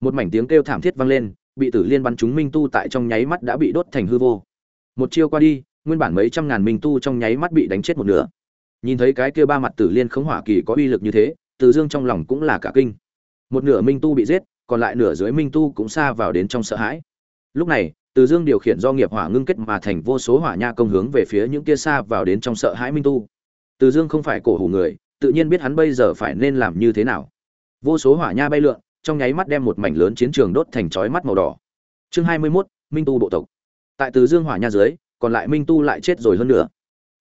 một mảnh tiếng kêu thảm thiết vang lên, bị tử liên bắn chúng minh tu tại trong nháy mắt đã bị đốt thành hư vô. Một chiêu qua đi, nguyên bản mấy trăm ngàn minh tu trong nháy mắt bị đánh chết một nửa. Nhìn thấy cái kia ba mặt tử liên khống hỏa kỳ có uy lực như thế, từ dương trong lòng cũng là cả kinh. Một nửa minh tu bị giết, còn lại nửa dưới minh tu cũng xa vào đến trong sợ hãi. Lúc này, từ dương điều khiển do nghiệp hỏa ngưng kết mà thành vô số hỏa nha công hướng về phía những kia xa vào đến trong sợ hãi minh tu. Từ dương không phải cổ hủ người, tự nhiên biết hắn bây giờ phải nên làm như thế nào. Vô số hỏa nha bay lượn trong nháy mắt đem một mảnh lớn chiến trường đốt thành chói mắt màu đỏ. Chương hai mươi 21, minh tu bộ tộc. Tại từ dương hỏa nha dưới còn lại minh tu lại chết rồi hơn nữa.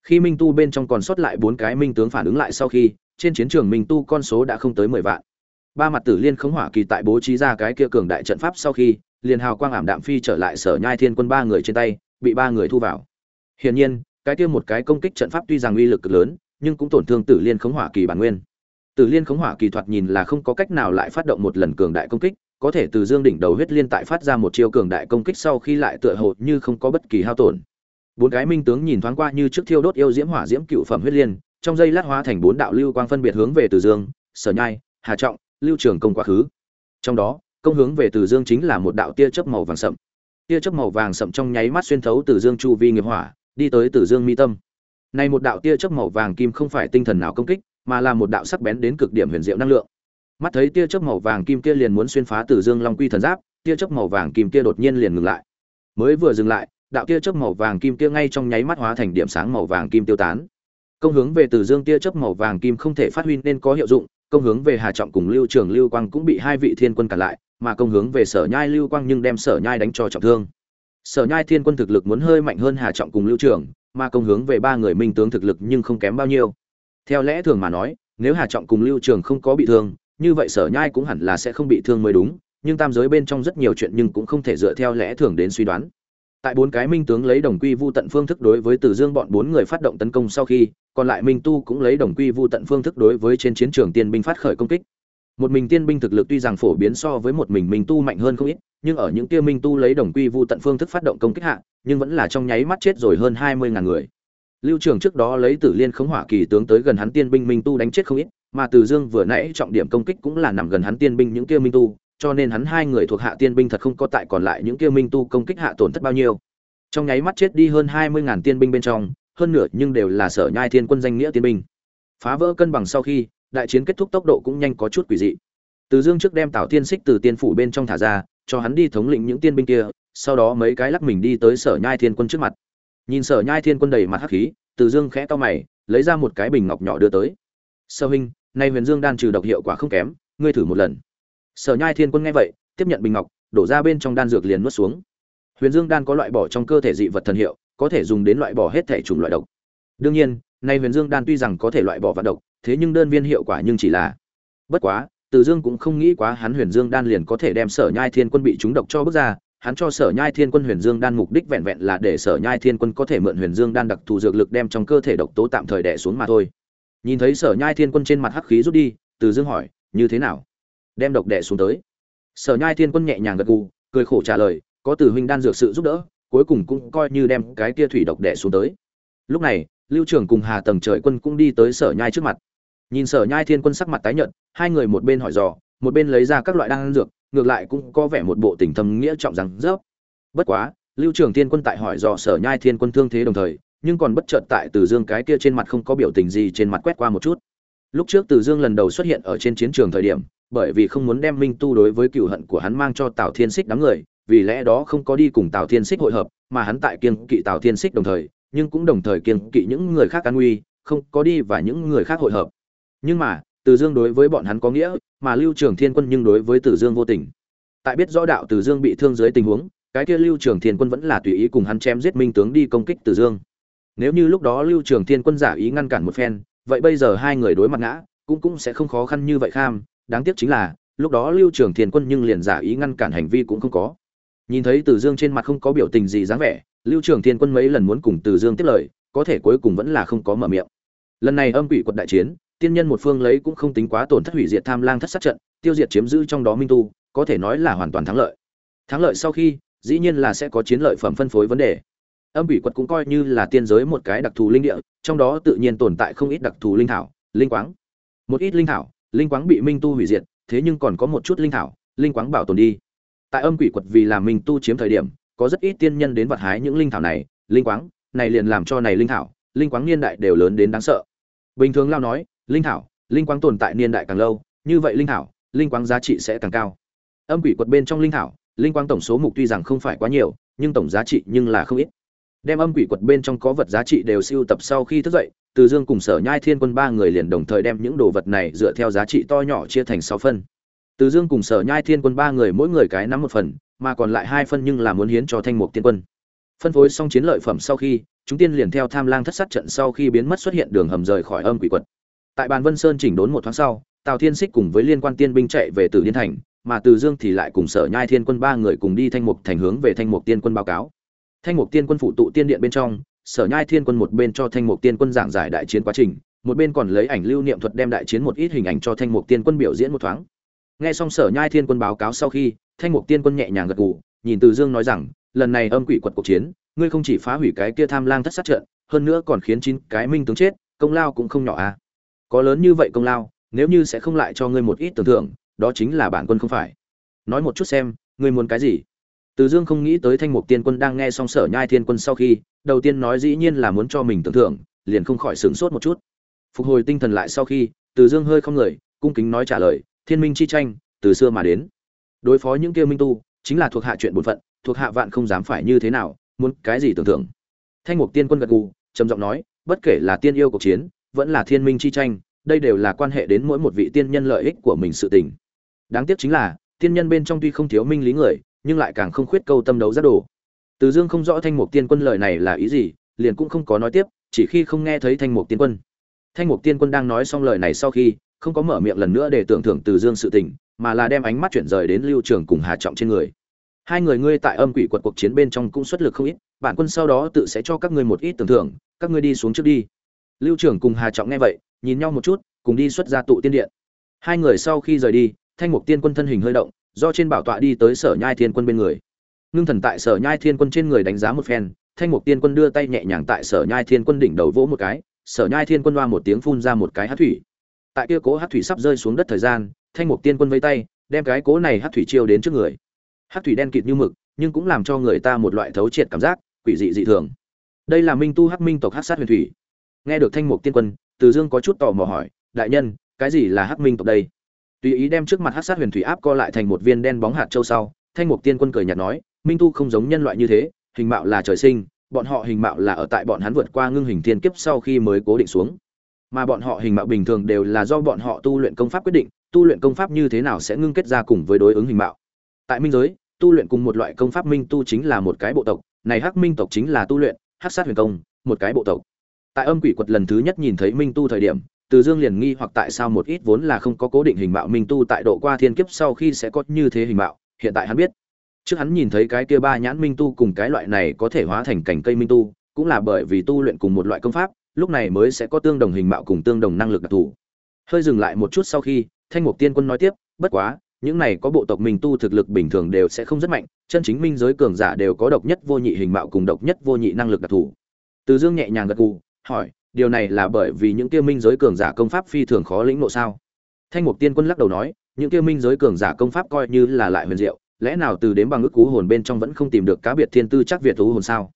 Khi minh tu bên trong còn sót lại bốn cái minh tướng phản ứng lại sau khi trên chiến trường minh tu con số đã không tới mười vạn. Ba mặt tử liên khống hỏa kỳ tại bố trí ra cái kia cường đại trận pháp sau khi liền hào quang ảm đạm phi trở lại sở nhai thiên quân ba người trên tay bị ba người thu vào. Hiển nhiên cái kia một cái công kích trận pháp tuy rằng uy lực cực lớn nhưng cũng tổn thương tử liên khống hỏa kỳ bản nguyên tử liên khống hỏa kỳ thuật nhìn là không có cách nào lại phát động một lần cường đại công kích, có thể từ dương đỉnh đầu huyết liên tại phát ra một chiêu cường đại công kích sau khi lại tựa hồ như không có bất kỳ hao tổn. Bốn cái minh tướng nhìn thoáng qua như trước thiêu đốt yêu diễm hỏa diễm cựu phẩm huyết liên, trong giây lát hóa thành bốn đạo lưu quang phân biệt hướng về từ dương, sở nhai, hà trọng, lưu trường công quá khứ. Trong đó, công hướng về từ dương chính là một đạo tia chớp màu vàng sậm. Tia chớp màu vàng sậm trong nháy mắt xuyên thấu từ dương chu vi nghiệp hỏa, đi tới từ dương mi tâm. Này một đạo tia chớp màu vàng kim không phải tinh thần nào công kích mà là một đạo sắc bén đến cực điểm huyền diệu năng lượng. Mắt thấy tia chớp màu vàng kim kia liền muốn xuyên phá từ dương long quy thần giáp, tia chớp màu vàng kim kia đột nhiên liền ngừng lại. Mới vừa dừng lại, đạo tia chớp màu vàng kim kia ngay trong nháy mắt hóa thành điểm sáng màu vàng kim tiêu tán. Công hướng về từ dương tia chớp màu vàng kim không thể phát huy nên có hiệu dụng, công hướng về hà trọng cùng lưu trường lưu quang cũng bị hai vị thiên quân cản lại, mà công hướng về sở nhai lưu quang nhưng đem sở nhai đánh cho trọng thương. Sở nhai thiên quân thực lực muốn hơi mạnh hơn hà trọng cùng lưu trường, mà công hướng về ba người minh tướng thực lực nhưng không kém bao nhiêu theo lẽ thường mà nói, nếu hà trọng cùng lưu trường không có bị thương, như vậy sở nhai cũng hẳn là sẽ không bị thương mới đúng, nhưng tam giới bên trong rất nhiều chuyện nhưng cũng không thể dựa theo lẽ thường đến suy đoán. Tại bốn cái minh tướng lấy đồng quy vu tận phương thức đối với từ dương bọn bốn người phát động tấn công sau khi, còn lại minh tu cũng lấy đồng quy vu tận phương thức đối với trên chiến trường tiên binh phát khởi công kích. Một mình tiên binh thực lực tuy rằng phổ biến so với một mình minh tu mạnh hơn không ít, nhưng ở những kia minh tu lấy đồng quy vu tận phương thức phát động công kích hạ, nhưng vẫn là trong nháy mắt chết rồi hơn hai mươi ngàn người lưu trường trước đó lấy tử liên khống hỏa kỳ tướng tới gần hắn tiên binh minh tu đánh chết không ít, mà từ dương vừa nãy trọng điểm công kích cũng là nằm gần hắn tiên binh những kia minh tu, cho nên hắn hai người thuộc hạ tiên binh thật không có tại còn lại những kia minh tu công kích hạ tổn thất bao nhiêu. Trong nháy mắt chết đi hơn hai mươi ngàn tiên binh bên trong, hơn nửa nhưng đều là sở nhai thiên quân danh nghĩa tiên binh. Phá vỡ cân bằng sau khi, đại chiến kết thúc tốc độ cũng nhanh có chút quỷ dị. Từ dương trước đem Tảo tiên xích từ tiên phủ bên trong thả ra, cho hắn đi thống lĩnh những tiên binh kia, sau đó mấy cái lắc mình đi tới sở nhai thiên quân trước mặt nhìn sở nhai thiên quân đầy mặt hắc khí, từ dương khẽ to mày, lấy ra một cái bình ngọc nhỏ đưa tới. Sơ huynh, nay huyền dương đan trừ độc hiệu quả không kém, ngươi thử một lần. Sở nhai thiên quân nghe vậy, tiếp nhận bình ngọc, đổ ra bên trong đan dược liền nuốt xuống. Huyền dương đan có loại bỏ trong cơ thể dị vật thần hiệu, có thể dùng đến loại bỏ hết thể chủng loại độc. Đương nhiên, nay huyền dương đan tuy rằng có thể loại bỏ vật độc, thế nhưng đơn viên hiệu quả nhưng chỉ là bất quá, từ dương cũng không nghĩ quá hắn huyền dương đan liền có thể đem sở nhai thiên quân bị trúng độc cho bước ra hắn cho sở nhai thiên quân huyền dương đan mục đích vẹn vẹn là để sở nhai thiên quân có thể mượn huyền dương đan đặc thù dược lực đem trong cơ thể độc tố tạm thời đẻ xuống mà thôi. Nhìn thấy sở nhai thiên quân trên mặt hắc khí rút đi, từ dương hỏi, như thế nào? Đem độc đẻ xuống tới. Sở nhai thiên quân nhẹ nhàng gật gù, cười khổ trả lời, có từ huynh đan dược sự giúp đỡ, cuối cùng cũng coi như đem cái kia thủy độc đẻ xuống tới. Lúc này, lưu trưởng cùng hà tầng trời quân cũng đi tới sở nhai trước mặt. Nhìn sở nhai thiên quân sắc mặt tái nhợt, hai người một bên hỏi dò, một bên lấy ra các loại đan dược ngược lại cũng có vẻ một bộ tình thâm nghĩa trọng rằng rớp. Bất quá, lưu trường thiên quân tại hỏi dò sở nhai thiên quân thương thế đồng thời, nhưng còn bất chợt tại từ dương cái kia trên mặt không có biểu tình gì trên mặt quét qua một chút. Lúc trước từ dương lần đầu xuất hiện ở trên chiến trường thời điểm, bởi vì không muốn đem minh tu đối với cựu hận của hắn mang cho tào thiên xích đám người, vì lẽ đó không có đi cùng tào thiên xích hội hợp, mà hắn tại kiên kỵ tào thiên xích đồng thời, nhưng cũng đồng thời kiên kỵ những người khác an nguy, không có đi và những người khác hội hợp. Nhưng mà từ dương đối với bọn hắn có nghĩa, mà lưu trường thiên quân nhưng đối với từ dương vô tình. Tại biết rõ đạo từ dương bị thương dưới tình huống, cái kia lưu trường thiên quân vẫn là tùy ý cùng hắn chém giết minh tướng đi công kích từ dương. Nếu như lúc đó lưu trường thiên quân giả ý ngăn cản một phen, vậy bây giờ hai người đối mặt ngã, cũng cũng sẽ không khó khăn như vậy kham. Đáng tiếc chính là, lúc đó lưu trường thiên quân nhưng liền giả ý ngăn cản hành vi cũng không có. Nhìn thấy từ dương trên mặt không có biểu tình gì dáng vẻ, lưu trường thiên quân mấy lần muốn cùng từ dương tiếp lời, có thể cuối cùng vẫn là không có mở miệng. Lần này âm quỷ quật đại chiến tiên nhân một phương lấy cũng không tính quá tổn thất hủy diệt tham lang thất sát trận, tiêu diệt chiếm giữ trong đó minh tu, có thể nói là hoàn toàn thắng lợi. Thắng lợi sau khi, dĩ nhiên là sẽ có chiến lợi phẩm phân phối vấn đề. Âm quỷ quật cũng coi như là tiên giới một cái đặc thù linh địa, trong đó tự nhiên tồn tại không ít đặc thù linh thảo, linh quáng. Một ít linh thảo, linh quáng bị minh tu hủy diệt, thế nhưng còn có một chút linh thảo, linh quáng bảo tồn đi. Tại âm quỷ quật vì là minh tu chiếm thời điểm, có rất ít tiên nhân đến vặt hái những linh thảo này, linh quáng, này liền làm cho này linh thảo, linh quáng niên đại đều lớn đến đáng sợ. Bình thường lao nói linh thảo, linh Quang tồn tại niên đại càng lâu, như vậy linh thảo, linh Quang giá trị sẽ càng cao. Âm quỷ quật bên trong linh thảo, linh Quang tổng số mục tuy rằng không phải quá nhiều, nhưng tổng giá trị nhưng là không ít. Đem âm quỷ quật bên trong có vật giá trị đều siêu tập sau khi thức dậy, từ dương cùng sở nhai thiên quân ba người liền đồng thời đem những đồ vật này dựa theo giá trị to nhỏ chia thành sáu phân. Từ dương cùng sở nhai thiên quân ba người mỗi người cái nắm một phần, mà còn lại hai phân nhưng là muốn hiến cho thanh mục tiên quân. Phân phối xong chiến lợi phẩm sau khi, chúng tiên liền theo tham lang thất sát trận sau khi biến mất xuất hiện đường hầm rời khỏi âm quỷ quật tại bàn vân sơn chỉnh đốn một tháng sau, tào thiên xích cùng với liên quan tiên binh chạy về từ liên thành, mà từ dương thì lại cùng sở nhai thiên quân ba người cùng đi thanh mục thành hướng về thanh mục tiên quân báo cáo. Thanh mục tiên quân phụ tụ tiên điện bên trong, sở nhai thiên quân một bên cho thanh mục tiên quân giảng giải đại chiến quá trình, một bên còn lấy ảnh lưu niệm thuật đem đại chiến một ít hình ảnh cho thanh mục tiên quân biểu diễn một thoáng. Nghe xong sở nhai thiên quân báo cáo sau khi, thanh mục tiên quân nhẹ nhàng gật gù, nhìn từ dương nói rằng, lần này âm quỷ quật cuộc chiến, ngươi không chỉ phá hủy cái kia tham lang thất sát trận, hơn nữa còn khiến chín cái minh tướng chết, công lao cũng không nhỏ à có lớn như vậy công lao, nếu như sẽ không lại cho ngươi một ít tưởng thưởng, đó chính là bản quân không phải. Nói một chút xem, ngươi muốn cái gì? Từ dương không nghĩ tới thanh mục tiên quân đang nghe xong sở nhai thiên quân sau khi, đầu tiên nói dĩ nhiên là muốn cho mình tưởng thưởng, liền không khỏi sửng sốt một chút. Phục hồi tinh thần lại sau khi, từ dương hơi không người, cung kính nói trả lời, thiên minh chi tranh, từ xưa mà đến. Đối phó những kia minh tu, chính là thuộc hạ chuyện bổn phận, thuộc hạ vạn không dám phải như thế nào, muốn cái gì tưởng thưởng? Thanh mục tiên quân gật gù, trầm giọng nói, bất kể là tiên yêu cuộc chiến vẫn là thiên minh chi tranh, đây đều là quan hệ đến mỗi một vị tiên nhân lợi ích của mình sự tình. Đáng tiếc chính là, tiên nhân bên trong tuy không thiếu minh lý người, nhưng lại càng không khuyết câu tâm đấu giác đồ. Từ dương không rõ thanh mục tiên quân lời này là ý gì, liền cũng không có nói tiếp, chỉ khi không nghe thấy thanh mục tiên quân. Thanh mục tiên quân đang nói xong lời này sau khi, không có mở miệng lần nữa để tưởng thưởng từ dương sự tình, mà là đem ánh mắt chuyển rời đến lưu trường cùng hà trọng trên người. Hai người ngươi tại âm quỷ quật cuộc chiến bên trong cũng xuất lực không ít, bản quân sau đó tự sẽ cho các ngươi một ít tưởng thưởng, các ngươi đi xuống trước đi lưu trưởng cùng hà trọng nghe vậy, nhìn nhau một chút, cùng đi xuất ra tụ tiên điện. Hai người sau khi rời đi, thanh mục tiên quân thân hình hơi động, do trên bảo tọa đi tới sở nhai thiên quân bên người. Ngưng thần tại sở nhai thiên quân trên người đánh giá một phen, thanh mục tiên quân đưa tay nhẹ nhàng tại sở nhai thiên quân đỉnh đầu vỗ một cái, sở nhai thiên quân loa một tiếng phun ra một cái hát thủy. Tại kia cố hát thủy sắp rơi xuống đất thời gian, thanh mục tiên quân vây tay, đem cái cố này hát thủy chiêu đến trước người. Hát thủy đen kịt như mực, nhưng cũng làm cho người ta một loại thấu triệt cảm giác, quỷ dị dị thường. Đây là minh tu hắc minh tộc hắc sát huyền thủy nghe được thanh mục tiên quân, từ dương có chút tò mò hỏi, đại nhân, cái gì là hắc minh tộc đây? Tùy ý đem trước mặt hắc sát huyền thủy áp co lại thành một viên đen bóng hạt châu sau, thanh mục tiên quân cười nhạt nói, minh tu không giống nhân loại như thế, hình mạo là trời sinh, bọn họ hình mạo là ở tại bọn hắn vượt qua ngưng hình thiên kiếp sau khi mới cố định xuống. Mà bọn họ hình mạo bình thường đều là do bọn họ tu luyện công pháp quyết định, tu luyện công pháp như thế nào sẽ ngưng kết ra cùng với đối ứng hình mạo. Tại minh giới, tu luyện cùng một loại công pháp minh tu chính là một cái bộ tộc, này hắc minh tộc chính là tu luyện, hắc sát huyền công một cái bộ tộc tại âm quỷ quật lần thứ nhất nhìn thấy minh tu thời điểm, từ dương liền nghi hoặc tại sao một ít vốn là không có cố định hình mạo minh tu tại độ qua thiên kiếp sau khi sẽ có như thế hình mạo, hiện tại hắn biết. Trước hắn nhìn thấy cái kia ba nhãn minh tu cùng cái loại này có thể hóa thành cảnh cây minh tu, cũng là bởi vì tu luyện cùng một loại công pháp, lúc này mới sẽ có tương đồng hình mạo cùng tương đồng năng lực đặc thù. Hơi dừng lại một chút sau khi, thanh mục tiên quân nói tiếp, bất quá, những này có bộ tộc minh tu thực lực bình thường đều sẽ không rất mạnh, chân chính minh giới cường giả đều có độc nhất vô nhị hình mạo cùng độc nhất vô nhị năng lực đặc thù. Từ dương nhẹ nhàng gật gù hỏi, điều này là bởi vì những kia minh giới cường giả công pháp phi thường khó lĩnh ngộ sao? Thanh mục tiên quân lắc đầu nói, những kia minh giới cường giả công pháp coi như là lại huyền diệu, lẽ nào từ đến bằng ước cú hồn bên trong vẫn không tìm được cá biệt thiên tư chắc việt thú hồn sao?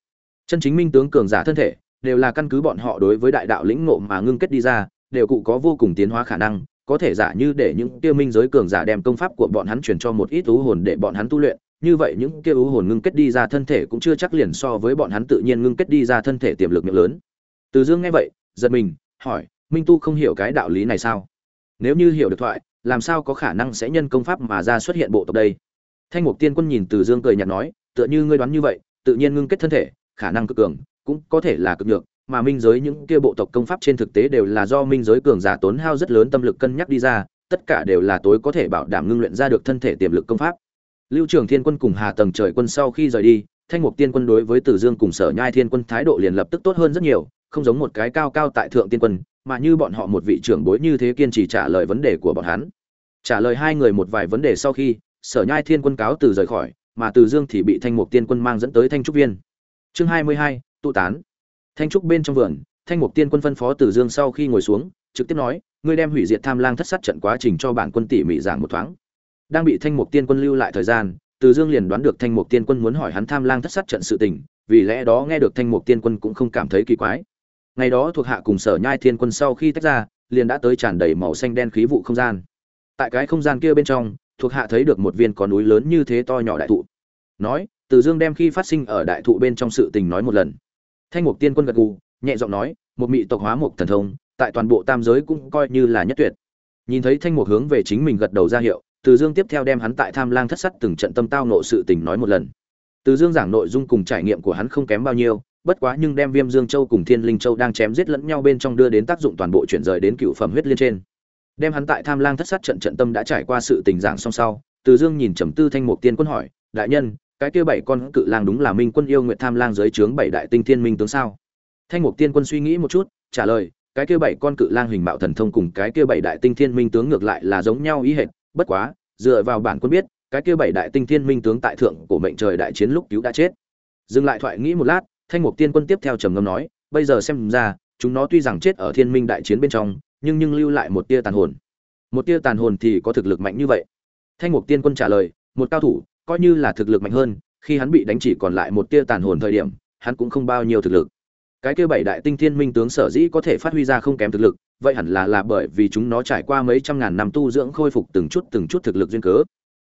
Chân chính minh tướng cường giả thân thể, đều là căn cứ bọn họ đối với đại đạo lĩnh ngộ mà ngưng kết đi ra, đều cụ có vô cùng tiến hóa khả năng, có thể giả như để những kia minh giới cường giả đem công pháp của bọn hắn truyền cho một ít thú hồn để bọn hắn tu luyện, như vậy những kia thú hồn ngưng kết đi ra thân thể cũng chưa chắc liền so với bọn hắn tự nhiên ngưng kết đi ra thân thể tiềm lực miệng lớn từ dương nghe vậy, giật mình, hỏi, minh tu không hiểu cái đạo lý này sao? Nếu như hiểu được thoại, làm sao có khả năng sẽ nhân công pháp mà ra xuất hiện bộ tộc đây? Thanh mục tiên quân nhìn từ dương cười nhạt nói, tựa như ngươi đoán như vậy, tự nhiên ngưng kết thân thể, khả năng cực cường cũng có thể là cực nhược, mà minh giới những kia bộ tộc công pháp trên thực tế đều là do minh giới cường giả tốn hao rất lớn tâm lực cân nhắc đi ra, tất cả đều là tối có thể bảo đảm ngưng luyện ra được thân thể tiềm lực công pháp. Lưu trường thiên quân cùng hà tầng trời quân sau khi rời đi, thanh mục tiên quân đối với tử dương cùng sở nhai thiên quân thái độ liền lập tức tốt hơn rất nhiều không giống một cái cao cao tại thượng tiên quân, mà như bọn họ một vị trưởng bối như thế kiên trì trả lời vấn đề của bọn hắn. Trả lời hai người một vài vấn đề sau khi, sở nhai thiên quân cáo từ rời khỏi, mà từ dương thì bị thanh mục tiên quân mang dẫn tới thanh trúc viên. Chương hai mươi hai, tụ tán. Thanh trúc bên trong vườn, thanh mục tiên quân phân phó từ dương sau khi ngồi xuống, trực tiếp nói, ngươi đem hủy diệt tham lang thất sát trận quá trình cho bản quân tỉ mỉ giảng một thoáng. Đang bị thanh mục tiên quân lưu lại thời gian, từ dương liền đoán được thanh mục tiên quân muốn hỏi hắn tham lang thất sát trận sự tình, vì lẽ đó nghe được thanh mục tiên quân cũng không cảm thấy kỳ quái ngày đó thuộc hạ cùng sở nhai thiên quân sau khi tách ra, liền đã tới tràn đầy màu xanh đen khí vụ không gian. Tại cái không gian kia bên trong, thuộc hạ thấy được một viên có núi lớn như thế to nhỏ đại thụ. Nói, từ dương đem khi phát sinh ở đại thụ bên trong sự tình nói một lần. Thanh mục tiên quân gật gù, nhẹ giọng nói, một mị tộc hóa một thần thông, tại toàn bộ tam giới cũng coi như là nhất tuyệt. Nhìn thấy thanh mục hướng về chính mình gật đầu ra hiệu, từ dương tiếp theo đem hắn tại tham lang thất sắt từng trận tâm tao nộ sự tình nói một lần. Từ dương giảng nội dung cùng trải nghiệm của hắn không kém bao nhiêu bất quá nhưng đem viêm dương châu cùng thiên linh châu đang chém giết lẫn nhau bên trong đưa đến tác dụng toàn bộ chuyển rời đến cựu phẩm huyết liên trên. Đem hắn tại tham lang thất sát trận trận tâm đã trải qua sự tình dạng song sau, từ dương nhìn trầm tư thanh mục tiên quân hỏi, đại nhân, cái kia bảy con cự lang đúng là minh quân yêu nguyện tham lang dưới trướng bảy đại tinh thiên minh tướng sao? Thanh mục tiên quân suy nghĩ một chút, trả lời, cái kia bảy con cự lang hình mạo thần thông cùng cái kia bảy đại tinh thiên minh tướng ngược lại là giống nhau ý hệt, bất quá, dựa vào bản quân biết, cái kia bảy đại tinh thiên minh tướng tại thượng của mệnh trời đại chiến lúc cứu đã chết. Dừng lại thoại nghĩ một lát thanh mục tiên quân tiếp theo trầm ngâm nói, bây giờ xem ra, chúng nó tuy rằng chết ở thiên minh đại chiến bên trong, nhưng nhưng lưu lại một tia tàn hồn. Một tia tàn hồn thì có thực lực mạnh như vậy? Thanh mục tiên quân trả lời, một cao thủ, coi như là thực lực mạnh hơn, khi hắn bị đánh chỉ còn lại một tia tàn hồn thời điểm, hắn cũng không bao nhiêu thực lực. Cái kia bảy đại tinh thiên minh tướng sở dĩ có thể phát huy ra không kém thực lực, vậy hẳn là là bởi vì chúng nó trải qua mấy trăm ngàn năm tu dưỡng khôi phục từng chút từng chút thực lực duyên cớ.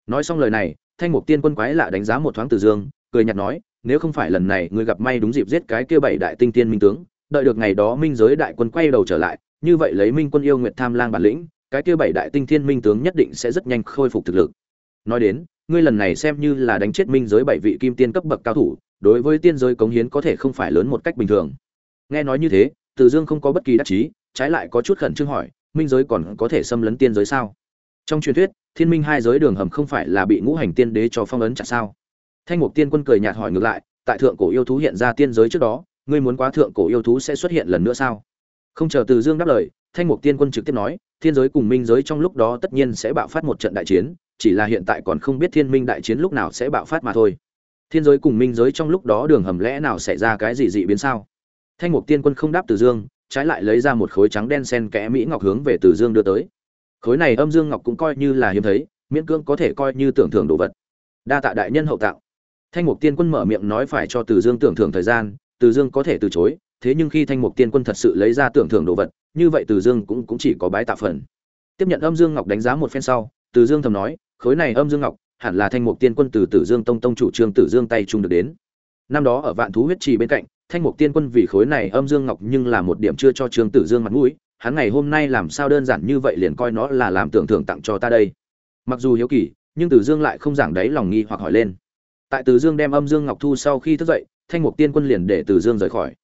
Nói xong lời này, thanh mục tiên quân quái lạ đánh giá một thoáng từ dương, cười nhạt nói nếu không phải lần này ngươi gặp may đúng dịp giết cái kia bảy đại tinh tiên minh tướng, đợi được ngày đó minh giới đại quân quay đầu trở lại, như vậy lấy minh quân yêu nguyệt tham lang bản lĩnh, cái kia bảy đại tinh thiên minh tướng nhất định sẽ rất nhanh khôi phục thực lực. Nói đến, ngươi lần này xem như là đánh chết minh giới bảy vị kim tiên cấp bậc cao thủ, đối với tiên giới cống hiến có thể không phải lớn một cách bình thường. Nghe nói như thế, từ dương không có bất kỳ đắc chí, trái lại có chút khẩn trương hỏi, minh giới còn có thể xâm lấn tiên giới sao? Trong truyền thuyết, thiên minh hai giới đường hầm không phải là bị ngũ hành tiên đế cho phong ấn chặt sao? Thanh mục tiên quân cười nhạt hỏi ngược lại, tại thượng cổ yêu thú hiện ra tiên giới trước đó, ngươi muốn quá thượng cổ yêu thú sẽ xuất hiện lần nữa sao? Không chờ từ dương đáp lời, thanh mục tiên quân trực tiếp nói, thiên giới cùng minh giới trong lúc đó tất nhiên sẽ bạo phát một trận đại chiến, chỉ là hiện tại còn không biết thiên minh đại chiến lúc nào sẽ bạo phát mà thôi. Thiên giới cùng minh giới trong lúc đó đường hầm lẽ nào xảy ra cái gì dị biến sao? Thanh mục tiên quân không đáp từ dương, trái lại lấy ra một khối trắng đen sen kẽ mỹ ngọc hướng về từ dương đưa tới. Khối này âm dương ngọc cũng coi như là hiếm thấy, miễn cưỡng có thể coi như tưởng thưởng đồ vật. Đa tạ đại nhân hậu tạo thanh mục tiên quân mở miệng nói phải cho từ dương tưởng thưởng thời gian, từ dương có thể từ chối, thế nhưng khi thanh mục tiên quân thật sự lấy ra tưởng thưởng đồ vật, như vậy từ dương cũng cũng chỉ có bái tạ phần. Tiếp nhận âm dương ngọc đánh giá một phen sau, từ dương thầm nói, khối này âm dương ngọc, hẳn là thanh mục tiên quân từ tử dương tông tông chủ trương tử dương tay chung được đến. Năm đó ở vạn thú huyết trì bên cạnh, thanh mục tiên quân vì khối này âm dương ngọc nhưng là một điểm chưa cho trương tử dương mặt mũi, hắn ngày hôm nay làm sao đơn giản như vậy liền coi nó là làm tưởng thưởng tặng cho ta đây. Mặc dù hiếu kỳ, nhưng tử dương lại không giảng đấy lòng nghi hoặc hỏi lên tại Từ dương đem âm dương ngọc thu sau khi thức dậy, thanh mục tiên quân liền để Từ dương rời khỏi.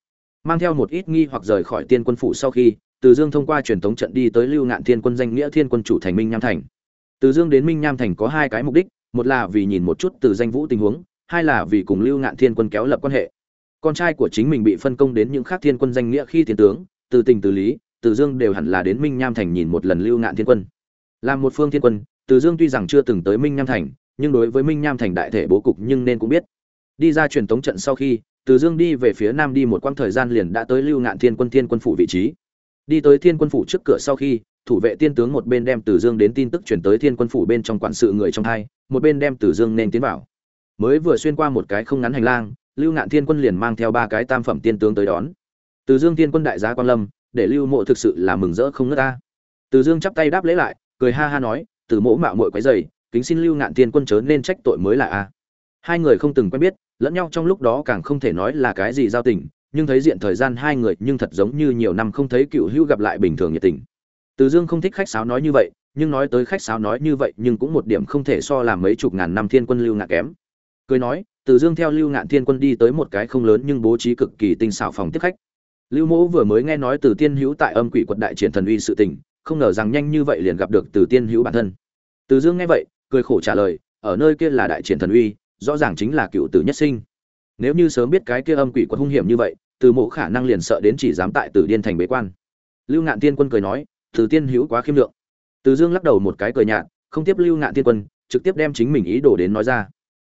Mang theo một ít nghi hoặc rời khỏi tiên quân phủ sau khi, Từ dương thông qua truyền thống trận đi tới lưu ngạn thiên quân danh nghĩa thiên quân chủ thành minh nham thành. Từ dương đến minh nham thành có hai cái mục đích, một là vì nhìn một chút từ danh vũ tình huống, hai là vì cùng lưu ngạn thiên quân kéo lập quan hệ. Con trai của chính mình bị phân công đến những khác thiên quân danh nghĩa khi thiên tướng, từ tình từ lý, từ dương đều hẳn là đến minh nham thành nhìn một lần lưu ngạn thiên quân. Làm một phương thiên quân, từ dương tuy rằng chưa từng tới minh nham thành nhưng đối với minh nham thành đại thể bố cục nhưng nên cũng biết. Đi ra truyền tống trận sau khi, từ dương đi về phía nam đi một quãng thời gian liền đã tới lưu ngạn thiên quân thiên quân phủ vị trí. Đi tới thiên quân phủ trước cửa sau khi, thủ vệ tiên tướng một bên đem từ dương đến tin tức truyền tới thiên quân phủ bên trong quản sự người trong hai một bên đem từ dương nên tiến vào. Mới vừa xuyên qua một cái không ngắn hành lang, lưu ngạn thiên quân liền mang theo ba cái tam phẩm tiên tướng tới đón. Từ dương thiên quân đại gia quan lâm, để lưu mộ thực sự là mừng rỡ không ngớt ta từ dương chắp tay đáp lễ lại, cười ha ha nói, từ Mộ mạo muội quấy rầy kính xin lưu ngạn tiên quân chớ nên trách tội mới là a. Hai người không từng quen biết, lẫn nhau trong lúc đó càng không thể nói là cái gì giao tình, nhưng thấy diện thời gian hai người nhưng thật giống như nhiều năm không thấy cựu hữu gặp lại bình thường nhiệt tình. Từ dương không thích khách sáo nói như vậy, nhưng nói tới khách sáo nói như vậy nhưng cũng một điểm không thể so làm mấy chục ngàn năm thiên quân lưu ngạn kém. Cười nói, từ dương theo lưu ngạn thiên quân đi tới một cái không lớn nhưng bố trí cực kỳ tinh xảo phòng tiếp khách. Lưu mẫu vừa mới nghe nói từ tiên hữu tại âm quỷ quật đại triển thần uy sự tình, không ngờ rằng nhanh như vậy liền gặp được từ tiên hữu bản thân. Từ dương nghe vậy cười khổ trả lời, ở nơi kia là đại triển thần uy, rõ ràng chính là cựu tử nhất sinh. Nếu như sớm biết cái kia âm quỷ quật hung hiểm như vậy, từ mộ khả năng liền sợ đến chỉ dám tại tử điên thành bế quan. Lưu ngạn tiên quân cười nói, từ tiên hữu quá khiêm lượng. Từ dương lắc đầu một cái cười nhạt, không tiếp lưu ngạn tiên quân, trực tiếp đem chính mình ý đồ đến nói ra.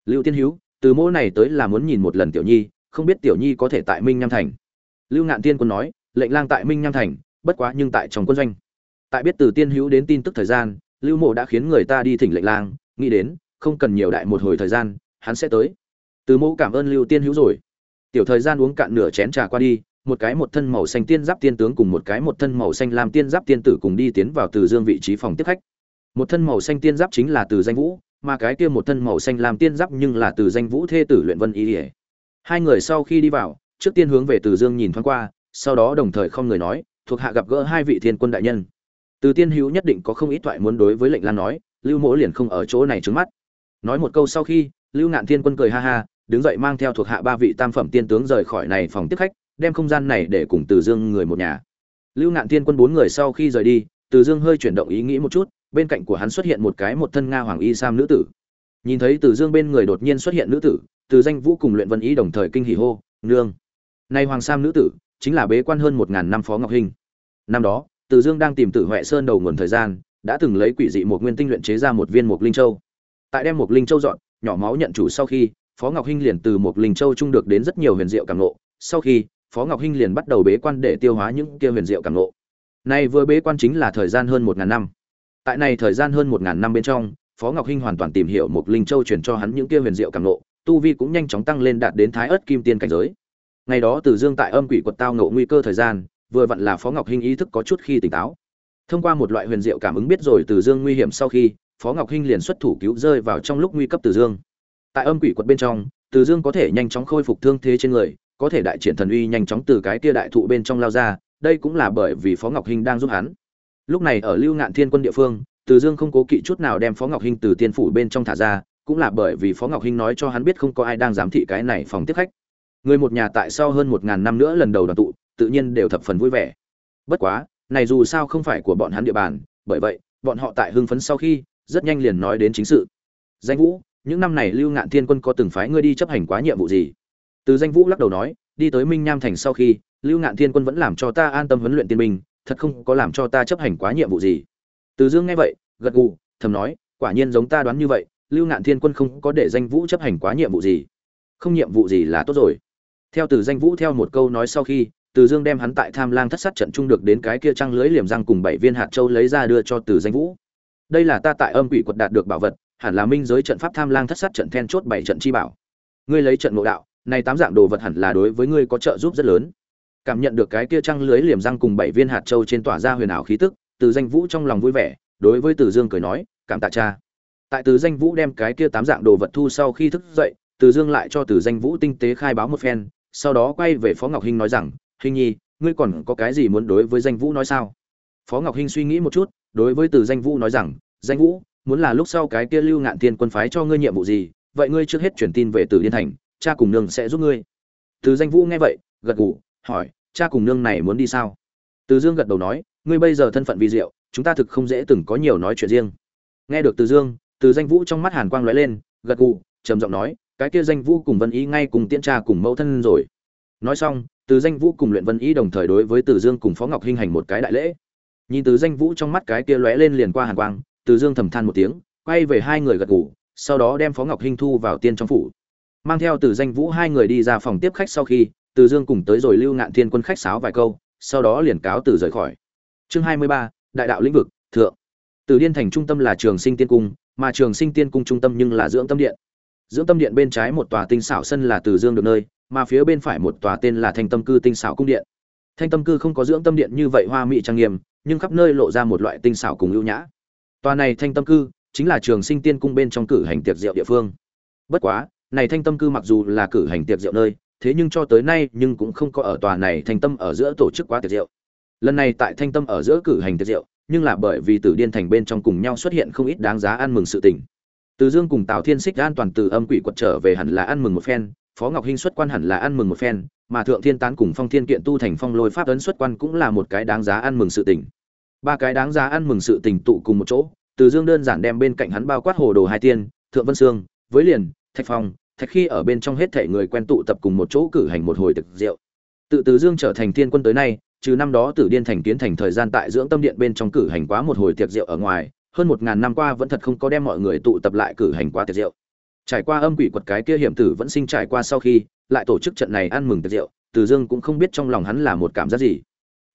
Lưu tiên hữu, từ mỗ này tới là muốn nhìn một lần tiểu nhi, không biết tiểu nhi có thể tại minh nham thành. Lưu ngạn tiên quân nói, lệnh lang tại minh nham thành, bất quá nhưng tại trong quân doanh. Tại biết từ tiên hữu đến tin tức thời gian lưu mộ đã khiến người ta đi thỉnh lệnh lang, nghĩ đến, không cần nhiều đại một hồi thời gian, hắn sẽ tới. Từ mẫu cảm ơn lưu tiên hữu rồi. Tiểu thời gian uống cạn nửa chén trà qua đi, một cái một thân màu xanh tiên giáp tiên tướng cùng một cái một thân màu xanh làm tiên giáp tiên tử cùng đi tiến vào từ dương vị trí phòng tiếp khách. Một thân màu xanh tiên giáp chính là từ danh vũ, mà cái kia một thân màu xanh làm tiên giáp nhưng là từ danh vũ thê tử luyện vân y ỉa hai người sau khi đi vào, trước tiên hướng về từ dương nhìn thoáng qua, sau đó đồng thời không người nói, thuộc hạ gặp gỡ hai vị thiên quân đại nhân từ tiên hữu nhất định có không ít thoại muốn đối với lệnh lan nói, lưu mỗ liền không ở chỗ này trứng mắt. Nói một câu sau khi, lưu ngạn thiên quân cười ha ha, đứng dậy mang theo thuộc hạ ba vị tam phẩm tiên tướng rời khỏi này phòng tiếp khách, đem không gian này để cùng từ dương người một nhà. Lưu ngạn thiên quân bốn người sau khi rời đi, từ dương hơi chuyển động ý nghĩ một chút, bên cạnh của hắn xuất hiện một cái một thân nga hoàng y sam nữ tử. Nhìn thấy từ dương bên người đột nhiên xuất hiện nữ tử, từ danh vũ cùng luyện vân ý đồng thời kinh hỉ hô, nương! Nay hoàng sam nữ tử, chính là bế quan hơn một ngàn năm phó ngọc Hình. năm đó từ dương đang tìm tử huệ sơn đầu nguồn thời gian, đã từng lấy quỷ dị một nguyên tinh luyện chế ra một viên một linh châu. Tại đem một linh châu dọn, nhỏ máu nhận chủ sau khi, phó ngọc hinh liền từ một linh châu trung được đến rất nhiều huyền diệu cảm nộ sau khi, phó ngọc hinh liền bắt đầu bế quan để tiêu hóa những kia huyền diệu cảm nộ này vừa bế quan chính là thời gian hơn một ngàn năm. Tại này thời gian hơn một ngàn năm bên trong, phó ngọc hinh hoàn toàn tìm hiểu một linh châu truyền cho hắn những kia huyền diệu cảm nộ tu vi cũng nhanh chóng tăng lên đạt đến thái ớt kim tiên cảnh giới. Ngày đó từ dương tại âm quỷ quật tao ngộ nguy cơ thời gian vừa vặn là phó ngọc hinh ý thức có chút khi tỉnh táo. Thông qua một loại huyền diệu cảm ứng biết rồi từ dương nguy hiểm sau khi, phó ngọc hinh liền xuất thủ cứu rơi vào trong lúc nguy cấp từ dương. Tại âm quỷ quật bên trong, từ dương có thể nhanh chóng khôi phục thương thế trên người, có thể đại triển thần uy nhanh chóng từ cái kia đại thụ bên trong lao ra, đây cũng là bởi vì phó ngọc hinh đang giúp hắn. Lúc này ở lưu ngạn thiên quân địa phương, từ dương không cố kỵ chút nào đem phó ngọc hinh từ tiên phủ bên trong thả ra, cũng là bởi vì phó ngọc hinh nói cho hắn biết không có ai đang giám thị cái này phòng tiếp khách. Người một nhà tại sau hơn một ngàn năm nữa lần đầu đoàn tụ tự nhiên đều thập phần vui vẻ. Bất quá này dù sao không phải của bọn hắn địa bàn bởi vậy bọn họ tại hưng phấn sau khi rất nhanh liền nói đến chính sự. Danh vũ những năm này lưu ngạn thiên quân có từng phái ngươi đi chấp hành quá nhiệm vụ gì? Từ danh vũ lắc đầu nói đi tới minh nham thành sau khi lưu ngạn thiên quân vẫn làm cho ta an tâm huấn luyện tiên binh, thật không có làm cho ta chấp hành quá nhiệm vụ gì. Từ dương nghe vậy gật gù thầm nói quả nhiên giống ta đoán như vậy lưu ngạn thiên quân không có để danh vũ chấp hành quá nhiệm vụ gì. Không nhiệm vụ gì là tốt rồi. Theo từ danh vũ theo một câu nói sau khi từ dương đem hắn tại tham lang thất sát trận trung được đến cái kia trăng lưới liềm răng cùng bảy viên hạt châu lấy ra đưa cho từ danh vũ. Đây là ta tại âm quỷ quật đạt được bảo vật, hẳn là minh giới trận pháp tham lang thất sát trận then chốt bảy trận chi bảo. Ngươi lấy trận ngộ đạo, này tám dạng đồ vật hẳn là đối với ngươi có trợ giúp rất lớn. Cảm nhận được cái kia trăng lưới liềm răng cùng bảy viên hạt châu trên tỏa ra huyền ảo khí tức, từ danh vũ trong lòng vui vẻ, đối với từ dương cười nói, cảm tạ cha. Tại từ danh vũ đem cái kia tám dạng đồ vật thu sau khi thức dậy, từ dương lại cho từ danh vũ tinh tế khai báo một phen, sau đó quay về phó ngọc hinh nói rằng hình nhi, ngươi còn có cái gì muốn đối với danh vũ nói sao? Phó ngọc hinh suy nghĩ một chút, đối với từ danh vũ nói rằng, danh vũ, muốn là lúc sau cái kia lưu ngạn thiên quân phái cho ngươi nhiệm vụ gì, vậy ngươi trước hết truyền tin về từ liên thành, cha cùng nương sẽ giúp ngươi. Từ danh vũ nghe vậy, gật gù, hỏi, cha cùng nương này muốn đi sao? Từ dương gật đầu nói, ngươi bây giờ thân phận vi diệu, chúng ta thực không dễ từng có nhiều nói chuyện riêng. Nghe được từ dương, từ danh vũ trong mắt hàn quang lóe lên, gật gù, trầm giọng nói, cái kia danh vũ cùng vân ý ngay cùng tiễn cha cùng mẫu thân rồi. Nói xong từ danh vũ cùng luyện vân ý đồng thời đối với từ dương cùng phó ngọc hinh hành một cái đại lễ. Nhìn từ danh vũ trong mắt cái kia lóe lên liền qua hàn quang, từ dương thầm than một tiếng, quay về hai người gật gù, sau đó đem phó ngọc hinh thu vào tiên trong phủ. Mang theo từ danh vũ hai người đi ra phòng tiếp khách sau khi, từ dương cùng tới rồi lưu ngạn thiên quân khách sáo vài câu, sau đó liền cáo từ rời khỏi. Chương hai mươi ba, đại đạo lĩnh vực, thượng. Từ điên thành trung tâm là trường sinh tiên cung, mà trường sinh tiên cung trung tâm nhưng là dưỡng tâm điện. Dưỡng tâm điện bên trái một tòa tinh xảo sân là từ dương được nơi mà phía bên phải một tòa tên là thanh tâm cư tinh xảo cung điện. Thanh tâm cư không có dưỡng tâm điện như vậy hoa mỹ trang nghiêm, nhưng khắp nơi lộ ra một loại tinh xảo cùng ưu nhã. Tòa này thanh tâm cư chính là trường sinh tiên cung bên trong cử hành tiệc rượu địa phương. Bất quá, này thanh tâm cư mặc dù là cử hành tiệc rượu nơi, thế nhưng cho tới nay nhưng cũng không có ở tòa này thanh tâm ở giữa tổ chức quá tiệc rượu. Lần này tại thanh tâm ở giữa cử hành tiệc rượu, nhưng là bởi vì tử điên thành bên trong cùng nhau xuất hiện không ít đáng giá ăn mừng sự tình. Từ dương cùng tào thiên xích an toàn từ âm quỷ quật trở về hẳn là ăn mừng một phen phó ngọc hinh xuất quan hẳn là ăn mừng một phen, mà thượng thiên tán cùng phong thiên kiện tu thành phong lôi pháp ấn xuất quan cũng là một cái đáng giá ăn mừng sự tình. Ba cái đáng giá ăn mừng sự tình tụ cùng một chỗ, từ dương đơn giản đem bên cạnh hắn bao quát hồ đồ hai tiên, thượng vân sương, với liền, thạch phong, thạch khi ở bên trong hết thể người quen tụ tập cùng một chỗ cử hành một hồi thực rượu. Tự từ dương trở thành thiên quân tới nay, trừ năm đó tử điên thành kiến thành thời gian tại dưỡng tâm điện bên trong cử hành quá một hồi tiệc rượu ở ngoài, hơn một ngàn năm qua vẫn thật không có đem mọi người tụ tập lại cử hành qua tiệc rượu trải qua âm quỷ quật cái kia hiểm tử vẫn sinh trải qua sau khi, lại tổ chức trận này ăn mừng tiệc rượu, từ dương cũng không biết trong lòng hắn là một cảm giác gì.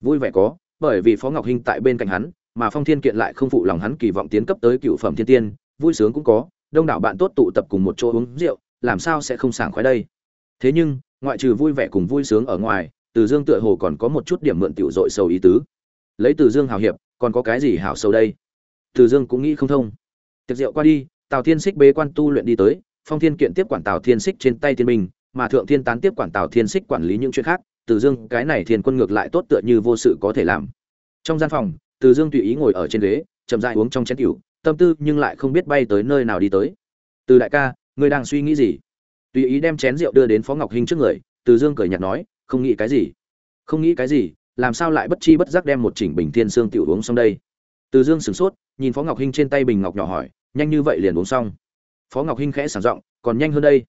Vui vẻ có, bởi vì phó ngọc hinh tại bên cạnh hắn, mà phong thiên kiện lại không phụ lòng hắn kỳ vọng tiến cấp tới cựu phẩm thiên tiên, vui sướng cũng có, đông đảo bạn tốt tụ tập cùng một chỗ uống rượu, làm sao sẽ không sảng khoái đây? Thế nhưng, ngoại trừ vui vẻ cùng vui sướng ở ngoài, từ dương tựa hồ còn có một chút điểm mượn tiểu dội sầu ý tứ. Lấy từ dương hào hiệp, còn có cái gì hảo sâu đây? Từ dương cũng nghĩ không thông. Tiệc rượu qua đi tào thiên Sích bế quan tu luyện đi tới phong thiên kiện tiếp quản tào thiên Sích trên tay thiên minh mà thượng thiên tán tiếp quản tào thiên Sích quản lý những chuyện khác từ dương cái này thiên quân ngược lại tốt tựa như vô sự có thể làm. Trong gian phòng từ dương tùy ý ngồi ở trên ghế chậm rãi uống trong chén rượu, tâm tư nhưng lại không biết bay tới nơi nào đi tới. Từ đại ca ngươi đang suy nghĩ gì? Tùy ý đem chén rượu đưa đến phó ngọc hinh trước người từ dương cười nhạt nói không nghĩ cái gì. Không nghĩ cái gì làm sao lại bất chi bất giác đem một chỉnh bình thiên xương tiểu uống xong đây? Từ dương sửng sốt nhìn phó ngọc hinh trên tay bình ngọc nhỏ hỏi nhanh như vậy liền uống xong. Phó ngọc hinh khẽ sảng giọng, còn nhanh hơn đây.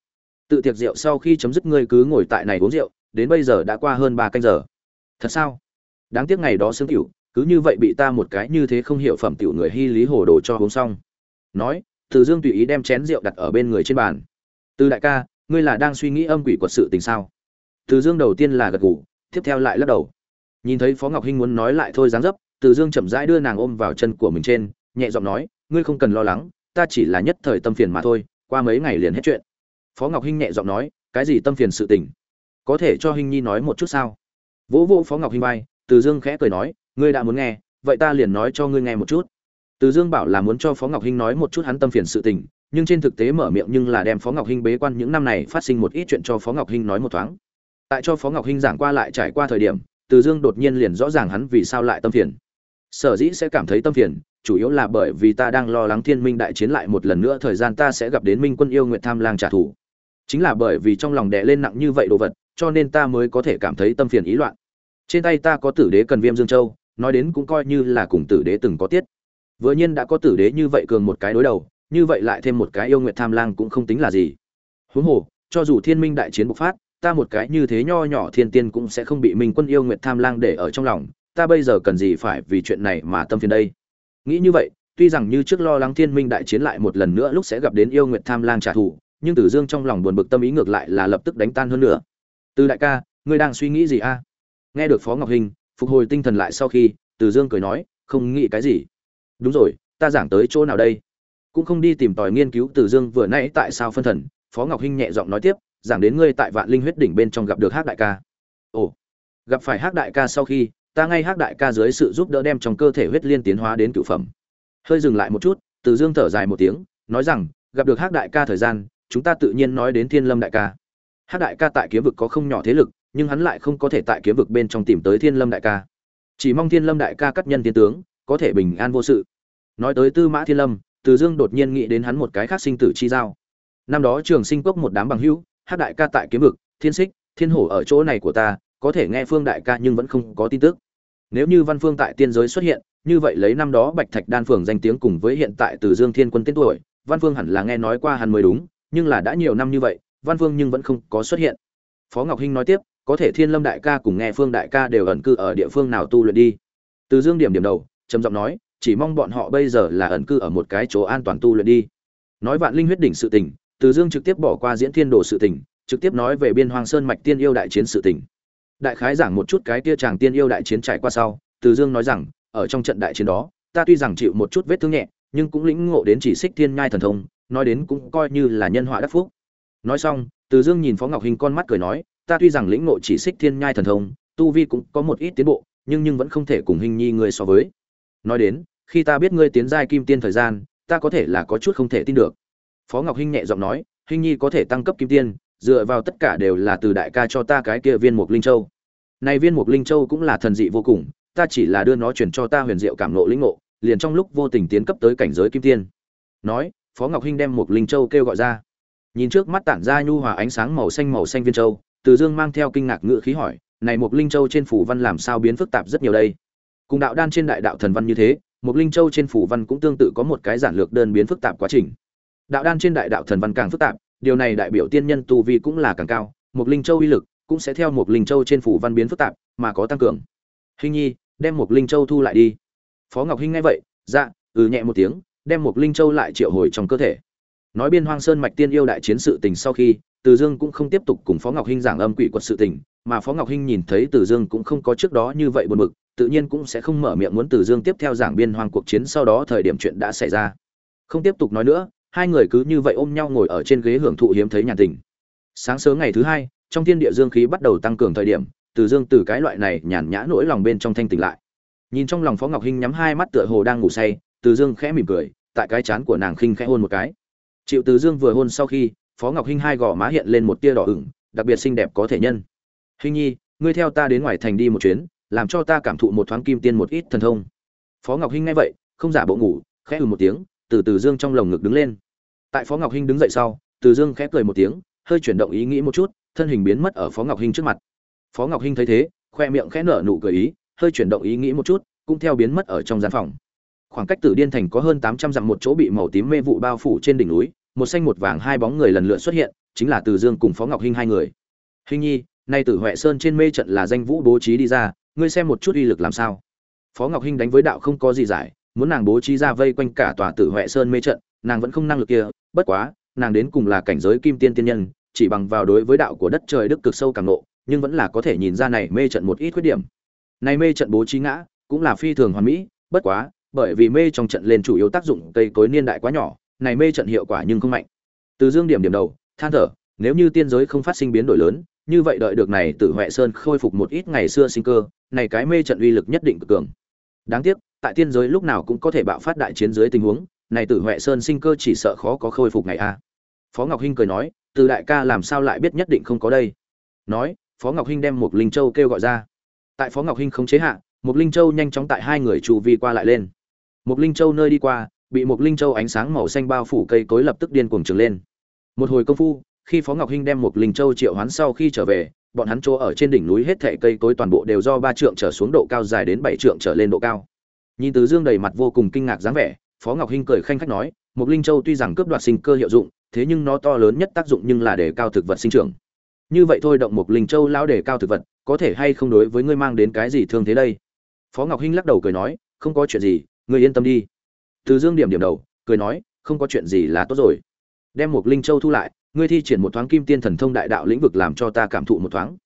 Tự tiệc rượu sau khi chấm dứt ngươi cứ ngồi tại này uống rượu, đến bây giờ đã qua hơn ba canh giờ. Thật sao? Đáng tiếc ngày đó sương tiểu, cứ như vậy bị ta một cái như thế không hiểu phẩm tiểu người hy lý hồ đồ cho uống xong. Nói, từ dương tùy ý đem chén rượu đặt ở bên người trên bàn. Từ đại ca, ngươi là đang suy nghĩ âm quỷ quật sự tình sao? Từ dương đầu tiên là gật gù, tiếp theo lại lắc đầu. Nhìn thấy phó ngọc hinh muốn nói lại thôi dáng dấp, từ dương chậm rãi đưa nàng ôm vào chân của mình trên, nhẹ giọng nói, ngươi không cần lo lắng ta chỉ là nhất thời tâm phiền mà thôi, qua mấy ngày liền hết chuyện. Phó ngọc hinh nhẹ giọng nói, cái gì tâm phiền sự tình? Có thể cho hinh nhi nói một chút sao? Vỗ vỗ phó ngọc hinh bay từ dương khẽ cười nói, ngươi đã muốn nghe, vậy ta liền nói cho ngươi nghe một chút. Từ dương bảo là muốn cho phó ngọc hinh nói một chút hắn tâm phiền sự tình, nhưng trên thực tế mở miệng nhưng là đem phó ngọc hinh bế quan những năm này phát sinh một ít chuyện cho phó ngọc hinh nói một thoáng. Tại cho phó ngọc hinh giảng qua lại trải qua thời điểm, từ dương đột nhiên liền rõ ràng hắn vì sao lại tâm phiền. Sở dĩ sẽ cảm thấy tâm phiền chủ yếu là bởi vì ta đang lo lắng thiên minh đại chiến lại một lần nữa, thời gian ta sẽ gặp đến minh quân yêu nguyện tham lang trả thù. Chính là bởi vì trong lòng đè lên nặng như vậy đồ vật, cho nên ta mới có thể cảm thấy tâm phiền ý loạn. Trên tay ta có tử đế cần viêm dương châu, nói đến cũng coi như là cùng tử đế từng có tiết. Vừa nhiên đã có tử đế như vậy cường một cái đối đầu, như vậy lại thêm một cái yêu nguyện tham lang cũng không tính là gì. Huống hồ, cho dù thiên minh đại chiến bộc phát, ta một cái như thế nho nhỏ thiên tiên cũng sẽ không bị minh quân yêu nguyện tham lang để ở trong lòng. Ta bây giờ cần gì phải vì chuyện này mà tâm phiền đây? Nghĩ như vậy, tuy rằng như trước lo lắng thiên minh đại chiến lại một lần nữa lúc sẽ gặp đến yêu nguyện tham lang trả thù, nhưng tử dương trong lòng buồn bực tâm ý ngược lại là lập tức đánh tan hơn nữa. Từ đại ca, ngươi đang suy nghĩ gì a? Nghe được phó ngọc hình, phục hồi tinh thần lại sau khi, tử dương cười nói, không nghĩ cái gì. Đúng rồi, ta giảng tới chỗ nào đây? Cũng không đi tìm tòi nghiên cứu tử dương vừa nãy tại sao phân thần, phó ngọc hinh nhẹ giọng nói tiếp, giảng đến ngươi tại vạn linh huyết đỉnh bên trong gặp được hắc đại ca. Ồ, gặp phải hắc đại ca sau khi ta ngay hắc đại ca dưới sự giúp đỡ đem trong cơ thể huyết liên tiến hóa đến cựu phẩm. Hơi dừng lại một chút, từ dương thở dài một tiếng, nói rằng, gặp được hắc đại ca thời gian, chúng ta tự nhiên nói đến thiên lâm đại ca. Hắc đại ca tại kiếm vực có không nhỏ thế lực, nhưng hắn lại không có thể tại kiếm vực bên trong tìm tới thiên lâm đại ca. Chỉ mong thiên lâm đại ca cắt nhân tiến tướng, có thể bình an vô sự. Nói tới tư mã thiên lâm, từ dương đột nhiên nghĩ đến hắn một cái khác sinh tử chi giao. Năm đó trường sinh cốc một đám bằng hữu hát đại ca tại kiếm vực, thiên xích, thiên hổ ở chỗ này của ta, có thể nghe phương đại ca nhưng vẫn không có tin tức nếu như văn phương tại tiên giới xuất hiện, như vậy lấy năm đó bạch thạch đan phường danh tiếng cùng với hiện tại từ dương thiên quân tên tuổi, văn phương hẳn là nghe nói qua hắn mới đúng, nhưng là đã nhiều năm như vậy, văn phương nhưng vẫn không có xuất hiện. Phó ngọc hinh nói tiếp, có thể thiên lâm đại ca cùng nghe phương đại ca đều ẩn cư ở địa phương nào tu luyện đi. Từ dương điểm điểm đầu, trầm giọng nói, chỉ mong bọn họ bây giờ là ẩn cư ở một cái chỗ an toàn tu luyện đi. Nói vạn linh huyết đỉnh sự tình, từ dương trực tiếp bỏ qua diễn thiên đồ sự tình, trực tiếp nói về biên hoàng sơn mạch tiên yêu đại chiến sự tình đại khái giảng một chút cái kia chàng tiên yêu đại chiến trải qua sau, từ dương nói rằng, ở trong trận đại chiến đó, ta tuy rằng chịu một chút vết thương nhẹ, nhưng cũng lĩnh ngộ đến chỉ xích thiên nhai thần thông, nói đến cũng coi như là nhân họa đắc phúc. Nói xong, từ dương nhìn phó ngọc hình con mắt cười nói, ta tuy rằng lĩnh ngộ chỉ xích thiên nhai thần thông, tu vi cũng có một ít tiến bộ, nhưng nhưng vẫn không thể cùng hình nhi người so với. Nói đến, khi ta biết ngươi tiến giai kim tiên thời gian, ta có thể là có chút không thể tin được. Phó ngọc hinh nhẹ giọng nói, Hình nhi có thể tăng cấp kim tiên dựa vào tất cả đều là từ đại ca cho ta cái kia viên mục linh châu. Này viên mục linh châu cũng là thần dị vô cùng, ta chỉ là đưa nó chuyển cho ta huyền diệu cảm nộ lĩnh ngộ, liền trong lúc vô tình tiến cấp tới cảnh giới kim tiên. Nói, phó ngọc hinh đem mục linh châu kêu gọi ra. Nhìn trước mắt tản ra nhu hòa ánh sáng màu xanh màu xanh viên châu, từ dương mang theo kinh ngạc ngự khí hỏi, này mục linh châu trên phủ văn làm sao biến phức tạp rất nhiều đây? Cùng đạo đan trên đại đạo thần văn như thế một linh châu trên phủ văn cũng tương tự có một cái giản lược đơn biến phức tạp quá trình. Đạo đan trên đại đạo thần văn càng phức tạp điều này đại biểu tiên nhân tu vi cũng là càng cao một linh châu uy lực cũng sẽ theo một linh châu trên phủ văn biến phức tạp mà có tăng cường. Hình nhi, đem một linh châu thu lại đi. Phó ngọc hinh nghe vậy dạ ừ nhẹ một tiếng, đem một linh châu lại triệu hồi trong cơ thể. Nói biên hoang sơn mạch tiên yêu đại chiến sự tình sau khi, từ dương cũng không tiếp tục cùng phó ngọc hinh giảng âm quỷ quật sự tình, mà phó ngọc hinh nhìn thấy từ dương cũng không có trước đó như vậy buồn bực, tự nhiên cũng sẽ không mở miệng muốn từ dương tiếp theo giảng biên hoang cuộc chiến sau đó thời điểm chuyện đã xảy ra. Không tiếp tục nói nữa hai người cứ như vậy ôm nhau ngồi ở trên ghế hưởng thụ hiếm thấy nhàn tình. Sáng sớm ngày thứ hai, trong thiên địa dương khí bắt đầu tăng cường thời điểm, từ dương từ cái loại này nhàn nhã nỗi lòng bên trong thanh tỉnh lại. Nhìn trong lòng phó ngọc hinh nhắm hai mắt tựa hồ đang ngủ say, từ dương khẽ mỉm cười, tại cái chán của nàng khinh khẽ hôn một cái. Chịu từ dương vừa hôn sau khi, phó ngọc hinh hai gò má hiện lên một tia đỏ ửng, đặc biệt xinh đẹp có thể nhân. Hinh nhi, ngươi theo ta đến ngoài thành đi một chuyến, làm cho ta cảm thụ một thoáng kim tiên một ít thần thông. Phó ngọc hinh nghe vậy, không giả bộ ngủ, khẽ ừ một tiếng, từ từ dương trong lồng ngực đứng lên tại phó ngọc hinh đứng dậy sau, từ dương khẽ cười một tiếng, hơi chuyển động ý nghĩ một chút, thân hình biến mất ở phó ngọc hinh trước mặt. Phó ngọc hinh thấy thế, khoe miệng khẽ nở nụ cười ý, hơi chuyển động ý nghĩ một chút, cũng theo biến mất ở trong gian phòng. Khoảng cách từ điên thành có hơn tám trăm dặm một chỗ bị màu tím mê vụ bao phủ trên đỉnh núi, một xanh một vàng hai bóng người lần lượt xuất hiện, chính là từ dương cùng phó ngọc hinh hai người. Hinh nhi, nay tử huệ sơn trên mê trận là danh vũ bố trí đi ra, ngươi xem một chút uy lực làm sao. Phó ngọc hinh đánh với đạo không có gì giải, muốn nàng bố trí ra vây quanh cả tòa tử huệ sơn mê trận nàng vẫn không năng lực kia, bất quá, nàng đến cùng là cảnh giới kim tiên tiên nhân, chỉ bằng vào đối với đạo của đất trời đức cực sâu càng nộ nhưng vẫn là có thể nhìn ra này mê trận một ít khuyết điểm. Này mê trận bố trí ngã, cũng là phi thường hoàn mỹ, bất quá, bởi vì mê trong trận lên chủ yếu tác dụng cây cối niên đại quá nhỏ, này mê trận hiệu quả nhưng không mạnh. Từ dương điểm điểm đầu, than thở, nếu như tiên giới không phát sinh biến đổi lớn, như vậy đợi được này tử huệ sơn khôi phục một ít ngày xưa sinh cơ, này cái mê trận uy lực nhất định cực cường. Đáng tiếc, tại tiên giới lúc nào cũng có thể bạo phát đại chiến dưới tình huống này tử huệ sơn sinh cơ chỉ sợ khó có khôi phục ngày a. Phó ngọc hinh cười nói, từ đại ca làm sao lại biết nhất định không có đây? Nói, phó ngọc hinh đem một linh châu kêu gọi ra. Tại phó ngọc hinh không chế hạ một linh châu nhanh chóng tại hai người chu vi qua lại lên. Một linh châu nơi đi qua, bị một linh châu ánh sáng màu xanh bao phủ cây cối lập tức điên cuồng trừng lên. Một hồi công phu, khi phó ngọc hinh đem một linh châu triệu hoán sau khi trở về, bọn hắn chỗ ở trên đỉnh núi hết thảy cây cối toàn bộ đều do ba trượng trở xuống độ cao dài đến bảy trượng trở lên độ cao. Nhìn từ dương đầy mặt vô cùng kinh ngạc dáng vẻ phó ngọc hinh cười khanh khách nói mục linh châu tuy rằng cướp đoạt sinh cơ hiệu dụng, thế nhưng nó to lớn nhất tác dụng nhưng là để cao thực vật sinh trưởng. Như vậy thôi động mục linh châu lão để cao thực vật, có thể hay không đối với ngươi mang đến cái gì thương thế đây? Phó ngọc hinh lắc đầu cười nói, không có chuyện gì, ngươi yên tâm đi. Từ dương điểm điểm đầu, cười nói, không có chuyện gì là tốt rồi. Đem mục linh châu thu lại, ngươi thi triển một thoáng kim tiên thần thông đại đạo lĩnh vực làm cho ta cảm thụ một thoáng.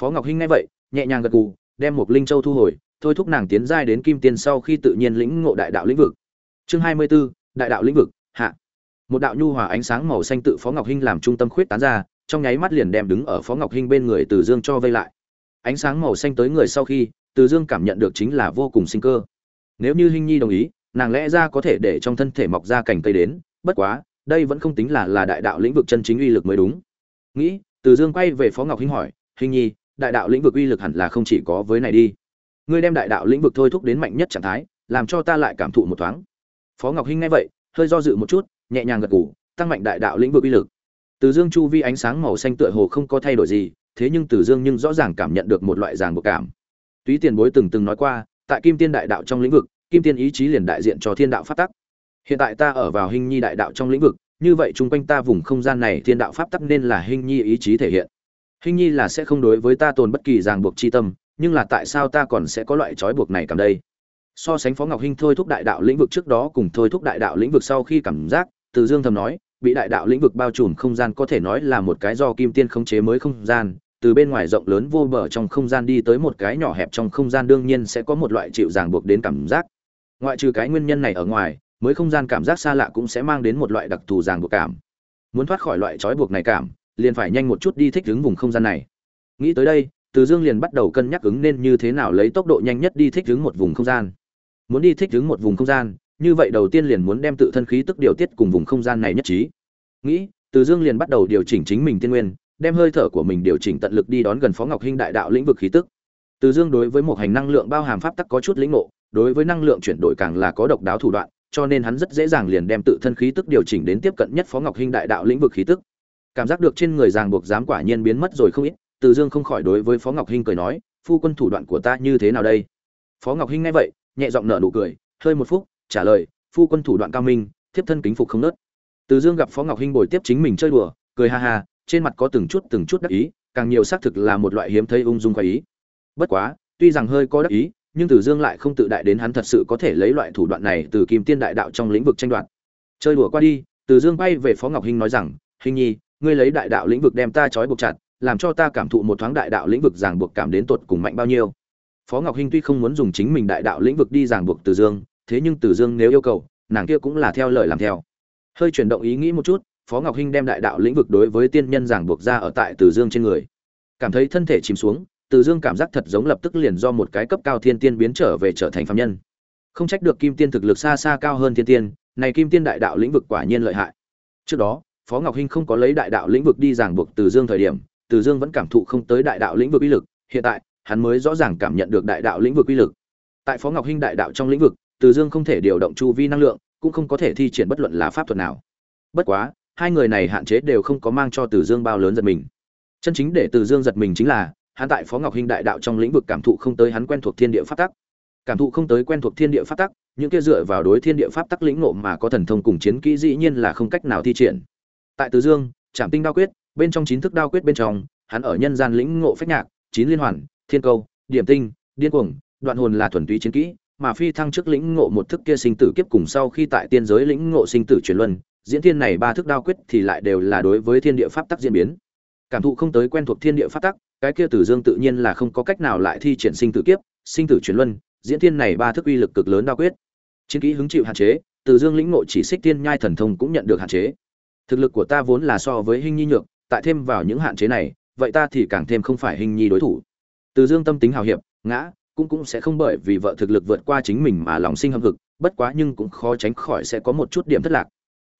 Phó ngọc hinh nghe vậy, nhẹ nhàng gật gù, đem mục linh châu thu hồi, thôi thúc nàng tiến giai đến kim tiên sau khi tự nhiên lĩnh ngộ đại đạo lĩnh vực chương hai mươi 24, đại đạo lĩnh vực hạ. Một đạo nhu hòa ánh sáng màu xanh tự phó ngọc hinh làm trung tâm khuyết tán ra trong nháy mắt liền đem đứng ở phó ngọc hinh bên người từ dương cho vây lại. Ánh sáng màu xanh tới người sau khi từ dương cảm nhận được chính là vô cùng sinh cơ. Nếu như hinh nhi đồng ý nàng lẽ ra có thể để trong thân thể mọc ra cành cây đến bất quá đây vẫn không tính là là đại đạo lĩnh vực chân chính uy lực mới đúng. Nghĩ từ dương quay về phó ngọc hinh hỏi hinh nhi đại đạo lĩnh vực uy lực hẳn là không chỉ có với này đi. Ngươi đem đại đạo lĩnh vực thôi thúc đến mạnh nhất trạng thái làm cho ta lại cảm thụ một thoáng phó ngọc hinh nghe vậy, hơi do dự một chút, nhẹ nhàng gật gù, tăng mạnh đại đạo lĩnh vực uy lực. Từ dương chu vi ánh sáng màu xanh tựa hồ không có thay đổi gì, thế nhưng từ dương nhưng rõ ràng cảm nhận được một loại ràng buộc cảm. Túy tiền bối từng từng nói qua, tại kim tiên đại đạo trong lĩnh vực, kim tiên ý chí liền đại diện cho thiên đạo pháp tắc. Hiện tại ta ở vào hình nhi đại đạo trong lĩnh vực, như vậy chung quanh ta vùng không gian này thiên đạo pháp tắc nên là hình nhi ý chí thể hiện. Hình nhi là sẽ không đối với ta tồn bất kỳ ràng buộc chi tâm, nhưng là tại sao ta còn sẽ có loại trói buộc này cảm đây? So sánh phó ngọc hinh thôi thúc đại đạo lĩnh vực trước đó cùng thôi thúc đại đạo lĩnh vực sau khi cảm giác, từ dương thầm nói, bị đại đạo lĩnh vực bao trùm không gian có thể nói là một cái do kim tiên khống chế mới không gian, từ bên ngoài rộng lớn vô bờ trong không gian đi tới một cái nhỏ hẹp trong không gian đương nhiên sẽ có một loại chịu ràng buộc đến cảm giác. Ngoại trừ cái nguyên nhân này ở ngoài, mới không gian cảm giác xa lạ cũng sẽ mang đến một loại đặc thù ràng buộc cảm. Muốn thoát khỏi loại trói buộc này cảm, liền phải nhanh một chút đi thích ứng vùng không gian này. Nghĩ tới đây, từ dương liền bắt đầu cân nhắc ứng nên như thế nào lấy tốc độ nhanh nhất đi thích ứng một vùng không gian muốn đi thích ứng một vùng không gian, như vậy đầu tiên liền muốn đem tự thân khí tức điều tiết cùng vùng không gian này nhất trí. Nghĩ, từ dương liền bắt đầu điều chỉnh chính mình tiên nguyên, đem hơi thở của mình điều chỉnh tận lực đi đón gần phó ngọc hinh đại đạo lĩnh vực khí tức. Từ dương đối với một hành năng lượng bao hàm pháp tắc có chút lĩnh ngộ, đối với năng lượng chuyển đổi càng là có độc đáo thủ đoạn, cho nên hắn rất dễ dàng liền đem tự thân khí tức điều chỉnh đến tiếp cận nhất phó ngọc hinh đại đạo lĩnh vực khí tức. Cảm giác được trên người ràng buộc dám quả nhiên biến mất rồi không ít, từ dương không khỏi đối với phó ngọc hinh cười nói, phu quân thủ đoạn của ta như thế nào đây? Phó ngọc hinh nghe vậy nhẹ giọng nở nụ cười, hơi một phút, trả lời, phu quân thủ đoạn cao minh, thiếp thân kính phục không nớt. Từ dương gặp phó ngọc hinh bồi tiếp chính mình chơi đùa, cười ha ha, trên mặt có từng chút từng chút đắc ý, càng nhiều xác thực là một loại hiếm thấy ung dung khoái ý. Bất quá, tuy rằng hơi có đắc ý, nhưng từ dương lại không tự đại đến hắn thật sự có thể lấy loại thủ đoạn này từ kim tiên đại đạo trong lĩnh vực tranh đoạt. Chơi đùa qua đi, từ dương bay về phó ngọc hinh nói rằng hình nhi, ngươi lấy đại đạo lĩnh vực đem ta trói buộc chặt, làm cho ta cảm thụ một thoáng đại đạo lĩnh vực ràng buộc cảm đến tột cùng mạnh bao nhiêu phó ngọc hinh tuy không muốn dùng chính mình đại đạo lĩnh vực đi giảng buộc từ dương, thế nhưng từ dương nếu yêu cầu, nàng kia cũng là theo lời làm theo. Hơi chuyển động ý nghĩ một chút, phó ngọc hinh đem đại đạo lĩnh vực đối với tiên nhân giảng buộc ra ở tại từ dương trên người. Cảm thấy thân thể chìm xuống, từ dương cảm giác thật giống lập tức liền do một cái cấp cao thiên tiên biến trở về trở thành phạm nhân. Không trách được kim tiên thực lực xa xa cao hơn thiên tiên, này kim tiên đại đạo lĩnh vực quả nhiên lợi hại. Trước đó, phó ngọc hinh không có lấy đại đạo lĩnh vực đi giảng buộc từ dương thời điểm, từ dương vẫn cảm thụ không tới đại đạo lĩnh vực uy lực, hiện tại hắn mới rõ ràng cảm nhận được đại đạo lĩnh vực uy lực. Tại phó ngọc hinh đại đạo trong lĩnh vực, từ dương không thể điều động chu vi năng lượng, cũng không có thể thi triển bất luận là pháp thuật nào. Bất quá, hai người này hạn chế đều không có mang cho từ dương bao lớn giật mình. Chân chính để từ dương giật mình chính là, hắn tại phó ngọc hinh đại đạo trong lĩnh vực cảm thụ không tới hắn quen thuộc thiên địa pháp tắc. Cảm thụ không tới quen thuộc thiên địa pháp tắc, những kia dựa vào đối thiên địa pháp tắc lĩnh ngộ mà có thần thông cùng chiến kỹ dĩ nhiên là không cách nào thi triển. Tại từ dương trạm tinh đao quyết, bên trong chín thức đao quyết bên trong, hắn ở nhân gian lĩnh ngộ phách nhạc, chín liên hoàn thiên câu, điểm tinh, điên cuồng, đoạn hồn là thuần túy chiến kỹ, mà phi thăng trước lĩnh ngộ một thức kia sinh tử kiếp cùng sau khi tại tiên giới lĩnh ngộ sinh tử truyền luân, diễn thiên này ba thức đao quyết thì lại đều là đối với thiên địa pháp tắc diễn biến. Cảm thụ không tới quen thuộc thiên địa pháp tắc, cái kia tử dương tự nhiên là không có cách nào lại thi triển sinh tử kiếp, sinh tử truyền luân, diễn thiên này ba thức uy lực cực lớn đao quyết. Chiến kỹ hứng chịu hạn chế, tử dương lĩnh ngộ chỉ xích tiên nhai thần thông cũng nhận được hạn chế. Thực lực của ta vốn là so với hình nhi nhược, tại thêm vào những hạn chế này, vậy ta thì càng thêm không phải hình nhi đối thủ từ dương tâm tính hào hiệp, ngã, cũng cũng sẽ không bởi vì vợ thực lực vượt qua chính mình mà lòng sinh hâm hực, bất quá nhưng cũng khó tránh khỏi sẽ có một chút điểm thất lạc.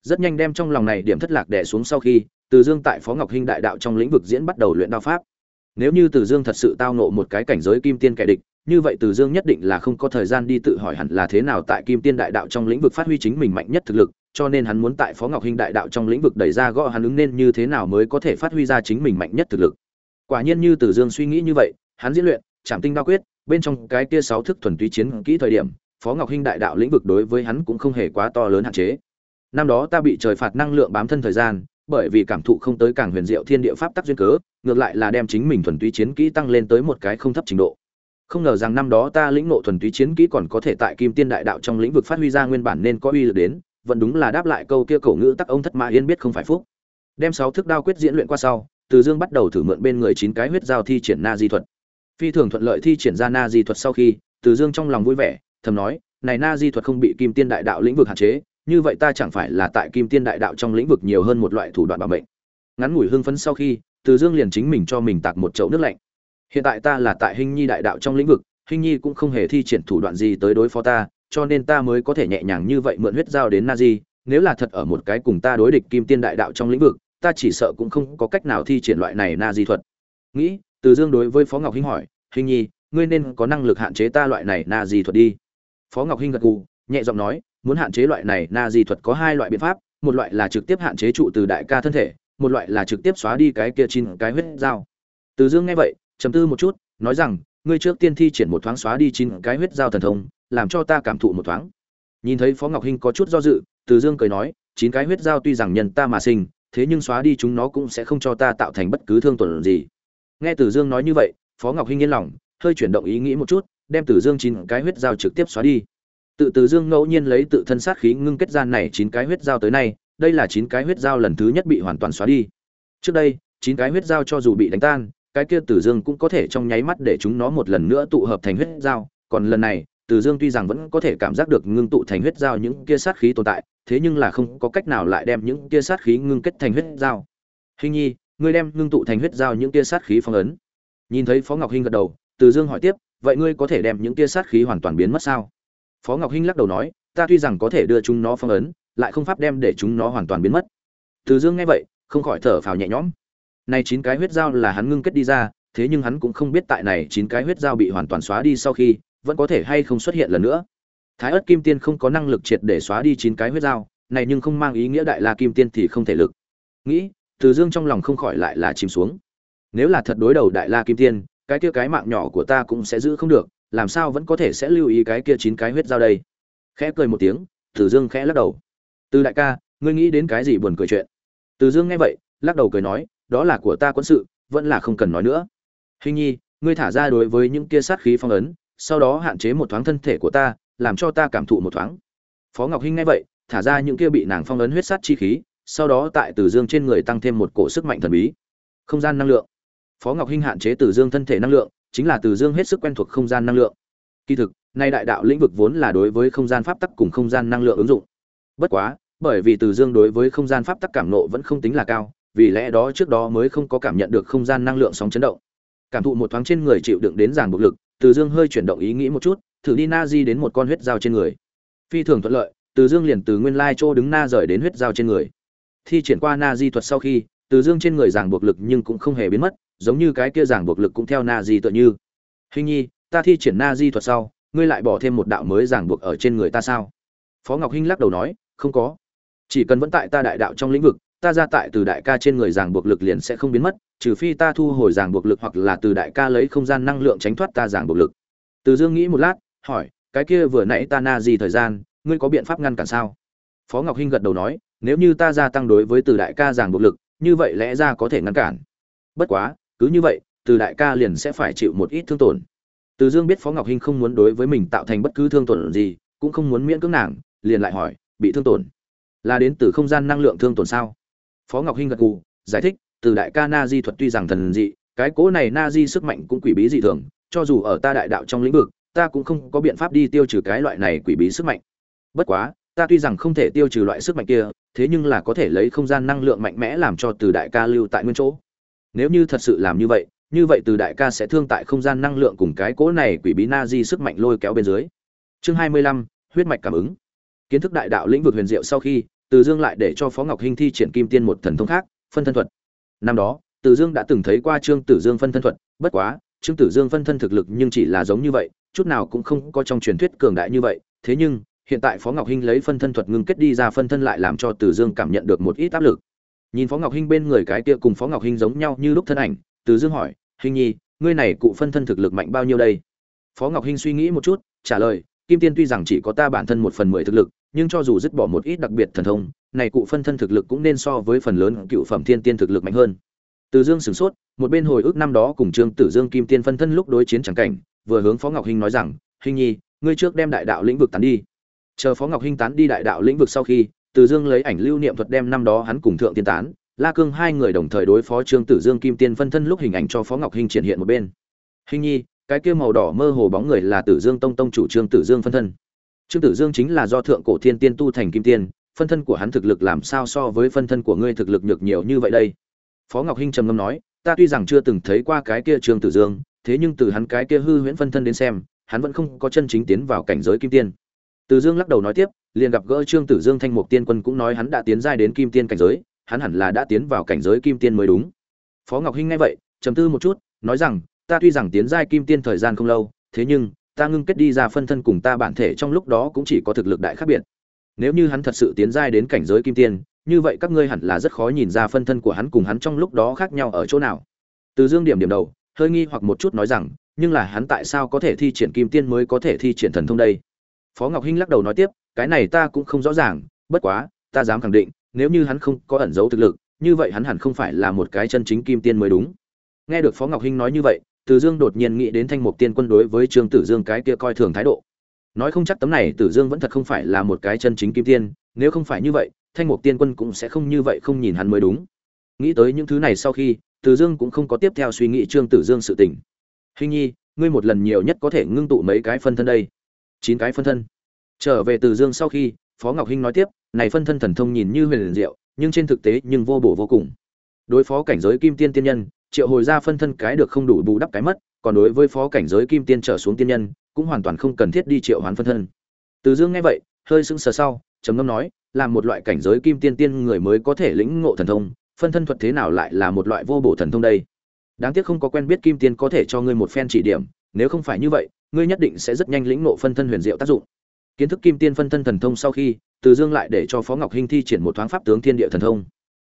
Rất nhanh đem trong lòng này điểm thất lạc đè xuống sau khi, từ dương tại phó ngọc hinh đại đạo trong lĩnh vực diễn bắt đầu luyện đao pháp. Nếu như từ dương thật sự tao nộ một cái cảnh giới kim tiên kẻ địch, như vậy từ dương nhất định là không có thời gian đi tự hỏi hẳn là thế nào tại kim tiên đại đạo trong lĩnh vực phát huy chính mình mạnh nhất thực lực, cho nên hắn muốn tại phó ngọc hinh đại đạo trong lĩnh vực đẩy ra gõ hắn ứng nên như thế nào mới có thể phát huy ra chính mình mạnh nhất thực lực. Quả nhiên như từ dương suy nghĩ như vậy hắn diễn luyện chạm tinh đao quyết, bên trong cái kia sáu thức thuần túy chiến kỹ thời điểm, phó ngọc hinh đại đạo lĩnh vực đối với hắn cũng không hề quá to lớn hạn chế. Năm đó ta bị trời phạt năng lượng bám thân thời gian, bởi vì cảm thụ không tới càng huyền diệu thiên địa pháp tắc duyên cớ, ngược lại là đem chính mình thuần túy chiến kỹ tăng lên tới một cái không thấp trình độ. Không ngờ rằng năm đó ta lĩnh nộ thuần túy chiến kỹ còn có thể tại kim tiên đại đạo trong lĩnh vực phát huy ra nguyên bản nên có uy lực đến, vẫn đúng là đáp lại câu kia cổ ngữ tắc ông thất mã yên biết không phải phúc. Đem sáu thức đao quyết diễn luyện qua sau, từ dương bắt đầu thử mượn bên người chín cái huyết giao thi triển na di thuật phi thường thuận lợi thi triển ra na di thuật sau khi, từ dương trong lòng vui vẻ, thầm nói, này na di thuật không bị kim tiên đại đạo lĩnh vực hạn chế, như vậy ta chẳng phải là tại kim tiên đại đạo trong lĩnh vực nhiều hơn một loại thủ đoạn bảo mệnh. Ngắn ngủi hưng phấn sau khi, từ dương liền chính mình cho mình tạc một chậu nước lạnh. Hiện tại ta là tại hình nhi đại đạo trong lĩnh vực hình nhi cũng không hề thi triển thủ đoạn gì tới đối phó ta, cho nên ta mới có thể nhẹ nhàng như vậy mượn huyết giao đến na di, nếu là thật ở một cái cùng ta đối địch kim tiên đại đạo trong lĩnh vực, ta chỉ sợ cũng không có cách nào thi triển loại này na di thuật. Nghĩ từ dương đối với phó ngọc hinh hỏi hình nhi, ngươi nên có năng lực hạn chế ta loại này na di thuật đi. Phó ngọc hinh gật gù, nhẹ giọng nói, muốn hạn chế loại này na di thuật có hai loại biện pháp, một loại là trực tiếp hạn chế trụ từ đại ca thân thể, một loại là trực tiếp xóa đi cái kia chín cái huyết dao từ dương nghe vậy, trầm tư một chút, nói rằng, ngươi trước tiên thi triển một thoáng xóa đi chín cái huyết dao thần thông, làm cho ta cảm thụ một thoáng. Nhìn thấy phó ngọc hinh có chút do dự, từ dương cười nói, chín cái huyết dao tuy rằng nhân ta mà sinh, thế nhưng xóa đi chúng nó cũng sẽ không cho ta tạo thành bất cứ thương tổn gì nghe Tử dương nói như vậy phó ngọc hinh yên lòng hơi chuyển động ý nghĩ một chút đem Tử dương chín cái huyết dao trực tiếp xóa đi. Tự Tử dương ngẫu nhiên lấy tự thân sát khí ngưng kết gian này chín cái huyết dao tới nay đây là chín cái huyết dao lần thứ nhất bị hoàn toàn xóa đi. Trước đây chín cái huyết dao cho dù bị đánh tan cái kia Tử Dương cũng có thể trong nháy mắt để chúng nó một lần nữa tụ hợp thành huyết dao, còn lần này, Tử Dương tuy rằng vẫn có thể cảm giác được ngưng tụ thành huyết dao những kia sát khí tồn tại, thế nhưng là không có cách nào lại đem những kia sát khí ngưng kết thành huyết dao. Hình Nhi, ngươi đem ngưng tụ thành huyết dao những tia sát khí phong ấn. Nhìn thấy Phó Ngọc Hinh gật đầu, Từ Dương hỏi tiếp, vậy ngươi có thể đem những tia sát khí hoàn toàn biến mất sao? Phó Ngọc Hinh lắc đầu nói, ta tuy rằng có thể đưa chúng nó phong ấn, lại không pháp đem để chúng nó hoàn toàn biến mất. Từ Dương nghe vậy, không khỏi thở phào nhẹ nhõm. Này chín cái huyết dao là hắn ngưng kết đi ra, thế nhưng hắn cũng không biết tại này chín cái huyết dao bị hoàn toàn xóa đi sau khi, vẫn có thể hay không xuất hiện lần nữa. Thái ớt kim tiên không có năng lực triệt để xóa đi chín cái huyết dao, này nhưng không mang ý nghĩa đại la kim tiên thì không thể lực. Nghĩ, từ Dương trong lòng không khỏi lại là chìm xuống. Nếu là thật đối đầu đại la kim tiên, cái kia cái mạng nhỏ của ta cũng sẽ giữ không được, làm sao vẫn có thể sẽ lưu ý cái kia chín cái huyết dao đây. Khẽ cười một tiếng, Từ Dương khẽ lắc đầu. Từ đại ca, ngươi nghĩ đến cái gì buồn cười chuyện? Từ Dương nghe vậy, lắc đầu cười nói, đó là của ta quân sự vẫn là không cần nói nữa hình nhi ngươi thả ra đối với những kia sát khí phong ấn sau đó hạn chế một thoáng thân thể của ta làm cho ta cảm thụ một thoáng phó ngọc hinh nghe vậy thả ra những kia bị nàng phong ấn huyết sát chi khí sau đó tại từ dương trên người tăng thêm một cổ sức mạnh thần bí. Không gian năng lượng. Phó ngọc hinh hạn chế từ dương thân thể năng lượng, chính là từ dương hết sức quen thuộc không gian năng lượng. Kỳ thực, nay đại đạo lĩnh vực vốn là đối với không gian pháp tắc cùng không gian năng lượng ứng dụng. Bất quá, bởi vì từ dương đối với không gian pháp tắc cảm nộ vẫn không tính là cao, vì lẽ đó trước đó mới không có cảm nhận được không gian năng lượng sóng chấn động. Cảm thụ một thoáng trên người chịu đựng đến giảng buộc lực, từ dương hơi chuyển động ý nghĩ một chút, thử đi na di đến một con huyết dao trên người. Phi thường thuận lợi, từ dương liền từ nguyên lai chỗ đứng na rời đến huyết dao trên người thi triển qua na di thuật sau khi, từ dương trên người giảng buộc lực nhưng cũng không hề biến mất, giống như cái kia giảng buộc lực cũng theo na di tựa như. Hình nhi, ta thi triển na di thuật sau, ngươi lại bỏ thêm một đạo mới giảng buộc ở trên người ta sao? Phó ngọc hinh lắc đầu nói, không có. Chỉ cần vẫn tại ta đại đạo trong lĩnh vực, ta ra tại từ đại ca trên người giảng buộc lực liền sẽ không biến mất, trừ phi ta thu hồi giảng buộc lực hoặc là từ đại ca lấy không gian năng lượng tránh thoát ta giảng buộc lực. Từ dương nghĩ một lát, hỏi, cái kia vừa nãy ta na Di thời gian, ngươi có biện pháp ngăn cản sao? Phó ngọc hinh gật đầu nói nếu như ta gia tăng đối với từ đại ca giảng bộc lực, như vậy lẽ ra có thể ngăn cản. Bất quá, cứ như vậy, từ đại ca liền sẽ phải chịu một ít thương tổn. Từ dương biết phó ngọc hinh không muốn đối với mình tạo thành bất cứ thương tổn gì, cũng không muốn miễn cưỡng nàng, liền lại hỏi, bị thương tổn? Là đến từ không gian năng lượng thương tổn sao? Phó ngọc hinh gật gù, giải thích, từ đại ca na di thuật tuy rằng thần dị, cái cố này na di sức mạnh cũng quỷ bí dị thường, cho dù ở ta đại đạo trong lĩnh vực, ta cũng không có biện pháp đi tiêu trừ cái loại này quỷ bí sức mạnh. Bất quá ta tuy rằng không thể tiêu trừ loại sức mạnh kia, thế nhưng là có thể lấy không gian năng lượng mạnh mẽ làm cho từ đại ca lưu tại nguyên chỗ. Nếu như thật sự làm như vậy như vậy từ đại ca sẽ thương tại không gian năng lượng cùng cái cỗ này quỷ bí na di sức mạnh lôi kéo bên dưới. Chương hai mươi lăm, huyết mạch cảm ứng. Kiến thức đại đạo lĩnh vực huyền diệu sau khi, từ dương lại để cho phó ngọc hinh thi triển kim tiên một thần thông khác, phân thân thuật. Năm đó, từ dương đã từng thấy qua trương tử dương phân thân thuật, bất quá, trương tử dương phân thân thực lực nhưng chỉ là giống như vậy, chút nào cũng không có trong truyền thuyết cường đại như vậy, thế nhưng hiện tại phó ngọc hinh lấy phân thân thuật ngưng kết đi ra phân thân lại làm cho từ dương cảm nhận được một ít áp lực. Nhìn phó ngọc hinh bên người cái kia cùng phó ngọc hinh giống nhau như lúc thân ảnh, từ dương hỏi hình nhi, ngươi này cụ phân thân thực lực mạnh bao nhiêu đây? Phó ngọc hinh suy nghĩ một chút, trả lời, kim tiên tuy rằng chỉ có ta bản thân một phần mười thực lực, nhưng cho dù dứt bỏ một ít đặc biệt thần thông, này cụ phân thân thực lực cũng nên so với phần lớn cựu phẩm thiên tiên thực lực mạnh hơn. Từ dương sửng sốt, một bên hồi ức năm đó cùng trương tử dương kim tiên phân thân lúc đối chiến chẳng cảnh, vừa hướng phó ngọc hinh nói rằng hình nhi, ngươi trước đem đại đạo lĩnh vực tán đi chờ phó ngọc hinh tán đi đại đạo lĩnh vực sau khi, từ dương lấy ảnh lưu niệm thuật đem năm đó hắn cùng thượng tiên tán, la cương hai người đồng thời đối phó trương tử dương kim tiên phân thân lúc hình ảnh cho phó ngọc hinh triển hiện một bên. Hình nhi, cái kia màu đỏ mơ hồ bóng người là tử dương tông tông chủ trương tử dương phân thân. Trương tử dương chính là do thượng cổ thiên tiên tu thành kim tiên, phân thân của hắn thực lực làm sao so với phân thân của ngươi thực lực nhược nhiều như vậy đây? Phó ngọc hinh trầm ngâm nói, ta tuy rằng chưa từng thấy qua cái kia trương tử dương, thế nhưng từ hắn cái kia hư huyễn phân thân đến xem, hắn vẫn không có chân chính tiến vào cảnh giới kim tiên từ dương lắc đầu nói tiếp, liền gặp gỡ trương tử dương thanh mục tiên quân cũng nói hắn đã tiến giai đến kim tiên cảnh giới, hắn hẳn là đã tiến vào cảnh giới kim tiên mới đúng. Phó ngọc hinh nghe vậy, trầm tư một chút, nói rằng, ta tuy rằng tiến giai kim tiên thời gian không lâu, thế nhưng, ta ngưng kết đi ra phân thân cùng ta bản thể trong lúc đó cũng chỉ có thực lực đại khác biệt. Nếu như hắn thật sự tiến giai đến cảnh giới kim tiên, như vậy các ngươi hẳn là rất khó nhìn ra phân thân của hắn cùng hắn trong lúc đó khác nhau ở chỗ nào. Từ dương điểm điểm đầu, hơi nghi hoặc một chút nói rằng, nhưng là hắn tại sao có thể thi triển kim tiên mới có thể thi triển thần thông đây? Phó ngọc hinh lắc đầu nói tiếp, cái này ta cũng không rõ ràng, bất quá, ta dám khẳng định, nếu như hắn không có ẩn giấu thực lực, như vậy hắn hẳn không phải là một cái chân chính kim tiên mới đúng. Nghe được phó ngọc hinh nói như vậy, từ dương đột nhiên nghĩ đến thanh mục tiên quân đối với trương tử dương cái kia coi thường thái độ. Nói không chắc tấm này tử dương vẫn thật không phải là một cái chân chính kim tiên, nếu không phải như vậy, thanh mục tiên quân cũng sẽ không như vậy không nhìn hắn mới đúng. Nghĩ tới những thứ này sau khi, Từ dương cũng không có tiếp theo suy nghĩ trương tử dương sự tình. Hình nhi, ngươi một lần nhiều nhất có thể ngưng tụ mấy cái phân thân đây? Chín cái phân thân. Trở về từ dương sau khi, phó ngọc hinh nói tiếp, này phân thân thần thông nhìn như huyền diệu, nhưng trên thực tế nhưng vô bổ vô cùng. Đối phó cảnh giới kim tiên tiên nhân, triệu hồi ra phân thân cái được không đủ bù đắp cái mất, còn đối với phó cảnh giới kim tiên trở xuống tiên nhân, cũng hoàn toàn không cần thiết đi triệu hoán phân thân. Từ dương nghe vậy, hơi sững sờ sau, trầm ngâm nói, là một loại cảnh giới kim tiên tiên người mới có thể lĩnh ngộ thần thông, phân thân thuật thế nào lại là một loại vô bổ thần thông đây? Đáng tiếc không có quen biết kim tiên có thể cho ngươi một phen chỉ điểm, nếu không phải như vậy ngươi nhất định sẽ rất nhanh lĩnh ngộ phân thân huyền diệu tác dụng. Kiến thức kim tiên phân thân thần thông sau khi, từ dương lại để cho phó ngọc hinh thi triển một thoáng pháp tướng thiên địa thần thông.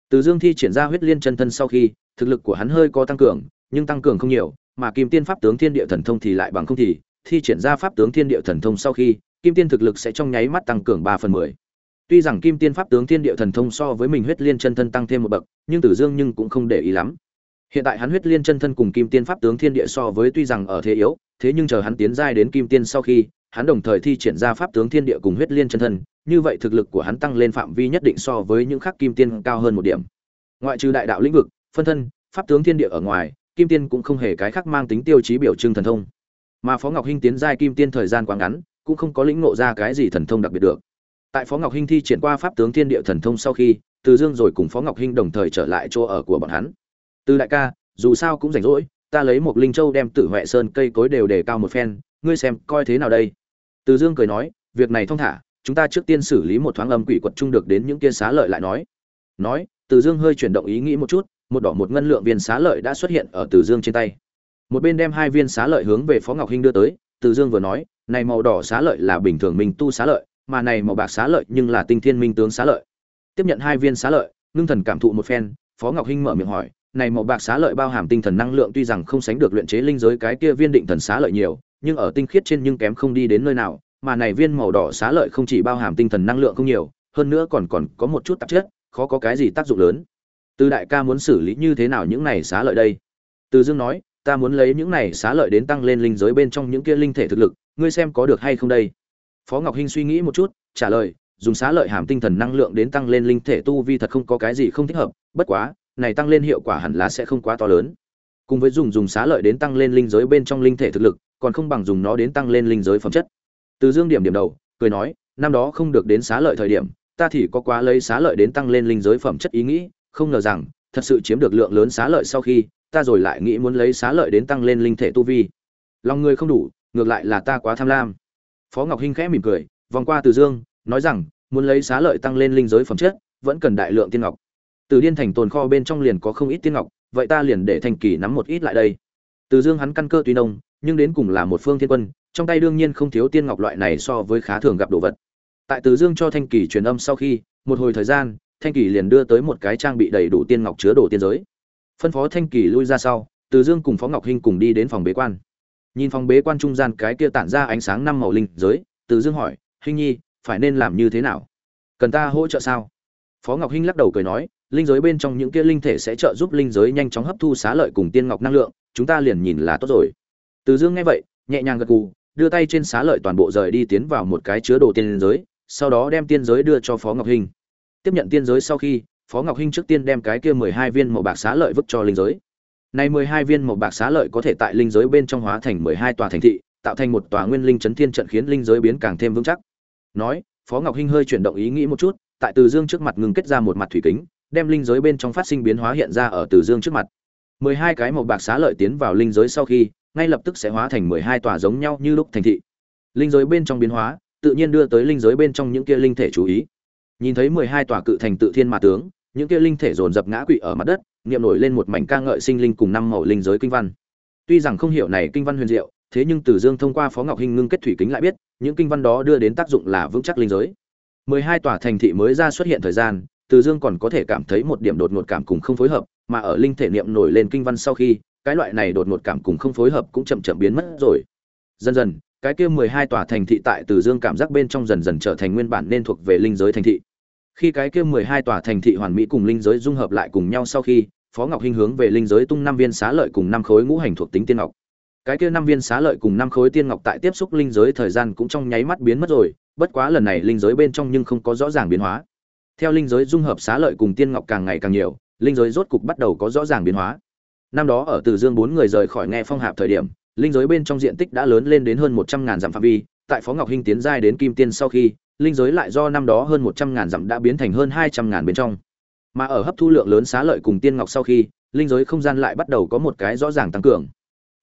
Từ dương thi triển ra huyết liên chân thân sau khi, thực lực của hắn hơi có tăng cường, nhưng tăng cường không nhiều, mà kim tiên pháp tướng thiên địa thần thông thì lại bằng không thì, thi triển ra pháp tướng thiên địa thần thông sau khi, kim tiên thực lực sẽ trong nháy mắt tăng cường ba phần mười. Tuy rằng kim tiên pháp tướng thiên địa thần thông so với mình huyết liên chân thân tăng thêm một bậc, nhưng tử dương nhưng cũng không để ý lắm hiện tại hắn huyết liên chân thân cùng kim tiên pháp tướng thiên địa so với tuy rằng ở thế yếu, thế nhưng chờ hắn tiến giai đến kim tiên sau khi, hắn đồng thời thi triển ra pháp tướng thiên địa cùng huyết liên chân thân, như vậy thực lực của hắn tăng lên phạm vi nhất định so với những khắc kim tiên cao hơn một điểm. Ngoại trừ đại đạo lĩnh vực, phân thân, pháp tướng thiên địa ở ngoài, kim tiên cũng không hề cái khác mang tính tiêu chí biểu trưng thần thông. Mà phó ngọc hinh tiến giai kim tiên thời gian quá ngắn, cũng không có lĩnh ngộ ra cái gì thần thông đặc biệt được. Tại phó ngọc hinh thi triển qua pháp tướng thiên địa thần thông sau khi, từ dương rồi cùng phó ngọc hinh đồng thời trở lại chỗ ở của bọn hắn từ đại ca, dù sao cũng rảnh rỗi, ta lấy một linh châu đem tử huệ sơn cây cối đều để cao một phen, ngươi xem coi thế nào đây? Từ dương cười nói, việc này thong thả, chúng ta trước tiên xử lý một thoáng âm quỷ quật trung được đến những kia xá lợi lại nói. Nói, từ dương hơi chuyển động ý nghĩ một chút, một đỏ một ngân lượng viên xá lợi đã xuất hiện ở từ dương trên tay. Một bên đem hai viên xá lợi hướng về phó ngọc hinh đưa tới, từ dương vừa nói, này màu đỏ xá lợi là bình thường mình tu xá lợi, mà này màu bạc xá lợi nhưng là tinh thiên minh tướng xá lợi. Tiếp nhận hai viên xá lợi, ngưng thần cảm thụ một phen, phó ngọc hinh mở miệng hỏi này màu bạc xá lợi bao hàm tinh thần năng lượng tuy rằng không sánh được luyện chế linh giới cái kia viên định thần xá lợi nhiều, nhưng ở tinh khiết trên nhưng kém không đi đến nơi nào, mà này viên màu đỏ xá lợi không chỉ bao hàm tinh thần năng lượng không nhiều, hơn nữa còn còn có một chút tạp chất, khó có cái gì tác dụng lớn. Từ đại ca muốn xử lý như thế nào những này xá lợi đây? Từ dương nói, ta muốn lấy những này xá lợi đến tăng lên linh giới bên trong những kia linh thể thực lực, ngươi xem có được hay không đây? Phó ngọc hinh suy nghĩ một chút, trả lời, dùng xá lợi hàm tinh thần năng lượng đến tăng lên linh thể tu vi thật không có cái gì không thích hợp, bất quá này tăng lên hiệu quả hẳn là sẽ không quá to lớn. Cùng với dùng dùng xá lợi đến tăng lên linh giới bên trong linh thể thực lực, còn không bằng dùng nó đến tăng lên linh giới phẩm chất. Từ dương điểm điểm đầu, cười nói, năm đó không được đến xá lợi thời điểm, ta thì có quá lấy xá lợi đến tăng lên linh giới phẩm chất ý nghĩ, không ngờ rằng, thật sự chiếm được lượng lớn xá lợi sau khi, ta rồi lại nghĩ muốn lấy xá lợi đến tăng lên linh thể tu vi. Lòng người không đủ, ngược lại là ta quá tham lam. Phó ngọc hinh khẽ mỉm cười, vòng qua từ dương, nói rằng, muốn lấy xá lợi tăng lên linh giới phẩm chất, vẫn cần đại lượng tiên ngọc từ điên thành tồn kho bên trong liền có không ít tiên ngọc, vậy ta liền để thành kỳ nắm một ít lại đây. Từ dương hắn căn cơ tuy nông, nhưng đến cùng là một phương thiên quân, trong tay đương nhiên không thiếu tiên ngọc loại này so với khá thường gặp đồ vật. Tại từ dương cho thanh kỳ truyền âm sau khi, một hồi thời gian thanh kỳ liền đưa tới một cái trang bị đầy đủ tiên ngọc chứa đồ tiên giới. Phân phó thanh kỳ lui ra sau, từ dương cùng phó ngọc hinh cùng đi đến phòng bế quan. Nhìn phòng bế quan trung gian cái kia tản ra ánh sáng năm màu linh giới, từ dương hỏi, hinh nhi, phải nên làm như thế nào? Cần ta hỗ trợ sao? Phó ngọc hinh lắc đầu cười nói linh giới bên trong những kia linh thể sẽ trợ giúp linh giới nhanh chóng hấp thu xá lợi cùng tiên ngọc năng lượng, chúng ta liền nhìn là tốt rồi. Từ dương nghe vậy, nhẹ nhàng gật gù, đưa tay trên xá lợi toàn bộ rời đi tiến vào một cái chứa đồ tiên giới, sau đó đem tiên giới đưa cho phó ngọc hinh. Tiếp nhận tiên giới sau khi, phó ngọc hinh trước tiên đem cái kia mười hai viên màu bạc xá lợi vứt cho linh giới. Này mười hai viên màu bạc xá lợi có thể tại linh giới bên trong hóa thành mười hai tòa thành thị, tạo thành một tòa nguyên linh chấn thiên trận khiến linh giới biến càng thêm vững chắc. Nói, phó ngọc hinh hơi chuyển động ý nghĩ một chút, tại từ dương trước mặt ngừng kết ra một mặt thủy kính đem linh giới bên trong phát sinh biến hóa hiện ra ở từ dương trước mặt. Mười hai cái màu bạc xá lợi tiến vào linh giới sau khi, ngay lập tức sẽ hóa thành mười hai tòa giống nhau như lúc thành thị. Linh giới bên trong biến hóa, tự nhiên đưa tới linh giới bên trong những kia linh thể chú ý. Nhìn thấy mười hai tòa cự thành tự thiên mà tướng, những kia linh thể dồn dập ngã quỵ ở mặt đất, niệm nổi lên một mảnh ca ngợi sinh linh cùng năm màu linh giới kinh văn. Tuy rằng không hiểu này kinh văn huyền diệu, thế nhưng từ dương thông qua phó ngọc hinh ngưng kết thủy kính lại biết, những kinh văn đó đưa đến tác dụng là vững chắc linh giới. mười hai tòa thành thị mới ra xuất hiện thời gian từ dương còn có thể cảm thấy một điểm đột ngột cảm cùng không phối hợp, mà ở linh thể niệm nổi lên kinh văn sau khi, cái loại này đột ngột cảm cùng không phối hợp cũng chậm chậm biến mất rồi. Dần dần, cái kia mười hai tòa thành thị tại từ dương cảm giác bên trong dần dần trở thành nguyên bản nên thuộc về linh giới thành thị. Khi cái kia mười hai tòa thành thị hoàn mỹ cùng linh giới dung hợp lại cùng nhau sau khi, phó ngọc hinh hướng về linh giới tung năm viên xá lợi cùng năm khối ngũ hành thuộc tính tiên ngọc. Cái kia năm viên xá lợi cùng năm khối tiên ngọc tại tiếp xúc linh giới thời gian cũng trong nháy mắt biến mất rồi, bất quá lần này linh giới bên trong nhưng không có rõ ràng biến hóa theo linh giới dung hợp xá lợi cùng tiên ngọc càng ngày càng nhiều, linh giới rốt cục bắt đầu có rõ ràng biến hóa. Năm đó ở từ dương bốn người rời khỏi nghe phong hạp thời điểm, linh giới bên trong diện tích đã lớn lên đến hơn một trăm ngàn dặm phạm vi. Tại phó ngọc hinh tiến giai đến kim tiên sau khi, linh giới lại do năm đó hơn một trăm ngàn dặm đã biến thành hơn hai trăm ngàn bên trong. Mà ở hấp thu lượng lớn xá lợi cùng tiên ngọc sau khi, linh giới không gian lại bắt đầu có một cái rõ ràng tăng cường.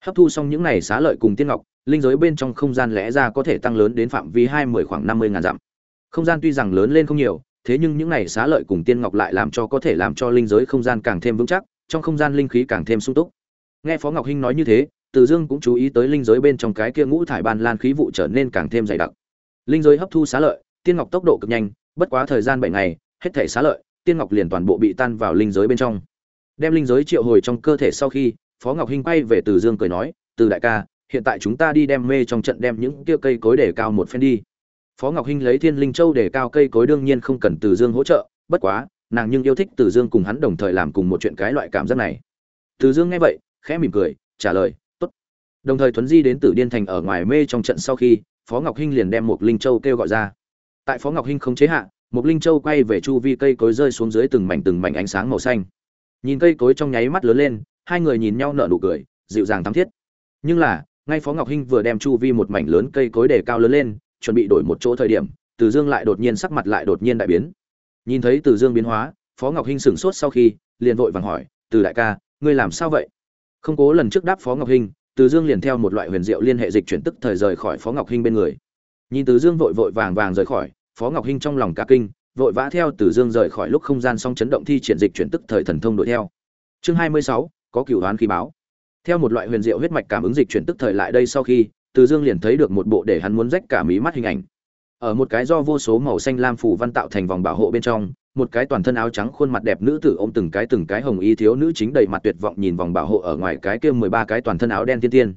Hấp thu xong những này xá lợi cùng tiên ngọc, linh giới bên trong không gian lẽ ra có thể tăng lớn đến phạm vi hai mươi khoảng năm mươi ngàn dặm. Không gian tuy rằng lớn lên không nhiều thế nhưng những này xá lợi cùng tiên ngọc lại làm cho có thể làm cho linh giới không gian càng thêm vững chắc, trong không gian linh khí càng thêm sung túc. Nghe phó ngọc hinh nói như thế, từ dương cũng chú ý tới linh giới bên trong cái kia ngũ thải ban lan khí vụ trở nên càng thêm dày đặc. Linh giới hấp thu xá lợi, tiên ngọc tốc độ cực nhanh, bất quá thời gian bảy ngày, hết thể xá lợi, tiên ngọc liền toàn bộ bị tan vào linh giới bên trong. Đem linh giới triệu hồi trong cơ thể sau khi, phó ngọc hinh quay về từ dương cười nói, từ đại ca, hiện tại chúng ta đi đem mê trong trận đem những kia cây cối để cao một phen đi phó ngọc hinh lấy thiên linh châu để cao cây cối đương nhiên không cần từ dương hỗ trợ, bất quá, nàng nhưng yêu thích từ dương cùng hắn đồng thời làm cùng một chuyện cái loại cảm giác này. Từ dương nghe vậy, khẽ mỉm cười, trả lời, tốt. Đồng thời thuấn di đến tử điên thành ở ngoài mê trong trận sau khi, phó ngọc hinh liền đem một linh châu kêu gọi ra. Tại phó ngọc hinh không chế hạ một linh châu quay về chu vi cây cối rơi xuống dưới từng mảnh từng mảnh ánh sáng màu xanh. Nhìn cây cối trong nháy mắt lớn lên, hai người nhìn nhau nở nụ cười, dịu dàng thắm thiết. Nhưng là, ngay phó ngọc hinh vừa đem chu vi một mảnh lớn cây cối để cao lớn lên chuẩn bị đổi một chỗ thời điểm, từ dương lại đột nhiên sắc mặt lại đột nhiên đại biến. Nhìn thấy từ dương biến hóa, phó ngọc hinh sửng sốt sau khi, liền vội vàng hỏi, từ đại ca, ngươi làm sao vậy? Không cố lần trước đáp phó ngọc hinh, từ dương liền theo một loại huyền diệu liên hệ dịch chuyển tức thời rời khỏi phó ngọc hinh bên người. Nhìn từ dương vội vội vàng vàng rời khỏi, phó ngọc hinh trong lòng cả kinh, vội vã theo từ dương rời khỏi lúc không gian song chấn động thi triển dịch chuyển tức thời thần thông đuổi theo. Chương hai mươi sáu, có cửu đoán khí báo. Theo một loại huyền diệu huyết mạch cảm ứng dịch chuyển tức thời lại đây sau khi từ dương liền thấy được một bộ để hắn muốn rách cả mí mắt hình ảnh. Ở một cái do vô số màu xanh lam phủ văn tạo thành vòng bảo hộ bên trong, một cái toàn thân áo trắng khuôn mặt đẹp nữ tử ôm từng cái từng cái hồng y thiếu nữ chính đầy mặt tuyệt vọng nhìn vòng bảo hộ ở ngoài cái kia mười ba cái toàn thân áo đen tiên tiên.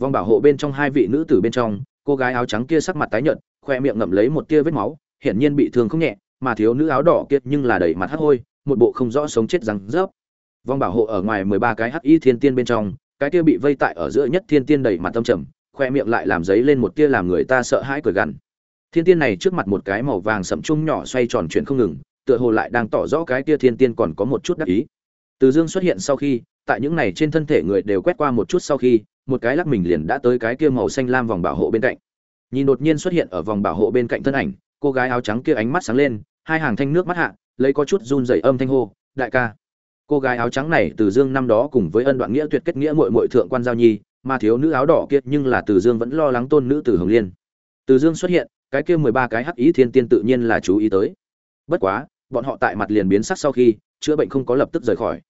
Vòng bảo hộ bên trong hai vị nữ tử bên trong, cô gái áo trắng kia sắc mặt tái nhợt, khoe miệng ngậm lấy một tia vết máu, hiển nhiên bị thương không nhẹ, mà thiếu nữ áo đỏ kia nhưng là đầy mặt hắc hôi, một bộ không rõ sống chết răng rớp. Vòng bảo hộ ở ngoài mười ba cái hắc y thiên tiên bên trong, cái kia bị vây tại ở giữa nhất thiên tiên đầy mặt tâm trầm khoe miệng lại làm giấy lên một tia làm người ta sợ hãi cười gằn. Thiên tiên này trước mặt một cái màu vàng sẫm chung nhỏ xoay tròn chuyển không ngừng, tựa hồ lại đang tỏ rõ cái kia thiên tiên còn có một chút đắc ý. Từ dương xuất hiện sau khi, tại những này trên thân thể người đều quét qua một chút sau khi, một cái lắc mình liền đã tới cái kia màu xanh lam vòng bảo hộ bên cạnh. Nhìn đột nhiên xuất hiện ở vòng bảo hộ bên cạnh thân ảnh, cô gái áo trắng kia ánh mắt sáng lên, hai hàng thanh nước mắt hạ, lấy có chút run rẩy âm thanh hô, đại ca. Cô gái áo trắng này từ dương năm đó cùng với ân đoạn nghĩa tuyệt kết nghĩa muội muội thượng quan giao nhi mà thiếu nữ áo đỏ kia nhưng là từ dương vẫn lo lắng tôn nữ từ hồng liên. Từ dương xuất hiện, cái kia mười ba cái hắc ý thiên tiên tự nhiên là chú ý tới. Bất quá, bọn họ tại mặt liền biến sắc sau khi, chữa bệnh không có lập tức rời khỏi.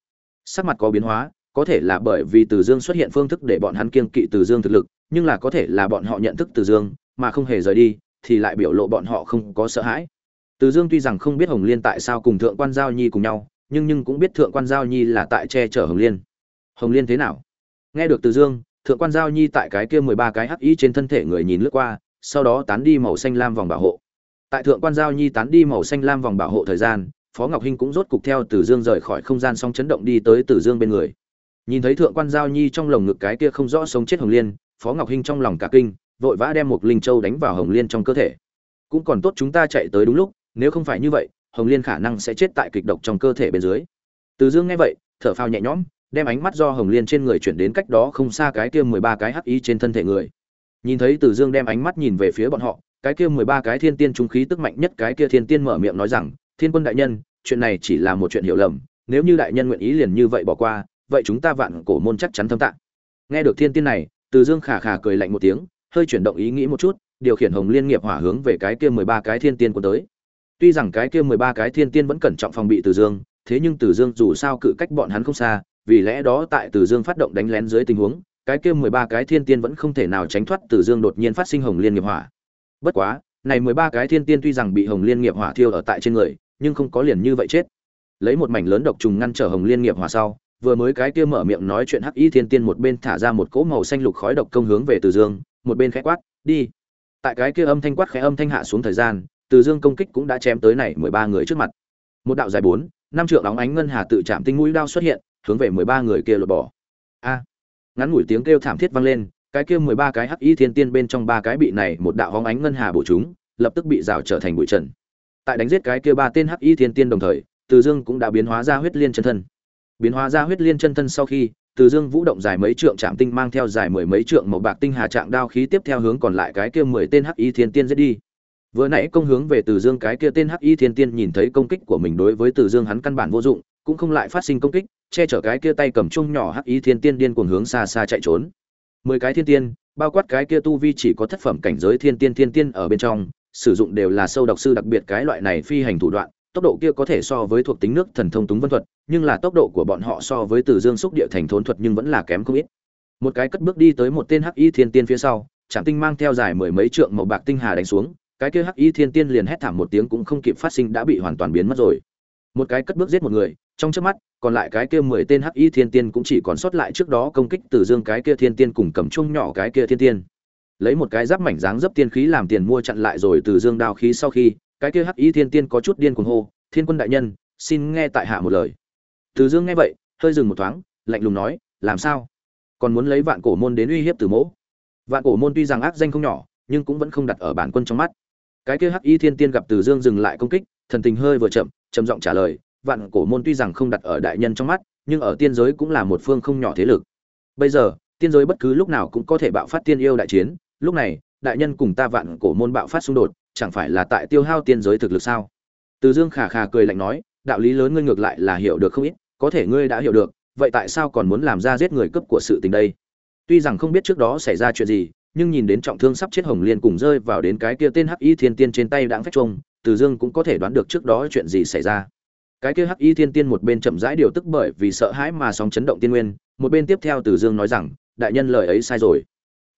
Sắc mặt có biến hóa, có thể là bởi vì từ dương xuất hiện phương thức để bọn hắn kiêng kỵ từ dương thực lực, nhưng là có thể là bọn họ nhận thức từ dương, mà không hề rời đi, thì lại biểu lộ bọn họ không có sợ hãi. Từ dương tuy rằng không biết hồng liên tại sao cùng thượng quan giao nhi cùng nhau, nhưng nhưng cũng biết thượng quan giao nhi là tại che chở hồng liên. Hồng liên thế nào? Nghe được từ dương thượng quan giao nhi tại cái kia mười ba cái hắc ý trên thân thể người nhìn lướt qua, sau đó tán đi màu xanh lam vòng bảo hộ. Tại thượng quan giao nhi tán đi màu xanh lam vòng bảo hộ thời gian, phó ngọc hinh cũng rốt cục theo từ dương rời khỏi không gian song chấn động đi tới từ dương bên người. Nhìn thấy thượng quan giao nhi trong lồng ngực cái kia không rõ sống chết hồng liên, phó ngọc hinh trong lòng cả kinh, vội vã đem một linh châu đánh vào hồng liên trong cơ thể. Cũng còn tốt chúng ta chạy tới đúng lúc, nếu không phải như vậy, hồng liên khả năng sẽ chết tại kịch độc trong cơ thể bên dưới. Từ dương nghe vậy, thở phào nhẹ nhõm đem ánh mắt do hồng liên trên người chuyển đến cách đó không xa cái kia mười ba cái hắc y trên thân thể người. Nhìn thấy từ dương đem ánh mắt nhìn về phía bọn họ, cái kia mười ba cái thiên tiên trung khí tức mạnh nhất cái kia thiên tiên mở miệng nói rằng, thiên quân đại nhân, chuyện này chỉ là một chuyện hiểu lầm, nếu như đại nhân nguyện ý liền như vậy bỏ qua, vậy chúng ta vạn cổ môn chắc chắn thâm tạng. Nghe được thiên tiên này, từ dương khả khả cười lạnh một tiếng, hơi chuyển động ý nghĩ một chút, điều khiển hồng liên nghiệp hỏa hướng về cái kia mười ba cái thiên tiên của tới. Tuy rằng cái kia mười ba cái thiên tiên vẫn cẩn trọng phòng bị từ dương, thế nhưng từ dương dù sao cự cách bọn hắn không xa vì lẽ đó tại từ dương phát động đánh lén dưới tình huống, cái kia mười ba cái thiên tiên vẫn không thể nào tránh thoát từ dương đột nhiên phát sinh hồng liên nghiệp hỏa. Bất quá, này mười ba cái thiên tiên tuy rằng bị hồng liên nghiệp hỏa thiêu ở tại trên người, nhưng không có liền như vậy chết. Lấy một mảnh lớn độc trùng ngăn trở hồng liên nghiệp hỏa sau, vừa mới cái kia mở miệng nói chuyện hắc y thiên tiên một bên thả ra một cỗ màu xanh lục khói độc công hướng về từ dương, một bên khẽ quát, đi. Tại cái kia âm thanh quát khẽ âm thanh hạ xuống thời gian, từ dương công kích cũng đã chém tới này mười ba người trước mặt. Một đạo dài bốn, năm trượng óng ánh ngân hà tự chạm tinh mũi đao xuất hiện hướng về mười ba người kia lột bỏ. A. Ngắn ngủi tiếng kêu thảm thiết vang lên, cái kia mười ba cái hắc y thiên tiên bên trong ba cái bị này một đạo hóng ánh ngân hà bổ chúng, lập tức bị rào trở thành bụi trần. Tại đánh giết cái kia ba tên hắc y thiên tiên đồng thời, từ dương cũng đã biến hóa ra huyết liên chân thân. Biến hóa ra huyết liên chân thân sau khi, từ dương vũ động dài mấy trượng chạm tinh mang theo dài mười mấy trượng màu bạc tinh hà trạng đao khí tiếp theo hướng còn lại cái kia mười tên hắc y thiên tiên giết đi. Vừa nãy công hướng về từ dương cái kia tên hắc y thiên tiên nhìn thấy công kích của mình đối với từ dương hắn căn bản vô dụng, cũng không lại phát sinh công kích che chở cái kia tay cầm chung nhỏ hắc y thiên tiên điên cuồng hướng xa xa chạy trốn. Mười cái thiên tiên, bao quát cái kia tu vi chỉ có thất phẩm cảnh giới thiên tiên thiên tiên ở bên trong, sử dụng đều là sâu độc sư đặc biệt cái loại này phi hành thủ đoạn, tốc độ kia có thể so với thuộc tính nước thần thông túng vân thuật, nhưng là tốc độ của bọn họ so với từ dương xúc địa thành thốn thuật nhưng vẫn là kém không ít. Một cái cất bước đi tới một tên hắc y thiên tiên phía sau trạm tinh mang theo dài mười mấy trượng màu bạc tinh hà đánh xuống, cái kia hắc y thiên tiên liền hét thảm một tiếng cũng không kịp phát sinh đã bị hoàn toàn biến mất rồi. Một cái cất bước giết một người trong trước mắt, còn lại cái kia mười tên hắc y thiên tiên cũng chỉ còn sót lại trước đó công kích từ dương cái kia thiên tiên cùng cầm chung nhỏ cái kia thiên tiên. Lấy một cái giáp mảnh dáng dấp tiên khí làm tiền mua chặn lại rồi từ dương đao khí sau khi, cái kia hắc y thiên tiên có chút điên cuồng hô, thiên quân đại nhân, xin nghe tại hạ một lời. Từ dương nghe vậy, hơi dừng một thoáng, lạnh lùng nói, làm sao? Còn muốn lấy vạn cổ môn đến uy hiếp từ mỗ? Vạn cổ môn tuy rằng ác danh không nhỏ, nhưng cũng vẫn không đặt ở bản quân trong mắt. Cái kia hắc y thiên tiên gặp từ dương dừng lại công kích, thần tình hơi vừa chậm, trầm giọng trả lời vạn cổ môn tuy rằng không đặt ở đại nhân trong mắt, nhưng ở tiên giới cũng là một phương không nhỏ thế lực. Bây giờ, tiên giới bất cứ lúc nào cũng có thể bạo phát tiên yêu đại chiến, lúc này, đại nhân cùng ta vạn cổ môn bạo phát xung đột, chẳng phải là tại tiêu hao tiên giới thực lực sao? Từ dương khà khà cười lạnh nói, đạo lý lớn ngươi ngược lại là hiểu được không ít, có thể ngươi đã hiểu được, vậy tại sao còn muốn làm ra giết người cấp của sự tình đây? Tuy rằng không biết trước đó xảy ra chuyện gì, nhưng nhìn đến trọng thương sắp chết hồng liên cùng rơi vào đến cái kia tên hắc y thiên tiên trên tay đãng phách trung từ dương cũng có thể đoán được trước đó chuyện gì xảy ra cái kia hắc y thiên tiên một bên chậm rãi điều tức bởi vì sợ hãi mà sóng chấn động tiên nguyên, một bên tiếp theo từ dương nói rằng, đại nhân lời ấy sai rồi.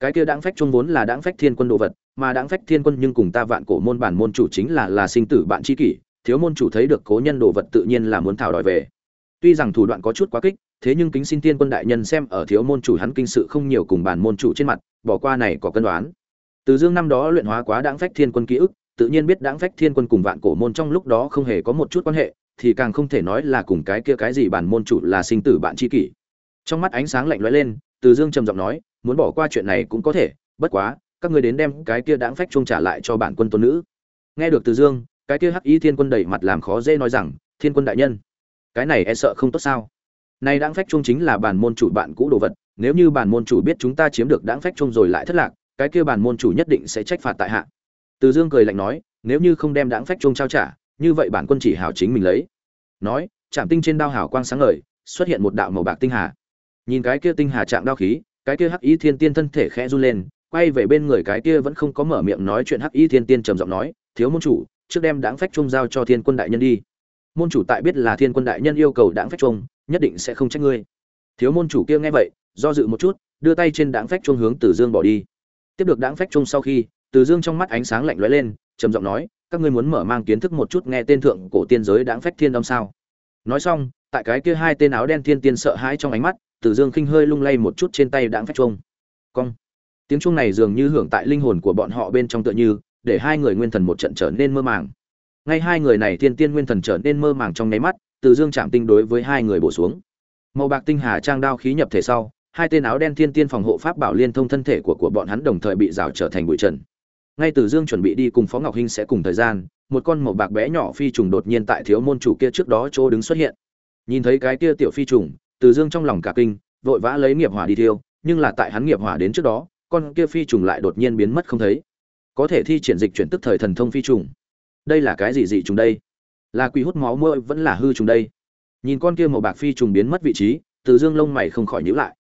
Cái kia đãng phách trung vốn là đãng phách thiên quân đồ vật, mà đãng phách thiên quân nhưng cùng ta vạn cổ môn bản môn chủ chính là là sinh tử bạn tri kỷ, thiếu môn chủ thấy được cố nhân đồ vật tự nhiên là muốn thảo đòi về. Tuy rằng thủ đoạn có chút quá kích, thế nhưng kính xin tiên quân đại nhân xem ở thiếu môn chủ hắn kinh sự không nhiều cùng bản môn chủ trên mặt, bỏ qua này có cân đoán. Từ dương năm đó luyện hóa quá đãng phách thiên quân ký ức, tự nhiên biết đãng phách thiên quân cùng vạn cổ môn trong lúc đó không hề có một chút quan hệ thì càng không thể nói là cùng cái kia cái gì bản môn chủ là sinh tử bạn tri kỷ. Trong mắt ánh sáng lạnh lẽo lên, từ dương trầm giọng nói, muốn bỏ qua chuyện này cũng có thể, bất quá, các người đến đem cái kia đãng phách chuông trả lại cho bản quân tôn nữ. Nghe được từ dương, cái kia hắc y thiên quân đẩy mặt làm khó dễ nói rằng, thiên quân đại nhân, cái này e sợ không tốt sao? Nay đãng phách chuông chính là bản môn chủ bạn cũ đồ vật, nếu như bản môn chủ biết chúng ta chiếm được đãng phách chuông rồi lại thất lạc, cái kia bản môn chủ nhất định sẽ trách phạt tại hạ. Từ dương cười lạnh nói, nếu như không đem đãng phách chuông trao trả như vậy bản quân chỉ hảo chính mình lấy. Nói chạm tinh trên đao hảo quang sáng ngời, xuất hiện một đạo màu bạc tinh hà. Nhìn cái kia tinh hà chạm đao khí, cái kia hắc y thiên tiên thân thể khẽ run lên, quay về bên người cái kia vẫn không có mở miệng nói chuyện hắc y thiên tiên trầm giọng nói, thiếu môn chủ, trước đem đáng phách trung giao cho thiên quân đại nhân đi. Môn chủ tại biết là thiên quân đại nhân yêu cầu đáng phách trung nhất định sẽ không trách ngươi. Thiếu môn chủ kia nghe vậy, do dự một chút, đưa tay trên đáng phách trung hướng từ dương bỏ đi. Tiếp được đáng phách trung sau khi, từ dương trong mắt ánh sáng lạnh lóe lên, trầm giọng nói các ngươi muốn mở mang kiến thức một chút nghe tên thượng cổ tiên giới đáng phách thiên âm sao? Nói xong, tại cái kia hai tên áo đen thiên tiên sợ hãi trong ánh mắt từ dương khinh hơi lung lay một chút trên tay đáng phách chuông. Cong. Tiếng chuông này dường như hưởng tại linh hồn của bọn họ bên trong tựa như, để hai người nguyên thần một trận trở nên mơ màng. Ngay hai người này thiên tiên nguyên thần trở nên mơ màng trong nháy mắt từ dương chạm tinh đối với hai người bổ xuống. Màu bạc tinh hà trang đao khí nhập thể sau, hai tên áo đen thiên tiên phòng hộ pháp bảo liên thông thân thể của của bọn hắn đồng thời bị rào trở thành bụi trần ngay từ dương chuẩn bị đi cùng phó ngọc hinh sẽ cùng thời gian, một con màu bạc bé nhỏ phi trùng đột nhiên tại thiếu môn chủ kia trước đó chỗ đứng xuất hiện. Nhìn thấy cái kia tiểu phi trùng, từ dương trong lòng cả kinh, vội vã lấy nghiệp hỏa đi thiêu, nhưng là tại hắn nghiệp hỏa đến trước đó, con kia phi trùng lại đột nhiên biến mất không thấy. Có thể thi triển dịch chuyển tức thời thần thông phi trùng. Đây là cái gì dị trùng đây? Là quỷ hút máu mưa vẫn là hư trùng đây? Nhìn con kia màu bạc phi trùng biến mất vị trí, từ dương lông mày không khỏi nhíu lại.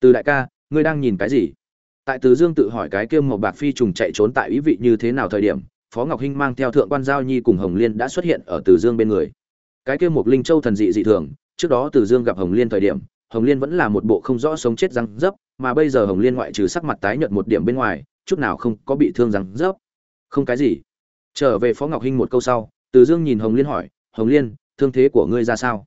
Từ đại ca, ngươi đang nhìn cái gì? Tại từ dương tự hỏi cái kia màu bạc phi trùng chạy trốn tại ý vị như thế nào thời điểm, phó ngọc hinh mang theo thượng quan giao nhi cùng hồng liên đã xuất hiện ở từ dương bên người. Cái kia một linh châu thần dị dị thường, trước đó từ dương gặp hồng liên thời điểm, hồng liên vẫn là một bộ không rõ sống chết răng dấp, mà bây giờ hồng liên ngoại trừ sắc mặt tái nhợt một điểm bên ngoài, chút nào không có bị thương răng dấp. Không cái gì. Trở về phó ngọc hinh một câu sau, từ dương nhìn hồng liên hỏi, hồng liên, thương thế của ngươi ra sao?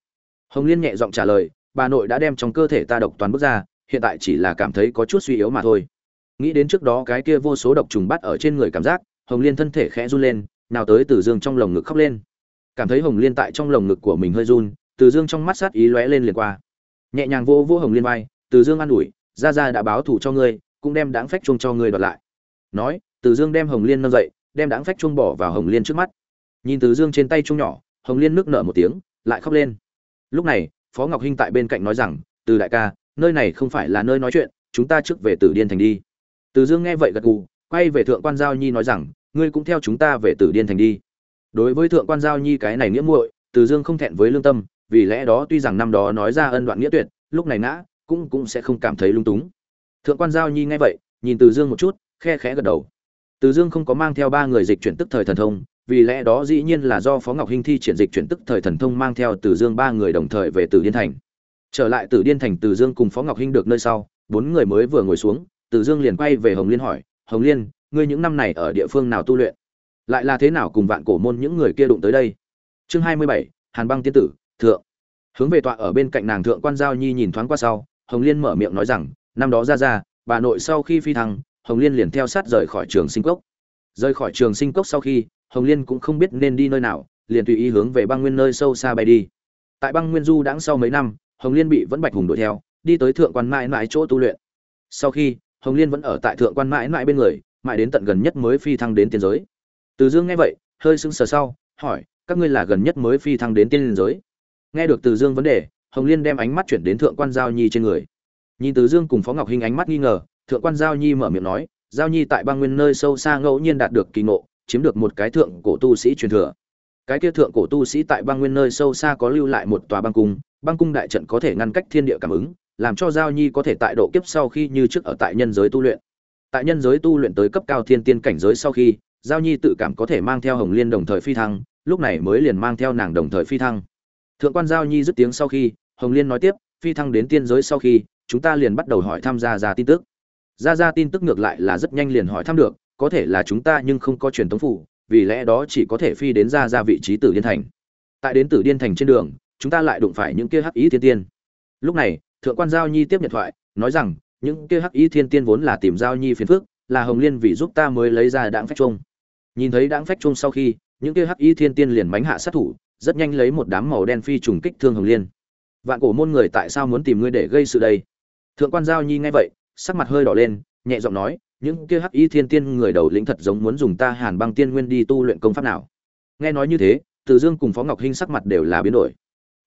Hồng liên nhẹ giọng trả lời, bà nội đã đem trong cơ thể ta độc toàn bước ra, hiện tại chỉ là cảm thấy có chút suy yếu mà thôi nghĩ đến trước đó cái kia vô số độc trùng bắt ở trên người cảm giác, hồng liên thân thể khẽ run lên, nào tới từ dương trong lồng ngực khóc lên. Cảm thấy hồng liên tại trong lồng ngực của mình hơi run, từ dương trong mắt sát ý lóe lên liền qua. Nhẹ nhàng vô vô hồng liên vai, từ dương an ủi, ra ra đã báo thủ cho ngươi, cũng đem đáng phách chuông cho ngươi đoạt lại. Nói, từ dương đem hồng liên nâng dậy, đem đáng phách chuông bỏ vào hồng liên trước mắt. Nhìn từ dương trên tay chuông nhỏ, hồng liên nước nở một tiếng, lại khóc lên. Lúc này, phó ngọc hinh tại bên cạnh nói rằng, từ đại ca, nơi này không phải là nơi nói chuyện, chúng ta trước về tử điên thành đi từ dương nghe vậy gật gù, quay về thượng quan giao nhi nói rằng, ngươi cũng theo chúng ta về tử điên thành đi. Đối với thượng quan giao nhi cái này nghĩa muội, từ dương không thẹn với lương tâm, vì lẽ đó tuy rằng năm đó nói ra ân đoạn nghĩa tuyệt, lúc này ngã, cũng cũng sẽ không cảm thấy lung túng. Thượng quan giao nhi nghe vậy, nhìn từ dương một chút, khe khẽ gật đầu. Từ dương không có mang theo ba người dịch chuyển tức thời thần thông, vì lẽ đó dĩ nhiên là do phó ngọc hinh thi triển dịch chuyển tức thời thần thông mang theo từ dương ba người đồng thời về từ điên thành. Trở lại từ điên thành, từ dương cùng phó ngọc hinh được nơi sau, bốn người mới vừa ngồi xuống từ dương liền quay về hồng liên hỏi, hồng liên, ngươi những năm này ở địa phương nào tu luyện? Lại là thế nào cùng vạn cổ môn những người kia đụng tới đây? Chương hai mươi bảy, hàn băng tiên tử, thượng. Hướng về tọa ở bên cạnh nàng thượng quan giao nhi nhìn thoáng qua sau, hồng liên mở miệng nói rằng, năm đó ra ra, bà nội sau khi phi thăng, hồng liên liền theo sát rời khỏi trường sinh cốc. Rời khỏi trường sinh cốc sau khi, hồng liên cũng không biết nên đi nơi nào, liền tùy ý hướng về băng nguyên nơi sâu xa bay đi. Tại băng nguyên du đãng sau mấy năm, hồng liên bị vẫn bạch hùng đuổi theo, đi tới thượng quan mãi mãi chỗ tu luyện. Sau khi hồng liên vẫn ở tại thượng quan mãi mãi bên người, mãi đến tận gần nhất mới phi thăng đến tiên giới. Từ dương nghe vậy, hơi sững sờ sau, hỏi, các ngươi là gần nhất mới phi thăng đến tiên giới? Nghe được từ dương vấn đề, hồng liên đem ánh mắt chuyển đến thượng quan giao nhi trên người. Nhìn từ dương cùng phó ngọc hinh ánh mắt nghi ngờ, thượng quan giao nhi mở miệng nói, giao nhi tại băng nguyên nơi sâu xa ngẫu nhiên đạt được kỳ ngộ, chiếm được một cái thượng cổ tu sĩ truyền thừa cái kia thượng cổ tu sĩ tại băng nguyên nơi sâu xa có lưu lại một tòa băng cung băng cung đại trận có thể ngăn cách thiên địa cảm ứng, làm cho giao nhi có thể tại độ kiếp sau khi như trước ở tại nhân giới tu luyện. Tại nhân giới tu luyện tới cấp cao thiên tiên cảnh giới sau khi, giao nhi tự cảm có thể mang theo hồng liên đồng thời phi thăng, lúc này mới liền mang theo nàng đồng thời phi thăng. Thượng quan giao nhi dứt tiếng sau khi, hồng liên nói tiếp, phi thăng đến tiên giới sau khi, chúng ta liền bắt đầu hỏi thăm gia ra tin tức. Ra ra tin tức ngược lại là rất nhanh liền hỏi thăm được, có thể là chúng ta nhưng không có truyền thống phủ vì lẽ đó chỉ có thể phi đến ra ra vị trí tử điên thành. Tại đến tử điên thành trên đường, chúng ta lại đụng phải những kia hắc ý thiên tiên. Lúc này, thượng quan giao nhi tiếp nhận thoại, nói rằng, những kia hắc ý thiên tiên vốn là tìm giao nhi phiền phức, là hồng liên vì giúp ta mới lấy ra đãng phách trung. Nhìn thấy đãng phách trung sau khi, những kia hắc ý thiên tiên liền mánh hạ sát thủ, rất nhanh lấy một đám màu đen phi trùng kích thương hồng liên. Vạn cổ môn người tại sao muốn tìm ngươi để gây sự đây? Thượng quan giao nhi nghe vậy, sắc mặt hơi đỏ lên, nhẹ giọng nói những kia hắc y thiên tiên người đầu lĩnh thật giống muốn dùng ta hàn băng tiên nguyên đi tu luyện công pháp nào. Nghe nói như thế, từ dương cùng phó ngọc hinh sắc mặt đều là biến đổi.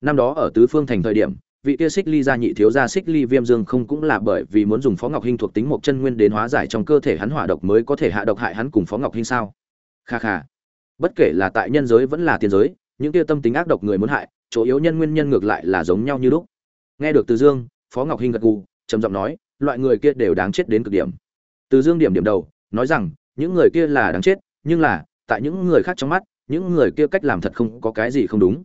Năm đó ở tứ phương thành thời điểm, vị kia xích ly gia nhị thiếu gia xích ly viêm dương không cũng là bởi vì muốn dùng phó ngọc hinh thuộc tính một chân nguyên đến hóa giải trong cơ thể hắn hỏa độc mới có thể hạ độc hại hắn cùng phó ngọc hinh sao? Kha kha. Bất kể là tại nhân giới vẫn là tiên giới, những kia tâm tính ác độc người muốn hại, chỗ yếu nhân nguyên nhân ngược lại là giống nhau như lúc. Nghe được từ dương, phó ngọc hinh gật gù, trầm giọng nói, loại người kia đều đáng chết đến cực điểm từ dương điểm điểm đầu, nói rằng, những người kia là đáng chết, nhưng là, tại những người khác trong mắt, những người kia cách làm thật không có cái gì không đúng.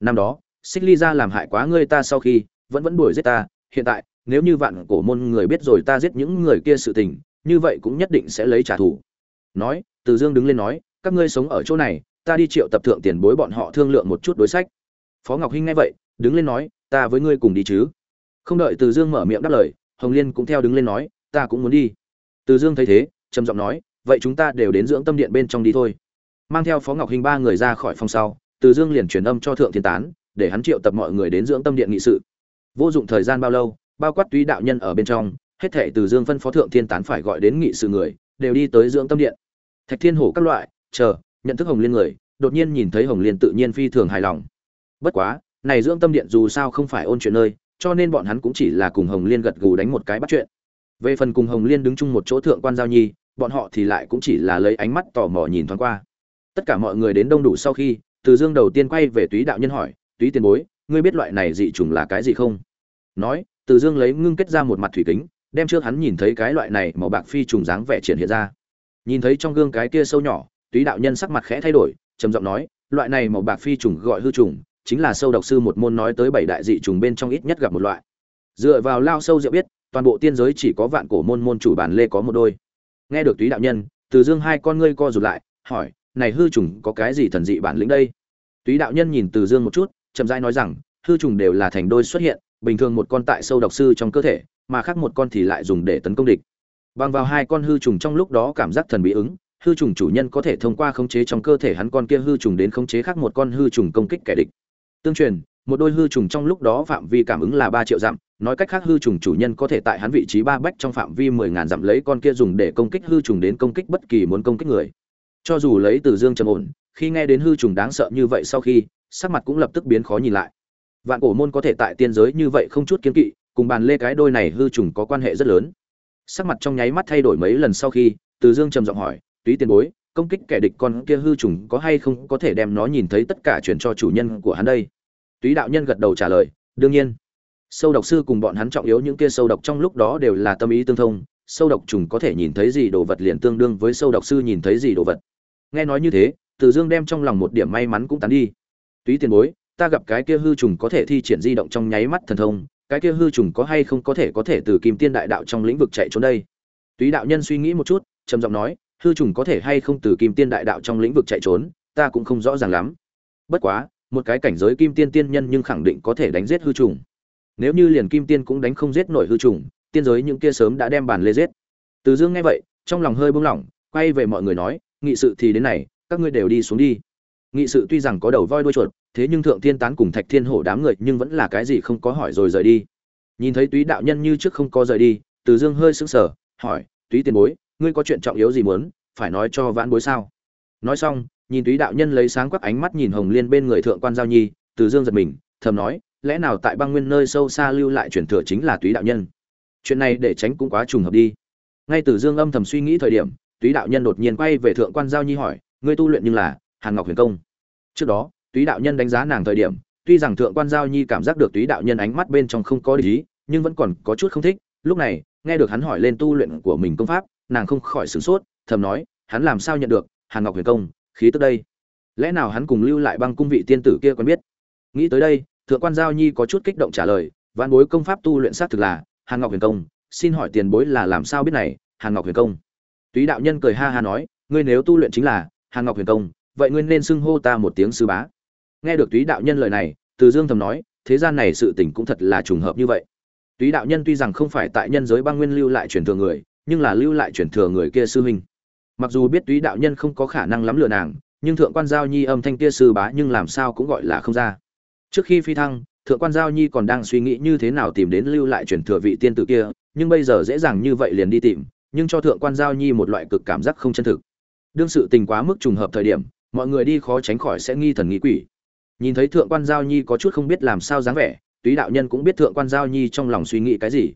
Năm đó, xích ly ra làm hại quá ngươi ta sau khi, vẫn vẫn đuổi giết ta, hiện tại, nếu như vạn cổ môn người biết rồi ta giết những người kia sự tình, như vậy cũng nhất định sẽ lấy trả thù. Nói, từ dương đứng lên nói, các ngươi sống ở chỗ này, ta đi triệu tập thượng tiền bối bọn họ thương lượng một chút đối sách. Phó ngọc hinh nghe vậy, đứng lên nói, ta với ngươi cùng đi chứ. Không đợi từ dương mở miệng đáp lời, hồng liên cũng theo đứng lên nói, ta cũng muốn đi từ dương thấy thế, trầm giọng nói, vậy chúng ta đều đến dưỡng tâm điện bên trong đi thôi. Mang theo phó ngọc hình ba người ra khỏi phòng sau, từ dương liền truyền âm cho thượng thiên tán, để hắn triệu tập mọi người đến dưỡng tâm điện nghị sự. Vô dụng thời gian bao lâu, bao quát túy đạo nhân ở bên trong, hết thệ từ dương phân phó thượng thiên tán phải gọi đến nghị sự người, đều đi tới dưỡng tâm điện. Thạch thiên hổ các loại, chờ, nhận thức hồng liên người, đột nhiên nhìn thấy hồng liên tự nhiên phi thường hài lòng. Bất quá, này dưỡng tâm điện dù sao không phải ôn chuyện nơi, cho nên bọn hắn cũng chỉ là cùng hồng liên gật gù đánh một cái bắt chuyện về phần cùng hồng liên đứng chung một chỗ thượng quan giao nhi, bọn họ thì lại cũng chỉ là lấy ánh mắt tò mò nhìn thoáng qua. Tất cả mọi người đến đông đủ sau khi, từ dương đầu tiên quay về túy đạo nhân hỏi, túy tiền bối, ngươi biết loại này dị trùng là cái gì không? Nói, từ dương lấy ngưng kết ra một mặt thủy kính, đem trước hắn nhìn thấy cái loại này màu bạc phi trùng dáng vẻ triển hiện ra. Nhìn thấy trong gương cái kia sâu nhỏ, túy đạo nhân sắc mặt khẽ thay đổi, trầm giọng nói, loại này màu bạc phi trùng gọi hư trùng, chính là sâu độc sư một môn nói tới bảy đại dị trùng bên trong ít nhất gặp một loại. Dựa vào lao sâu diệu biết toàn bộ tiên giới chỉ có vạn cổ môn môn chủ bản lê có một đôi. Nghe được túy đạo nhân, từ dương hai con ngươi co rụt lại, hỏi, này hư trùng có cái gì thần dị bản lĩnh đây? Túy đạo nhân nhìn từ dương một chút, chậm rãi nói rằng, hư trùng đều là thành đôi xuất hiện, bình thường một con tại sâu độc sư trong cơ thể, mà khác một con thì lại dùng để tấn công địch. Bằng vào hai con hư trùng trong lúc đó cảm giác thần bí ứng, hư trùng chủ nhân có thể thông qua khống chế trong cơ thể hắn con kia hư trùng đến khống chế khác một con hư trùng công kích kẻ địch. Tương truyền, một đôi hư trùng trong lúc đó phạm vi cảm ứng là ba triệu dặm nói cách khác hư trùng chủ nhân có thể tại hắn vị trí ba bách trong phạm vi mười ngàn dặm lấy con kia dùng để công kích hư trùng đến công kích bất kỳ muốn công kích người. Cho dù lấy từ dương trầm ổn, khi nghe đến hư trùng đáng sợ như vậy sau khi, sắc mặt cũng lập tức biến khó nhìn lại. Vạn cổ môn có thể tại tiên giới như vậy không chút kiến kỵ, cùng bàn lê cái đôi này hư trùng có quan hệ rất lớn. Sắc mặt trong nháy mắt thay đổi mấy lần sau khi, từ dương trầm giọng hỏi, túy tiền bối, công kích kẻ địch con kia hư trùng có hay không có thể đem nó nhìn thấy tất cả chuyển cho chủ nhân của hắn đây? Túy đạo nhân gật đầu trả lời, đương nhiên sâu độc sư cùng bọn hắn trọng yếu những kia sâu độc trong lúc đó đều là tâm ý tương thông, sâu độc trùng có thể nhìn thấy gì đồ vật liền tương đương với sâu độc sư nhìn thấy gì đồ vật. Nghe nói như thế, từ dương đem trong lòng một điểm may mắn cũng tán đi. Túy tiền bối, ta gặp cái kia hư trùng có thể thi triển di động trong nháy mắt thần thông, cái kia hư trùng có hay không có thể có thể từ kim tiên đại đạo trong lĩnh vực chạy trốn đây? Túy đạo nhân suy nghĩ một chút, trầm giọng nói, hư trùng có thể hay không từ kim tiên đại đạo trong lĩnh vực chạy trốn, ta cũng không rõ ràng lắm. Bất quá, một cái cảnh giới kim tiên tiên nhân nhưng khẳng định có thể đánh giết hư trùng nếu như liền kim tiên cũng đánh không giết nổi hư trùng, tiên giới những kia sớm đã đem bàn lê giết. Từ dương nghe vậy, trong lòng hơi buông lỏng, quay về mọi người nói, nghị sự thì đến này, các ngươi đều đi xuống đi. Nghị sự tuy rằng có đầu voi đuôi chuột, thế nhưng thượng thiên tán cùng thạch thiên hổ đám người nhưng vẫn là cái gì không có hỏi rồi rời đi. Nhìn thấy túy đạo nhân như trước không có rời đi, từ dương hơi sững sờ, hỏi, túy tiền bối, ngươi có chuyện trọng yếu gì muốn, phải nói cho vãn bối sao? Nói xong, nhìn túy đạo nhân lấy sáng quắc ánh mắt nhìn hồng liên bên người thượng quan giao nhi, từ dương giật mình, thầm nói lẽ nào tại băng nguyên nơi sâu xa lưu lại truyền thừa chính là túy đạo nhân? Chuyện này để tránh cũng quá trùng hợp đi. Ngay từ dương âm thầm suy nghĩ thời điểm, túy đạo nhân đột nhiên quay về thượng quan giao nhi hỏi, ngươi tu luyện nhưng là hàn ngọc huyền công? Trước đó, túy đạo nhân đánh giá nàng thời điểm, tuy rằng thượng quan giao nhi cảm giác được túy đạo nhân ánh mắt bên trong không có lý nhưng vẫn còn có chút không thích. Lúc này, nghe được hắn hỏi lên tu luyện của mình công pháp, nàng không khỏi sửng sốt, thầm nói, hắn làm sao nhận được hàn ngọc huyền công? Khí tức đây. Lẽ nào hắn cùng lưu lại băng cung vị tiên tử kia quen biết? Nghĩ tới đây thượng quan giao nhi có chút kích động trả lời văn bối công pháp tu luyện sát thực là, hàn ngọc huyền công, xin hỏi tiền bối là làm sao biết này, hàn ngọc huyền công? Túy đạo nhân cười ha ha nói, ngươi nếu tu luyện chính là, hàn ngọc huyền công, vậy ngươi nên xưng hô ta một tiếng sư bá. Nghe được túy đạo nhân lời này, từ dương thầm nói, thế gian này sự tình cũng thật là trùng hợp như vậy. Túy đạo nhân tuy rằng không phải tại nhân giới băng nguyên lưu lại truyền thừa người, nhưng là lưu lại truyền thừa người kia sư huynh. Mặc dù biết túy đạo nhân không có khả năng lắm lừa nàng, nhưng thượng quan giao nhi âm thanh kia sư bá nhưng làm sao cũng gọi là không ra trước khi phi thăng, thượng quan giao nhi còn đang suy nghĩ như thế nào tìm đến lưu lại truyền thừa vị tiên tử kia, nhưng bây giờ dễ dàng như vậy liền đi tìm, nhưng cho thượng quan giao nhi một loại cực cảm giác không chân thực. Đương sự tình quá mức trùng hợp thời điểm, mọi người đi khó tránh khỏi sẽ nghi thần nghi quỷ. Nhìn thấy thượng quan giao nhi có chút không biết làm sao dáng vẻ, túy đạo nhân cũng biết thượng quan giao nhi trong lòng suy nghĩ cái gì.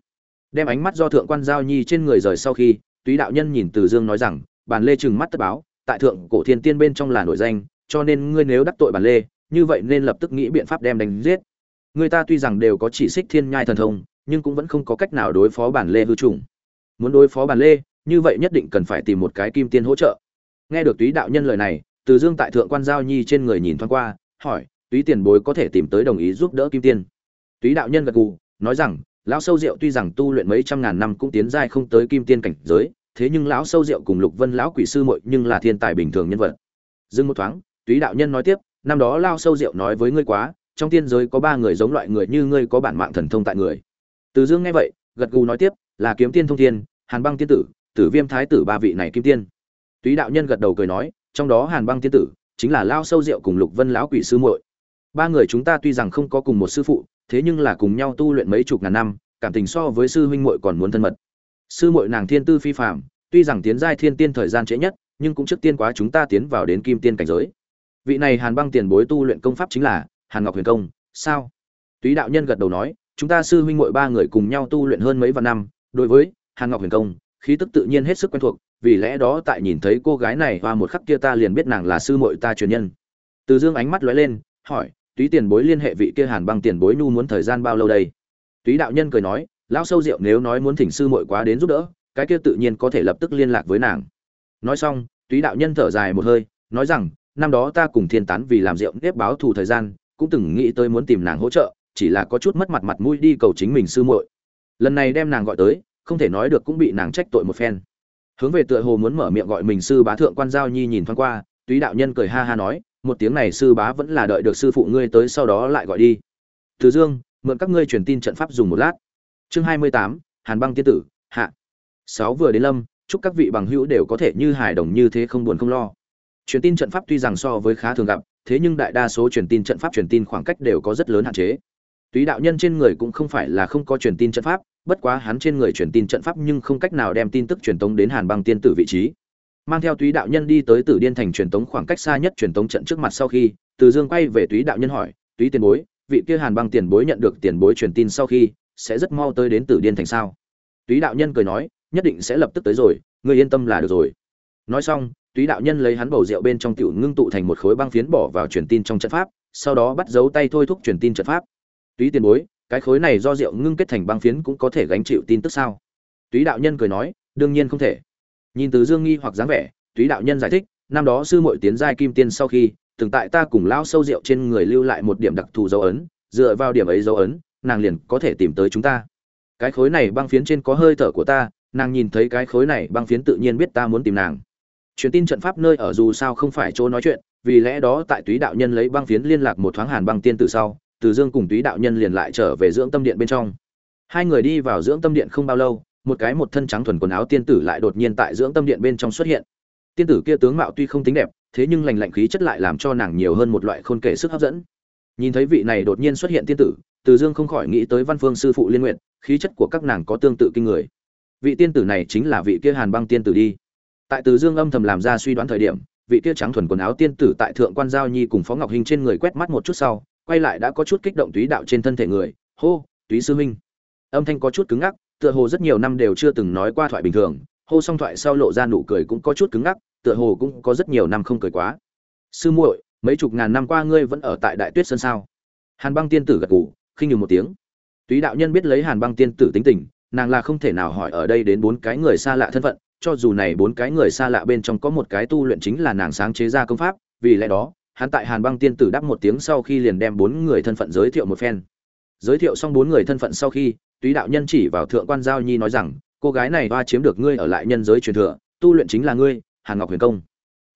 Đem ánh mắt do thượng quan giao nhi trên người rời sau khi, túy đạo nhân nhìn từ dương nói rằng, bàn lê trừng mắt tất báo, tại thượng cổ thiên tiên bên trong là nổi danh, cho nên ngươi nếu đắc tội bàn lê như vậy nên lập tức nghĩ biện pháp đem đánh giết. Người ta tuy rằng đều có chỉ xích thiên nhai thần thông, nhưng cũng vẫn không có cách nào đối phó bản lê hư trùng. Muốn đối phó bản lê, như vậy nhất định cần phải tìm một cái kim tiên hỗ trợ. Nghe được túy đạo nhân lời này, từ dương tại thượng quan giao nhi trên người nhìn thoáng qua, hỏi, túy tiền bối có thể tìm tới đồng ý giúp đỡ kim tiên? Túy đạo nhân gật gù, nói rằng, lão sâu diệu tuy rằng tu luyện mấy trăm ngàn năm cũng tiến giai không tới kim tiên cảnh giới, thế nhưng lão sâu diệu cùng lục vân lão quỷ sư muội nhưng là thiên tài bình thường nhân vật. Dừng một thoáng, túy đạo nhân nói tiếp năm đó lao sâu rượu nói với ngươi quá, trong tiên giới có ba người giống loại người như ngươi có bản mạng thần thông tại người. Từ dương nghe vậy, gật gù nói tiếp, là kiếm tiên thông thiên, hàn băng tiên tử tử viêm thái tử ba vị này kim tiên. Túy đạo nhân gật đầu cười nói, trong đó hàn băng tiên tử, chính là lao sâu rượu cùng lục vân lão quỷ sư muội. Ba người chúng ta tuy rằng không có cùng một sư phụ, thế nhưng là cùng nhau tu luyện mấy chục ngàn năm, cảm tình so với sư huynh muội còn muốn thân mật. Sư muội nàng thiên tư phi phàm, tuy rằng tiến giai thiên tiên thời gian trễ nhất, nhưng cũng trước tiên quá chúng ta tiến vào đến kim tiên cảnh giới vị này hàn băng tiền bối tu luyện công pháp chính là hàn ngọc huyền công, sao? Túy đạo nhân gật đầu nói, chúng ta sư huynh muội ba người cùng nhau tu luyện hơn mấy vạn năm, đối với hàn ngọc huyền công, khí tức tự nhiên hết sức quen thuộc, vì lẽ đó tại nhìn thấy cô gái này và một khắc kia ta liền biết nàng là sư muội ta truyền nhân. Từ dương ánh mắt lóe lên, hỏi, túy tiền bối liên hệ vị kia hàn băng tiền bối nu muốn thời gian bao lâu đây? Túy đạo nhân cười nói, lão sâu rượu nếu nói muốn thỉnh sư muội quá đến giúp đỡ, cái kia tự nhiên có thể lập tức liên lạc với nàng. Nói xong, túy đạo nhân thở dài một hơi, nói rằng năm đó ta cùng thiên tán vì làm rượu nếp báo thù thời gian, cũng từng nghĩ tới muốn tìm nàng hỗ trợ, chỉ là có chút mất mặt mặt mũi đi cầu chính mình sư muội. Lần này đem nàng gọi tới, không thể nói được cũng bị nàng trách tội một phen. Hướng về tựa hồ muốn mở miệng gọi mình sư bá thượng quan giao nhi nhìn thoáng qua, túy đạo nhân cười ha ha nói, một tiếng này sư bá vẫn là đợi được sư phụ ngươi tới sau đó lại gọi đi. Từ dương, mượn các ngươi truyền tin trận pháp dùng một lát. Chương hai mươi tám, hàn băng tiên tử, hạ. Sáu vừa đến lâm, chúc các vị bằng hữu đều có thể như hài đồng như thế không buồn không lo truyền tin trận pháp tuy rằng so với khá thường gặp, thế nhưng đại đa số truyền tin trận pháp truyền tin khoảng cách đều có rất lớn hạn chế. Túy đạo nhân trên người cũng không phải là không có truyền tin trận pháp, bất quá hắn trên người truyền tin trận pháp nhưng không cách nào đem tin tức truyền tống đến hàn băng tiên tử vị trí. Mang theo túy đạo nhân đi tới tử điên thành truyền tống khoảng cách xa nhất truyền tống trận trước mặt sau khi, từ dương quay về túy đạo nhân hỏi, túy tiền bối, vị kia hàn băng tiền bối nhận được tiền bối truyền tin sau khi, sẽ rất mau tới đến tử điên thành sao? Túy đạo nhân cười nói, nhất định sẽ lập tức tới rồi người yên tâm là được rồi. Nói xong túy đạo nhân lấy hắn bầu rượu bên trong tiểu ngưng tụ thành một khối băng phiến bỏ vào truyền tin trong trận pháp, sau đó bắt dấu tay thôi thúc truyền tin trận pháp. Túy tiền bối, cái khối này do rượu ngưng kết thành băng phiến cũng có thể gánh chịu tin tức sao? Túy đạo nhân cười nói, đương nhiên không thể. Nhìn từ dương nghi hoặc dáng vẻ, túy đạo nhân giải thích, năm đó sư muội tiến giai kim tiên sau khi, từng tại ta cùng lao sâu rượu trên người lưu lại một điểm đặc thù dấu ấn, dựa vào điểm ấy dấu ấn, nàng liền có thể tìm tới chúng ta. Cái khối này băng phiến trên có hơi thở của ta, nàng nhìn thấy cái khối này băng phiến tự nhiên biết ta muốn tìm nàng truyền tin trận pháp nơi ở dù sao không phải chỗ nói chuyện, vì lẽ đó tại túy đạo nhân lấy băng phiến liên lạc một thoáng hàn băng tiên từ sau, từ dương cùng túy đạo nhân liền lại trở về dưỡng tâm điện bên trong. Hai người đi vào dưỡng tâm điện không bao lâu, một cái một thân trắng thuần quần áo tiên tử lại đột nhiên tại dưỡng tâm điện bên trong xuất hiện. Tiên tử kia tướng mạo tuy không tính đẹp, thế nhưng lành lạnh khí chất lại làm cho nàng nhiều hơn một loại khôn kể sức hấp dẫn. Nhìn thấy vị này đột nhiên xuất hiện tiên tử, từ dương không khỏi nghĩ tới văn phương sư phụ liên nguyện, khí chất của các nàng có tương tự kinh người. Vị tiên tử này chính là vị kia hàn băng tiên tử đi tại từ dương âm thầm làm ra suy đoán thời điểm, vị tia trắng thuần quần áo tiên tử tại thượng quan giao nhi cùng phó ngọc hình trên người quét mắt một chút sau, quay lại đã có chút kích động túy đạo trên thân thể người. Hô, túy sư huynh. Âm thanh có chút cứng ngắc, tựa hồ rất nhiều năm đều chưa từng nói qua thoại bình thường. Hô xong thoại sau lộ ra nụ cười cũng có chút cứng ngắc, tựa hồ cũng có rất nhiều năm không cười quá. Sư muội, mấy chục ngàn năm qua ngươi vẫn ở tại đại tuyết sơn sao? Hàn băng tiên tử gật gù, khinh nhường một tiếng. Túy đạo nhân biết lấy hàn băng tiên tử tính tình, nàng là không thể nào hỏi ở đây đến bốn cái người xa lạ thân phận cho dù này bốn cái người xa lạ bên trong có một cái tu luyện chính là nàng sáng chế ra công pháp, vì lẽ đó, hắn tại hàn băng tiên tử đáp một tiếng sau khi liền đem bốn người thân phận giới thiệu một phen. Giới thiệu xong bốn người thân phận sau khi, túy đạo nhân chỉ vào thượng quan giao nhi nói rằng, cô gái này oa chiếm được ngươi ở lại nhân giới truyền thừa, tu luyện chính là ngươi, hàn ngọc huyền công.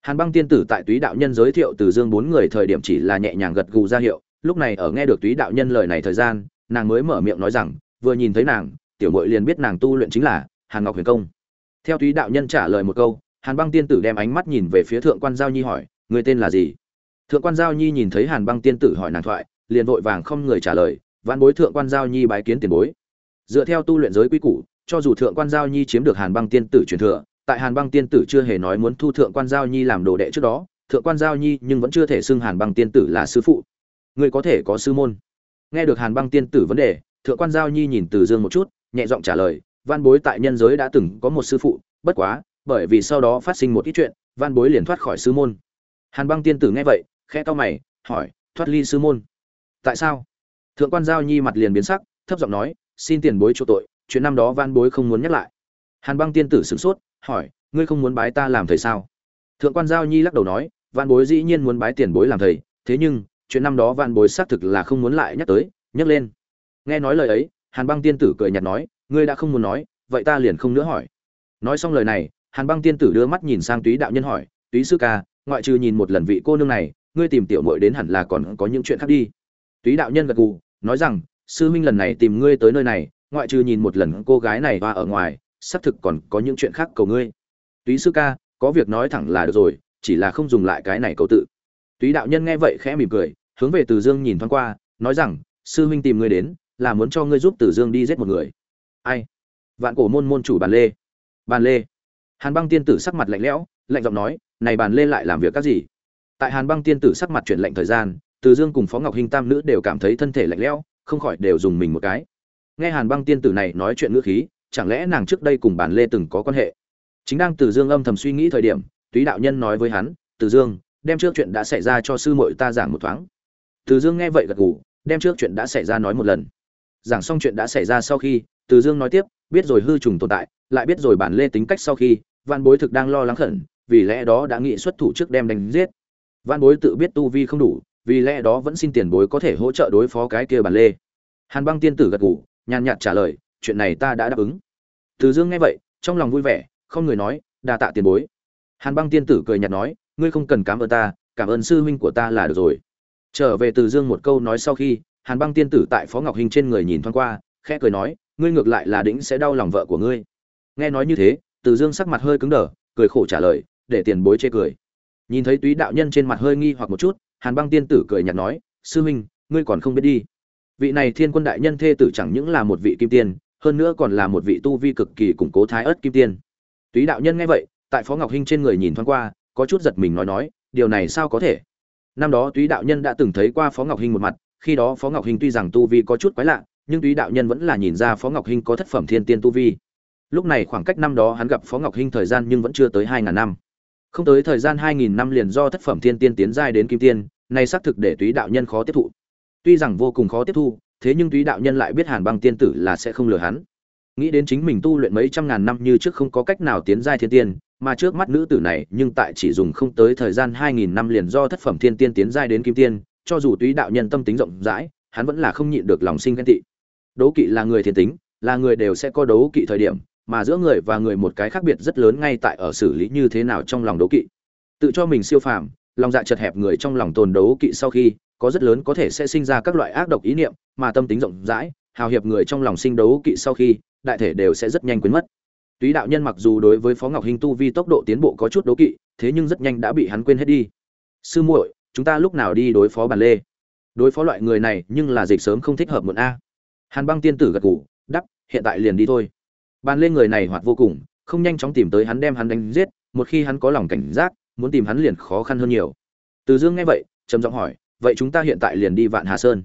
Hàn băng tiên tử tại túy đạo nhân giới thiệu từ dương bốn người thời điểm chỉ là nhẹ nhàng gật gù ra hiệu, lúc này ở nghe được túy đạo nhân lời này thời gian, nàng mới mở miệng nói rằng, vừa nhìn thấy nàng, tiểu muội liền biết nàng tu luyện chính là hàn ngọc huyền công theo túy đạo nhân trả lời một câu, hàn băng tiên tử đem ánh mắt nhìn về phía thượng quan giao nhi hỏi, người tên là gì? Thượng quan giao nhi nhìn thấy hàn băng tiên tử hỏi nàng thoại, liền vội vàng không người trả lời văn bối thượng quan giao nhi bái kiến tiền bối. Dựa theo tu luyện giới quy củ, cho dù thượng quan giao nhi chiếm được hàn băng tiên tử truyền thừa, tại hàn băng tiên tử chưa hề nói muốn thu thượng quan giao nhi làm đồ đệ trước đó, thượng quan giao nhi nhưng vẫn chưa thể xưng hàn băng tiên tử là sư phụ. Người có thể có sư môn. Nghe được hàn băng tiên tử vấn đề, thượng quan giao nhi nhìn từ dương một chút, nhẹ giọng trả lời văn bối tại nhân giới đã từng có một sư phụ, bất quá, bởi vì sau đó phát sinh một ít chuyện, văn bối liền thoát khỏi sư môn. Hàn băng tiên tử nghe vậy, khẽ to mày, hỏi, thoát ly sư môn? Tại sao? Thượng quan giao nhi mặt liền biến sắc, thấp giọng nói, xin tiền bối chỗ tội, chuyện năm đó van bối không muốn nhắc lại. Hàn băng tiên tử sửng sốt, hỏi, ngươi không muốn bái ta làm thầy sao? Thượng quan giao nhi lắc đầu nói van bối dĩ nhiên muốn bái tiền bối làm thầy, thế nhưng, chuyện năm đó van bối xác thực là không muốn lại nhắc tới, nhắc lên. Nghe nói lời ấy, hàn băng tiên tử cười nhạt nói ngươi đã không muốn nói, vậy ta liền không nữa hỏi. Nói xong lời này, hàn băng tiên tử đưa mắt nhìn sang túy đạo nhân hỏi, túy sư ca, ngoại trừ nhìn một lần vị cô nương này, ngươi tìm tiểu muội đến hẳn là còn có những chuyện khác đi. Túy đạo nhân gật gù, nói rằng, sư huynh lần này tìm ngươi tới nơi này, ngoại trừ nhìn một lần cô gái này và ở ngoài, xác thực còn có những chuyện khác cầu ngươi. Túy sư ca, có việc nói thẳng là được rồi, chỉ là không dùng lại cái này cầu tự. Túy đạo nhân nghe vậy khẽ mỉm cười, hướng về từ dương nhìn thoáng qua, nói rằng, sư huynh tìm ngươi đến, là muốn cho ngươi giúp từ dương đi giết một người ai? Vạn cổ môn môn chủ bàn lê. Bàn lê. Hàn băng tiên tử sắc mặt lạnh lẽo, lạnh giọng nói, này bàn lê lại làm việc các gì? Tại hàn băng tiên tử sắc mặt chuyển lệnh thời gian, từ dương cùng phó ngọc hinh tam nữ đều cảm thấy thân thể lạnh lẽo, không khỏi đều dùng mình một cái. Nghe hàn băng tiên tử này nói chuyện ngữ khí, chẳng lẽ nàng trước đây cùng bàn lê từng có quan hệ? Chính đang từ dương âm thầm suy nghĩ thời điểm, túy đạo nhân nói với hắn, từ dương, đem trước chuyện đã xảy ra cho sư muội ta giảng một thoáng. Từ dương nghe vậy gật gù, đem trước chuyện đã xảy ra nói một lần. Giảng xong chuyện đã xảy ra sau khi từ dương nói tiếp, biết rồi hư trùng tồn tại, lại biết rồi bản lê tính cách sau khi văn bối thực đang lo lắng khẩn, vì lẽ đó đã nghị xuất thủ trước đem đánh giết. Văn bối tự biết tu vi không đủ, vì lẽ đó vẫn xin tiền bối có thể hỗ trợ đối phó cái kia bản lê. Hàn băng tiên tử gật gù, nhàn nhạt trả lời, chuyện này ta đã đáp ứng. Từ dương nghe vậy, trong lòng vui vẻ, không người nói, đa tạ tiền bối. Hàn băng tiên tử cười nhạt nói, ngươi không cần cảm ơn ta, cảm ơn sư huynh của ta là được rồi. Trở về từ dương một câu nói sau khi, hàn băng tiên tử tại phó ngọc hình trên người nhìn thoáng qua, khẽ cười nói ngươi ngược lại là đĩnh sẽ đau lòng vợ của ngươi. Nghe nói như thế, từ dương sắc mặt hơi cứng đờ, cười khổ trả lời, để tiền bối chê cười. Nhìn thấy túy đạo nhân trên mặt hơi nghi hoặc một chút, hàn băng tiên tử cười nhạt nói, sư huynh, ngươi còn không biết đi. Vị này thiên quân đại nhân thê tử chẳng những là một vị kim tiên, hơn nữa còn là một vị tu vi cực kỳ củng cố thái ớt kim tiên. Túy đạo nhân nghe vậy, tại phó ngọc hinh trên người nhìn thoáng qua, có chút giật mình nói nói, điều này sao có thể? Năm đó túy đạo nhân đã từng thấy qua phó ngọc hinh một mặt, khi đó phó ngọc hinh tuy rằng tu vi có chút quái lạ nhưng túy đạo nhân vẫn là nhìn ra phó ngọc hinh có thất phẩm thiên tiên tu vi. Lúc này khoảng cách năm đó hắn gặp phó ngọc hinh thời gian nhưng vẫn chưa tới hai ngàn năm. Không tới thời gian hai nghìn năm liền do thất phẩm thiên tiên tiến giai đến kim tiên, này xác thực để túy đạo nhân khó tiếp thụ. Tuy rằng vô cùng khó tiếp thu, thế nhưng túy đạo nhân lại biết hàn băng tiên tử là sẽ không lừa hắn. Nghĩ đến chính mình tu luyện mấy trăm ngàn năm như trước không có cách nào tiến giai thiên tiên, mà trước mắt nữ tử này nhưng tại chỉ dùng không tới thời gian hai nghìn năm liền do thất phẩm thiên tiên tiến giai đến kim tiên, cho dù túy đạo nhân tâm tính rộng rãi, hắn vẫn là không nhịn được lòng sinh ghen tị. Đấu kỵ là người thiên tính, là người đều sẽ có đấu kỵ thời điểm, mà giữa người và người một cái khác biệt rất lớn ngay tại ở xử lý như thế nào trong lòng đấu kỵ. Tự cho mình siêu phàm, lòng dạ chật hẹp người trong lòng tồn đấu kỵ sau khi, có rất lớn có thể sẽ sinh ra các loại ác độc ý niệm, mà tâm tính rộng rãi, hào hiệp người trong lòng sinh đấu kỵ sau khi, đại thể đều sẽ rất nhanh quên mất. Túy đạo nhân mặc dù đối với phó ngọc hinh tu vi tốc độ tiến bộ có chút đấu kỵ, thế nhưng rất nhanh đã bị hắn quên hết đi. Sư muội, chúng ta lúc nào đi đối phó bàn lê? Đối phó loại người này, nhưng là dịch sớm không thích hợp muộn a hàn băng tiên tử gật gù đắp hiện tại liền đi thôi. Bàn lên người này hoạt vô cùng, không nhanh chóng tìm tới hắn đem hắn đánh giết, một khi hắn có lòng cảnh giác, muốn tìm hắn liền khó khăn hơn nhiều. Từ dương nghe vậy, trầm giọng hỏi, vậy chúng ta hiện tại liền đi vạn hà sơn?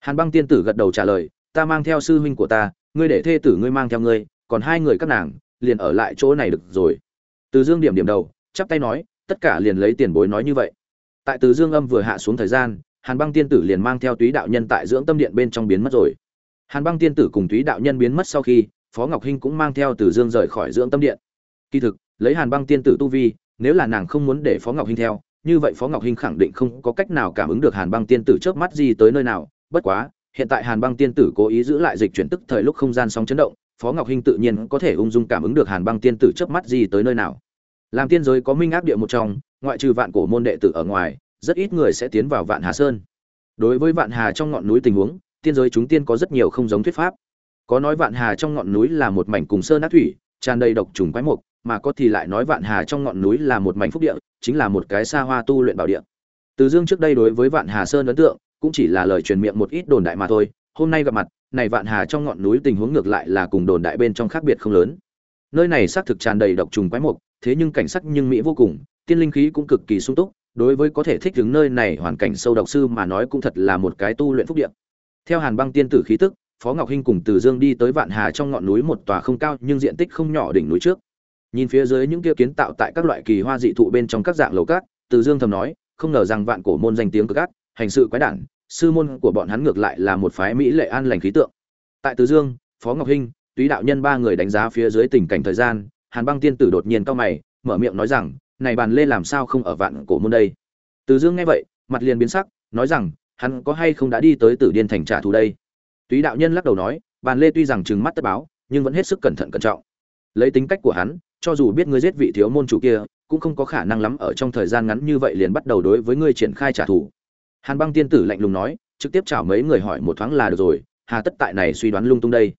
Hàn băng tiên tử gật đầu trả lời, ta mang theo sư huynh của ta, ngươi để thê tử ngươi mang theo ngươi, còn hai người các nàng, liền ở lại chỗ này được rồi. Từ dương điểm điểm đầu, chắp tay nói, tất cả liền lấy tiền bối nói như vậy. Tại từ dương âm vừa hạ xuống thời gian, hàn băng tiên tử liền mang theo túy đạo nhân tại dưỡng tâm điện bên trong biến mất rồi hàn băng tiên tử cùng túy đạo nhân biến mất sau khi, phó ngọc hinh cũng mang theo từ dương rời khỏi dưỡng tâm điện. Kỳ thực, lấy hàn băng tiên tử tu vi, nếu là nàng không muốn để phó ngọc hinh theo, như vậy phó ngọc hinh khẳng định không có cách nào cảm ứng được hàn băng tiên tử chớp mắt gì tới nơi nào. Bất quá, hiện tại hàn băng tiên tử cố ý giữ lại dịch chuyển tức thời lúc không gian sóng chấn động, phó ngọc hinh tự nhiên có thể ung dung cảm ứng được hàn băng tiên tử chớp mắt gì tới nơi nào. Làm tiên giới có minh ác địa một trong, ngoại trừ vạn cổ môn đệ tử ở ngoài, rất ít người sẽ tiến vào vạn hà sơn. Đối với vạn hà trong ngọn núi tình huống tiên giới chúng tiên có rất nhiều không giống thuyết pháp. Có nói vạn hà trong ngọn núi là một mảnh cùng sơn nát thủy, tràn đầy độc trùng quái mục mà có thì lại nói vạn hà trong ngọn núi là một mảnh phúc địa, chính là một cái xa hoa tu luyện bảo địa. Từ dương trước đây đối với vạn hà sơn ấn tượng, cũng chỉ là lời truyền miệng một ít đồn đại mà thôi, hôm nay gặp mặt, này vạn hà trong ngọn núi tình huống ngược lại là cùng đồn đại bên trong khác biệt không lớn. Nơi này xác thực tràn đầy độc trùng quái mục thế nhưng cảnh sắc nhưng mỹ vô cùng, tiên linh khí cũng cực kỳ sung túc, đối với có thể thích ứng nơi này hoàn cảnh sâu độc sư mà nói cũng thật là một cái tu luyện phúc địa theo hàn băng tiên tử khí tức, phó ngọc hinh cùng từ dương đi tới vạn hà trong ngọn núi một tòa không cao nhưng diện tích không nhỏ đỉnh núi trước. Nhìn phía dưới những kia kiến tạo tại các loại kỳ hoa dị thụ bên trong các dạng lầu cát, từ dương thầm nói, không ngờ rằng vạn cổ môn danh tiếng cực ác, hành sự quái đản, sư môn của bọn hắn ngược lại là một phái mỹ lệ an lành khí tượng. Tại từ dương, phó ngọc hinh, túy đạo nhân ba người đánh giá phía dưới tình cảnh thời gian, hàn băng tiên tử đột nhiên cao mày, mở miệng nói rằng, này bàn lê làm sao không ở vạn cổ môn đây? Từ dương nghe vậy, mặt liền biến sắc, nói rằng hắn có hay không đã đi tới tử điên thành trả thù đây? Túy đạo nhân lắc đầu nói, bàn lê tuy rằng trừng mắt tất báo, nhưng vẫn hết sức cẩn thận cẩn trọng. Lấy tính cách của hắn, cho dù biết ngươi giết vị thiếu môn chủ kia, cũng không có khả năng lắm ở trong thời gian ngắn như vậy liền bắt đầu đối với ngươi triển khai trả thù. Hàn băng tiên tử lạnh lùng nói, trực tiếp chào mấy người hỏi một thoáng là được rồi, hà tất tại này suy đoán lung tung đây.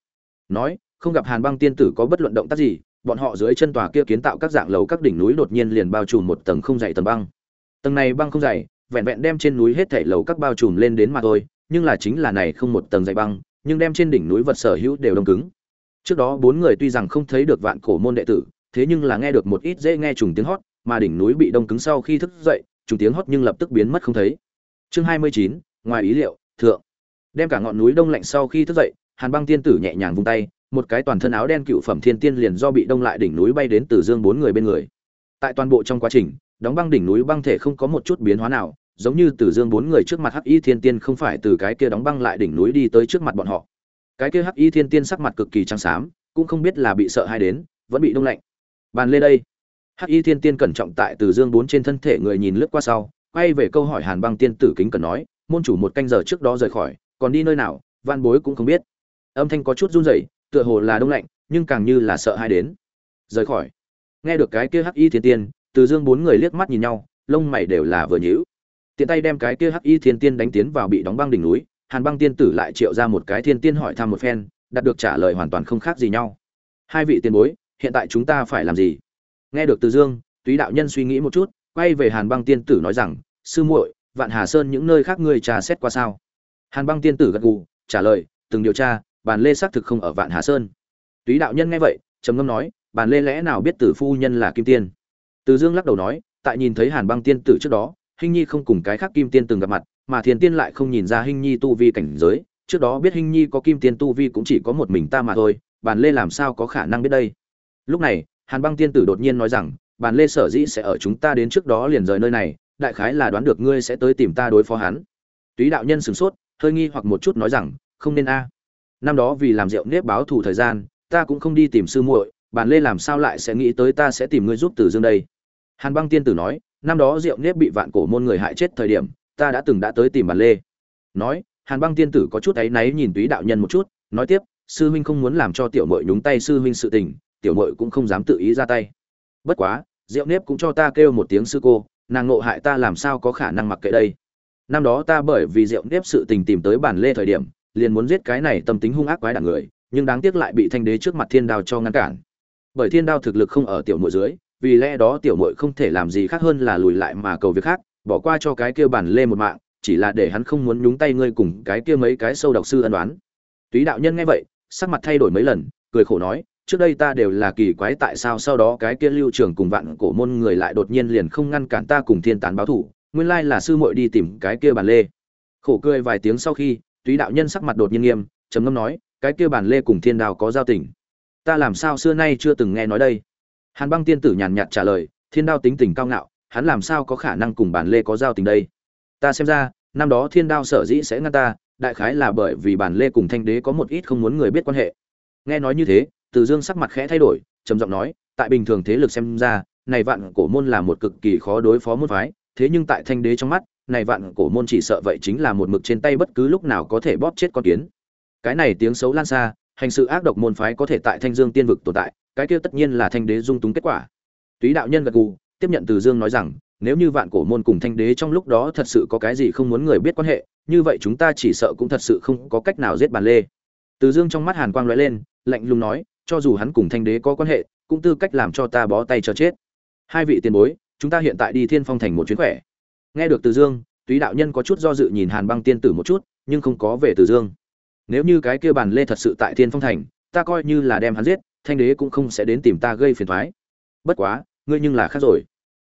Nói, không gặp hàn băng tiên tử có bất luận động tác gì, bọn họ dưới chân tòa kia kiến tạo các dạng lầu các đỉnh núi đột nhiên liền bao trùm một tầng không dày tầng băng. Tầng này băng không dày vẹn vẹn đem trên núi hết thảy lầu các bao trùm lên đến mà thôi, nhưng là chính là này không một tầng dày băng, nhưng đem trên đỉnh núi vật sở hữu đều đông cứng. Trước đó bốn người tuy rằng không thấy được vạn cổ môn đệ tử, thế nhưng là nghe được một ít dễ nghe trùng tiếng hót, mà đỉnh núi bị đông cứng sau khi thức dậy, trùng tiếng hót nhưng lập tức biến mất không thấy. Chương hai mươi chín, ngoài ý liệu, thượng. Đem cả ngọn núi đông lạnh sau khi thức dậy, hàn băng tiên tử nhẹ nhàng vung tay, một cái toàn thân áo đen cựu phẩm thiên tiên liền do bị đông lại đỉnh núi bay đến từ dương bốn người bên người. Tại toàn bộ trong quá trình đóng băng đỉnh núi băng thể không có một chút biến hóa nào, giống như từ dương bốn người trước mặt hắc y thiên tiên không phải từ cái kia đóng băng lại đỉnh núi đi tới trước mặt bọn họ. Cái kia hắc y thiên tiên sắc mặt cực kỳ trắng xám, cũng không biết là bị sợ hay đến, vẫn bị đông lạnh. Bàn lê đây. Hắc y thiên tiên cẩn trọng tại từ dương bốn trên thân thể người nhìn lướt qua sau, quay về câu hỏi hàn băng tiên tử kính cần nói, môn chủ một canh giờ trước đó rời khỏi, còn đi nơi nào van bối cũng không biết. Âm thanh có chút run rẩy, tựa hồ là đông lạnh, nhưng càng như là sợ hai đến. Rời khỏi. Nghe được cái kia hắc y thiên tiên từ dương bốn người liếc mắt nhìn nhau, lông mày đều là vừa nhíu. Tiện tay đem cái kia hắc y thiên tiên đánh tiến vào bị đóng băng đỉnh núi, hàn băng tiên tử lại triệu ra một cái thiên tiên hỏi thăm một phen, đạt được trả lời hoàn toàn không khác gì nhau. Hai vị tiền bối, hiện tại chúng ta phải làm gì? Nghe được từ dương, túy đạo nhân suy nghĩ một chút, quay về hàn băng tiên tử nói rằng, sư muội, vạn hà sơn những nơi khác ngươi trà xét qua sao? Hàn băng tiên tử gật gù, trả lời, từng điều tra, bàn lê xác thực không ở vạn hà sơn. Túy đạo nhân nghe vậy, trầm ngâm nói, bàn lê lẽ nào biết tử phu nhân là kim tiên? Từ dương lắc đầu nói, tại nhìn thấy hàn băng tiên tử trước đó, hinh nhi không cùng cái khác kim tiên từng gặp mặt, mà Thiên tiên lại không nhìn ra hinh nhi tu vi cảnh giới. Trước đó biết hinh nhi có kim tiên tu vi cũng chỉ có một mình ta mà thôi, bàn lê làm sao có khả năng biết đây? Lúc này, hàn băng tiên tử đột nhiên nói rằng, bàn lê sở dĩ sẽ ở chúng ta đến trước đó liền rời nơi này, đại khái là đoán được ngươi sẽ tới tìm ta đối phó hắn. Túy đạo nhân sửng sốt, hơi nghi hoặc một chút nói rằng, không nên a. Năm đó vì làm rượu nếp báo thù thời gian, ta cũng không đi tìm sư muội, bàn lê làm sao lại sẽ nghĩ tới ta sẽ tìm ngươi giúp từ dương đây? Hàn băng tiên tử nói, năm đó rượu nếp bị vạn cổ môn người hại chết thời điểm, ta đã từng đã tới tìm bản lê. Nói, hàn băng tiên tử có chút áy náy nhìn túy đạo nhân một chút, nói tiếp, sư huynh không muốn làm cho tiểu mội nhúng tay sư huynh sự tình, tiểu mội cũng không dám tự ý ra tay. Bất quá, rượu nếp cũng cho ta kêu một tiếng sư cô, nàng ngộ hại ta làm sao có khả năng mặc kệ đây? Năm đó ta bởi vì rượu nếp sự tình tìm tới bản lê thời điểm, liền muốn giết cái này tâm tính hung ác quái đảng người, nhưng đáng tiếc lại bị thanh đế trước mặt thiên đao cho ngăn cản. Bởi thiên đao thực lực không ở tiểu mội dưới vì lẽ đó tiểu muội không thể làm gì khác hơn là lùi lại mà cầu việc khác, bỏ qua cho cái kia bản lê một mạng, chỉ là để hắn không muốn nhúng tay ngươi cùng cái kia mấy cái sâu độc sư ân đoán túy đạo nhân nghe vậy, sắc mặt thay đổi mấy lần, cười khổ nói, trước đây ta đều là kỳ quái tại sao sau đó cái kia lưu trưởng cùng vạn cổ môn người lại đột nhiên liền không ngăn cản ta cùng thiên tán báo thủ, nguyên lai là sư muội đi tìm cái kia bản lê. Khổ cười vài tiếng sau khi, túy đạo nhân sắc mặt đột nhiên nghiêm, trầm ngâm nói, cái kia bản lê cùng thiên đào có giao tình. Ta làm sao xưa nay chưa từng nghe nói đây? Hàn băng tiên tử nhàn nhạt trả lời, thiên đao tính tình cao ngạo, hắn làm sao có khả năng cùng bản lê có giao tình đây? Ta xem ra, năm đó thiên đao sở dĩ sẽ ngăn ta, đại khái là bởi vì bản lê cùng thanh đế có một ít không muốn người biết quan hệ. Nghe nói như thế, từ dương sắc mặt khẽ thay đổi, trầm giọng nói, tại bình thường thế lực xem ra, này vạn cổ môn là một cực kỳ khó đối phó môn phái, thế nhưng tại thanh đế trong mắt, này vạn cổ môn chỉ sợ vậy chính là một mực trên tay bất cứ lúc nào có thể bóp chết con kiến. Cái này tiếng xấu lan xa, hành sự ác độc môn phái có thể tại thanh dương tiên vực tồn tại cái kia tất nhiên là thanh đế dung túng kết quả. Túy đạo nhân gật gù, tiếp nhận từ dương nói rằng, nếu như vạn cổ môn cùng thanh đế trong lúc đó thật sự có cái gì không muốn người biết quan hệ, như vậy chúng ta chỉ sợ cũng thật sự không có cách nào giết bàn lê. Từ dương trong mắt hàn quang lóe lên, lạnh lùng nói, cho dù hắn cùng thanh đế có quan hệ, cũng tư cách làm cho ta bó tay cho chết. Hai vị tiền bối, chúng ta hiện tại đi thiên phong thành một chuyến khỏe. Nghe được từ dương, túy đạo nhân có chút do dự nhìn hàn băng tiên tử một chút, nhưng không có về từ dương. Nếu như cái kia bàn lê thật sự tại thiên phong thành, ta coi như là đem hắn giết thanh đế cũng không sẽ đến tìm ta gây phiền thoái. Bất quá, ngươi nhưng là khác rồi.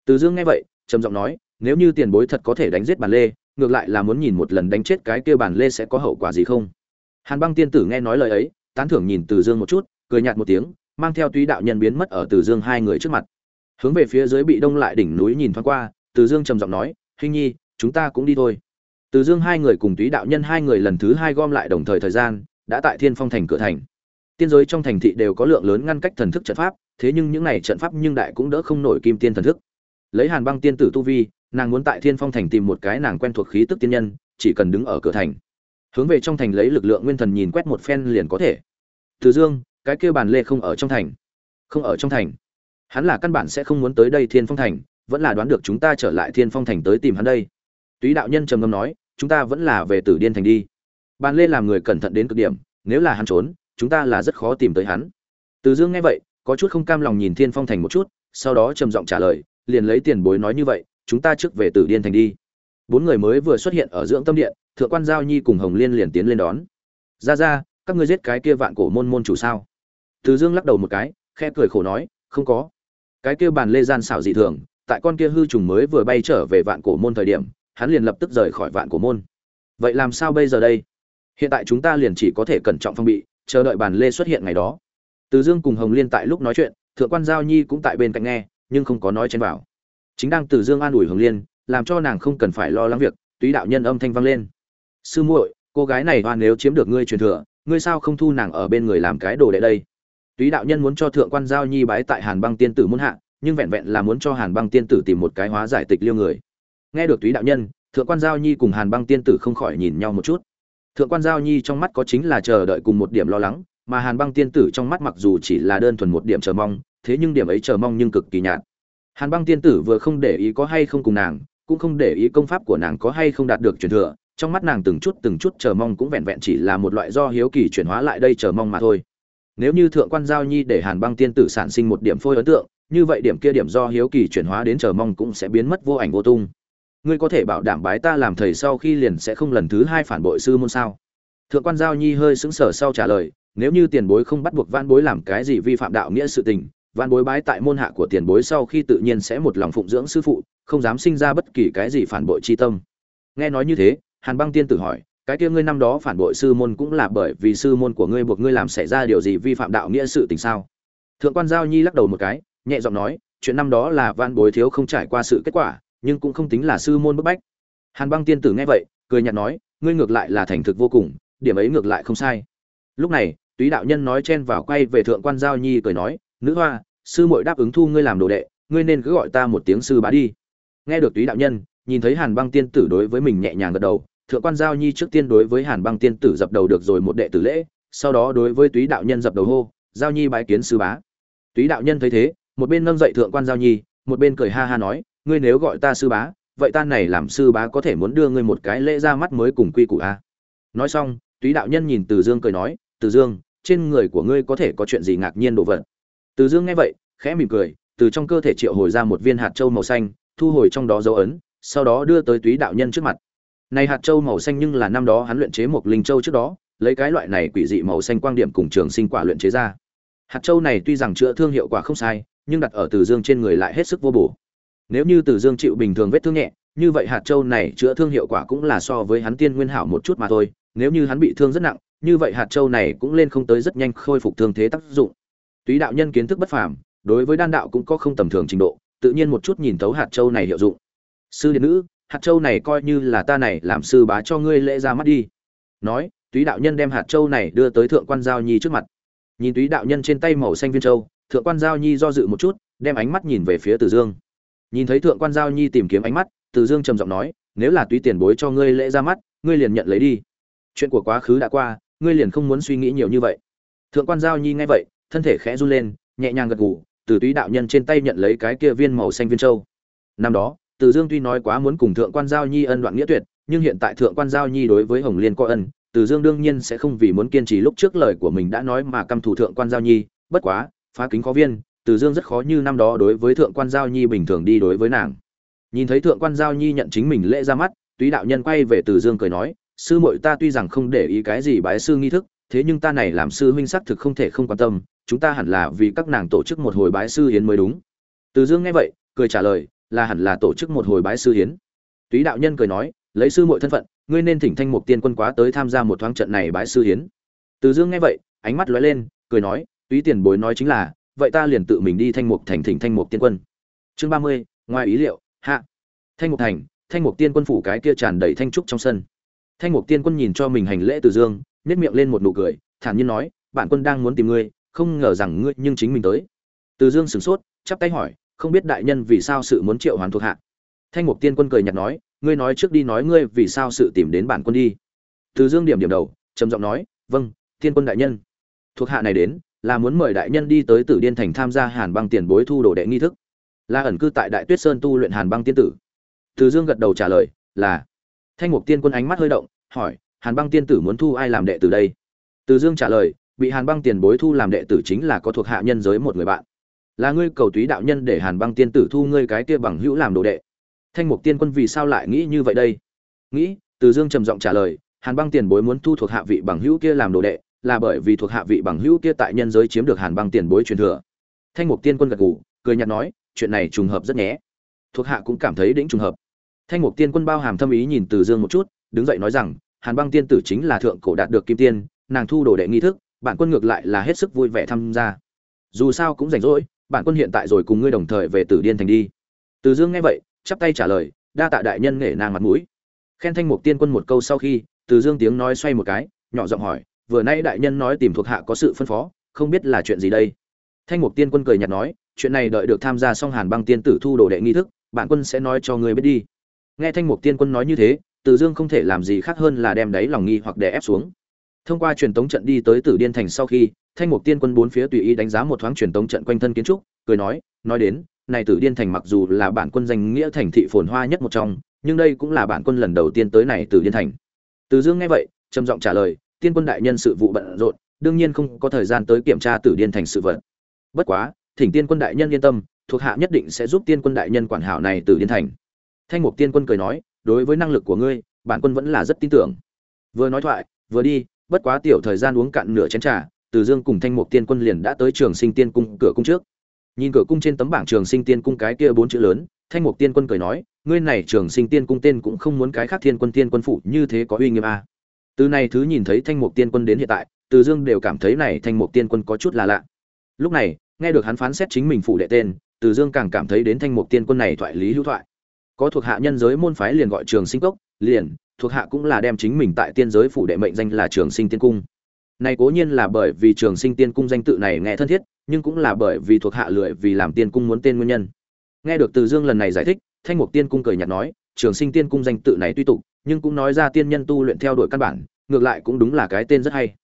Từ dương nghe vậy, trầm giọng nói, nếu như tiền bối thật có thể đánh giết bàn lê, ngược lại là muốn nhìn một lần đánh chết cái kia bàn lê sẽ có hậu quả gì không? Hàn băng tiên tử nghe nói lời ấy, tán thưởng nhìn từ dương một chút, cười nhạt một tiếng, mang theo túy đạo nhân biến mất ở từ dương hai người trước mặt. Hướng về phía dưới bị đông lại đỉnh núi nhìn thoáng qua, từ dương trầm giọng nói, hình nhi, chúng ta cũng đi thôi. Từ dương hai người cùng túy đạo nhân hai người lần thứ hai gom lại đồng thời thời gian, đã tại thiên phong thành cửa thành tiên giới trong thành thị đều có lượng lớn ngăn cách thần thức trận pháp, thế nhưng những này trận pháp nhưng đại cũng đỡ không nổi kim tiên thần thức. Lấy hàn băng tiên tử tu vi, nàng muốn tại thiên phong thành tìm một cái nàng quen thuộc khí tức tiên nhân, chỉ cần đứng ở cửa thành. Hướng về trong thành lấy lực lượng nguyên thần nhìn quét một phen liền có thể. Từ dương, cái kêu bàn lê không ở trong thành. Không ở trong thành. Hắn là căn bản sẽ không muốn tới đây thiên phong thành, vẫn là đoán được chúng ta trở lại thiên phong thành tới tìm hắn đây. Túy đạo nhân trầm ngâm nói, chúng ta vẫn là về tử điên thành đi. Bàn lê làm người cẩn thận đến cực điểm, nếu là hắn trốn chúng ta là rất khó tìm tới hắn. Từ dương nghe vậy, có chút không cam lòng nhìn thiên phong thành một chút, sau đó trầm giọng trả lời, liền lấy tiền bối nói như vậy, chúng ta trước về tử điên thành đi. Bốn người mới vừa xuất hiện ở dưỡng tâm điện, thượng quan giao nhi cùng hồng liên liền tiến lên đón. Ra ra, các ngươi giết cái kia vạn cổ môn môn chủ sao? Từ dương lắc đầu một cái khe cười khổ nói, không có. Cái kia bàn lê gian xảo dị thường, tại con kia hư trùng mới vừa bay trở về vạn cổ môn thời điểm, hắn liền lập tức rời khỏi vạn cổ môn. Vậy làm sao bây giờ đây? Hiện tại chúng ta liền chỉ có thể cẩn trọng phong bị chờ đợi bản lê xuất hiện ngày đó. Từ dương cùng hồng liên tại lúc nói chuyện, thượng quan giao nhi cũng tại bên cạnh nghe, nhưng không có nói chen vào chính đang từ dương an ủi hồng liên, làm cho nàng không cần phải lo lắng việc, túy đạo nhân âm thanh vang lên. Sư muội, cô gái này oan nếu chiếm được ngươi truyền thừa, ngươi sao không thu nàng ở bên người làm cái đồ đệ đây? Túy đạo nhân muốn cho thượng quan giao nhi bái tại hàn băng tiên tử muốn hạ, nhưng vẹn vẹn là muốn cho hàn băng tiên tử tìm một cái hóa giải tịch liêu người. Nghe được túy đạo nhân, thượng quan giao nhi cùng hàn băng tiên tử không khỏi nhìn nhau một chút thượng quan giao nhi trong mắt có chính là chờ đợi cùng một điểm lo lắng, mà hàn băng tiên tử trong mắt mặc dù chỉ là đơn thuần một điểm chờ mong, thế nhưng điểm ấy chờ mong nhưng cực kỳ nhạt. Hàn băng tiên tử vừa không để ý có hay không cùng nàng, cũng không để ý công pháp của nàng có hay không đạt được truyền thừa, trong mắt nàng từng chút từng chút chờ mong cũng vẹn vẹn chỉ là một loại do hiếu kỳ chuyển hóa lại đây chờ mong mà thôi. Nếu như thượng quan giao nhi để hàn băng tiên tử sản sinh một điểm phôi ấn tượng, như vậy điểm kia điểm do hiếu kỳ chuyển hóa đến chờ mong cũng sẽ biến mất vô ảnh vô tung ngươi có thể bảo đảm bái ta làm thầy sau khi liền sẽ không lần thứ hai phản bội sư môn sao? Thượng quan giao nhi hơi sững sờ sau trả lời, nếu như tiền bối không bắt buộc van bối làm cái gì vi phạm đạo nghĩa sự tình van bối bái tại môn hạ của tiền bối sau khi tự nhiên sẽ một lòng phụng dưỡng sư phụ, không dám sinh ra bất kỳ cái gì phản bội chi tâm. Nghe nói như thế, hàn băng tiên tử hỏi, cái kia ngươi năm đó phản bội sư môn cũng là bởi vì sư môn của ngươi buộc ngươi làm xảy ra điều gì vi phạm đạo nghĩa sự tình sao? Thượng quan giao nhi lắc đầu một cái, nhẹ giọng nói, chuyện năm đó là van bối thiếu không trải qua sự kết quả nhưng cũng không tính là sư môn bức bách. Hàn băng tiên tử nghe vậy, cười nhạt nói, ngươi ngược lại là thành thực vô cùng, điểm ấy ngược lại không sai. Lúc này, túy đạo nhân nói chen vào quay về thượng quan giao nhi cười nói, nữ hoa, sư muội đáp ứng thu ngươi làm đồ đệ, ngươi nên cứ gọi ta một tiếng sư bá đi. Nghe được túy đạo nhân, nhìn thấy hàn băng tiên tử đối với mình nhẹ nhàng gật đầu, thượng quan giao nhi trước tiên đối với hàn băng tiên tử dập đầu được rồi một đệ tử lễ, sau đó đối với túy đạo nhân dập đầu hô, giao nhi bái kiến sư bá. Túy đạo nhân thấy thế, một bên nâng dậy thượng quan giao nhi, một bên cười ha ha nói ngươi nếu gọi ta sư bá, vậy ta này làm sư bá có thể muốn đưa ngươi một cái lễ ra mắt mới cùng quy củ a nói xong, túy đạo nhân nhìn từ dương cười nói, từ dương, trên người của ngươi có thể có chuyện gì ngạc nhiên đồ vật? Từ dương nghe vậy, khẽ mỉm cười, từ trong cơ thể triệu hồi ra một viên hạt châu màu xanh, thu hồi trong đó dấu ấn, sau đó đưa tới túy đạo nhân trước mặt. Này hạt châu màu xanh nhưng là năm đó hắn luyện chế một linh châu trước đó, lấy cái loại này quỷ dị màu xanh quang điểm cùng trường sinh quả luyện chế ra. Hạt châu này tuy rằng chữa thương hiệu quả không sai, nhưng đặt ở từ dương trên người lại hết sức vô bổ nếu như từ dương chịu bình thường vết thương nhẹ, như vậy hạt châu này chữa thương hiệu quả cũng là so với hắn tiên nguyên hảo một chút mà thôi. Nếu như hắn bị thương rất nặng, như vậy hạt châu này cũng lên không tới rất nhanh khôi phục thương thế tác dụng. Túy đạo nhân kiến thức bất phàm, đối với đan đạo cũng có không tầm thường trình độ, tự nhiên một chút nhìn thấu hạt châu này hiệu dụng. Sư điện nữ, hạt châu này coi như là ta này làm sư bá cho ngươi lễ ra mắt đi. Nói, túy đạo nhân đem hạt châu này đưa tới thượng quan giao nhi trước mặt. Nhìn túy đạo nhân trên tay màu xanh viên châu, thượng quan giao nhi do dự một chút, đem ánh mắt nhìn về phía từ dương nhìn thấy thượng quan giao nhi tìm kiếm ánh mắt, từ dương trầm giọng nói, nếu là túy tiền bối cho ngươi lễ ra mắt, ngươi liền nhận lấy đi. Chuyện của quá khứ đã qua, ngươi liền không muốn suy nghĩ nhiều như vậy. Thượng quan giao nhi nghe vậy, thân thể khẽ run lên, nhẹ nhàng gật gù, từ túy đạo nhân trên tay nhận lấy cái kia viên màu xanh viên châu. Năm đó, từ dương tuy nói quá muốn cùng thượng quan giao nhi ân đoạn nghĩa tuyệt, nhưng hiện tại thượng quan giao nhi đối với hồng liên có ân, từ dương đương nhiên sẽ không vì muốn kiên trì lúc trước lời của mình đã nói mà căm thủ thượng quan giao nhi. Bất quá, phá kính khó viên từ dương rất khó như năm đó đối với thượng quan giao nhi bình thường đi đối với nàng. Nhìn thấy thượng quan giao nhi nhận chính mình lễ ra mắt, túy đạo nhân quay về từ dương cười nói, sư muội ta tuy rằng không để ý cái gì bái sư nghi thức, thế nhưng ta này làm sư huynh xác thực không thể không quan tâm, chúng ta hẳn là vì các nàng tổ chức một hồi bái sư hiến mới đúng. Từ dương nghe vậy, cười trả lời, là hẳn là tổ chức một hồi bái sư hiến. Túy đạo nhân cười nói, lấy sư muội thân phận, ngươi nên thỉnh thanh mục tiên quân quá tới tham gia một thoáng trận này bái sư hiến. Từ dương nghe vậy, ánh mắt lóe lên, cười nói, túy tiền bối nói chính là vậy ta liền tự mình đi thanh mục thành thỉnh thanh mục tiên quân. Chương ba mươi, ngoài ý liệu, hạ. Thanh mục thành, thanh mục tiên quân phủ cái kia tràn đầy thanh trúc trong sân. Thanh mục tiên quân nhìn cho mình hành lễ từ dương nếp miệng lên một nụ cười, thản nhiên nói, bạn quân đang muốn tìm ngươi, không ngờ rằng ngươi nhưng chính mình tới. Từ dương sửng sốt, chắp tay hỏi, không biết đại nhân vì sao sự muốn triệu hoàn thuộc hạ? Thanh mục tiên quân cười nhạt nói, ngươi nói trước đi nói ngươi vì sao sự tìm đến bản quân đi. Từ dương điểm điểm đầu, trầm giọng nói vâng tiên quân đại nhân. Thuộc hạ này đến là muốn mời đại nhân đi tới tử điên thành tham gia hàn băng tiền bối thu đồ đệ nghi thức. Là ẩn cư tại đại tuyết sơn tu luyện hàn băng tiên tử. Từ dương gật đầu trả lời, là. Thanh mục tiên quân ánh mắt hơi động, hỏi, hàn băng tiên tử muốn thu ai làm đệ tử đây? Từ dương trả lời, bị hàn băng tiền bối thu làm đệ tử chính là có thuộc hạ nhân giới một người bạn. Là ngươi cầu túy đạo nhân để hàn băng tiên tử thu ngươi cái kia bằng hữu làm đồ đệ. Thanh mục tiên quân vì sao lại nghĩ như vậy đây? Nghĩ, từ dương trầm giọng trả lời, hàn băng tiền bối muốn thu thuộc hạ vị bằng hữu kia làm đồ đệ là bởi vì thuộc hạ vị bằng hữu kia tại nhân giới chiếm được hàn băng tiền bối truyền thừa. Thanh mục tiên quân gật gù, cười nhạt nói, chuyện này trùng hợp rất nhé. Thuộc hạ cũng cảm thấy đĩnh trùng hợp. Thanh mục tiên quân bao hàm thâm ý nhìn từ dương một chút, đứng dậy nói rằng, hàn băng tiên tử chính là thượng cổ đạt được kim tiên, nàng thu đồ đệ nghi thức, bản quân ngược lại là hết sức vui vẻ tham gia. Dù sao cũng rảnh rỗi, bản quân hiện tại rồi cùng ngươi đồng thời về tử điên thành đi. Từ dương nghe vậy, chắp tay trả lời, đa tạ đại nhân nghệ nàng mặt mũi. Khen thanh mục tiên quân một câu sau khi, từ dương tiếng nói xoay một cái, nhỏ giọng hỏi vừa nay đại nhân nói tìm thuộc hạ có sự phân phó, không biết là chuyện gì đây? Thanh mục tiên quân cười nhạt nói, chuyện này đợi được tham gia xong hàn băng tiên tử thu đồ đệ nghi thức bản quân sẽ nói cho ngươi biết đi. Nghe thanh mục tiên quân nói như thế, từ dương không thể làm gì khác hơn là đem đáy lòng nghi hoặc đè ép xuống. Thông qua truyền tống trận đi tới tử điên thành sau khi, thanh mục tiên quân bốn phía tùy ý đánh giá một thoáng truyền tống trận quanh thân kiến trúc, cười nói nói đến, này tử điên thành mặc dù là bản quân danh nghĩa thành thị phồn hoa nhất một trong, nhưng đây cũng là bản quân lần đầu tiên tới này tử điên thành. Từ dương nghe vậy, trầm giọng trả lời tiên quân đại nhân sự vụ bận rộn, đương nhiên không có thời gian tới kiểm tra tử điên thành sự vật. Bất quá, thỉnh tiên quân đại nhân yên tâm, thuộc hạ nhất định sẽ giúp tiên quân đại nhân quản hảo này tử điên thành. Thanh mục tiên quân cười nói, đối với năng lực của ngươi, bản quân vẫn là rất tin tưởng. Vừa nói thoại, vừa đi, bất quá tiểu thời gian uống cạn nửa chén trà, từ dương cùng thanh mục tiên quân liền đã tới trường sinh tiên cung, cửa cung trước. Nhìn cửa cung trên tấm bảng trường sinh tiên cung cái kia bốn chữ lớn, thanh mục tiên quân cười nói, ngươi này trường sinh tiên cung tên cũng không muốn cái khác thiên quân tiên quân phụ như thế có uy nghiêm a. à từ này thứ nhìn thấy thanh mục tiên quân đến hiện tại, từ dương đều cảm thấy này thanh mục tiên quân có chút là lạ. Lúc này, nghe được hắn phán xét chính mình phụ đệ tên, từ dương càng cảm thấy đến thanh mục tiên quân này thoại lý hữu thoại. Có thuộc hạ nhân giới môn phái liền gọi trường sinh cốc, liền, thuộc hạ cũng là đem chính mình tại tiên giới phủ đệ mệnh danh là trường sinh tiên cung. Này cố nhiên là bởi vì trường sinh tiên cung danh tự này nghe thân thiết, nhưng cũng là bởi vì thuộc hạ lười vì làm tiên cung muốn tên nguyên nhân. Nghe được từ dương lần này giải thích, thanh mục tiên cung cười nhạt nói, trường sinh tiên cung danh tự này tuy tục nhưng cũng nói ra tiên nhân tu luyện theo đuổi căn bản, ngược lại cũng đúng là cái tên rất hay.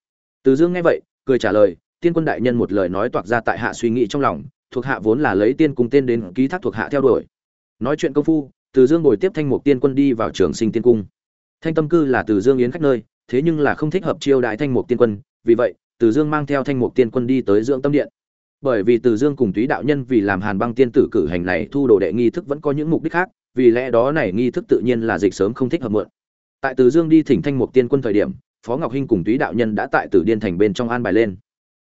Từ dương nghe vậy, cười trả lời, tiên quân đại nhân một lời nói toạc ra tại hạ suy nghĩ trong lòng, thuộc hạ vốn là lấy tiên cung tên đến ký thác thuộc hạ theo đuổi. Nói chuyện công phu, từ dương ngồi tiếp thanh mục tiên quân đi vào trường sinh tiên cung. Thanh tâm cư là từ dương yến khách nơi, thế nhưng là không thích hợp chiêu đại thanh mục tiên quân, vì vậy, từ dương mang theo thanh mục tiên quân đi tới dưỡng tâm điện. Bởi vì từ dương cùng túy đạo nhân vì làm hàn băng tiên tử cử hành này thu đồ đệ nghi thức vẫn có những mục đích khác vì lẽ đó này nghi thức tự nhiên là dịch sớm không thích hợp mượn. Tại từ dương đi thỉnh thanh mục tiên quân thời điểm, phó ngọc hinh cùng túy đạo nhân đã tại tử điên thành bên trong an bài lên.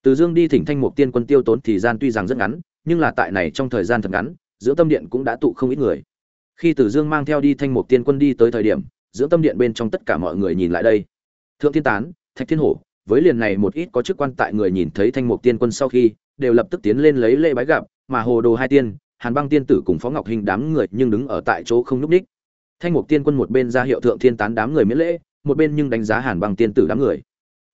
Từ dương đi thỉnh thanh mục tiên quân tiêu tốn thì gian tuy rằng rất ngắn, nhưng là tại này trong thời gian thật ngắn, giữa tâm điện cũng đã tụ không ít người. Khi tử dương mang theo đi thanh mục tiên quân đi tới thời điểm, giữa tâm điện bên trong tất cả mọi người nhìn lại đây. Thượng thiên tán, thạch thiên hổ, với liền này một ít có chức quan tại người nhìn thấy thanh mục tiên quân sau khi, đều lập tức tiến lên lấy lễ bái gặp, mà hồ đồ hai tiên hàn băng tiên tử cùng phó ngọc hình đám người nhưng đứng ở tại chỗ không núp ních. Thanh mục tiên quân một bên ra hiệu thượng thiên tán đám người miễn lễ, một bên nhưng đánh giá hàn băng tiên tử đám người.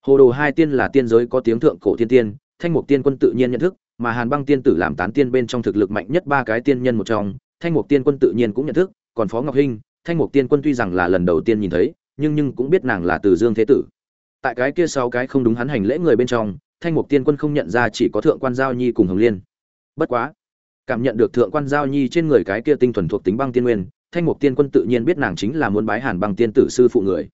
Hồ đồ hai tiên là tiên giới có tiếng thượng cổ thiên tiên, thanh mục tiên quân tự nhiên nhận thức, mà hàn băng tiên tử làm tán tiên bên trong thực lực mạnh nhất ba cái tiên nhân một trong, thanh mục tiên quân tự nhiên cũng nhận thức, còn phó ngọc hinh thanh mục tiên quân tuy rằng là lần đầu tiên nhìn thấy, nhưng nhưng cũng biết nàng là từ dương thế tử. Tại cái kia sau cái không đúng hắn hành lễ người bên trong, thanh mục tiên quân không nhận ra chỉ có thượng quan giao nhi cùng hồng liên. Bất quá cảm nhận được thượng quan giao nhi trên người cái kia tinh thuần thuộc tính băng tiên nguyên, thanh mục tiên quân tự nhiên biết nàng chính là muốn bái hàn băng tiên tử sư phụ người.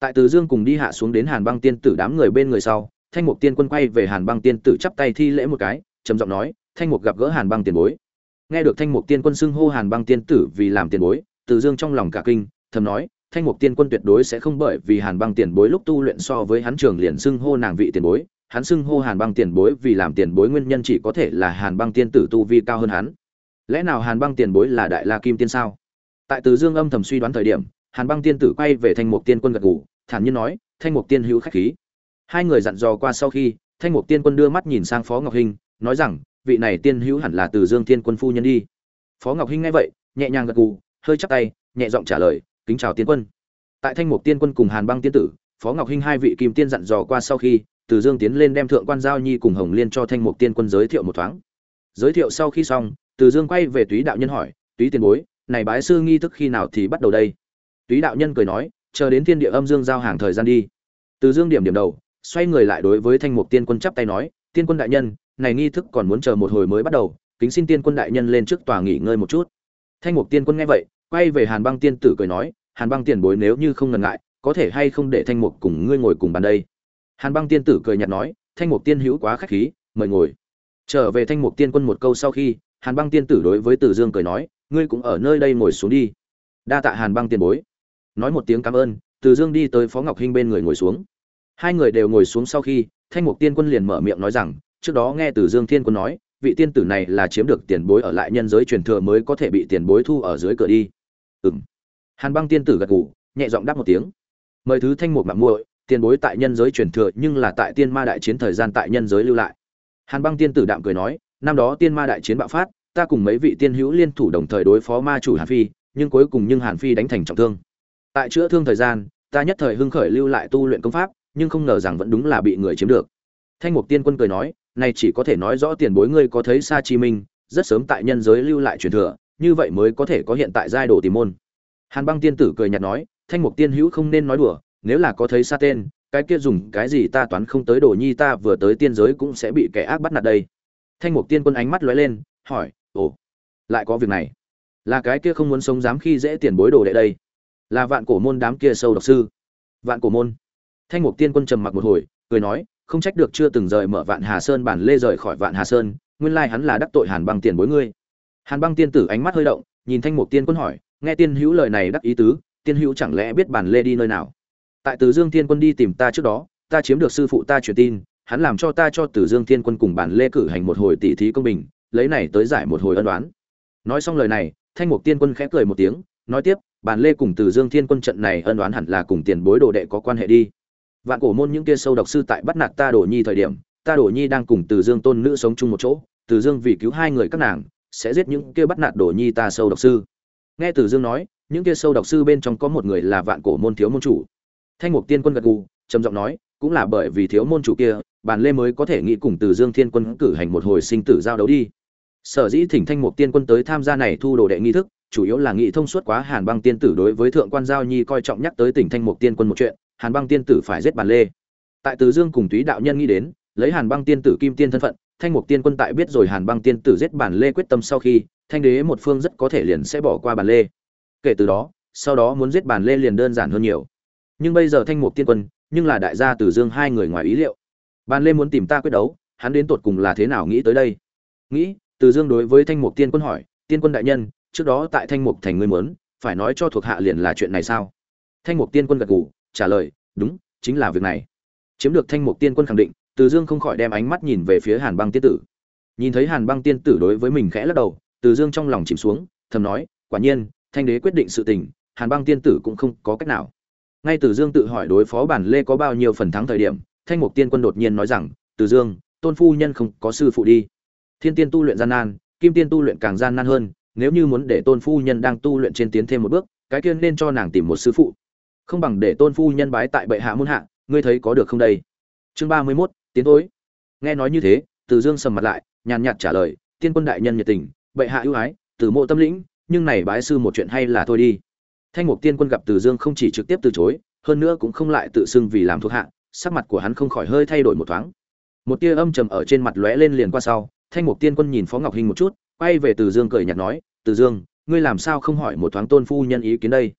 Tại từ dương cùng đi hạ xuống đến hàn băng tiên tử đám người bên người sau, thanh mục tiên quân quay về hàn băng tiên tử chắp tay thi lễ một cái, trầm giọng nói, thanh mục gặp gỡ hàn băng tiền bối. Nghe được thanh mục tiên quân xưng hô hàn băng tiên tử vì làm tiền bối, từ dương trong lòng cả kinh, thầm nói, thanh mục tiên quân tuyệt đối sẽ không bởi vì hàn băng tiền bối lúc tu luyện so với hắn trường liền xưng hô nàng vị tiền bối hắn xưng hô hàn băng tiền bối vì làm tiền bối nguyên nhân chỉ có thể là hàn băng tiên tử tu vi cao hơn hắn. Lẽ nào hàn băng tiền bối là đại la kim tiên sao? Tại từ dương âm thầm suy đoán thời điểm, hàn băng tiên tử quay về thanh mục tiên quân gật gù, thản nhiên nói, thanh mục tiên hữu khách khí. Hai người dặn dò qua sau khi, thanh mục tiên quân đưa mắt nhìn sang phó ngọc hinh, nói rằng, vị này tiên hữu hẳn là từ dương tiên quân phu nhân đi. Phó ngọc hinh nghe vậy, nhẹ nhàng gật gù, hơi chắp tay, nhẹ giọng trả lời, kính chào tiên quân. Tại thanh mục tiên quân cùng hàn băng tiên tử, phó ngọc hinh hai vị kim tiên dặn dò qua sau khi từ dương tiến lên đem thượng quan giao nhi cùng hồng liên cho thanh mục tiên quân giới thiệu một thoáng. Giới thiệu sau khi xong, từ dương quay về túy đạo nhân hỏi, túy tiền bối, này bái sư nghi thức khi nào thì bắt đầu đây? Túy đạo nhân cười nói, chờ đến thiên địa âm dương giao hàng thời gian đi. Từ dương điểm điểm đầu, xoay người lại đối với thanh mục tiên quân chắp tay nói, tiên quân đại nhân, này nghi thức còn muốn chờ một hồi mới bắt đầu, kính xin tiên quân đại nhân lên trước tòa nghỉ ngơi một chút. Thanh mục tiên quân nghe vậy, quay về hàn băng tiên tử cười nói, hàn băng tiền bối nếu như không ngần ngại, có thể hay không để thanh mục cùng ngươi ngồi cùng bàn đây? Hàn băng tiên tử cười nhạt nói, thanh mục tiên hữu quá khách khí, mời ngồi. Trở về thanh mục tiên quân một câu sau khi, hàn băng tiên tử đối với tử dương cười nói, ngươi cũng ở nơi đây ngồi xuống đi. Đa tạ hàn băng tiên bối. Nói một tiếng cảm ơn, từ dương đi tới phó ngọc hinh bên người ngồi xuống. Hai người đều ngồi xuống sau khi, thanh mục tiên quân liền mở miệng nói rằng, trước đó nghe từ dương thiên quân nói, vị tiên tử này là chiếm được tiền bối ở lại nhân giới truyền thừa mới có thể bị tiền bối thu ở dưới cửa đi. Ừ m hàn băng tiên tử gật gù, nhẹ giọng đáp một tiếng. Mời thứ thanh mục mạng muội tiền bối tại nhân giới truyền thừa nhưng là tại tiên ma đại chiến thời gian tại nhân giới lưu lại. Hàn băng tiên tử đạm cười nói, năm đó tiên ma đại chiến bạo phát, ta cùng mấy vị tiên hữu liên thủ đồng thời đối phó ma chủ hàn phi, nhưng cuối cùng nhưng hàn phi đánh thành trọng thương. Tại chữa thương thời gian, ta nhất thời hưng khởi lưu lại tu luyện công pháp, nhưng không ngờ rằng vẫn đúng là bị người chiếm được. Thanh mục tiên quân cười nói, này chỉ có thể nói rõ tiền bối ngươi có thấy sa chi minh, rất sớm tại nhân giới lưu lại truyền thừa, như vậy mới có thể có hiện tại giai đồ tìm môn. Hàn băng tiên tử cười nhạt nói, thanh mục tiên hữu không nên nói đùa nếu là có thấy sa tên, cái kia dùng cái gì ta toán không tới đồ nhi ta vừa tới tiên giới cũng sẽ bị kẻ ác bắt nạt đây. Thanh mục tiên quân ánh mắt lóe lên, hỏi, ồ, lại có việc này? Là cái kia không muốn sống dám khi dễ tiền bối đồ đệ đây? Là vạn cổ môn đám kia sâu độc sư? Vạn cổ môn? Thanh mục tiên quân trầm mặc một hồi, cười nói, không trách được chưa từng rời mở vạn hà sơn bản lê rời khỏi vạn hà sơn, nguyên lai hắn là đắc tội hàn băng tiền bối ngươi. Hàn băng tiên tử ánh mắt hơi động, nhìn thanh mục tiên quân hỏi, nghe tiên hữu lời này đắc ý tứ, tiên hữu chẳng lẽ biết bản lê đi nơi nào? Tại từ dương Thiên quân đi tìm ta trước đó, ta chiếm được sư phụ ta truyền tin, hắn làm cho ta cho từ dương Thiên quân cùng bản lê cử hành một hồi tỷ thí công bình, lấy này tới giải một hồi ân đoán nói xong lời này, thanh mục tiên quân khẽ cười một tiếng, nói tiếp, bản lê cùng từ dương thiên quân trận này ân đoán hẳn là cùng tiền bối đồ đệ có quan hệ đi. Vạn cổ môn những kia sâu độc sư tại bắt nạt ta đổ nhi thời điểm, ta đổ nhi đang cùng từ dương tôn nữ sống chung một chỗ, từ dương vì cứu hai người các nàng, sẽ giết những kia bắt nạt đổ nhi ta sâu độc sư. Nghe từ dương nói, những kia sâu độc sư bên trong có một người là vạn cổ môn thiếu môn chủ thanh mục tiên quân gật gù, trầm giọng nói, cũng là bởi vì thiếu môn chủ kia, bàn lê mới có thể nghĩ cùng từ dương thiên quân cử hành một hồi sinh tử giao đấu đi. Sở dĩ thỉnh thanh mục tiên quân tới tham gia này thu đồ đệ nghi thức, chủ yếu là nghị thông suốt quá hàn băng tiên tử đối với thượng quan giao nhi coi trọng nhắc tới tỉnh thanh mục tiên quân một chuyện, hàn băng tiên tử phải giết bàn lê. Tại từ dương cùng túy đạo nhân nghĩ đến, lấy hàn băng tiên tử kim tiên thân phận, thanh mục tiên quân tại biết rồi hàn băng tiên tử giết bàn lê quyết tâm sau khi, thanh đế một phương rất có thể liền sẽ bỏ qua bàn lê. Kể từ đó, sau đó muốn giết bàn lê liền đơn giản hơn nhiều nhưng bây giờ thanh mục tiên quân, nhưng là đại gia từ dương hai người ngoài ý liệu. Ban lê muốn tìm ta quyết đấu, hắn đến tột cùng là thế nào nghĩ tới đây? Nghĩ, từ dương đối với thanh mục tiên quân hỏi, tiên quân đại nhân, trước đó tại thanh mục thành ngươi muốn, phải nói cho thuộc hạ liền là chuyện này sao? Thanh mục tiên quân gật gù, trả lời, đúng, chính là việc này. Chiếm được thanh mục tiên quân khẳng định, từ dương không khỏi đem ánh mắt nhìn về phía hàn băng tiên tử. Nhìn thấy hàn băng tiên tử đối với mình khẽ lắc đầu, từ dương trong lòng chìm xuống, thầm nói, quả nhiên, thanh đế quyết định sự tình, hàn băng tiên tử cũng không có cách nào ngay từ dương tự hỏi đối phó bản lê có bao nhiêu phần thắng thời điểm, thanh mục tiên quân đột nhiên nói rằng, từ dương, tôn phu nhân không có sư phụ đi. Thiên tiên tu luyện gian nan, kim tiên tu luyện càng gian nan hơn, nếu như muốn để tôn phu nhân đang tu luyện trên tiến thêm một bước, cái tiên nên cho nàng tìm một sư phụ. Không bằng để tôn phu nhân bái tại bệ hạ muôn hạ, ngươi thấy có được không đây? Chương ba mươi mốt, tiến tối nghe nói như thế, từ dương sầm mặt lại, nhàn nhạt trả lời, tiên quân đại nhân nhiệt tình, bệ hạ ưu ái, từ mộ tâm lĩnh, nhưng này bái sư một chuyện hay là thôi đi thanh mục tiên quân gặp từ dương không chỉ trực tiếp từ chối, hơn nữa cũng không lại tự xưng vì làm thuộc hạ, sắc mặt của hắn không khỏi hơi thay đổi một thoáng. Một tia âm trầm ở trên mặt lóe lên liền qua sau, thanh mục tiên quân nhìn phó ngọc hình một chút, quay về từ dương cười nhạt nói, từ dương, ngươi làm sao không hỏi một thoáng tôn phu nhân ý kiến đây?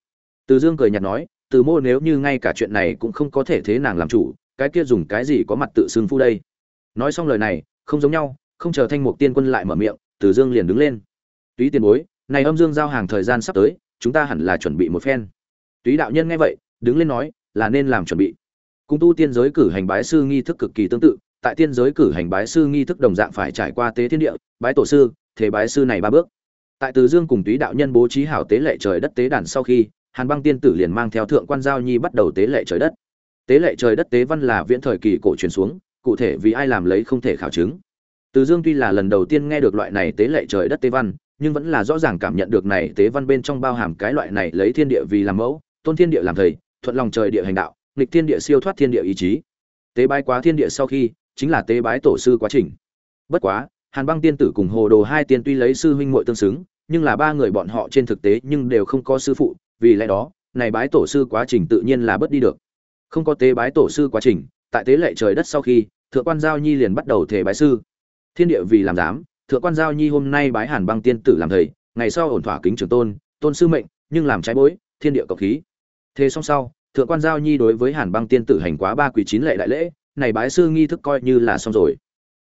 Từ dương cười nhạt nói, từ mô nếu như ngay cả chuyện này cũng không có thể thế nàng làm chủ, cái kia dùng cái gì có mặt tự xưng phu đây? Nói xong lời này, không giống nhau, không chờ thanh mục tiên quân lại mở miệng, từ dương liền đứng lên. Túy tiền bối, này âm dương giao hàng thời gian sắp tới chúng ta hẳn là chuẩn bị một phen. Túy đạo nhân nghe vậy, đứng lên nói, là nên làm chuẩn bị. Cung tu tiên giới cử hành bái sư nghi thức cực kỳ tương tự, tại tiên giới cử hành bái sư nghi thức đồng dạng phải trải qua tế thiên địa, bái tổ sư, thế bái sư này ba bước. Tại từ dương cùng túy đạo nhân bố trí hảo tế lệ trời đất tế đàn sau khi, hàn băng tiên tử liền mang theo thượng quan giao nhi bắt đầu tế lệ trời đất. Tế lệ trời đất tế văn là viễn thời kỳ cổ truyền xuống, cụ thể vì ai làm lấy không thể khảo chứng. Từ dương tuy là lần đầu tiên nghe được loại này tế lệ trời đất tế văn nhưng vẫn là rõ ràng cảm nhận được này tế văn bên trong bao hàm cái loại này lấy thiên địa vì làm mẫu, tôn thiên địa làm thầy, thuận lòng trời địa hành đạo, nghịch thiên địa siêu thoát thiên địa ý chí. Tế bái quá thiên địa sau khi, chính là tế bái tổ sư quá trình. Bất quá, hàn băng tiên tử cùng hồ đồ hai tiên tuy lấy sư huynh muội tương xứng, nhưng là ba người bọn họ trên thực tế nhưng đều không có sư phụ, vì lẽ đó, này bái tổ sư quá trình tự nhiên là bớt đi được. Không có tế bái tổ sư quá trình, tại tế lệ trời đất sau khi, thượng quan giao nhi liền bắt đầu thể bái sư. Thiên địa vì làm giám thượng quan giao nhi hôm nay bái hàn băng tiên tử làm thầy, ngày sau ổn thỏa kính trường tôn tôn sư mệnh, nhưng làm trái bối, thiên địa cộng khí. Thế song sau, thượng quan giao nhi đối với hàn băng tiên tử hành quá ba quỷ chín lệ đại lễ, này bái sư nghi thức coi như là xong rồi.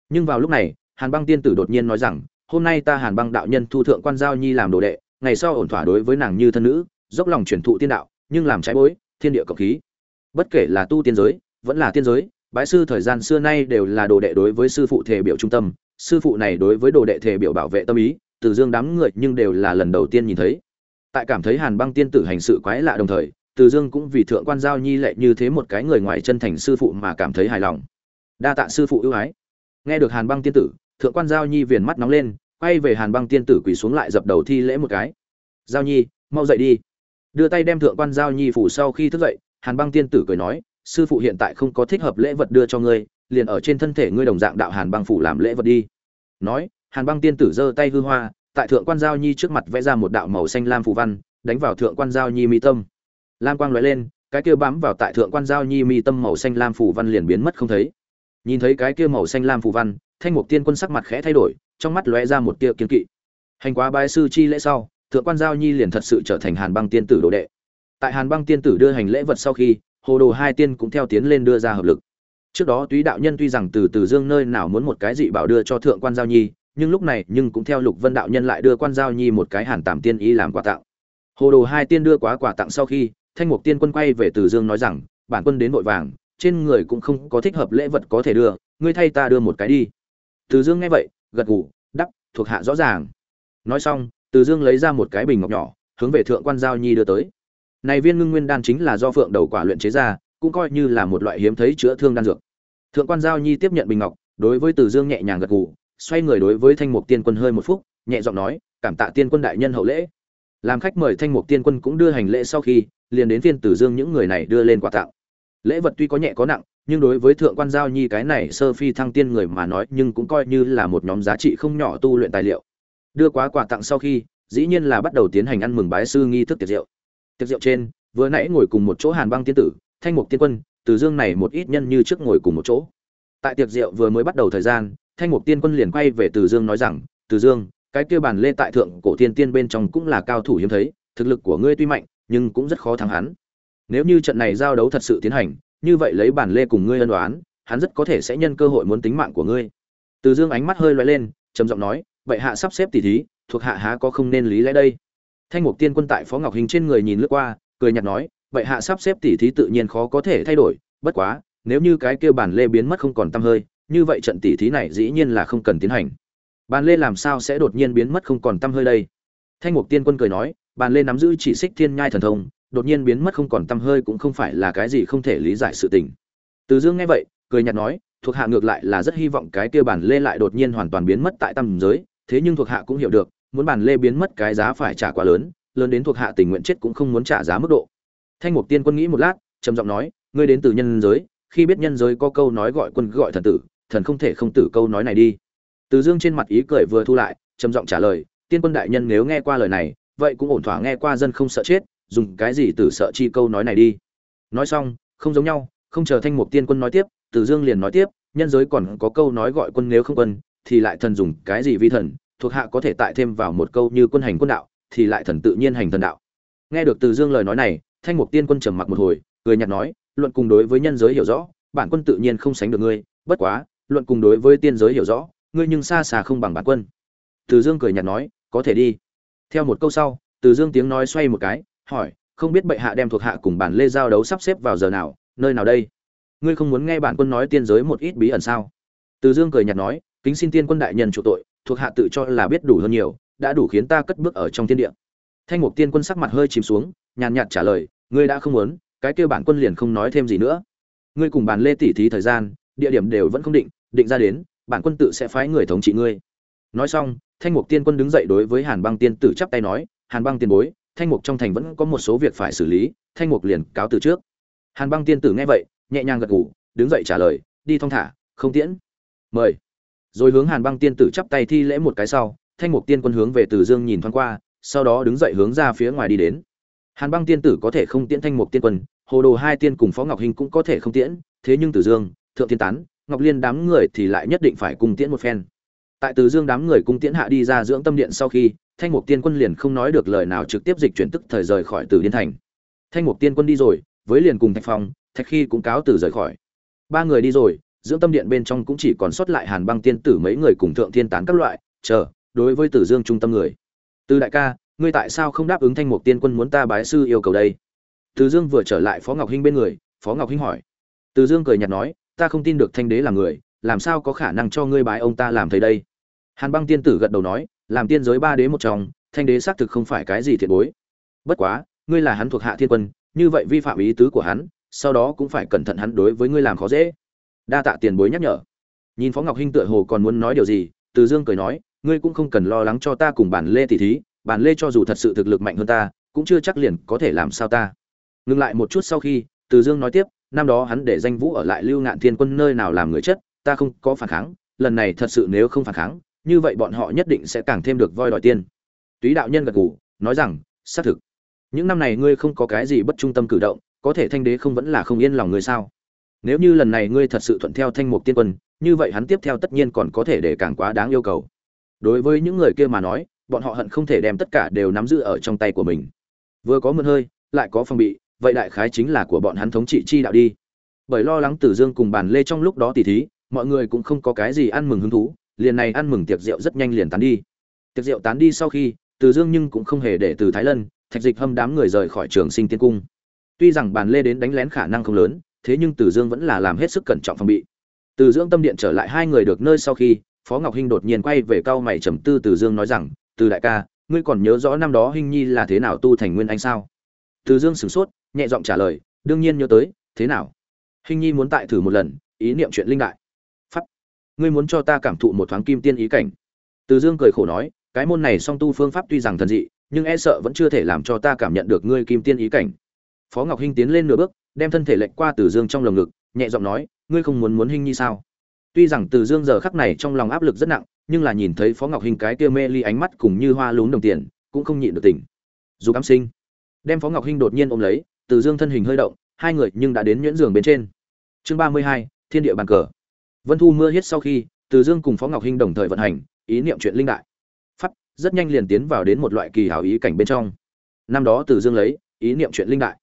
Nhưng vào lúc này, hàn băng tiên tử đột nhiên nói rằng, hôm nay ta hàn băng đạo nhân thu thượng quan giao nhi làm đồ đệ, ngày sau ổn thỏa đối với nàng như thân nữ, dốc lòng truyền thụ tiên đạo, nhưng làm trái bối, thiên địa cộng khí. Bất kể là tu tiên giới, vẫn là tiên giới bái sư thời gian xưa nay đều là đồ đệ đối với sư phụ thể biểu trung tâm, sư phụ này đối với đồ đệ thể biểu bảo vệ tâm ý, từ dương đám người nhưng đều là lần đầu tiên nhìn thấy. Tại cảm thấy hàn băng tiên tử hành sự quái lạ đồng thời, từ dương cũng vì thượng quan giao nhi lệ như thế một cái người ngoài chân thành sư phụ mà cảm thấy hài lòng. Đa tạ sư phụ ưu ái. Nghe được hàn băng tiên tử, thượng quan giao nhi viền mắt nóng lên, quay về hàn băng tiên tử quỳ xuống lại dập đầu thi lễ một cái. Giao nhi, mau dậy đi. Đưa tay đem thượng quan giao nhi phủ sau khi thức dậy, hàn băng tiên tử cười nói sư phụ hiện tại không có thích hợp lễ vật đưa cho ngươi, liền ở trên thân thể ngươi đồng dạng đạo hàn băng phủ làm lễ vật đi. Nói, hàn băng tiên tử giơ tay hư hoa, tại thượng quan giao nhi trước mặt vẽ ra một đạo màu xanh lam phù văn, đánh vào thượng quan giao nhi mi tâm. Lam quang lóe lên, cái kia bám vào tại thượng quan giao nhi mi tâm màu xanh lam phù văn liền biến mất không thấy. Nhìn thấy cái kia màu xanh lam phù văn, thanh mục tiên quân sắc mặt khẽ thay đổi, trong mắt lóe ra một tia kiên kỵ. Hành quá bái sư chi lễ sau, thượng quan giao nhi liền thật sự trở thành hàn băng tiên tử đồ đệ. Tại hàn băng tiên tử đưa hành lễ vật sau khi hồ đồ hai tiên cũng theo tiến lên đưa ra hợp lực. Trước đó túy đạo nhân tuy rằng từ từ dương nơi nào muốn một cái dị bảo đưa cho thượng quan giao nhi, nhưng lúc này nhưng cũng theo lục vân đạo nhân lại đưa quan giao nhi một cái hàn tàm tiên y làm quà tặng. Hồ đồ hai tiên đưa quá quà tặng sau khi, thanh mục tiên quân quay về từ dương nói rằng, bản quân đến vội vàng, trên người cũng không có thích hợp lễ vật có thể đưa, ngươi thay ta đưa một cái đi. Từ dương nghe vậy, gật gù đắp thuộc hạ rõ ràng. Nói xong, từ dương lấy ra một cái bình ngọc nhỏ, hướng về thượng quan giao nhi đưa tới này viên ngưng nguyên đan chính là do phượng đầu quả luyện chế ra, cũng coi như là một loại hiếm thấy chữa thương đan dược. Thượng quan giao nhi tiếp nhận bình ngọc, đối với từ dương nhẹ nhàng gật gù, xoay người đối với thanh mục tiên quân hơi một phút nhẹ giọng nói, cảm tạ tiên quân đại nhân hậu lễ. Làm khách mời thanh mục tiên quân cũng đưa hành lễ sau khi, liền đến phiên từ dương những người này đưa lên quà tặng. Lễ vật tuy có nhẹ có nặng, nhưng đối với thượng quan giao nhi cái này sơ phi thăng tiên người mà nói, nhưng cũng coi như là một nhóm giá trị không nhỏ tu luyện tài liệu. Đưa quá quà tặng sau khi, dĩ nhiên là bắt đầu tiến hành ăn mừng bái sư nghi thức tiệc rượu tiệc rượu trên, vừa nãy ngồi cùng một chỗ hàn băng tiên tử, thanh mục tiên quân, từ dương này một ít nhân như trước ngồi cùng một chỗ. Tại tiệc rượu vừa mới bắt đầu thời gian, thanh mục tiên quân liền quay về từ dương nói rằng, từ dương, cái kia bàn lê tại thượng cổ tiên tiên bên trong cũng là cao thủ hiếm thấy, thực lực của ngươi tuy mạnh, nhưng cũng rất khó thắng hắn. Nếu như trận này giao đấu thật sự tiến hành, như vậy lấy bản lê cùng ngươi ân đoán hắn rất có thể sẽ nhân cơ hội muốn tính mạng của ngươi. Từ dương ánh mắt hơi loay lên, trầm giọng nói vậy hạ sắp xếp tỉ thí, thuộc hạ há có không nên lý lẽ đây? Thanh mục tiên quân tại phó ngọc hình trên người nhìn lướt qua, cười nhạt nói, vậy hạ sắp xếp tỉ thí tự nhiên khó có thể thay đổi, bất quá, nếu như cái kêu bản lê biến mất không còn t hơi, như vậy trận tỉ thí này dĩ nhiên là không cần tiến hành. Bản lê làm sao sẽ đột nhiên biến mất không còn t hơi đây? Thanh mục tiên quân cười nói bàn lê nắm giữ chỉ xích thiên nhai thần thông, đột nhiên biến mất không còn tăm hơi cũng không phải là cái gì không thể lý giải sự tình. Từ dương nghe vậy, cười nhạt nói, thuộc hạ ngược lại là rất hy vọng cái kia bản lê lại đột nhiên hoàn toàn biến mất tại tâm giới, thế nhưng thuộc hạ cũng hiểu được muốn bản lê biến mất cái giá phải trả quá lớn lớn đến thuộc hạ tình nguyện chết cũng không muốn trả giá mức độ. Thanh mục tiên quân nghĩ một lát, trầm giọng nói, ngươi đến từ nhân giới, khi biết nhân giới có câu nói gọi quân gọi thần tử, thần không thể không tử câu nói này đi. Từ dương trên mặt ý cười vừa thu lại, trầm giọng trả lời, tiên quân đại nhân nếu nghe qua lời này, vậy cũng ổn thỏa nghe qua dân không sợ chết, dùng cái gì tử sợ chi câu nói này đi. Nói xong, không giống nhau, không chờ thanh mục tiên quân nói tiếp, từ dương liền nói tiếp, nhân giới còn có câu nói gọi quân nếu không quân, thì lại thần dùng cái gì vi thần thuộc hạ có thể tại thêm vào một câu như quân hành quân đạo, thì lại thần tự nhiên hành thần đạo. Nghe được từ dương lời nói này, thanh mục tiên quân trầm mặc một hồi, cười nhạt nói, luận cùng đối với nhân giới hiểu rõ, bản quân tự nhiên không sánh được ngươi, bất quá, luận cùng đối với tiên giới hiểu rõ, ngươi nhưng xa xa không bằng bản quân. Từ dương cười nhạt nói, có thể đi. Theo một câu sau, từ dương tiếng nói xoay một cái, hỏi, không biết bệ hạ đem thuộc hạ cùng bản lê giao đấu sắp xếp vào giờ nào, nơi nào đây? Ngươi không muốn nghe bản quân nói tiên giới một ít bí ẩn sao? Từ dương cười nhạt nói, kính xin tiên quân đại nhân chủ tội thuộc hạ tự cho là biết đủ hơn nhiều, đã đủ khiến ta cất bước ở trong thiên địa. Thanh mục tiên quân sắc mặt hơi chìm xuống, nhàn nhạt trả lời, ngươi đã không muốn, cái kêu bản quân liền không nói thêm gì nữa. Ngươi cùng bàn lê tỉ thí thời gian, địa điểm đều vẫn không định định ra đến, bản quân tự sẽ phái người thống trị ngươi. Nói xong, thanh mục tiên quân đứng dậy đối với hàn băng tiên tử chắp tay nói, hàn băng tiên bối, thanh mục trong thành vẫn có một số việc phải xử lý, thanh mục liền cáo từ trước. Hàn băng tiên tử nghe vậy, nhẹ nhàng gật gù, đứng dậy trả lời, đi thong thả, không tiễn. Mời rồi hướng hàn băng tiên tử chắp tay thi lễ một cái sau, thanh mục tiên quân hướng về từ dương nhìn thoáng qua, sau đó đứng dậy hướng ra phía ngoài đi đến. Hàn băng tiên tử có thể không tiễn thanh mục tiên quân, hồ đồ hai tiên cùng phó ngọc hình cũng có thể không tiễn, thế nhưng từ dương, thượng tiên tán, ngọc liên đám người thì lại nhất định phải cùng tiễn một phen. Tại từ dương đám người cung tiễn hạ đi ra dưỡng tâm điện sau khi, thanh mục tiên quân liền không nói được lời nào trực tiếp dịch chuyển tức thời rời khỏi từ điên thành. Thanh mục tiên quân đi rồi, với liền cùng thạch phong, thạch khi cũng cáo từ rời khỏi. Ba người đi rồi dưỡng tâm điện bên trong cũng chỉ còn sót lại hàn băng tiên tử mấy người cùng thượng thiên tán các loại, chờ, đối với tử dương trung tâm người. Từ đại ca, ngươi tại sao không đáp ứng thanh mục tiên quân muốn ta bái sư yêu cầu đây? Từ dương vừa trở lại phó ngọc hinh bên người, phó ngọc hinh hỏi. Từ dương cười nhạt nói, ta không tin được thanh đế là người, làm sao có khả năng cho ngươi bái ông ta làm thầy đây? Hàn băng tiên tử gật đầu nói, làm tiên giới ba đế một trong, thanh đế xác thực không phải cái gì thiệt bối. Bất quá, ngươi là hắn thuộc hạ thiên quân, như vậy vi phạm ý tứ của hắn, sau đó cũng phải cẩn thận hắn đối với ngươi làm khó dễ đa tạ tiền bối nhắc nhở. Nhìn phó ngọc hinh tựa hồ còn muốn nói điều gì, từ dương cười nói, ngươi cũng không cần lo lắng cho ta cùng bản lê tỷ thí, bản lê cho dù thật sự thực lực mạnh hơn ta, cũng chưa chắc liền có thể làm sao ta. Ngừng lại một chút sau khi, từ dương nói tiếp, năm đó hắn để danh vũ ở lại lưu ngạn thiên quân nơi nào làm người chất ta không có phản kháng, lần này thật sự nếu không phản kháng, như vậy bọn họ nhất định sẽ càng thêm được voi đòi tiên túy đạo nhân gật gù, nói rằng, xác thực. Những năm này ngươi không có cái gì bất trung tâm cử động, có thể thanh đế không vẫn là không yên lòng ngươi sao? Nếu như lần này ngươi thật sự thuận theo thanh mục tiên quân, như vậy hắn tiếp theo tất nhiên còn có thể để càng quá đáng yêu cầu. Đối với những người kia mà nói, bọn họ hận không thể đem tất cả đều nắm giữ ở trong tay của mình. Vừa có mượn hơi, lại có phòng bị, vậy đại khái chính là của bọn hắn thống trị chi đạo đi. Bởi lo lắng tử dương cùng bàn lê trong lúc đó tỉ thí, mọi người cũng không có cái gì ăn mừng hứng thú, liền này ăn mừng tiệc rượu rất nhanh liền tán đi. Tiệc rượu tán đi sau khi từ dương nhưng cũng không hề để từ thái lân, thạch dịch hâm đám người rời khỏi trường sinh tiên cung. Tuy rằng bàn lê đến đánh lén khả năng không lớn thế nhưng từ dương vẫn là làm hết sức cẩn trọng phòng bị. Từ Dương tâm điện trở lại hai người được nơi sau khi, phó ngọc hinh đột nhiên quay về cao mày trầm tư từ dương nói rằng, từ đại ca, ngươi còn nhớ rõ năm đó hinh nhi là thế nào tu thành nguyên anh sao? Từ dương sửng sốt, nhẹ giọng trả lời, đương nhiên nhớ tới, thế nào? Hinh nhi muốn tại thử một lần, ý niệm chuyện linh đại. Pháp ngươi muốn cho ta cảm thụ một thoáng kim tiên ý cảnh. Từ dương cười khổ nói, cái môn này song tu phương pháp tuy rằng thần dị, nhưng e sợ vẫn chưa thể làm cho ta cảm nhận được ngươi kim tiên ý cảnh. Phó ngọc hinh tiến lên nửa bước đem thân thể lệch qua từ dương trong lồng ngực, nhẹ giọng nói, ngươi không muốn muốn hinh nhi sao? Tuy rằng từ dương giờ khắc này trong lòng áp lực rất nặng, nhưng là nhìn thấy phó ngọc hinh cái kia mê ly ánh mắt cùng như hoa lún đồng tiền, cũng không nhịn được tỉnh. Dù cám sinh. Đem phó ngọc hinh đột nhiên ôm lấy, từ dương thân hình hơi động, hai người nhưng đã đến nhuyễn giường bên trên. Chương ba mươi hai, thiên địa bàn cờ. Vân thu mưa hết sau khi, từ dương cùng phó ngọc hinh đồng thời vận hành, ý niệm chuyện linh đại. Pháp, rất nhanh liền tiến vào đến một loại kỳ hảo ý cảnh bên trong. Năm đó từ dương lấy, ý niệm chuyện linh đại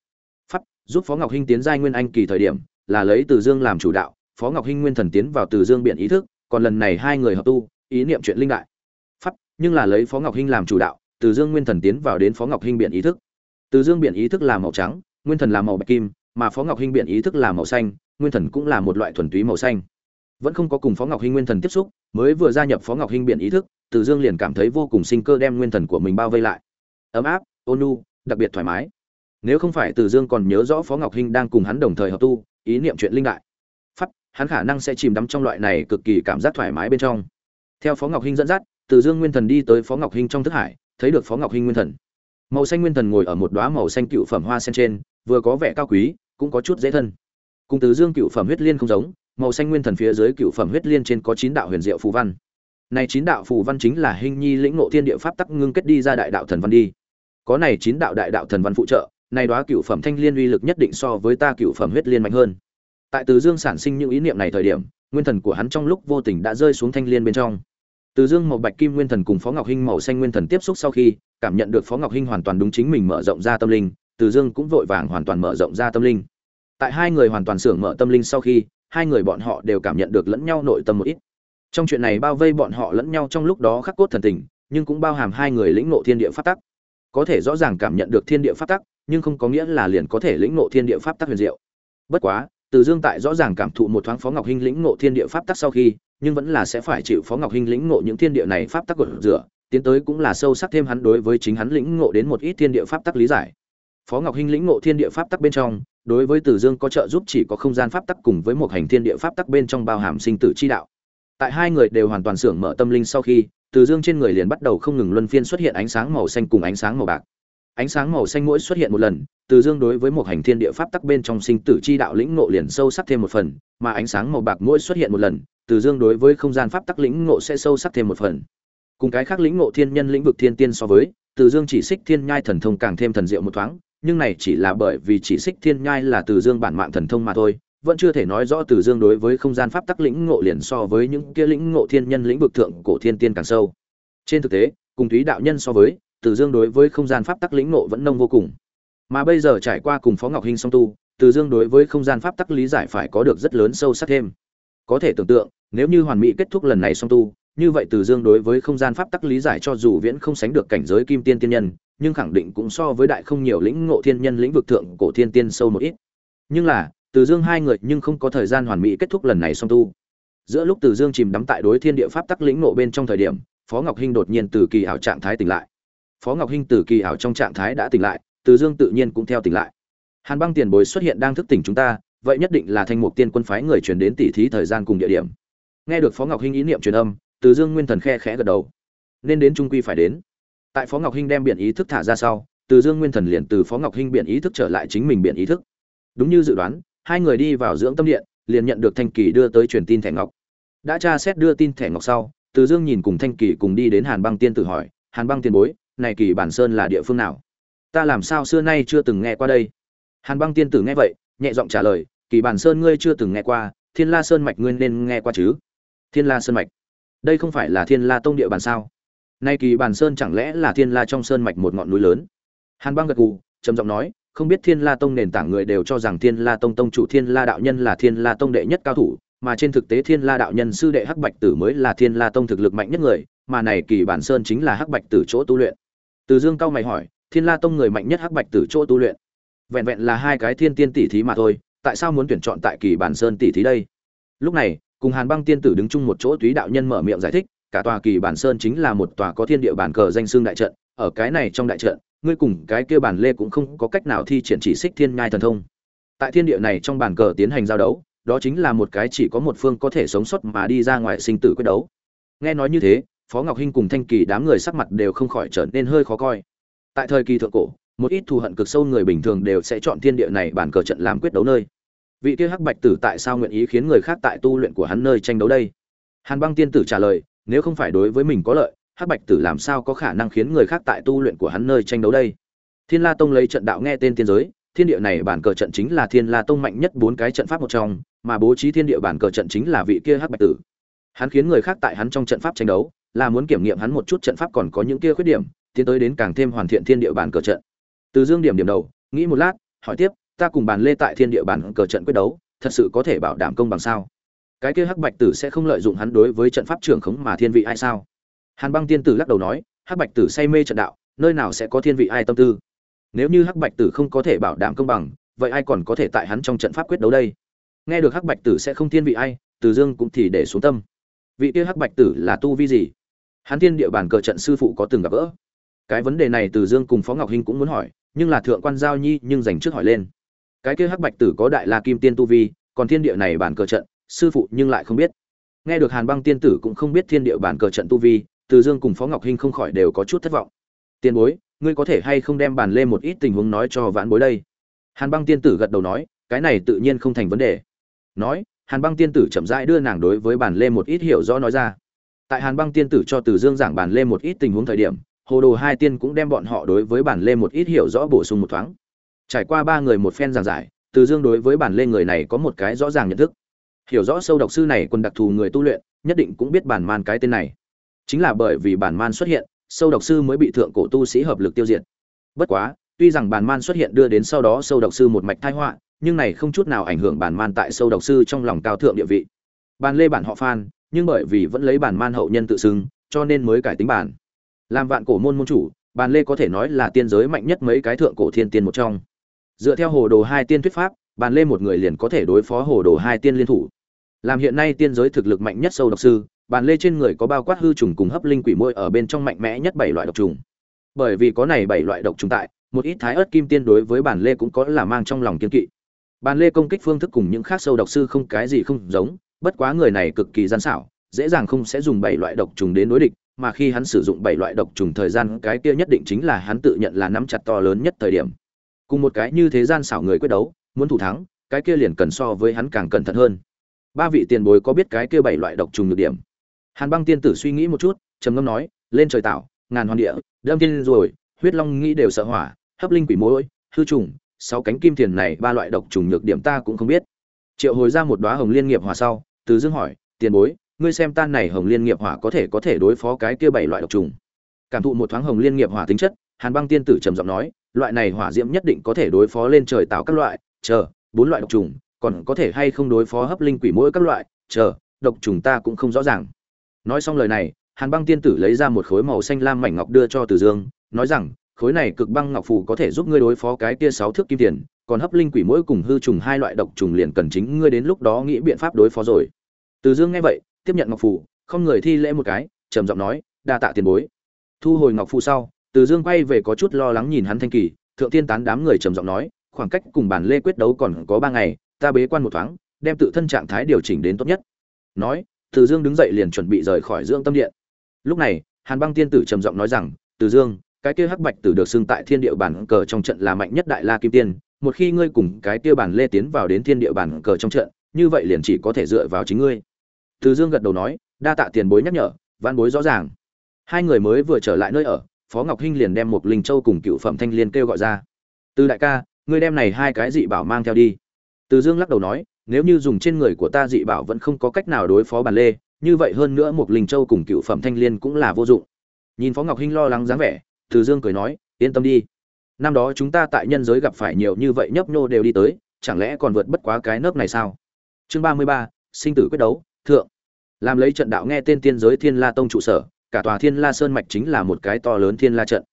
giúp phó ngọc hinh tiến giai nguyên anh kỳ thời điểm, là lấy từ dương làm chủ đạo, phó ngọc hinh nguyên thần tiến vào từ dương biện ý thức, còn lần này hai người hợp tu, ý niệm chuyện linh đại. Pháp, nhưng là lấy phó ngọc hinh làm chủ đạo, từ dương nguyên thần tiến vào đến phó ngọc hinh biện ý thức. Từ dương biện ý thức là màu trắng, nguyên thần là màu bạch kim, mà phó ngọc hinh biện ý thức là màu xanh, nguyên thần cũng là một loại thuần túy màu xanh. Vẫn không có cùng phó ngọc hinh nguyên thần tiếp xúc, mới vừa gia nhập phó ngọc hinh biện ý thức, từ dương liền cảm thấy vô cùng sinh cơ đem nguyên thần của mình bao vây lại. Ấm áp, ôn nhu, đặc biệt thoải mái nếu không phải từ dương còn nhớ rõ phó ngọc hinh đang cùng hắn đồng thời hợp tu, ý niệm chuyện linh đại. Pháp, hắn khả năng sẽ chìm đắm trong loại này cực kỳ cảm giác thoải mái bên trong. Theo phó ngọc hinh dẫn dắt, từ dương nguyên thần đi tới phó ngọc hinh trong thức hải, thấy được phó ngọc hinh nguyên thần. Màu xanh nguyên thần ngồi ở một đóa màu xanh cựu phẩm hoa sen trên, vừa có vẻ cao quý, cũng có chút dễ thân. Cùng từ dương cựu phẩm huyết liên không giống, màu xanh nguyên thần phía dưới cựu phẩm huyết liên trên có chín đạo huyền diệu phù văn. Này chín đạo phù văn chính là hình nhi lĩnh ngộ thiên địa pháp tắc ngưng kết đi ra đại đạo thần văn đi. Có này chín đạo đại đạo thần văn phụ trợ này đóa cựu phẩm thanh liên uy lực nhất định so với ta cựu phẩm huyết liên mạnh hơn. Tại từ dương sản sinh những ý niệm này thời điểm, nguyên thần của hắn trong lúc vô tình đã rơi xuống thanh liên bên trong. Từ dương màu bạch kim nguyên thần cùng phó ngọc hinh màu xanh nguyên thần tiếp xúc sau khi, cảm nhận được phó ngọc hinh hoàn toàn đúng chính mình mở rộng ra tâm linh, từ dương cũng vội vàng hoàn toàn mở rộng ra tâm linh. Tại hai người hoàn toàn sưởng mở tâm linh sau khi, hai người bọn họ đều cảm nhận được lẫn nhau nội tâm một ít. Trong chuyện này bao vây bọn họ lẫn nhau trong lúc đó khắc cốt thần tình, nhưng cũng bao hàm hai người lĩnh ngộ thiên địa pháp tắc có thể rõ ràng cảm nhận được thiên địa pháp tắc, nhưng không có nghĩa là liền có thể lĩnh ngộ thiên địa pháp tắc huyền diệu. Bất quá, từ dương tại rõ ràng cảm thụ một thoáng phó ngọc hinh lĩnh ngộ thiên địa pháp tắc sau khi, nhưng vẫn là sẽ phải chịu phó ngọc hinh lĩnh ngộ những thiên địa này pháp tắc của rửa, tiến tới cũng là sâu sắc thêm hắn đối với chính hắn lĩnh ngộ đến một ít thiên địa pháp tắc lý giải. Phó ngọc hinh lĩnh ngộ thiên địa pháp tắc bên trong, đối với từ dương có trợ giúp chỉ có không gian pháp tắc cùng với một hành thiên địa pháp tắc bên trong bao hàm sinh tử chi đạo. Tại hai người đều hoàn toàn sưởng mở tâm linh sau khi từ dương trên người liền bắt đầu không ngừng luân phiên xuất hiện ánh sáng màu xanh cùng ánh sáng màu bạc. Ánh sáng màu xanh mỗi xuất hiện một lần, từ dương đối với một hành thiên địa pháp tắc bên trong sinh tử chi đạo lĩnh ngộ liền sâu sắc thêm một phần, mà ánh sáng màu bạc mỗi xuất hiện một lần, từ dương đối với không gian pháp tắc lĩnh ngộ sẽ sâu sắc thêm một phần. Cùng cái khác lĩnh ngộ thiên nhân lĩnh vực thiên tiên so với, từ dương chỉ xích thiên nhai thần thông càng thêm thần diệu một thoáng, nhưng này chỉ là bởi vì chỉ xích thiên nhai là từ dương bản mạng thần thông mà thôi vẫn chưa thể nói rõ từ dương đối với không gian pháp tắc lĩnh ngộ liền so với những kia lĩnh ngộ thiên nhân lĩnh vực thượng cổ thiên tiên càng sâu. Trên thực tế, cùng thúy đạo nhân so với, từ dương đối với không gian pháp tắc lĩnh ngộ vẫn nông vô cùng. Mà bây giờ trải qua cùng phó ngọc hinh song tu, từ dương đối với không gian pháp tắc lý giải phải có được rất lớn sâu sắc thêm. Có thể tưởng tượng, nếu như hoàn mỹ kết thúc lần này song tu, như vậy từ dương đối với không gian pháp tắc lý giải cho dù viễn không sánh được cảnh giới kim tiên tiên nhân, nhưng khẳng định cũng so với đại không nhiều lĩnh ngộ thiên nhân lĩnh vực thượng cổ thiên tiên sâu một ít. Nhưng là từ dương hai người nhưng không có thời gian hoàn mỹ kết thúc lần này song tu. Giữa lúc từ dương chìm đắm tại đối thiên địa pháp tắc lĩnh ngộ bên trong thời điểm, phó ngọc hinh đột nhiên từ kỳ ảo trạng thái tỉnh lại. Phó ngọc hinh từ kỳ ảo trong trạng thái đã tỉnh lại, từ dương tự nhiên cũng theo tỉnh lại. Hàn băng tiền bối xuất hiện đang thức tỉnh chúng ta, vậy nhất định là thanh mục tiên quân phái người truyền đến tỉ thí thời gian cùng địa điểm. Nghe được phó ngọc hinh ý niệm truyền âm, từ dương nguyên thần khe khẽ gật đầu. Nên đến trung quy phải đến. Tại phó ngọc hinh đem biện ý thức thả ra sau, từ dương nguyên thần liền từ phó ngọc hinh biện ý thức trở lại chính mình biện ý thức. Đúng như dự đoán hai người đi vào dưỡng tâm điện, liền nhận được thanh kỳ đưa tới truyền tin thẻ ngọc. Đã tra xét đưa tin thẻ ngọc sau, từ dương nhìn cùng thanh kỳ cùng đi đến hàn băng tiên tử hỏi, hàn băng tiền bối, này kỳ bản sơn là địa phương nào? Ta làm sao xưa nay chưa từng nghe qua đây? Hàn băng tiên tử nghe vậy, nhẹ giọng trả lời, kỳ bản sơn ngươi chưa từng nghe qua, thiên la sơn mạch ngươi nên nghe qua chứ? Thiên la sơn mạch? Đây không phải là thiên la tông địa bàn sao? Nay kỳ bản sơn chẳng lẽ là thiên la trong sơn mạch một ngọn núi lớn? Hàn băng gật gù, trầm giọng nói không biết thiên la tông nền tảng người đều cho rằng thiên la tông tông chủ thiên la đạo nhân là thiên la tông đệ nhất cao thủ, mà trên thực tế thiên la đạo nhân sư đệ hắc bạch tử mới là thiên la tông thực lực mạnh nhất người, mà này kỳ bản sơn chính là hắc bạch tử chỗ tu luyện. Từ dương cao mày hỏi, thiên la tông người mạnh nhất hắc bạch tử chỗ tu luyện? Vẹn vẹn là hai cái thiên tiên tỷ thí mà thôi, tại sao muốn tuyển chọn tại kỳ bản sơn tỷ thí đây? Lúc này, cùng hàn băng tiên tử đứng chung một chỗ túy đạo nhân mở miệng giải thích, cả tòa kỳ bản sơn chính là một tòa có thiên địa bản cờ danh xương đại trận, ở cái này trong đại trận ngươi cùng cái kia bản lê cũng không có cách nào thi triển chỉ xích thiên nhai thần thông. Tại thiên địa này trong bản cờ tiến hành giao đấu, đó chính là một cái chỉ có một phương có thể sống sót mà đi ra ngoài sinh tử quyết đấu. Nghe nói như thế, phó ngọc hinh cùng thanh kỳ đám người sắc mặt đều không khỏi trở nên hơi khó coi. Tại thời kỳ thượng cổ, một ít thù hận cực sâu người bình thường đều sẽ chọn thiên địa này bản cờ trận làm quyết đấu nơi. Vị kia hắc bạch tử tại sao nguyện ý khiến người khác tại tu luyện của hắn nơi tranh đấu đây? Hàn băng tiên tử trả lời, nếu không phải đối với mình có lợi hắc bạch tử làm sao có khả năng khiến người khác tại tu luyện của hắn nơi tranh đấu đây? Thiên la tông lấy trận đạo nghe tên tiên giới, thiên địa này bản cờ trận chính là thiên la tông mạnh nhất bốn cái trận pháp một trong, mà bố trí thiên địa bản cờ trận chính là vị kia hắc bạch tử. Hắn khiến người khác tại hắn trong trận pháp tranh đấu, là muốn kiểm nghiệm hắn một chút trận pháp còn có những kia khuyết điểm, tiến tới đến càng thêm hoàn thiện thiên địa bản cờ trận. Từ dương điểm điểm đầu, nghĩ một lát, hỏi tiếp, ta cùng bàn lê tại thiên địa bản cờ trận quyết đấu, thật sự có thể bảo đảm công bằng sao? Cái kia hắc bạch tử sẽ không lợi dụng hắn đối với trận pháp trưởng khống mà thiên vị ai sao? Hàn băng tiên tử lắc đầu nói, hắc bạch tử say mê trận đạo, nơi nào sẽ có thiên vị ai tâm tư? Nếu như hắc bạch tử không có thể bảo đảm công bằng, vậy ai còn có thể tại hắn trong trận pháp quyết đấu đây? Nghe được hắc bạch tử sẽ không thiên vị ai, từ dương cũng thì để xuống tâm. Vị kia hắc bạch tử là tu vi gì? Hắn thiên địa bàn cờ trận sư phụ có từng gặp gỡ. Cái vấn đề này từ dương cùng phó ngọc hinh cũng muốn hỏi, nhưng là thượng quan giao nhi nhưng dành trước hỏi lên. Cái kia hắc bạch tử có đại la kim tiên tu vi, còn thiên địa này bản cờ trận, sư phụ nhưng lại không biết. Nghe được hàn băng tiên tử cũng không biết thiên địa bản cờ trận tu vi từ dương cùng phó ngọc hinh không khỏi đều có chút thất vọng. Tiền bối, ngươi có thể hay không đem bàn lên một ít tình huống nói cho vãn bối đây? Hàn băng tiên tử gật đầu nói, cái này tự nhiên không thành vấn đề. Nói, hàn băng tiên tử chậm rãi đưa nàng đối với bàn lên một ít hiểu rõ nói ra. Tại hàn băng tiên tử cho từ dương giảng bàn lên một ít tình huống thời điểm, hồ đồ hai tiên cũng đem bọn họ đối với bàn lê một ít hiểu rõ bổ sung một thoáng. Trải qua ba người một phen giảng giải, từ dương đối với bản lê người này có một cái rõ ràng nhận thức. Hiểu rõ sâu độc sư này quân đặc thù người tu luyện, nhất định cũng biết bản man cái tên này chính là bởi vì bản man xuất hiện, sâu độc sư mới bị thượng cổ tu sĩ hợp lực tiêu diệt. Bất quá, tuy rằng bản man xuất hiện đưa đến sau đó sâu độc sư một mạch thai họa, nhưng này không chút nào ảnh hưởng bản man tại sâu độc sư trong lòng cao thượng địa vị. Bàn lê bản họ phan, nhưng bởi vì vẫn lấy bản man hậu nhân tự xưng, cho nên mới cải tính bản. Làm vạn cổ môn môn chủ, bàn lê có thể nói là tiên giới mạnh nhất mấy cái thượng cổ thiên tiên một trong. Dựa theo hồ đồ hai tiên thuyết pháp, bàn lê một người liền có thể đối phó hồ đồ hai tiên liên thủ. Làm hiện nay tiên giới thực lực mạnh nhất sâu độc sư bàn lê trên người có bao quát hư trùng cùng hấp linh quỷ môi ở bên trong mạnh mẽ nhất bảy loại độc trùng. Bởi vì có này bảy loại độc trùng tại, một ít thái ớt kim tiên đối với bản lê cũng có là mang trong lòng kiên kỵ. Bàn lê công kích phương thức cùng những khác sâu độc sư không cái gì không giống, bất quá người này cực kỳ gian xảo, dễ dàng không sẽ dùng bảy loại độc trùng đến đối địch, mà khi hắn sử dụng bảy loại độc trùng thời gian cái kia nhất định chính là hắn tự nhận là nắm chặt to lớn nhất thời điểm. Cùng một cái như thế gian xảo người quyết đấu, muốn thủ thắng, cái kia liền cần so với hắn càng cẩn thận hơn. Ba vị tiền bối có biết cái kia bảy loại độc trùng nhược điểm? Hàn băng tiên tử suy nghĩ một chút, trầm ngâm nói, lên trời tạo, ngàn hoàn địa, đâm tiên rồi, huyết long nghĩ đều sợ hỏa, hấp linh quỷ mối, hư trùng, sáu cánh kim tiền này ba loại độc trùng nhược điểm ta cũng không biết. Triệu hồi ra một đóa hồng liên nghiệp hỏa sau, từ dương hỏi, tiền bối, ngươi xem tan này hồng liên nghiệp hỏa có thể có thể đối phó cái kia bảy loại độc trùng? Cảm thụ một thoáng hồng liên nghiệp hỏa tính chất, hàn băng tiên tử trầm giọng nói, loại này hỏa diễm nhất định có thể đối phó lên trời tạo các loại, chờ, bốn loại độc trùng, còn có thể hay không đối phó hấp linh quỷ mỗi các loại, chờ, độc trùng ta cũng không rõ ràng nói xong lời này, hàn băng tiên tử lấy ra một khối màu xanh lam mảnh ngọc đưa cho Tử dương, nói rằng, khối này cực băng ngọc phù có thể giúp ngươi đối phó cái kia sáu thước kim tiền, còn hấp linh quỷ mỗi cùng hư trùng hai loại độc trùng liền cần chính ngươi đến lúc đó nghĩ biện pháp đối phó rồi. Từ dương nghe vậy, tiếp nhận ngọc phù, không người thi lễ một cái, trầm giọng nói, đa tạ tiền bối. Thu hồi ngọc phù sau, từ dương quay về có chút lo lắng nhìn hắn thanh kỳ, thượng tiên tán đám người trầm giọng nói, khoảng cách cùng bản lê quyết đấu còn có ba ngày, ta bế quan một thoáng, đem tự thân trạng thái điều chỉnh đến tốt nhất. Nói từ dương đứng dậy liền chuẩn bị rời khỏi dưỡng tâm điện. Lúc này, hàn băng tiên tử trầm giọng nói rằng, từ dương, cái kia hắc bạch tử được xưng tại thiên địa bản cờ trong trận là mạnh nhất đại la kim tiên. Một khi ngươi cùng cái kia bản lê tiến vào đến thiên địa bản cờ trong trận, như vậy liền chỉ có thể dựa vào chính ngươi. Từ dương gật đầu nói, đa tạ tiền bối nhắc nhở văn bối rõ ràng. Hai người mới vừa trở lại nơi ở, phó ngọc hinh liền đem một linh châu cùng cựu phẩm thanh liên kêu gọi ra. Từ đại ca, ngươi đem này hai cái dị bảo mang theo đi. Từ dương lắc đầu nói nếu như dùng trên người của ta dị bảo vẫn không có cách nào đối phó bản lê, như vậy hơn nữa một linh châu cùng cựu phẩm thanh liên cũng là vô dụng. Nhìn phó ngọc hinh lo lắng dáng vẻ, từ dương cười nói, yên tâm đi. Năm đó chúng ta tại nhân giới gặp phải nhiều như vậy nhấp nhô đều đi tới, chẳng lẽ còn vượt bất quá cái nớp này sao? Chương ba mươi ba, sinh tử quyết đấu, thượng. Làm lấy trận đạo nghe tên tiên giới thiên la tông trụ sở, cả tòa thiên la sơn mạch chính là một cái to lớn thiên la trận.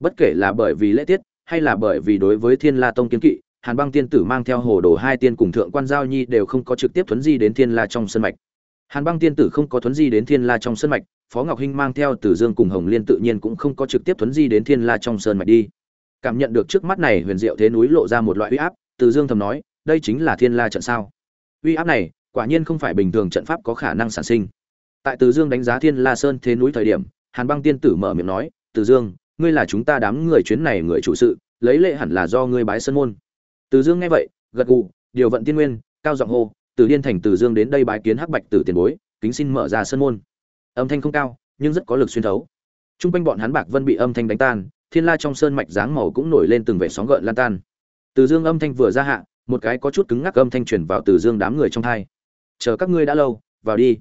Bất kể là bởi vì lễ tiết, hay là bởi vì đối với thiên la tông kiến kỵ hàn băng tiên tử mang theo hồ đồ hai tiên cùng thượng quan giao nhi đều không có trực tiếp thuấn di đến thiên la trong sân mạch. Hàn băng tiên tử không có thuấn di đến thiên la trong sân mạch, phó ngọc hinh mang theo tử dương cùng hồng liên tự nhiên cũng không có trực tiếp thuấn di đến thiên la trong sơn mạch đi. Cảm nhận được trước mắt này huyền diệu thế núi lộ ra một loại uy áp, tử dương thầm nói, đây chính là thiên la trận sao? Uy áp này, quả nhiên không phải bình thường trận pháp có khả năng sản sinh. Tại tử dương đánh giá thiên la sơn thế núi thời điểm, hàn băng tiên tử mở miệng nói, tử dương, ngươi là chúng ta đám người chuyến này người chủ sự, lấy lệ hẳn là do ngươi bái sân môn từ dương nghe vậy, gật gù, điều vận tiên nguyên, cao giọng hô, từ điên thành từ dương đến đây bái kiến hắc bạch tử tiền bối, kính xin mở ra sân môn. Âm thanh không cao, nhưng rất có lực xuyên thấu. Trung quanh bọn hắn bạc vân bị âm thanh đánh tan, thiên la trong sơn mạch dáng màu cũng nổi lên từng vẻ sóng gợn lan tan. Từ dương âm thanh vừa ra hạ, một cái có chút cứng ngắc âm thanh truyền vào từ dương đám người trong thai chờ các ngươi đã lâu, vào đi.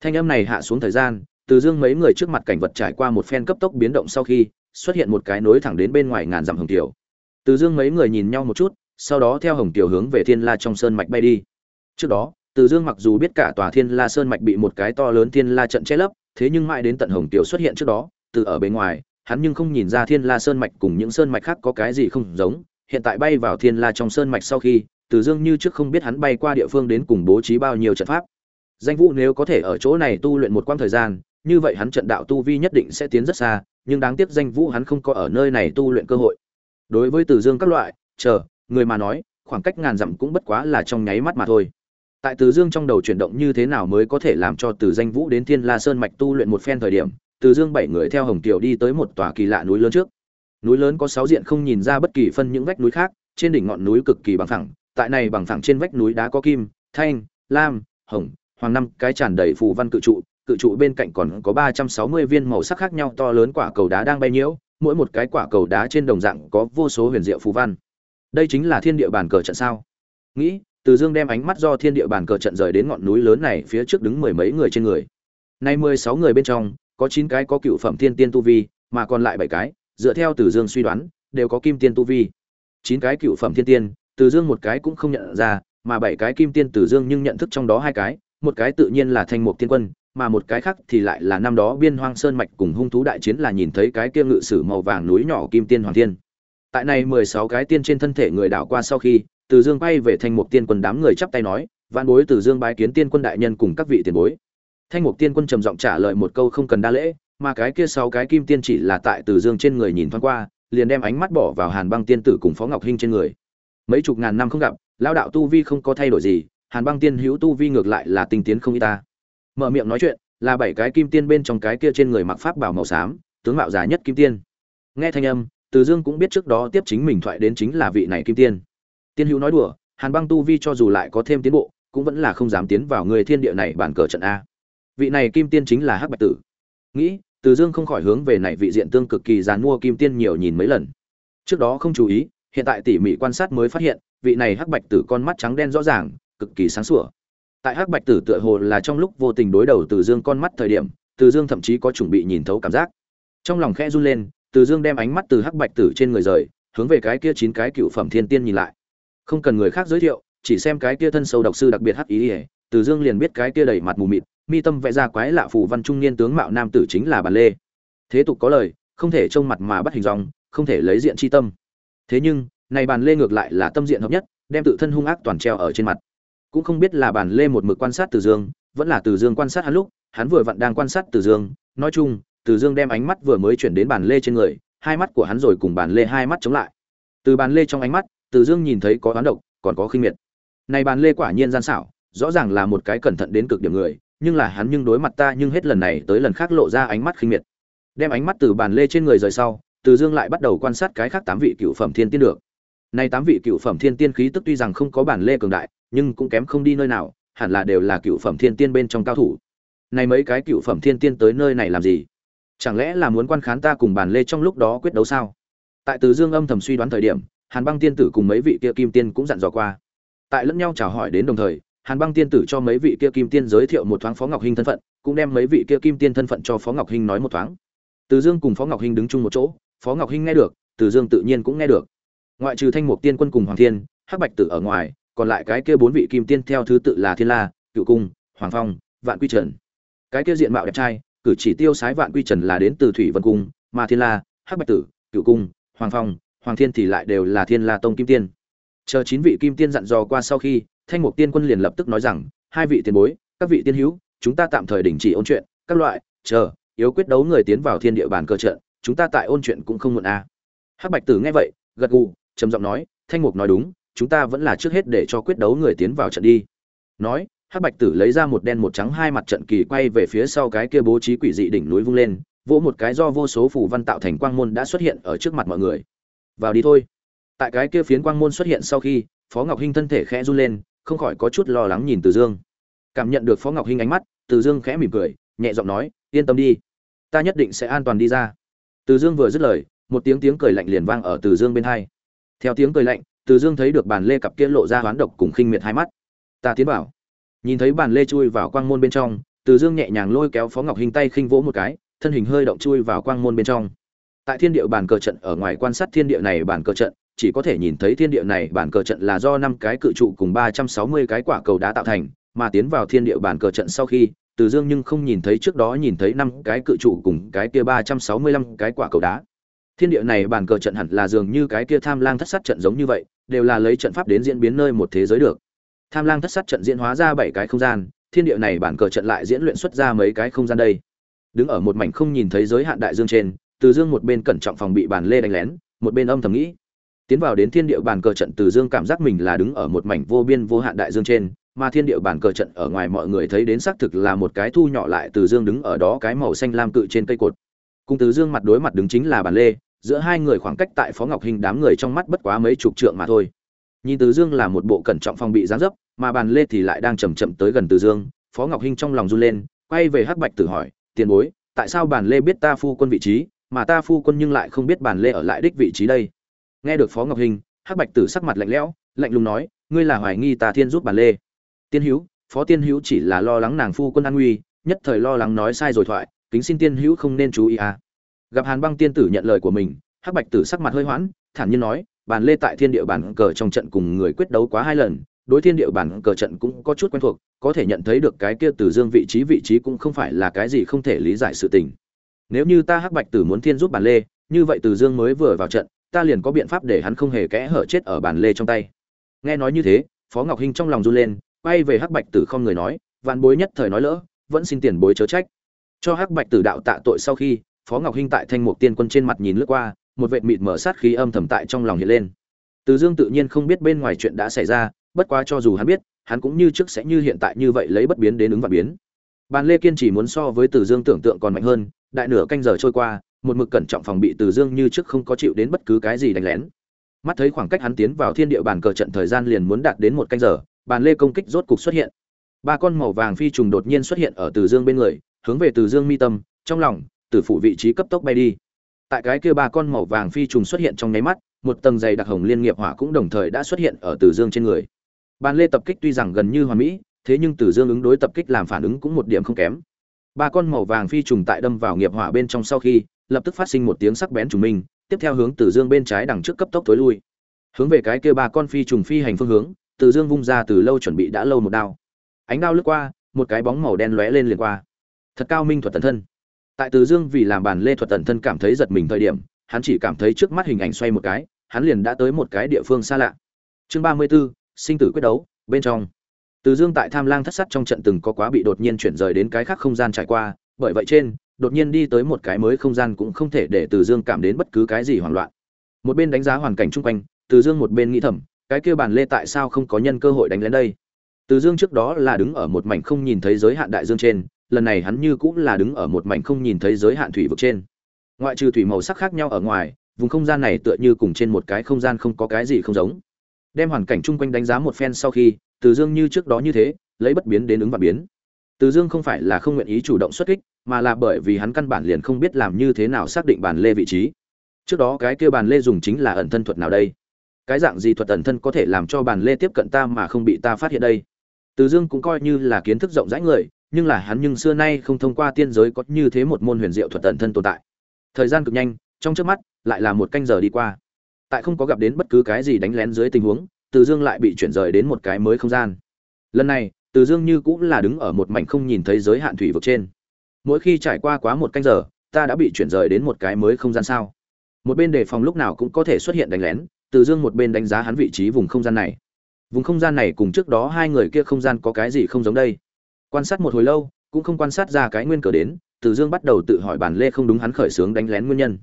Thanh âm này hạ xuống thời gian, từ dương mấy người trước mặt cảnh vật trải qua một phen cấp tốc biến động sau khi, xuất hiện một cái nối thẳng đến bên ngoài ngàn dặm hồng tiểu. Từ dương mấy người nhìn nhau một chút sau đó theo hồng tiểu hướng về thiên la trong sơn mạch bay đi. Trước đó, từ dương mặc dù biết cả tòa thiên la sơn mạch bị một cái to lớn thiên la trận che lấp, thế nhưng mãi đến tận hồng tiểu xuất hiện trước đó, từ ở bên ngoài, hắn nhưng không nhìn ra thiên la sơn mạch cùng những sơn mạch khác có cái gì không giống. Hiện tại bay vào thiên la trong sơn mạch sau khi, từ dương như trước không biết hắn bay qua địa phương đến cùng bố trí bao nhiêu trận pháp. Danh vũ nếu có thể ở chỗ này tu luyện một quãng thời gian, như vậy hắn trận đạo tu vi nhất định sẽ tiến rất xa, nhưng đáng tiếc danh vũ hắn không có ở nơi này tu luyện cơ hội. Đối với từ dương các loại, chờ người mà nói, khoảng cách ngàn dặm cũng bất quá là trong nháy mắt mà thôi tại từ dương trong đầu chuyển động như thế nào mới có thể làm cho từ danh vũ đến thiên la sơn mạch tu luyện một phen thời điểm, từ dương bảy người theo hồng tiểu đi tới một tòa kỳ lạ núi lớn trước núi lớn có sáu diện không nhìn ra bất kỳ phân những vách núi khác, trên đỉnh ngọn núi cực kỳ bằng thẳng. tại này bằng thẳng trên vách núi đá có kim, thanh, lam, hồng, hoàng năm, cái tràn đầy phù văn cự trụ cự trụ bên cạnh còn có ba trăm sáu mươi viên màu sắc khác nhau to lớn quả cầu đá đang bay nhiễu, mỗi một cái quả cầu đá trên đồng dạng có vô số huyền diệu phù văn đây chính là thiên địa bàn cờ trận sao? Nghĩ, từ dương đem ánh mắt do thiên địa bàn cờ trận rời đến ngọn núi lớn này phía trước đứng mười mấy người trên người. Nay mười sáu người bên trong, có chín cái có cựu phẩm thiên tiên tu vi, mà còn lại bảy cái, dựa theo từ dương suy đoán, đều có kim tiên tu vi. Chín cái cựu phẩm thiên tiên, từ dương một cái cũng không nhận ra, mà bảy cái kim tiên từ dương nhưng nhận thức trong đó hai cái, một cái tự nhiên là thanh mục tiên quân, mà một cái khác thì lại là năm đó biên hoang sơn mạch cùng hung thú đại chiến là nhìn thấy cái kia ngự sử màu vàng núi nhỏ kim tiên hoàng thiên tại này mười sáu cái tiên trên thân thể người đảo qua sau khi, từ dương bay về thanh mục tiên quân đám người chắp tay nói văn bối, từ dương bái kiến tiên quân đại nhân cùng các vị tiền bối. Thanh mục tiên quân trầm giọng trả lời một câu không cần đa lễ, mà cái kia sáu cái kim tiên chỉ là tại từ dương trên người nhìn thoáng qua, liền đem ánh mắt bỏ vào hàn băng tiên tử cùng phó ngọc hinh trên người. Mấy chục ngàn năm không gặp lao đạo tu vi không có thay đổi gì, hàn băng tiên hữu tu vi ngược lại là tinh tiến không y ta. Mở miệng nói chuyện, là bảy cái kim tiên bên trong cái kia trên người mặc pháp bảo màu xám, tướng mạo già nhất kim tiên. Nghe thanh âm từ dương cũng biết trước đó tiếp chính mình thoại đến chính là vị này kim tiên. Tiên hữu nói đùa, hàn băng tu vi cho dù lại có thêm tiến bộ, cũng vẫn là không dám tiến vào người thiên địa này bản cờ trận a. Vị này kim tiên chính là hắc bạch tử. Nghĩ, từ dương không khỏi hướng về này vị diện tương cực kỳ dàn mua kim tiên nhiều nhìn mấy lần. Trước đó không chú ý, hiện tại tỉ mỉ quan sát mới phát hiện, vị này hắc bạch tử con mắt trắng đen rõ ràng, cực kỳ sáng sủa. Tại hắc bạch tử tựa hồ là trong lúc vô tình đối đầu từ dương con mắt thời điểm, từ dương thậm chí có chuẩn bị nhìn thấu cảm giác. Trong lòng khẽ run lên từ dương đem ánh mắt từ hắc bạch tử trên người rời, hướng về cái kia chín cái cựu phẩm thiên tiên nhìn lại. Không cần người khác giới thiệu, chỉ xem cái kia thân sâu độc sư đặc biệt hắc ý ỉa từ dương liền biết cái kia đầy mặt mù mịt, mi tâm vẽ ra quái lạ phù văn trung niên tướng mạo nam tử chính là bản lê. Thế tục có lời, không thể trông mặt mà bắt hình dòng không thể lấy diện chi tâm. Thế nhưng, này bàn lê ngược lại là tâm diện hợp nhất, đem tự thân hung ác toàn treo ở trên mặt. Cũng không biết là bàn lê một mực quan sát từ dương, vẫn là từ dương quan sát hắn lúc, hắn vừa vặn đang quan sát từ dương. Nói chung từ dương đem ánh mắt vừa mới chuyển đến bàn lê trên người, hai mắt của hắn rồi cùng bàn lê hai mắt chống lại. Từ bàn lê trong ánh mắt, từ dương nhìn thấy có oán độc, còn có khinh miệt. Này bàn lê quả nhiên gian xảo, rõ ràng là một cái cẩn thận đến cực điểm người, nhưng là hắn nhưng đối mặt ta nhưng hết lần này tới lần khác lộ ra ánh mắt khinh miệt. Đem ánh mắt từ bàn lê trên người rời sau, từ dương lại bắt đầu quan sát cái khác tám vị cựu phẩm thiên tiên được. Này tám vị cựu phẩm thiên tiên khí tức tuy rằng không có bản lê cường đại, nhưng cũng kém không đi nơi nào, hẳn là đều là cựu phẩm thiên tiên bên trong cao thủ. Này mấy cái cựu phẩm thiên tiên tới nơi này làm gì? Chẳng lẽ là muốn quan khán ta cùng bàn lê trong lúc đó quyết đấu sao? Tại từ dương âm thầm suy đoán thời điểm, hàn băng tiên tử cùng mấy vị kia kim tiên cũng dặn dò qua. Tại lẫn nhau chào hỏi đến đồng thời, hàn băng tiên tử cho mấy vị kia kim tiên giới thiệu một thoáng phó ngọc hinh thân phận, cũng đem mấy vị kia kim tiên thân phận cho phó ngọc hinh nói một thoáng. Từ dương cùng phó ngọc hinh đứng chung một chỗ, phó ngọc hinh nghe được, từ dương tự nhiên cũng nghe được. Ngoại trừ thanh mục tiên quân cùng hoàng thiên, hắc bạch tử ở ngoài, còn lại cái kia bốn vị kim tiên theo thứ tự là thiên la, cựu cung, hoàng phong, vạn quy trần. Cái kia diện mạo đẹp trai cử chỉ tiêu sái vạn quy trần là đến từ thủy vân cung, mà thiên la, hắc bạch tử cựu cung, hoàng phong, hoàng thiên thì lại đều là thiên la tông kim tiên chờ chín vị kim tiên dặn dò qua sau khi, thanh mục tiên quân liền lập tức nói rằng, hai vị tiền bối, các vị tiên hữu, chúng ta tạm thời đình chỉ ôn chuyện, các loại, chờ, yếu quyết đấu người tiến vào thiên địa bàn cơ trận, chúng ta tại ôn chuyện cũng không muộn a à. hắc bạch tử nghe vậy, gật gù, trầm giọng nói, thanh mục nói đúng, chúng ta vẫn là trước hết để cho quyết đấu người tiến vào trận đi nói hắc bạch tử lấy ra một đen một trắng hai mặt trận kỳ quay về phía sau cái kia bố trí quỷ dị đỉnh núi vung lên, vỗ một cái do vô số phù văn tạo thành quang môn đã xuất hiện ở trước mặt mọi người. Vào đi thôi. Tại cái kia phiến quang môn xuất hiện sau khi, phó ngọc hinh thân thể khẽ run lên, không khỏi có chút lo lắng nhìn từ dương. Cảm nhận được phó ngọc hinh ánh mắt, từ dương khẽ mỉm cười, nhẹ giọng nói, yên tâm đi. Ta nhất định sẽ an toàn đi ra. Từ dương vừa dứt lời, một tiếng tiếng cười lạnh liền vang ở từ dương bên hai. Theo tiếng cười lạnh, từ dương thấy được bàn lê cặp kia lộ ra hoán độc cùng khinh miệt hai mắt. Ta tiến bảo nhìn thấy bàn lê chui vào quang môn bên trong, từ dương nhẹ nhàng lôi kéo phó ngọc hình tay khinh vỗ một cái, thân hình hơi động chui vào quang môn bên trong. Tại thiên địa bàn cờ trận, ở ngoài quan sát thiên địa này bàn cờ trận, chỉ có thể nhìn thấy thiên địa này bàn cờ trận là do năm cái cự trụ cùng ba trăm sáu mươi cái quả cầu đá tạo thành, mà tiến vào thiên địa bàn cờ trận sau khi, từ dương nhưng không nhìn thấy trước đó nhìn thấy năm cái cự trụ cùng cái kia ba trăm sáu mươi lăm cái quả cầu đá. Thiên địa này bàn cờ trận hẳn là dường như cái kia tham lang thất sát trận giống như vậy, đều là lấy trận pháp đến diễn biến nơi một thế giới được tham lang thất sát trận diễn hóa ra bảy cái không gian, thiên địa này bản cờ trận lại diễn luyện xuất ra mấy cái không gian đây. Đứng ở một mảnh không nhìn thấy giới hạn đại dương trên, từ dương một bên cẩn trọng phòng bị bàn lê đánh lén, một bên âm thầm nghĩ. Tiến vào đến thiên địa bàn cờ trận, từ dương cảm giác mình là đứng ở một mảnh vô biên vô hạn đại dương trên, mà thiên địa bàn cờ trận ở ngoài mọi người thấy đến xác thực là một cái thu nhỏ lại từ dương đứng ở đó cái màu xanh lam cự trên cây cột. Cùng từ dương mặt đối mặt đứng chính là bàn lê, giữa hai người khoảng cách tại phó ngọc hình đám người trong mắt bất quá mấy chục trượng mà thôi nhìn từ dương là một bộ cẩn trọng phòng bị gián dấp, mà bàn lê thì lại đang chầm chậm tới gần từ dương. Phó ngọc hinh trong lòng run lên, quay về hắc bạch tử hỏi, tiền bối, tại sao bàn lê biết ta phu quân vị trí, mà ta phu quân nhưng lại không biết bàn lê ở lại đích vị trí đây? Nghe được phó ngọc hinh, hắc bạch tử sắc mặt lạnh lẽo, lạnh lùng nói, ngươi là hoài nghi ta thiên giúp bàn lê. Tiên hữu, phó tiên hữu chỉ là lo lắng nàng phu quân an nguy, nhất thời lo lắng nói sai rồi thoại, kính xin tiên hữu không nên chú ý à. Gặp hàn băng tiên tử nhận lời của mình, hắc bạch tử sắc mặt hơi hoãn, thản nhiên nói bàn lê tại thiên địa bản cờ trong trận cùng người quyết đấu quá hai lần, đối thiên địa bản cờ trận cũng có chút quen thuộc, có thể nhận thấy được cái kia từ dương vị trí vị trí cũng không phải là cái gì không thể lý giải sự tình. Nếu như ta hắc bạch tử muốn thiên giúp bàn lê, như vậy từ dương mới vừa vào trận, ta liền có biện pháp để hắn không hề kẽ hở chết ở bàn lê trong tay. Nghe nói như thế, phó ngọc hinh trong lòng run lên, quay về hắc bạch tử không người nói, vạn bối nhất thời nói lỡ, vẫn xin tiền bối chớ trách. Cho hắc bạch tử đạo tạ tội sau khi, phó ngọc hinh tại thanh mục tiên quân trên mặt nhìn lướt qua một vệt mịt mở sát khí âm thầm tại trong lòng hiện lên. Từ dương tự nhiên không biết bên ngoài chuyện đã xảy ra, bất quá cho dù hắn biết, hắn cũng như trước sẽ như hiện tại như vậy lấy bất biến đến ứng và biến. Bàn lê kiên chỉ muốn so với từ dương tưởng tượng còn mạnh hơn, đại nửa canh giờ trôi qua, một mực cẩn trọng phòng bị từ dương như trước không có chịu đến bất cứ cái gì đánh lén. Mắt thấy khoảng cách hắn tiến vào thiên địa bàn cờ trận thời gian liền muốn đạt đến một canh giờ, bàn lê công kích rốt cục xuất hiện. Ba con màu vàng phi trùng đột nhiên xuất hiện ở từ dương bên người, hướng về từ dương mi tâm, trong lòng, từ phủ vị trí cấp tốc bay đi tại cái kia ba con màu vàng phi trùng xuất hiện trong nháy mắt, một tầng dày đặc hồng liên nghiệp hỏa cũng đồng thời đã xuất hiện ở từ dương trên người. Bàn lê tập kích tuy rằng gần như hoàn mỹ, thế nhưng từ dương ứng đối tập kích làm phản ứng cũng một điểm không kém. Ba con màu vàng phi trùng tại đâm vào nghiệp hỏa bên trong sau khi, lập tức phát sinh một tiếng sắc bén trùng minh, tiếp theo hướng từ dương bên trái đằng trước cấp tốc tối lui. Hướng về cái kia ba con phi trùng phi hành phương hướng, từ dương vung ra từ lâu chuẩn bị đã lâu một đao. Ánh đao lướt qua, một cái bóng màu đen lóe lên liền qua. Thật cao minh thuật tần thân tại từ dương vì làm bàn lê thuật tần thân cảm thấy giật mình thời điểm hắn chỉ cảm thấy trước mắt hình ảnh xoay một cái hắn liền đã tới một cái địa phương xa lạ. Chương ba mươi 34, sinh tử quyết đấu bên trong. Từ dương tại tham lang thất sắt trong trận từng có quá bị đột nhiên chuyển rời đến cái khác không gian trải qua bởi vậy trên đột nhiên đi tới một cái mới không gian cũng không thể để từ dương cảm đến bất cứ cái gì hoảng loạn. Một bên đánh giá hoàn cảnh chung quanh từ dương một bên nghĩ thầm cái kia bàn lê tại sao không có nhân cơ hội đánh lén đây? Từ dương trước đó là đứng ở một mảnh không nhìn thấy giới hạn đại dương trên lần này hắn như cũng là đứng ở một mảnh không nhìn thấy giới hạn thủy vực trên. Ngoại trừ thủy màu sắc khác nhau ở ngoài, vùng không gian này tựa như cùng trên một cái không gian không có cái gì không giống. Đem hoàn cảnh chung quanh đánh giá một phen sau khi, từ dương như trước đó như thế, lấy bất biến đến ứng và biến. Từ dương không phải là không nguyện ý chủ động xuất kích, mà là bởi vì hắn căn bản liền không biết làm như thế nào xác định bàn lê vị trí. Trước đó cái kia bàn lê dùng chính là ẩn thân thuật nào đây? Cái dạng gì thuật ẩn thân có thể làm cho bàn lê tiếp cận ta mà không bị ta phát hiện đây? Từ dương cũng coi như là kiến thức rộng rãi người nhưng là hắn nhưng xưa nay không thông qua tiên giới có như thế một môn huyền diệu thuật tận thân tồn tại. Thời gian cực nhanh, trong trước mắt, lại là một canh giờ đi qua. Tại không có gặp đến bất cứ cái gì đánh lén dưới tình huống, từ dương lại bị chuyển rời đến một cái mới không gian. Lần này, từ dương như cũng là đứng ở một mảnh không nhìn thấy giới hạn thủy vực trên. Mỗi khi trải qua quá một canh giờ, ta đã bị chuyển rời đến một cái mới không gian sao? Một bên đề phòng lúc nào cũng có thể xuất hiện đánh lén, từ dương một bên đánh giá hắn vị trí vùng không gian này. Vùng không gian này cùng trước đó hai người kia không gian có cái gì không giống đây? Quan sát một hồi lâu, cũng không quan sát ra cái nguyên cờ đến, từ dương bắt đầu tự hỏi bản lê không đúng hắn khởi xướng đánh lén nguyên nhân.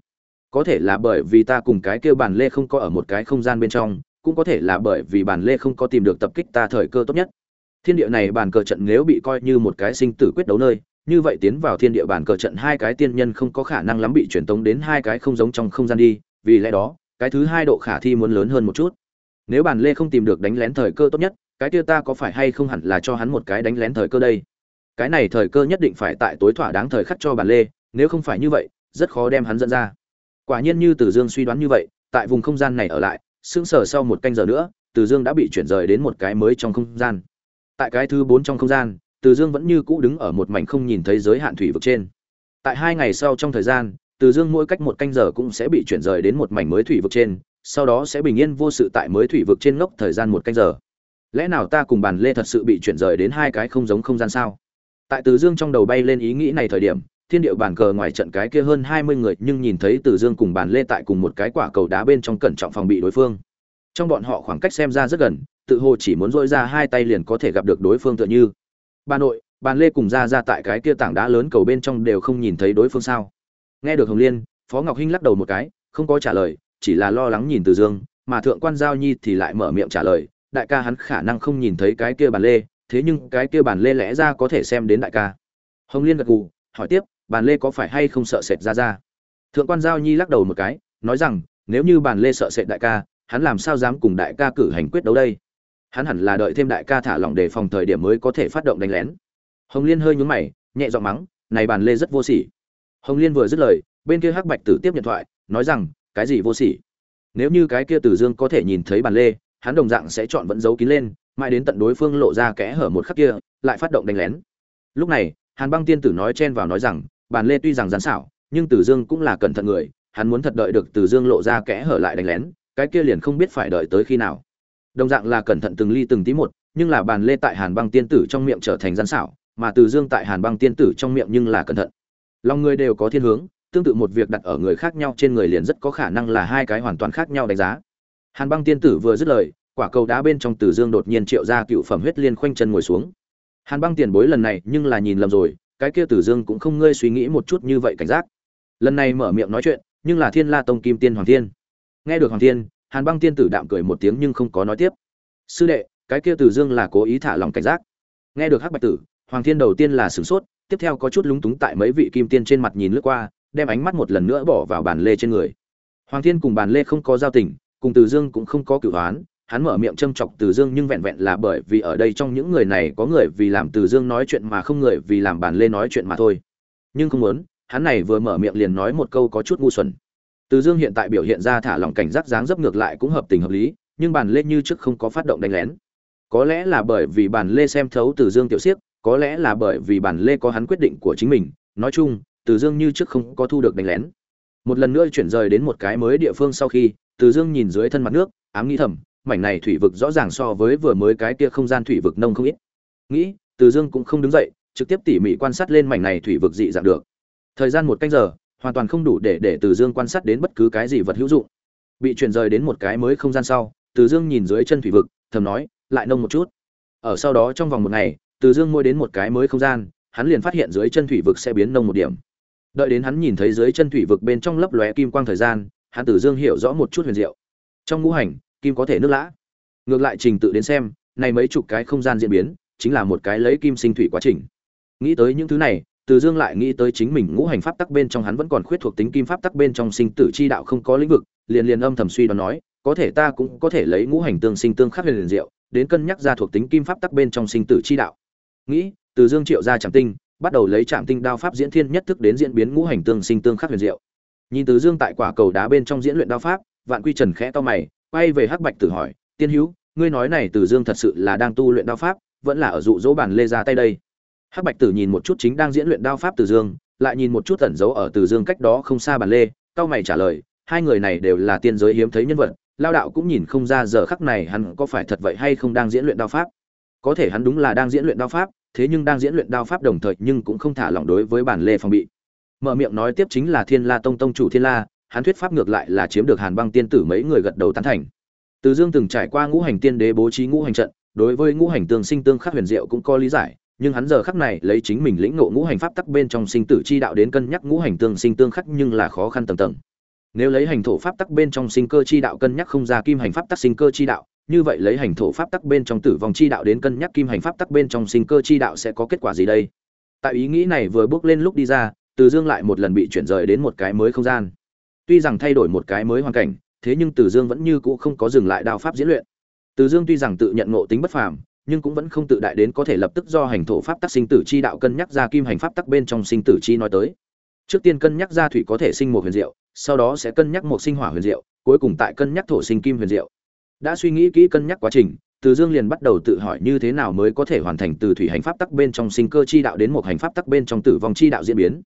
Có thể là bởi vì ta cùng cái kêu bản lê không có ở một cái không gian bên trong, cũng có thể là bởi vì bản lê không có tìm được tập kích ta thời cơ tốt nhất. Thiên địa này bàn cờ trận nếu bị coi như một cái sinh tử quyết đấu nơi, như vậy tiến vào thiên địa bàn cờ trận hai cái tiên nhân không có khả năng lắm bị truyền tống đến hai cái không giống trong không gian đi, vì lẽ đó, cái thứ hai độ khả thi muốn lớn hơn một chút. Nếu bản lê không tìm được đánh lén thời cơ tốt nhất cái kia ta có phải hay không hẳn là cho hắn một cái đánh lén thời cơ đây? Cái này thời cơ nhất định phải tại tối thỏa đáng thời khắc cho bản lê, nếu không phải như vậy, rất khó đem hắn dẫn ra. Quả nhiên như từ dương suy đoán như vậy, tại vùng không gian này ở lại, sững sờ sau một canh giờ nữa, từ dương đã bị chuyển rời đến một cái mới trong không gian. Tại cái thứ bốn trong không gian, từ dương vẫn như cũ đứng ở một mảnh không nhìn thấy giới hạn thủy vực trên. Tại hai ngày sau trong thời gian, từ dương mỗi cách một canh giờ cũng sẽ bị chuyển rời đến một mảnh mới thủy vực trên, sau đó sẽ bình yên vô sự tại mới thủy vực trên ngốc thời gian một canh giờ lẽ nào ta cùng bàn lê thật sự bị chuyển rời đến hai cái không giống không gian sao? Tại từ dương trong đầu bay lên ý nghĩ này thời điểm, thiên điệu bàn cờ ngoài trận cái kia hơn hai mươi người nhưng nhìn thấy từ dương cùng bàn lê tại cùng một cái quả cầu đá bên trong cẩn trọng phòng bị đối phương. Trong bọn họ khoảng cách xem ra rất gần, tự hồ chỉ muốn dỗi ra hai tay liền có thể gặp được đối phương tựa như. Bà nội, bàn lê cùng ra ra tại cái kia tảng đá lớn cầu bên trong đều không nhìn thấy đối phương sao? Nghe được hồng liên, phó ngọc hinh lắc đầu một cái, không có trả lời, chỉ là lo lắng nhìn từ dương, mà thượng quan giao nhi thì lại mở miệng trả lời đại ca hắn khả năng không nhìn thấy cái kia bàn lê, thế nhưng cái kia bàn lê lẽ ra có thể xem đến đại ca. Hồng liên gật gù, hỏi tiếp, bàn lê có phải hay không sợ sệt ra ra? Thượng quan giao nhi lắc đầu một cái, nói rằng, nếu như bàn lê sợ sệt đại ca, hắn làm sao dám cùng đại ca cử hành quyết đấu đây? Hắn hẳn là đợi thêm đại ca thả lỏng để phòng thời điểm mới có thể phát động đánh lén. Hồng liên hơi nhún mày, nhẹ giọng mắng, này bàn lê rất vô sỉ. Hồng liên vừa dứt lời, bên kia hắc bạch tử tiếp điện thoại, nói rằng, cái gì vô sỉ? Nếu như cái kia tử dương có thể nhìn thấy bàn lê hắn đồng dạng sẽ chọn vẫn giấu kín lên, mãi đến tận đối phương lộ ra kẽ hở một khắc kia, lại phát động đánh lén. Lúc này, hàn băng tiên tử nói chen vào nói rằng, bàn lê tuy rằng gián xảo, nhưng tử dương cũng là cẩn thận người, hắn muốn thật đợi được tử dương lộ ra kẽ hở lại đánh lén, cái kia liền không biết phải đợi tới khi nào. Đồng dạng là cẩn thận từng ly từng tí một, nhưng là bàn lê tại hàn băng tiên tử trong miệng trở thành gian xảo, mà tử dương tại hàn băng tiên tử trong miệng nhưng là cẩn thận. Lòng người đều có thiên hướng, tương tự một việc đặt ở người khác nhau trên người liền rất có khả năng là hai cái hoàn toàn khác nhau đánh giá hàn băng tiên tử vừa dứt lời, quả cầu đá bên trong tử dương đột nhiên triệu ra cựu phẩm huyết liên khoanh chân ngồi xuống. Hàn băng tiền bối lần này nhưng là nhìn lầm rồi, cái kia tử dương cũng không ngơi suy nghĩ một chút như vậy cảnh giác. Lần này mở miệng nói chuyện, nhưng là thiên la tông kim tiên hoàng thiên. Nghe được hoàng thiên, hàn băng tiên tử đạm cười một tiếng nhưng không có nói tiếp. Sư đệ, cái kia tử dương là cố ý thả lòng cảnh giác. Nghe được hắc bạch tử, hoàng thiên đầu tiên là sửng sốt, tiếp theo có chút lúng túng tại mấy vị kim tiên trên mặt nhìn lướt qua, đem ánh mắt một lần nữa bỏ vào bàn lê trên người. Hoàng thiên cùng bàn lê không có giao tình cùng từ dương cũng không có cửu hoán. Hắn mở miệng châm chọc từ dương nhưng vẹn vẹn là bởi vì ở đây trong những người này có người vì làm từ dương nói chuyện mà không người vì làm bàn lê nói chuyện mà thôi. Nhưng không muốn, hắn này vừa mở miệng liền nói một câu có chút ngu xuẩn. Từ dương hiện tại biểu hiện ra thả lỏng cảnh giác dáng dấp ngược lại cũng hợp tình hợp lý, nhưng bàn lê như trước không có phát động đánh lén. Có lẽ là bởi vì bàn lê xem thấu từ dương tiểu siếc, có lẽ là bởi vì bàn lê có hắn quyết định của chính mình. Nói chung, từ dương như trước không có thu được đánh lén. Một lần nữa chuyển rời đến một cái mới địa phương sau khi từ dương nhìn dưới thân mặt nước, ám nghĩ thầm, mảnh này thủy vực rõ ràng so với vừa mới cái kia không gian thủy vực nông không ít. Nghĩ, từ dương cũng không đứng dậy, trực tiếp tỉ mỉ quan sát lên mảnh này thủy vực dị dạng được. Thời gian một canh giờ, hoàn toàn không đủ để để từ dương quan sát đến bất cứ cái gì vật hữu dụng. Bị chuyển rời đến một cái mới không gian sau, từ dương nhìn dưới chân thủy vực, thầm nói, lại nông một chút. Ở sau đó trong vòng một ngày, từ dương môi đến một cái mới không gian, hắn liền phát hiện dưới chân thủy vực sẽ biến nông một điểm. Đợi đến hắn nhìn thấy dưới chân thủy vực bên trong lấp lóe kim quang thời gian hắn Tử dương hiểu rõ một chút huyền diệu. Trong ngũ hành, kim có thể nước lã. Ngược lại trình tự đến xem, này mấy chục cái không gian diễn biến, chính là một cái lấy kim sinh thủy quá trình. Nghĩ tới những thứ này từ dương lại nghĩ tới chính mình ngũ hành pháp tắc bên trong hắn vẫn còn khuyết thuộc tính kim pháp tắc bên trong sinh tử chi đạo không có lĩnh vực, liền liền âm thầm suy đoán nói, có thể ta cũng có thể lấy ngũ hành tương sinh tương khắc huyền liền diệu, đến cân nhắc ra thuộc tính kim pháp tắc bên trong sinh tử chi đạo. Nghĩ từ dương triệu ra trạm tinh, bắt đầu lấy trạm tinh đao pháp diễn thiên nhất thức đến diễn biến ngũ hành tương sinh tương khắc huyền diệu nhìn từ dương tại quả cầu đá bên trong diễn luyện đao pháp, vạn quy trần khẽ to mày, quay về hắc bạch tử hỏi, tiên hữu, ngươi nói này từ dương thật sự là đang tu luyện đao pháp, vẫn là ở dụ dỗ bản lê ra tay đây? Hắc bạch tử nhìn một chút chính đang diễn luyện đao pháp từ dương, lại nhìn một chút tẩn giấu ở từ dương cách đó không xa bản lê cao mày trả lời, hai người này đều là tiên giới hiếm thấy nhân vật, lao đạo cũng nhìn không ra giờ khắc này hắn có phải thật vậy hay không đang diễn luyện đao pháp. Có thể hắn đúng là đang diễn luyện đao pháp, thế nhưng đang diễn luyện đao pháp đồng thời nhưng cũng không thả lỏng đối với bản lê phòng bị mở miệng nói tiếp chính là thiên la tông tông chủ thiên la, hắn thuyết pháp ngược lại là chiếm được hàn băng tiên tử mấy người gật đầu tán thành. Từ dương từng trải qua ngũ hành tiên đế bố trí ngũ hành trận, đối với ngũ hành tương sinh tương khắc huyền diệu cũng có lý giải, nhưng hắn giờ khắc này lấy chính mình lĩnh ngộ ngũ hành pháp tắc bên trong sinh tử chi đạo đến cân nhắc ngũ hành tương sinh tương khắc nhưng là khó khăn tầng tầng. Nếu lấy hành thổ pháp tắc bên trong sinh cơ chi đạo cân nhắc không ra kim hành pháp tắc sinh cơ chi đạo, như vậy lấy hành thổ pháp tắc bên trong tử vong chi đạo đến cân nhắc kim hành pháp tắc bên trong sinh cơ chi đạo sẽ có kết quả gì đây? Tại ý nghĩ này vừa bước lên lúc đi ra từ dương lại một lần bị chuyển rời đến một cái mới không gian. Tuy rằng thay đổi một cái mới hoàn cảnh, thế nhưng từ dương vẫn như cũ không có dừng lại đao pháp diễn luyện. Từ dương tuy rằng tự nhận ngộ tính bất phàm, nhưng cũng vẫn không tự đại đến có thể lập tức do hành thổ pháp tắc sinh tử chi đạo cân nhắc ra kim hành pháp tắc bên trong sinh tử chi nói tới. Trước tiên cân nhắc ra thủy có thể sinh một huyền diệu, sau đó sẽ cân nhắc một sinh hỏa huyền diệu, cuối cùng tại cân nhắc thổ sinh kim huyền diệu. Đã suy nghĩ kỹ cân nhắc quá trình, từ dương liền bắt đầu tự hỏi như thế nào mới có thể hoàn thành từ thủy hành pháp tắc bên trong sinh cơ chi đạo đến một hành pháp tắc bên trong tử vong chi đạo diễn biến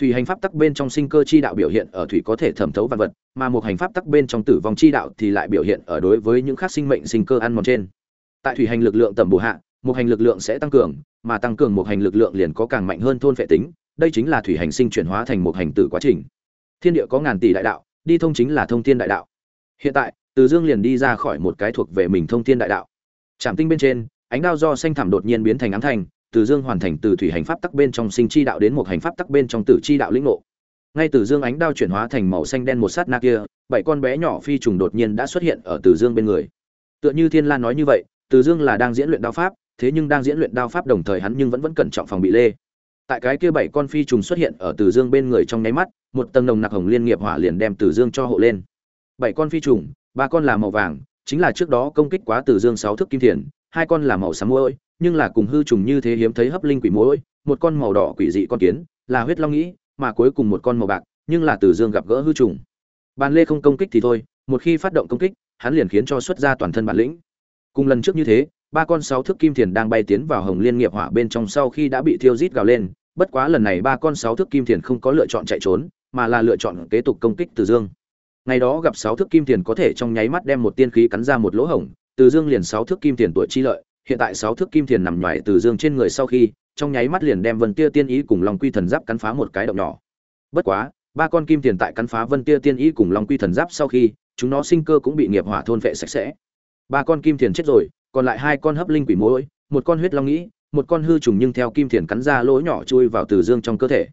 thủy hành pháp tắc bên trong sinh cơ chi đạo biểu hiện ở thủy có thể thẩm thấu vạn vật, mà một hành pháp tắc bên trong tử vong chi đạo thì lại biểu hiện ở đối với những khác sinh mệnh sinh cơ ăn mòn trên. Tại thủy hành lực lượng tầm bổ hạ, một hành lực lượng sẽ tăng cường, mà tăng cường một hành lực lượng liền có càng mạnh hơn thôn phệ tính, đây chính là thủy hành sinh chuyển hóa thành một hành tử quá trình. Thiên địa có ngàn tỷ đại đạo, đi thông chính là thông thiên đại đạo. Hiện tại, từ dương liền đi ra khỏi một cái thuộc về mình thông thiên đại đạo. Trạm tinh bên trên, ánh đao do xanh thảm đột nhiên biến thành ám thành từ dương hoàn thành từ thủy hành pháp tắc bên trong sinh chi đạo đến một hành pháp tắc bên trong tử chi đạo lĩnh ngộ. Ngay từ dương ánh đao chuyển hóa thành màu xanh đen một sát na kia, bảy con bé nhỏ phi trùng đột nhiên đã xuất hiện ở từ dương bên người. Tựa như thiên lan nói như vậy, từ dương là đang diễn luyện đao pháp, thế nhưng đang diễn luyện đao pháp đồng thời hắn nhưng vẫn vẫn cẩn trọng phòng bị lê. Tại cái kia bảy con phi trùng xuất hiện ở từ dương bên người trong nháy mắt, một tầng nồng nặc hồng liên nghiệp hỏa liền đem từ dương cho hộ lên. Bảy con phi trùng, ba con là màu vàng, chính là trước đó công kích quá từ dương sáu thước kim thiền hai con là màu xám muối, nhưng là cùng hư trùng như thế hiếm thấy hấp linh quỷ muối. một con màu đỏ quỷ dị con kiến là huyết long nghĩ mà cuối cùng một con màu bạc nhưng là từ dương gặp gỡ hư trùng bàn lê không công kích thì thôi một khi phát động công kích hắn liền khiến cho xuất ra toàn thân bản lĩnh cùng lần trước như thế ba con sáu thước kim thiền đang bay tiến vào hồng liên nghiệp hỏa bên trong sau khi đã bị thiêu rít gào lên bất quá lần này ba con sáu thước kim thiền không có lựa chọn chạy trốn mà là lựa chọn kế tục công kích từ dương ngày đó gặp sáu thước kim thiền có thể trong nháy mắt đem một tiên khí cắn ra một lỗ hổng từ dương liền sáu thước kim tiền tuổi chi lợi, hiện tại sáu thước kim tiền nằm ngoài từ dương trên người sau khi, trong nháy mắt liền đem vân tia tiên ý cùng long quy thần giáp cắn phá một cái động nhỏ. Bất quá, ba con kim tiền tại cắn phá vân tia tiên ý cùng long quy thần giáp sau khi, chúng nó sinh cơ cũng bị nghiệp hỏa thôn vệ sạch sẽ. Ba con kim tiền chết rồi, còn lại hai con hấp linh quỷ mũi một con huyết long nghĩ, một con hư trùng nhưng theo kim tiền cắn ra lỗ nhỏ chui vào từ dương trong cơ thể.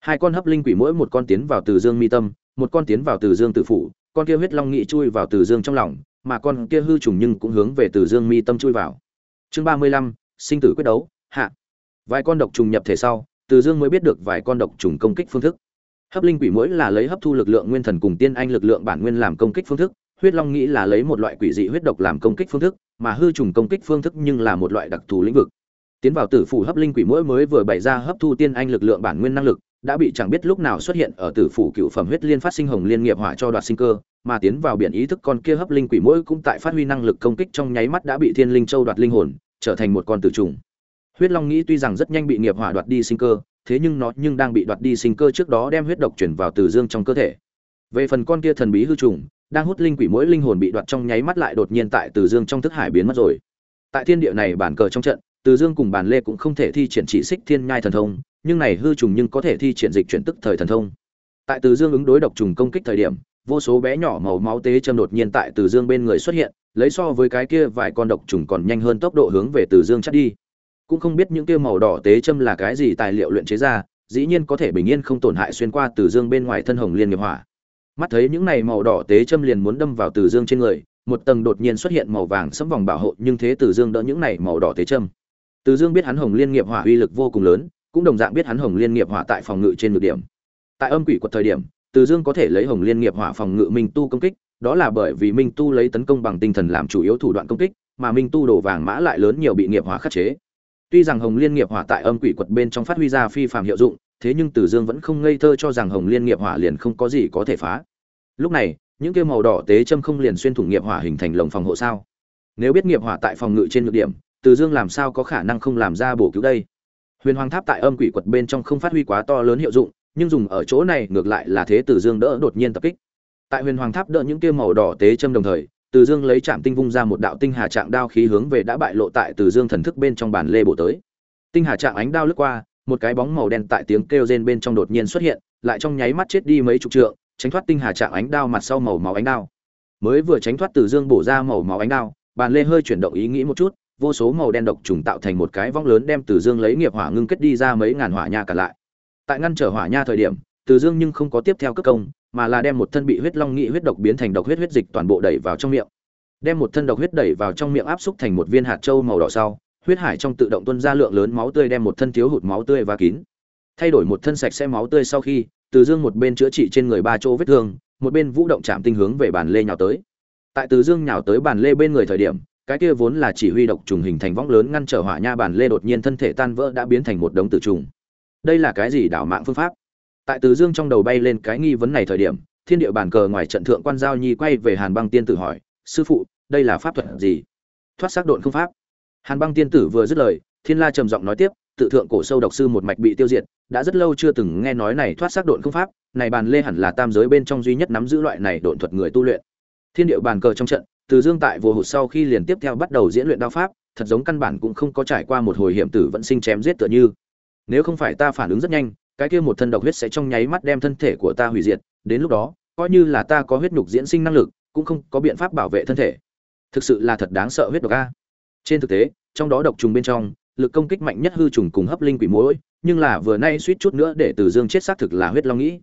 Hai con hấp linh quỷ mỗi một con tiến vào từ dương mi tâm, một con tiến vào từ dương tử phủ, con kia huyết long nghĩ chui vào từ dương trong lòng mà con kia hư trùng nhưng cũng hướng về từ dương mi tâm chui vào. Chương ba mươi lăm, sinh tử quyết đấu, hạ. Vài con độc trùng nhập thể sau, từ dương mới biết được vài con độc trùng công kích phương thức. Hấp linh quỷ mũi là lấy hấp thu lực lượng nguyên thần cùng tiên anh lực lượng bản nguyên làm công kích phương thức, huyết long nghĩ là lấy một loại quỷ dị huyết độc làm công kích phương thức, mà hư trùng công kích phương thức nhưng là một loại đặc thù lĩnh vực. Tiến vào tử phủ hấp linh quỷ mũi mới vừa bày ra hấp thu tiên anh lực lượng bản nguyên năng lực đã bị chẳng biết lúc nào xuất hiện ở tử phủ cựu phẩm huyết liên phát sinh hồng liên nghiệp hỏa cho đoạt sinh cơ, mà tiến vào biển ý thức con kia hấp linh quỷ mũi cũng tại phát huy năng lực công kích trong nháy mắt đã bị thiên linh châu đoạt linh hồn, trở thành một con tử trùng. Huyết long nghĩ tuy rằng rất nhanh bị nghiệp hỏa đoạt đi sinh cơ, thế nhưng nó nhưng đang bị đoạt đi sinh cơ trước đó đem huyết độc chuyển vào từ dương trong cơ thể. Về phần con kia thần bí hư trùng, đang hút linh quỷ mỗi linh hồn bị đoạt trong nháy mắt lại đột nhiên tại từ dương trong thức hải biến mất rồi. Tại thiên địa này bản cờ trong trận từ dương cùng bản lê cũng không thể thi triển chỉ xích thiên nhai thần thông, nhưng này hư trùng nhưng có thể thi triển dịch chuyển tức thời thần thông. Tại từ dương ứng đối độc trùng công kích thời điểm, vô số bé nhỏ màu máu tế châm đột nhiên tại từ dương bên người xuất hiện, lấy so với cái kia vài con độc trùng còn nhanh hơn tốc độ hướng về từ dương chắt đi. Cũng không biết những kia màu đỏ tế châm là cái gì tài liệu luyện chế ra, dĩ nhiên có thể bình yên không tổn hại xuyên qua từ dương bên ngoài thân hồng liên nghiệp hỏa. Mắt thấy những này màu đỏ tế châm liền muốn đâm vào từ dương trên người, một tầng đột nhiên xuất hiện màu vàng sẫm vòng bảo hộ, nhưng thế từ dương đỡ những này màu đỏ tế châm từ dương biết hắn hồng liên nghiệp hỏa uy lực vô cùng lớn cũng đồng dạng biết hắn hồng liên nghiệp hỏa tại phòng ngự trên ngự điểm tại âm quỷ quật thời điểm từ dương có thể lấy hồng liên nghiệp hỏa phòng ngự minh tu công kích đó là bởi vì minh tu lấy tấn công bằng tinh thần làm chủ yếu thủ đoạn công kích mà minh tu đổ vàng mã lại lớn nhiều bị nghiệp hỏa khắc chế Tuy rằng Hồng Liên nghiệp hỏa tại âm quỷ quật bên trong phát huy ra phi phàm hiệu dụng, thế nhưng Từ Dương vẫn không ngây thơ cho rằng Hồng Liên nghiệp hỏa liền không có gì có thể phá. Lúc này, những kia màu đỏ tế châm không liền xuyên thủng nghiệp hỏa hình thành lồng phòng hộ sao? Nếu biết nghiệp hỏa tại phòng ngự trên nhược điểm, từ Dương làm sao có khả năng không làm ra bổ cứu đây? Huyền Hoàng Tháp tại âm quỷ quật bên trong không phát huy quá to lớn hiệu dụng, nhưng dùng ở chỗ này ngược lại là thế Từ Dương đỡ đột nhiên tập kích. Tại Huyền Hoàng Tháp đỡ những kia màu đỏ tế châm đồng thời, từ dương lấy chạm tinh vung ra một đạo tinh hà trạng đao khí hướng về đã bại lộ tại từ dương thần thức bên trong bàn lê bổ tới tinh hà trạng ánh đao lướt qua một cái bóng màu đen tại tiếng kêu rên bên trong đột nhiên xuất hiện lại trong nháy mắt chết đi mấy chục trượng tránh thoát tinh hà trạng ánh đao mặt sau màu máu ánh đao mới vừa tránh thoát từ dương bổ ra màu máu ánh đao bàn lê hơi chuyển động ý nghĩ một chút vô số màu đen độc trùng tạo thành một cái vong lớn đem từ dương lấy nghiệp hỏa ngưng kết đi ra mấy ngàn hỏa nha cả lại. Tại ngăn trở hỏa nha thời điểm, từ dương nhưng không có tiếp theo cấp công, mà là đem một thân bị huyết long nghị huyết độc biến thành độc huyết huyết dịch toàn bộ đẩy vào trong miệng. Đem một thân độc huyết đẩy vào trong miệng áp xúc thành một viên hạt châu màu đỏ sau, huyết hải trong tự động tuôn ra lượng lớn máu tươi đem một thân thiếu hụt máu tươi và kín. Thay đổi một thân sạch sẽ máu tươi sau khi, từ dương một bên chữa trị trên người ba chỗ vết thương, một bên vũ động chạm tinh hướng về bàn lê nhào tới. Tại từ dương nhào tới bàn lê bên người thời điểm cái kia vốn là chỉ huy độc trùng hình thành võng lớn ngăn trở hỏa nha bản lê đột nhiên thân thể tan vỡ đã biến thành một đống tử trùng. Đây là cái gì đảo mạng phương pháp? Tại từ dương trong đầu bay lên cái nghi vấn này thời điểm, thiên địa bản cờ ngoài trận thượng quan giao nhi quay về hàn băng tiên tử hỏi, sư phụ, đây là pháp thuật gì? Thoát xác độn không pháp. Hàn băng tiên tử vừa dứt lời, thiên la trầm giọng nói tiếp, tự thượng cổ sâu độc sư một mạch bị tiêu diệt, đã rất lâu chưa từng nghe nói này thoát xác độn không pháp, này bàn lê hẳn là tam giới bên trong duy nhất nắm giữ loại này độn thuật người tu luyện. Thiên địa bàn cờ trong trận từ dương tại vô hụt sau khi liền tiếp theo bắt đầu diễn luyện đao pháp, thật giống căn bản cũng không có trải qua một hồi hiểm tử vẫn sinh chém giết tựa như. Nếu không phải ta phản ứng rất nhanh, cái kia một thân độc huyết sẽ trong nháy mắt đem thân thể của ta hủy diệt, đến lúc đó, coi như là ta có huyết nhục diễn sinh năng lực, cũng không có biện pháp bảo vệ thân thể. Thực sự là thật đáng sợ huyết độc a. Trên thực tế, trong đó độc trùng bên trong, lực công kích mạnh nhất hư trùng cùng hấp linh quỷ mũi nhưng là vừa nay suýt chút nữa để từ dương chết xác thực là huyết long nghĩ.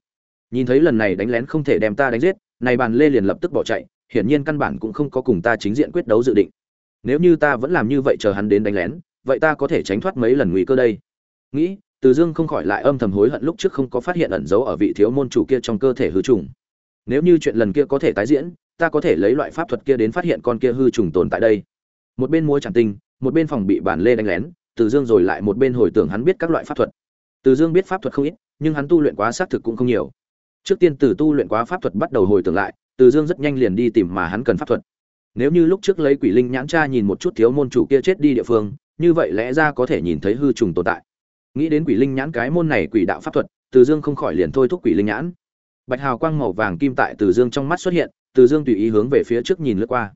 Nhìn thấy lần này đánh lén không thể đem ta đánh giết, này bàn lê liền lập tức bỏ chạy hiển nhiên căn bản cũng không có cùng ta chính diện quyết đấu dự định. Nếu như ta vẫn làm như vậy chờ hắn đến đánh lén, vậy ta có thể tránh thoát mấy lần nguy cơ đây. Nghĩ, từ dương không khỏi lại âm thầm hối hận lúc trước không có phát hiện ẩn dấu ở vị thiếu môn chủ kia trong cơ thể hư trùng. Nếu như chuyện lần kia có thể tái diễn, ta có thể lấy loại pháp thuật kia đến phát hiện con kia hư trùng tồn tại đây. Một bên mua chẳng tinh, một bên phòng bị bản lê đánh lén, từ dương rồi lại một bên hồi tưởng hắn biết các loại pháp thuật. Từ dương biết pháp thuật không ít, nhưng hắn tu luyện quá xác thực cũng không nhiều. Trước tiên từ tu luyện quá pháp thuật bắt đầu hồi tưởng lại từ dương rất nhanh liền đi tìm mà hắn cần pháp thuật. Nếu như lúc trước lấy quỷ linh nhãn tra nhìn một chút thiếu môn chủ kia chết đi địa phương, như vậy lẽ ra có thể nhìn thấy hư trùng tồn tại. Nghĩ đến quỷ linh nhãn cái môn này quỷ đạo pháp thuật, từ dương không khỏi liền thôi thúc quỷ linh nhãn. Bạch hào quang màu vàng kim tại từ dương trong mắt xuất hiện, từ dương tùy ý hướng về phía trước nhìn lướt qua.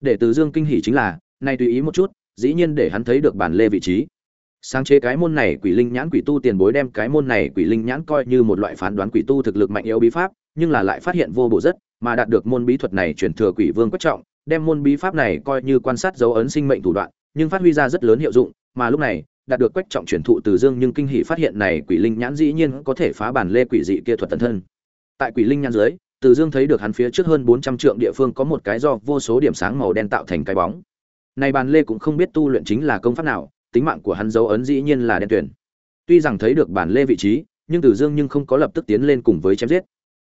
Để từ dương kinh hỉ chính là, nay tùy ý một chút, dĩ nhiên để hắn thấy được bản lê vị trí. Sáng chế cái môn này quỷ linh nhãn quỷ tu tiền bối đem cái môn này quỷ linh nhãn coi như một loại phán đoán quỷ tu thực lực mạnh yếu bí pháp, nhưng là lại phát hiện vô bổ rất mà đạt được môn bí thuật này truyền thừa quỷ vương quách trọng, đem môn bí pháp này coi như quan sát dấu ấn sinh mệnh thủ đoạn, nhưng phát huy ra rất lớn hiệu dụng, mà lúc này, đạt được quách trọng truyền thụ từ dương nhưng kinh hỷ phát hiện này quỷ linh nhãn dĩ nhiên có thể phá bản lê quỷ dị kia thuật tần thân. Tại quỷ linh nhãn dưới, từ dương thấy được hắn phía trước hơn bốn trăm trượng địa phương có một cái do vô số điểm sáng màu đen tạo thành cái bóng. Này bàn lê cũng không biết tu luyện chính là công pháp nào, tính mạng của hắn dấu ấn dĩ nhiên là đen tuyển tuy rằng thấy được bản lê vị trí, nhưng từ dương nhưng không có lập tức tiến lên cùng với chém giết.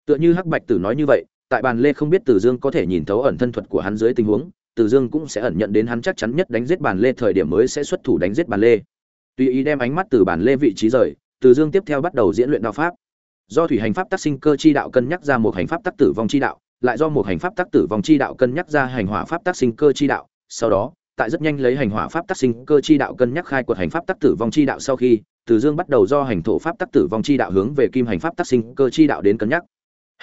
Tựa như hắc bạch tử nói như vậy tại bàn lê không biết từ dương có thể nhìn thấu ẩn thân thuật của hắn dưới tình huống, từ dương cũng sẽ ẩn nhận đến hắn chắc chắn nhất đánh giết bàn lê thời điểm mới sẽ xuất thủ đánh giết bàn lê. Tùy ý đem ánh mắt từ bàn lê vị trí rời, từ dương tiếp theo bắt đầu diễn luyện đạo pháp. Do thủy hành pháp tác sinh cơ chi đạo cân nhắc ra một hành pháp tác tử vong chi đạo, lại do một hành pháp tác tử vong chi đạo cân nhắc ra hành hỏa pháp tác sinh cơ chi đạo. Sau đó, tại rất nhanh lấy hành hỏa pháp tác sinh cơ chi đạo cân nhắc khai quật hành pháp tác tử vong chi đạo sau khi, từ dương bắt đầu do hành thổ pháp tác tử vong chi đạo hướng về kim hành pháp tác sinh cơ chi đạo đến cân nhắc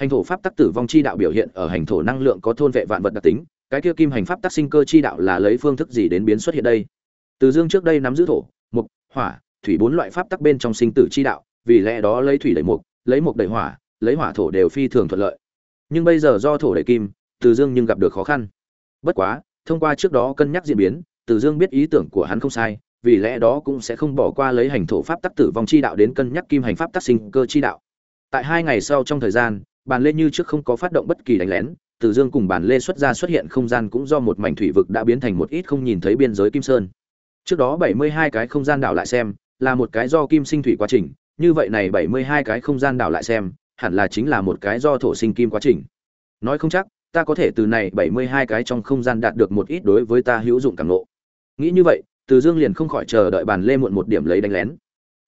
hành thổ pháp tắc tử vong chi đạo biểu hiện ở hành thổ năng lượng có thôn vệ vạn vật đặc tính, cái kia kim hành pháp tắc sinh cơ chi đạo là lấy phương thức gì đến biến xuất hiện đây? Từ dương trước đây nắm giữ thổ mục hỏa, thủy bốn loại pháp tắc bên trong sinh tử chi đạo, vì lẽ đó lấy thủy đẩy mục lấy mục đẩy hỏa, lấy hỏa thổ đều phi thường thuận lợi. Nhưng bây giờ do thổ đẩy kim, từ dương nhưng gặp được khó khăn. Bất quá, thông qua trước đó cân nhắc diễn biến, từ dương biết ý tưởng của hắn không sai, vì lẽ đó cũng sẽ không bỏ qua lấy hành thổ pháp tắc tử vong chi đạo đến cân nhắc kim hành pháp tắc sinh cơ chi đạo. Tại hai ngày sau trong thời gian bàn lê như trước không có phát động bất kỳ đánh lén, từ dương cùng bàn lê xuất ra xuất hiện không gian cũng do một mảnh thủy vực đã biến thành một ít không nhìn thấy biên giới kim sơn. Trước đó bảy mươi hai cái không gian đảo lại xem, là một cái do kim sinh thủy quá trình, như vậy này bảy mươi hai cái không gian đảo lại xem, hẳn là chính là một cái do thổ sinh kim quá trình. Nói không chắc, ta có thể từ này bảy mươi hai cái trong không gian đạt được một ít đối với ta hữu dụng cảm nộ nghĩ như vậy, từ dương liền không khỏi chờ đợi bàn lê muộn một điểm lấy đánh lén.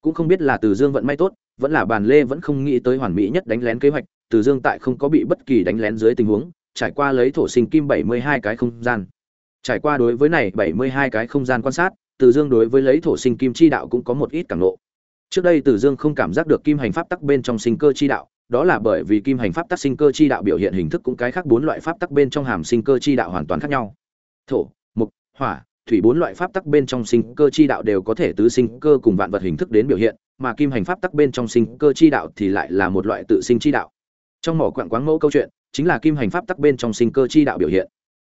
Cũng không biết là từ dương vận may tốt vẫn là bàn lê vẫn không nghĩ tới hoàn mỹ nhất đánh lén kế hoạch, từ dương tại không có bị bất kỳ đánh lén dưới tình huống, trải qua lấy thổ sinh kim bảy mươi hai cái không gian. Trải qua đối với này bảy mươi hai cái không gian quan sát, từ dương đối với lấy thổ sinh kim chi đạo cũng có một ít cảm nộ. Trước đây từ dương không cảm giác được kim hành pháp tắc bên trong sinh cơ chi đạo, đó là bởi vì kim hành pháp tắc sinh cơ chi đạo biểu hiện hình thức cũng cái khác bốn loại pháp tắc bên trong hàm sinh cơ chi đạo hoàn toàn khác nhau. Thổ, mục, hỏa thủy bốn loại pháp tắc bên trong sinh cơ chi đạo đều có thể tứ sinh cơ cùng vạn vật hình thức đến biểu hiện mà kim hành pháp tắc bên trong sinh cơ chi đạo thì lại là một loại tự sinh chi đạo trong mỏ quặng quáng mẫu câu chuyện chính là kim hành pháp tắc bên trong sinh cơ chi đạo biểu hiện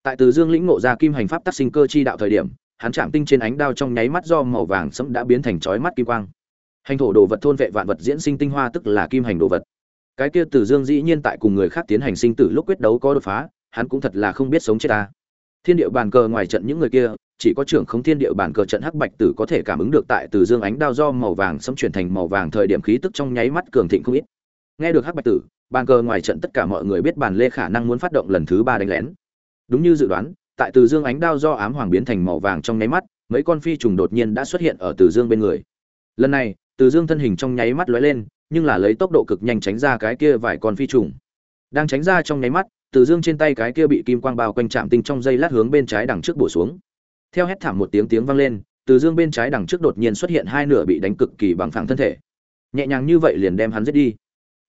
tại từ dương lĩnh ngộ ra kim hành pháp tắc sinh cơ chi đạo thời điểm hắn chạm tinh trên ánh đao trong nháy mắt do màu vàng sẫm đã biến thành chói mắt kim quang. Hành thổ đồ vật thôn vệ vạn vật diễn sinh tinh hoa tức là kim hành đồ vật. Cái kia từ Dương dĩ nhiên tại cùng người khác tiến hành sinh tử lúc quyết đấu có đột phá, hắn cũng thật là không biết sống chết ta. Thiên địa bàn cờ ngoài trận những người kia, chỉ có trưởng không thiên địa bàn cờ trận hắc bạch tử có thể cảm ứng được tại Từ Dương ánh đao do màu vàng xâm chuyển thành màu vàng thời điểm khí tức trong nháy mắt cường thịnh không ít. Nghe được hắc bạch tử, bàn cờ ngoài trận tất cả mọi người biết bàn lê khả năng muốn phát động lần thứ ba đánh lén. Đúng như dự đoán, tại từ dương ánh đao do ám hoàng biến thành màu vàng trong nháy mắt mấy con phi trùng đột nhiên đã xuất hiện ở từ dương bên người lần này từ dương thân hình trong nháy mắt lóe lên nhưng là lấy tốc độ cực nhanh tránh ra cái kia vài con phi trùng đang tránh ra trong nháy mắt từ dương trên tay cái kia bị kim quang bao quanh chạm tinh trong dây lát hướng bên trái đằng trước bổ xuống. Theo hét thảm một tiếng tiếng vang lên, từ dương bên trái đằng trước đột nhiên xuất hiện hai nửa bị đánh cực kỳ bằng phẳng thân thể. Nhẹ nhàng như vậy liền đem hắn giết đi.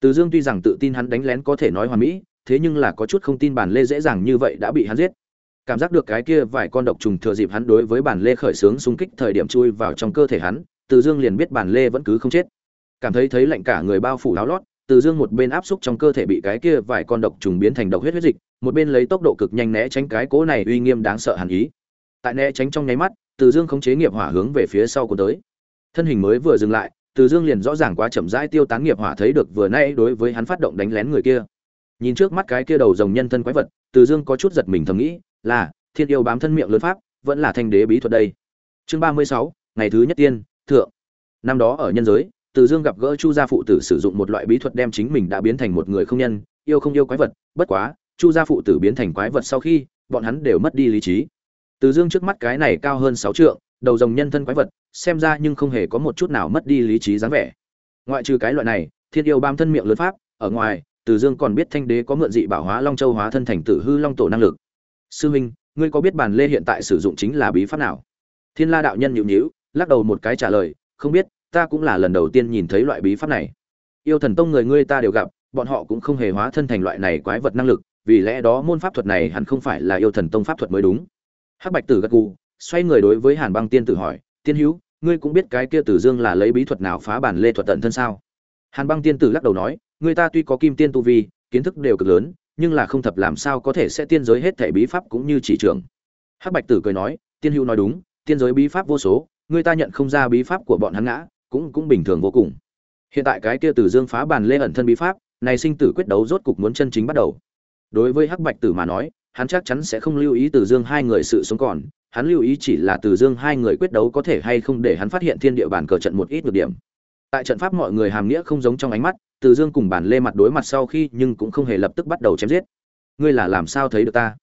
Từ dương tuy rằng tự tin hắn đánh lén có thể nói hoàn mỹ, thế nhưng là có chút không tin bản lê dễ dàng như vậy đã bị hắn giết. Cảm giác được cái kia vài con độc trùng thừa dịp hắn đối với bản lê khởi sướng xung kích thời điểm chui vào trong cơ thể hắn, từ dương liền biết bản lê vẫn cứ không chết. Cảm thấy thấy lạnh cả người bao phủ láo lót từ dương một bên áp xúc trong cơ thể bị cái kia vài con độc trùng biến thành độc huyết huyết dịch, một bên lấy tốc độ cực nhanh né tránh cái cố này uy nghiêm đáng sợ hàn ý. Tại né tránh trong nháy mắt, từ dương khống chế nghiệp hỏa hướng về phía sau của tới. Thân hình mới vừa dừng lại, từ dương liền rõ ràng quá chậm rãi tiêu tán nghiệp hỏa thấy được vừa nay đối với hắn phát động đánh lén người kia. Nhìn trước mắt cái kia đầu rồng nhân thân quái vật, từ dương có chút giật mình thầm nghĩ, là, thiên yêu bám thân miệng lớn pháp, vẫn là thanh đế bí thuật đây. Chương ba mươi sáu, ngày thứ nhất tiên, thượng. Năm đó ở nhân giới từ dương gặp gỡ chu gia phụ tử sử dụng một loại bí thuật đem chính mình đã biến thành một người không nhân, yêu không yêu quái vật. Bất quá, chu gia phụ tử biến thành quái vật sau khi, bọn hắn đều mất đi lý trí. Từ dương trước mắt cái này cao hơn sáu trượng, đầu rồng nhân thân quái vật, xem ra nhưng không hề có một chút nào mất đi lý trí dáng vẻ. Ngoại trừ cái loại này, thiên yêu bám thân miệng lớn pháp, ở ngoài, từ dương còn biết thanh đế có mượn dị bảo hóa long châu hóa thân thành tử hư long tổ năng lực. Sư huynh ngươi có biết bản lê hiện tại sử dụng chính là bí pháp nào? Thiên la đạo nhân nhịu nhíu, lắc đầu một cái trả lời, không biết ta cũng là lần đầu tiên nhìn thấy loại bí pháp này. Yêu thần tông người ngươi ta đều gặp, bọn họ cũng không hề hóa thân thành loại này quái vật năng lực, vì lẽ đó môn pháp thuật này hẳn không phải là yêu thần tông pháp thuật mới đúng. Hắc bạch tử gật gù, xoay người đối với hàn băng tiên tử hỏi, tiên hữu, ngươi cũng biết cái kia tử dương là lấy bí thuật nào phá bản lê thuật tận thân sao? Hàn băng tiên tử lắc đầu nói người ta tuy có kim tiên tu vi, kiến thức đều cực lớn, nhưng là không thập làm sao có thể sẽ tiên giới hết thể bí pháp cũng như chỉ trưởng hắc bạch tử cười nói, tiên hữu nói đúng, tiên giới bí pháp vô số người ta nhận không ra bí pháp của bọn hắn ngã cũng cũng bình thường vô cùng. Hiện tại cái kia tử dương phá bàn lê ẩn thân bí pháp, này sinh tử quyết đấu rốt cục muốn chân chính bắt đầu. Đối với hắc bạch tử mà nói, hắn chắc chắn sẽ không lưu ý từ dương hai người sự sống còn, hắn lưu ý chỉ là từ dương hai người quyết đấu có thể hay không để hắn phát hiện thiên địa bản cờ trận một ít nhược điểm. Tại trận pháp mọi người hàm nghĩa không giống trong ánh mắt, từ dương cùng bản lê mặt đối mặt sau khi nhưng cũng không hề lập tức bắt đầu chém giết. Ngươi là làm sao thấy được ta?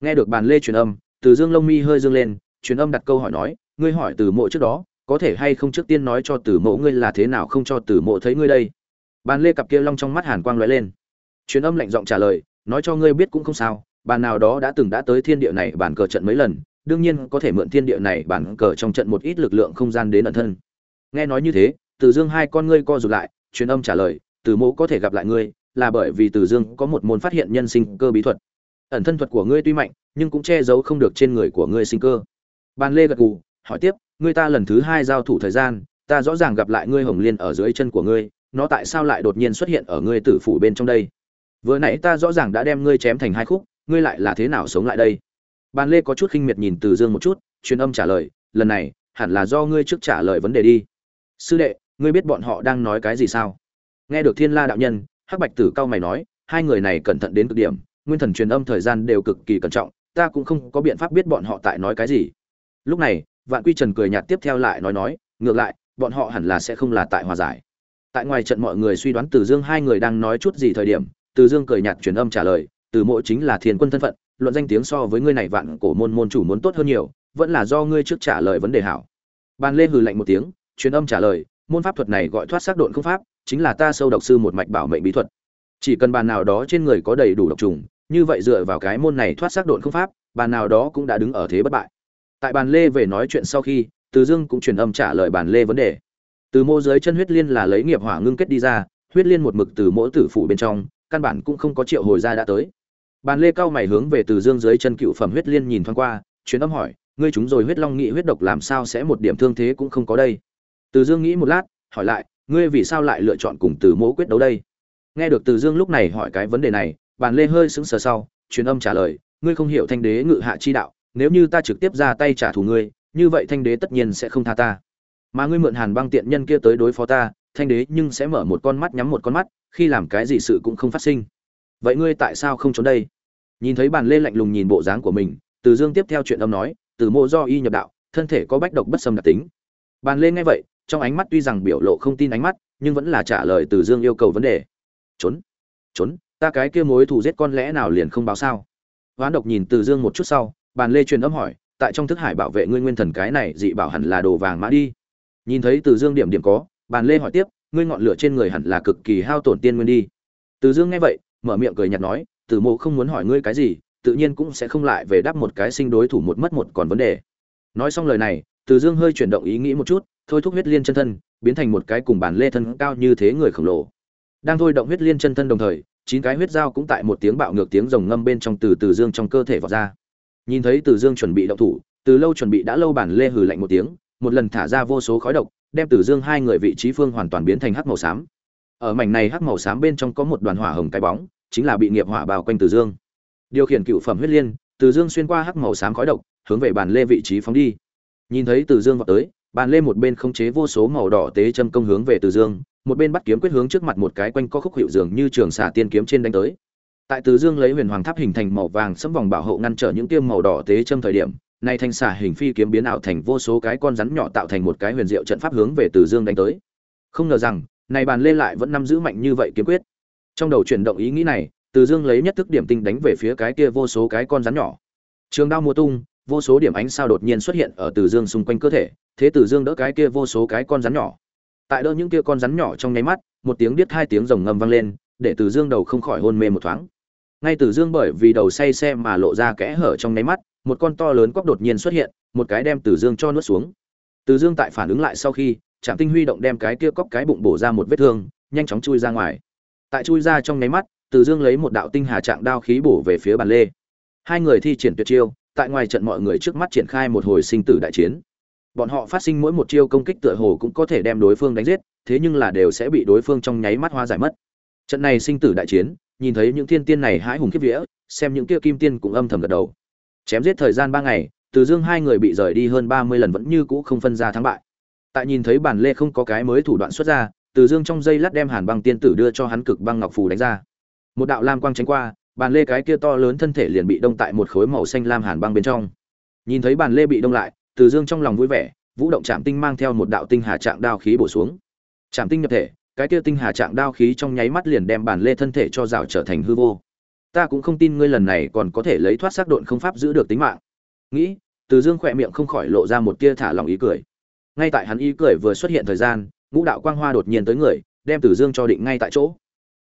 Nghe được bản lê truyền âm, từ dương lông mi hơi dương lên, truyền âm đặt câu hỏi nói, ngươi hỏi từ mộ trước đó có thể hay không trước tiên nói cho tử mộ ngươi là thế nào không cho tử mộ thấy ngươi đây? Bàn lê cặp kia long trong mắt hàn quang lóe lên. Truyền âm lạnh giọng trả lời, nói cho ngươi biết cũng không sao, bàn nào đó đã từng đã tới thiên địa này bản cờ trận mấy lần, đương nhiên có thể mượn thiên địa này bản cờ trong trận một ít lực lượng không gian đến ẩn thân. Nghe nói như thế từ dương hai con ngươi co rụt lại, truyền âm trả lời từ mộ có thể gặp lại ngươi, là bởi vì từ dương có một môn phát hiện nhân sinh cơ bí thuật. Ẩn thân thuật của ngươi tuy mạnh, nhưng cũng che giấu không được trên người của ngươi sinh cơ. Bàn lê gật gù, hỏi tiếp ngươi ta lần thứ hai giao thủ thời gian, ta rõ ràng gặp lại ngươi hồng liên ở dưới chân của ngươi, nó tại sao lại đột nhiên xuất hiện ở ngươi tử phủ bên trong đây? Vừa nãy ta rõ ràng đã đem ngươi chém thành hai khúc, ngươi lại là thế nào sống lại đây? Bàn lê có chút khinh miệt nhìn từ dương một chút, truyền âm trả lời, lần này, hẳn là do ngươi trước trả lời vấn đề đi. Sư đệ, ngươi biết bọn họ đang nói cái gì sao? Nghe được thiên la đạo nhân, hắc bạch tử cao mày nói, hai người này cẩn thận đến cực điểm, nguyên thần truyền âm thời gian đều cực kỳ cẩn trọng, ta cũng không có biện pháp biết bọn họ tại nói cái gì. Lúc này vạn quy trần cười nhạt tiếp theo lại nói nói, ngược lại, bọn họ hẳn là sẽ không là tại hòa giải. Tại ngoài trận mọi người suy đoán từ dương hai người đang nói chút gì thời điểm, từ dương cười nhạt truyền âm trả lời, từ mộ chính là thiên quân thân phận, luận danh tiếng so với ngươi này vạn cổ môn môn chủ muốn tốt hơn nhiều, vẫn là do ngươi trước trả lời vấn đề hảo. Ban lê hừ lạnh một tiếng, truyền âm trả lời, môn pháp thuật này gọi thoát xác độn không pháp, chính là ta sâu độc sư một mạch bảo mệnh bí thuật. Chỉ cần bàn nào đó trên người có đầy đủ độc trùng, như vậy dựa vào cái môn này thoát xác độn không pháp, bàn nào đó cũng đã đứng ở thế bất bại tại bàn lê về nói chuyện sau khi, từ dương cũng truyền âm trả lời bàn lê vấn đề. Từ mô dưới chân huyết liên là lấy nghiệp hỏa ngưng kết đi ra, huyết liên một mực từ mỗi tử phủ bên trong, căn bản cũng không có triệu hồi ra đã tới. Bàn lê cao mày hướng về từ dương dưới chân cựu phẩm huyết liên nhìn thoáng qua, truyền âm hỏi, ngươi chúng rồi huyết long nghị huyết độc làm sao sẽ một điểm thương thế cũng không có đây? Từ dương nghĩ một lát, hỏi lại, ngươi vì sao lại lựa chọn cùng từ mỗ quyết đấu đây? Nghe được từ dương lúc này hỏi cái vấn đề này, bàn lê hơi sững sờ sau, truyền âm trả lời, ngươi không hiểu thanh đế ngự hạ chi đạo nếu như ta trực tiếp ra tay trả thù ngươi, như vậy thanh đế tất nhiên sẽ không tha ta. Mà ngươi mượn hàn băng tiện nhân kia tới đối phó ta, thanh đế nhưng sẽ mở một con mắt nhắm một con mắt, khi làm cái gì sự cũng không phát sinh. Vậy ngươi tại sao không trốn đây? Nhìn thấy bàn lê lạnh lùng nhìn bộ dáng của mình, từ dương tiếp theo chuyện âm nói, từ mộ do y nhập đạo, thân thể có bách độc bất xâm đặc tính. Bàn lê nghe vậy, trong ánh mắt tuy rằng biểu lộ không tin ánh mắt, nhưng vẫn là trả lời từ dương yêu cầu vấn đề. Trốn trốn, ta cái kia mối thù giết con lẽ nào liền không báo sao? Hoán độc nhìn từ dương một chút sau bàn lê truyền âm hỏi, tại trong thức hải bảo vệ ngươi nguyên thần cái này dị bảo hẳn là đồ vàng mã đi? Nhìn thấy từ dương điểm điểm có, bàn lê hỏi tiếp, ngươi ngọn lửa trên người hẳn là cực kỳ hao tổn tiên nguyên đi? Từ dương nghe vậy, mở miệng cười nhạt nói, từ mộ không muốn hỏi ngươi cái gì, tự nhiên cũng sẽ không lại về đáp một cái sinh đối thủ một mất một còn vấn đề. Nói xong lời này, từ dương hơi chuyển động ý nghĩ một chút, thôi thúc huyết liên chân thân, biến thành một cái cùng bàn lê thân cao như thế người khổng lồ. Đang thôi động huyết liên chân thân đồng thời, chín cái huyết dao cũng tại một tiếng bạo ngược tiếng rồng ngâm bên trong từ từ dương trong cơ thể vọt ra nhìn thấy từ dương chuẩn bị động thủ, từ lâu chuẩn bị đã lâu bản lê hừ lạnh một tiếng, một lần thả ra vô số khói độc, đem từ dương hai người vị trí phương hoàn toàn biến thành hắc màu xám. Ở mảnh này hắc màu xám bên trong có một đoàn hỏa hồng cái bóng, chính là bị nghiệp hỏa bao quanh từ dương. Điều khiển cựu phẩm huyết liên, từ dương xuyên qua hắc màu xám khói độc, hướng về bản lê vị trí phóng đi. Nhìn thấy từ dương vào tới, bàn lê một bên khống chế vô số màu đỏ tế châm công hướng về từ dương, một bên bắt kiếm quyết hướng trước mặt một cái quanh co khúc hiệu dường như trường xà tiên kiếm trên đánh tới tại từ dương lấy huyền hoàng tháp hình thành màu vàng sẫm vòng bảo hộ ngăn trở những tiêm màu đỏ tế châm thời điểm, nay thanh xả hình phi kiếm biến ảo thành vô số cái con rắn nhỏ tạo thành một cái huyền diệu trận pháp hướng về từ dương đánh tới. Không ngờ rằng, này bàn lê lại vẫn nắm giữ mạnh như vậy kiếm quyết. Trong đầu chuyển động ý nghĩ này, từ dương lấy nhất thức điểm tinh đánh về phía cái kia vô số cái con rắn nhỏ. Trường đao mùa tung, vô số điểm ánh sao đột nhiên xuất hiện ở từ dương xung quanh cơ thể, thế từ dương đỡ cái kia vô số cái con rắn nhỏ. Tại đỡ những kia con rắn nhỏ trong nháy mắt, một tiếng biết hai tiếng rồng ngầm vang lên, để từ dương đầu không khỏi hôn mê một thoáng ngay từ dương bởi vì đầu say xe mà lộ ra kẽ hở trong nháy mắt, một con to lớn cóc đột nhiên xuất hiện, một cái đem từ dương cho nuốt xuống. Từ dương tại phản ứng lại sau khi, trạm tinh huy động đem cái kia cóc cái bụng bổ ra một vết thương, nhanh chóng chui ra ngoài. Tại chui ra trong nháy mắt, từ dương lấy một đạo tinh hà trạng đao khí bổ về phía bàn lê. Hai người thi triển tuyệt chiêu, tại ngoài trận mọi người trước mắt triển khai một hồi sinh tử đại chiến. Bọn họ phát sinh mỗi một chiêu công kích tựa hồ cũng có thể đem đối phương đánh giết, thế nhưng là đều sẽ bị đối phương trong nháy mắt hoa giải mất. Trận này sinh tử đại chiến nhìn thấy những thiên tiên này hãi hùng kiếp vía, xem những kia kim tiên cũng âm thầm gật đầu. Chém giết thời gian ba ngày, từ dương hai người bị rời đi hơn ba mươi lần vẫn như cũ không phân ra thắng bại. Tại nhìn thấy bản lê không có cái mới thủ đoạn xuất ra, từ dương trong dây lát đem hàn băng tiên tử đưa cho hắn cực băng ngọc phù đánh ra. Một đạo lam quang tránh qua bàn lê cái kia to lớn thân thể liền bị đông tại một khối màu xanh lam hàn băng bên trong. Nhìn thấy bàn lê bị đông lại, từ dương trong lòng vui vẻ, vũ động chạm tinh mang theo một đạo tinh hà trạng đao khí bổ xuống. Chạm tinh nhập thể cái kia tinh hà trạng đao khí trong nháy mắt liền đem bản lê thân thể cho rào trở thành hư vô. Ta cũng không tin ngươi lần này còn có thể lấy thoát xác độn không pháp giữ được tính mạng. Nghĩ, từ dương khỏe miệng không khỏi lộ ra một tia thả lòng ý cười. Ngay tại hắn ý cười vừa xuất hiện thời gian, ngũ đạo quang hoa đột nhiên tới người, đem từ dương cho định ngay tại chỗ.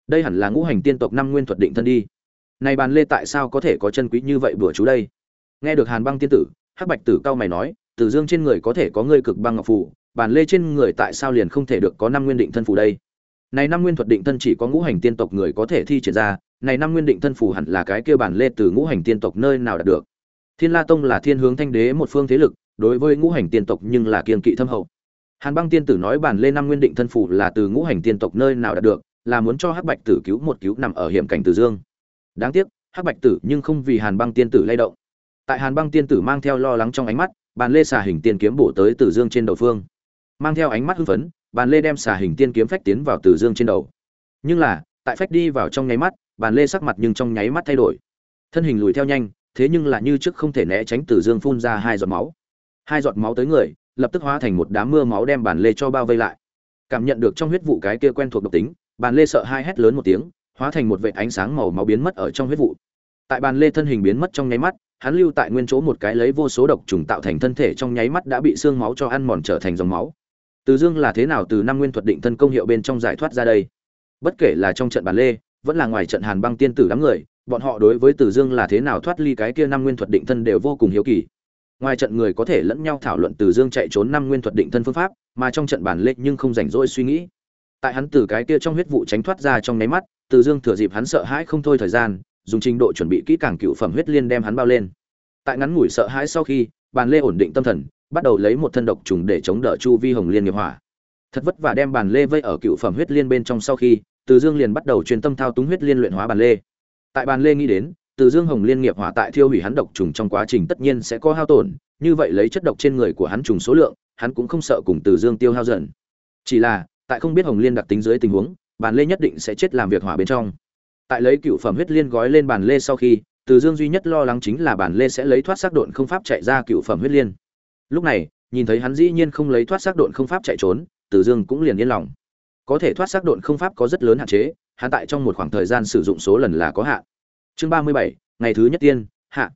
Đây hẳn là ngũ hành tiên tộc năm nguyên thuật định thân đi. Này bàn lê tại sao có thể có chân quý như vậy bữa chú đây? Nghe được hàn băng tiên tử, hắc bạch tử cao mày nói, từ dương trên người có thể có ngươi cực băng ngọc phù bàn lê trên người tại sao liền không thể được có năm nguyên định thân phù đây? Này năm nguyên thuật định thân chỉ có ngũ hành tiên tộc người có thể thi triển ra, này năm nguyên định thân phù hẳn là cái kia bản lê từ ngũ hành tiên tộc nơi nào đạt được. Thiên la tông là thiên hướng thanh đế một phương thế lực, đối với ngũ hành tiên tộc nhưng là kiên kỵ thâm hậu. Hàn băng tiên tử nói bản lê năm nguyên định thân phù là từ ngũ hành tiên tộc nơi nào đạt được, là muốn cho hắc bạch tử cứu một cứu nằm ở hiểm cảnh từ dương. Đáng tiếc, hắc bạch tử nhưng không vì hàn băng tiên tử lay động. Tại hàn băng tiên tử mang theo lo lắng trong ánh mắt bàn lê xà hình tiên kiếm bổ tới từ dương trên đầu phương. Mang theo ánh mắt hưng phấn bàn lê đem xà hình tiên kiếm phách tiến vào từ dương trên đầu. Nhưng là, tại phách đi vào trong nháy mắt, bàn lê sắc mặt nhưng trong nháy mắt thay đổi. Thân hình lùi theo nhanh, thế nhưng là như trước không thể né tránh từ dương phun ra hai giọt máu. Hai giọt máu tới người, lập tức hóa thành một đám mưa máu đem bàn lê cho bao vây lại. Cảm nhận được trong huyết vụ cái kia quen thuộc độc tính, bàn lê sợ hai hét lớn một tiếng, hóa thành một vệt ánh sáng màu máu biến mất ở trong huyết vụ. Tại bàn lê thân hình biến mất trong nháy mắt, hắn lưu tại nguyên chỗ một cái lấy vô số độc trùng tạo thành thân thể trong nháy mắt đã bị xương máu cho ăn mòn trở thành dòng máu từ dương là thế nào từ năm nguyên thuật định thân công hiệu bên trong giải thoát ra đây? Bất kể là trong trận bàn lê, vẫn là ngoài trận hàn băng tiên tử đám người, bọn họ đối với từ dương là thế nào thoát ly cái kia năm nguyên thuật định thân đều vô cùng hiếu kỳ. Ngoài trận người có thể lẫn nhau thảo luận từ dương chạy trốn năm nguyên thuật định thân phương pháp, mà trong trận bàn lê nhưng không rảnh rỗi suy nghĩ. Tại hắn từ cái kia trong huyết vụ tránh thoát ra trong nháy mắt, từ dương thừa dịp hắn sợ hãi không thôi thời gian, dùng trình độ chuẩn bị kỹ càng cựu phẩm huyết liên đem hắn bao lên. Tại ngắn ngủi sợ hãi sau khi bàn lê ổn định tâm thần bắt đầu lấy một thân độc trùng để chống đỡ chu vi hồng liên nghiệp hỏa. Thật vất vả đem bàn lê vây ở cựu phẩm huyết liên bên trong sau khi, từ dương liền bắt đầu truyền tâm thao túng huyết liên luyện hóa bàn lê. Tại bàn lê nghĩ đến, từ dương hồng liên nghiệp hỏa tại thiêu hủy hắn độc trùng trong quá trình tất nhiên sẽ có hao tổn, như vậy lấy chất độc trên người của hắn trùng số lượng, hắn cũng không sợ cùng từ dương tiêu hao dần. Chỉ là, tại không biết hồng liên đặc tính dưới tình huống, bàn lê nhất định sẽ chết làm việc hỏa bên trong. Tại lấy cựu phẩm huyết liên gói lên bàn lê sau khi, từ dương duy nhất lo lắng chính là bàn lê sẽ lấy thoát xác độn không pháp chạy ra cựu phẩm huyết liên lúc này, nhìn thấy hắn dĩ nhiên không lấy thoát xác độn không pháp chạy trốn tử dương cũng liền yên lòng. Có thể thoát xác độn không pháp có rất lớn hạn chế, hắn tại trong một khoảng thời gian sử dụng số lần là có hạn. Chương ba mươi bảy, ngày thứ nhất tiên, hạ.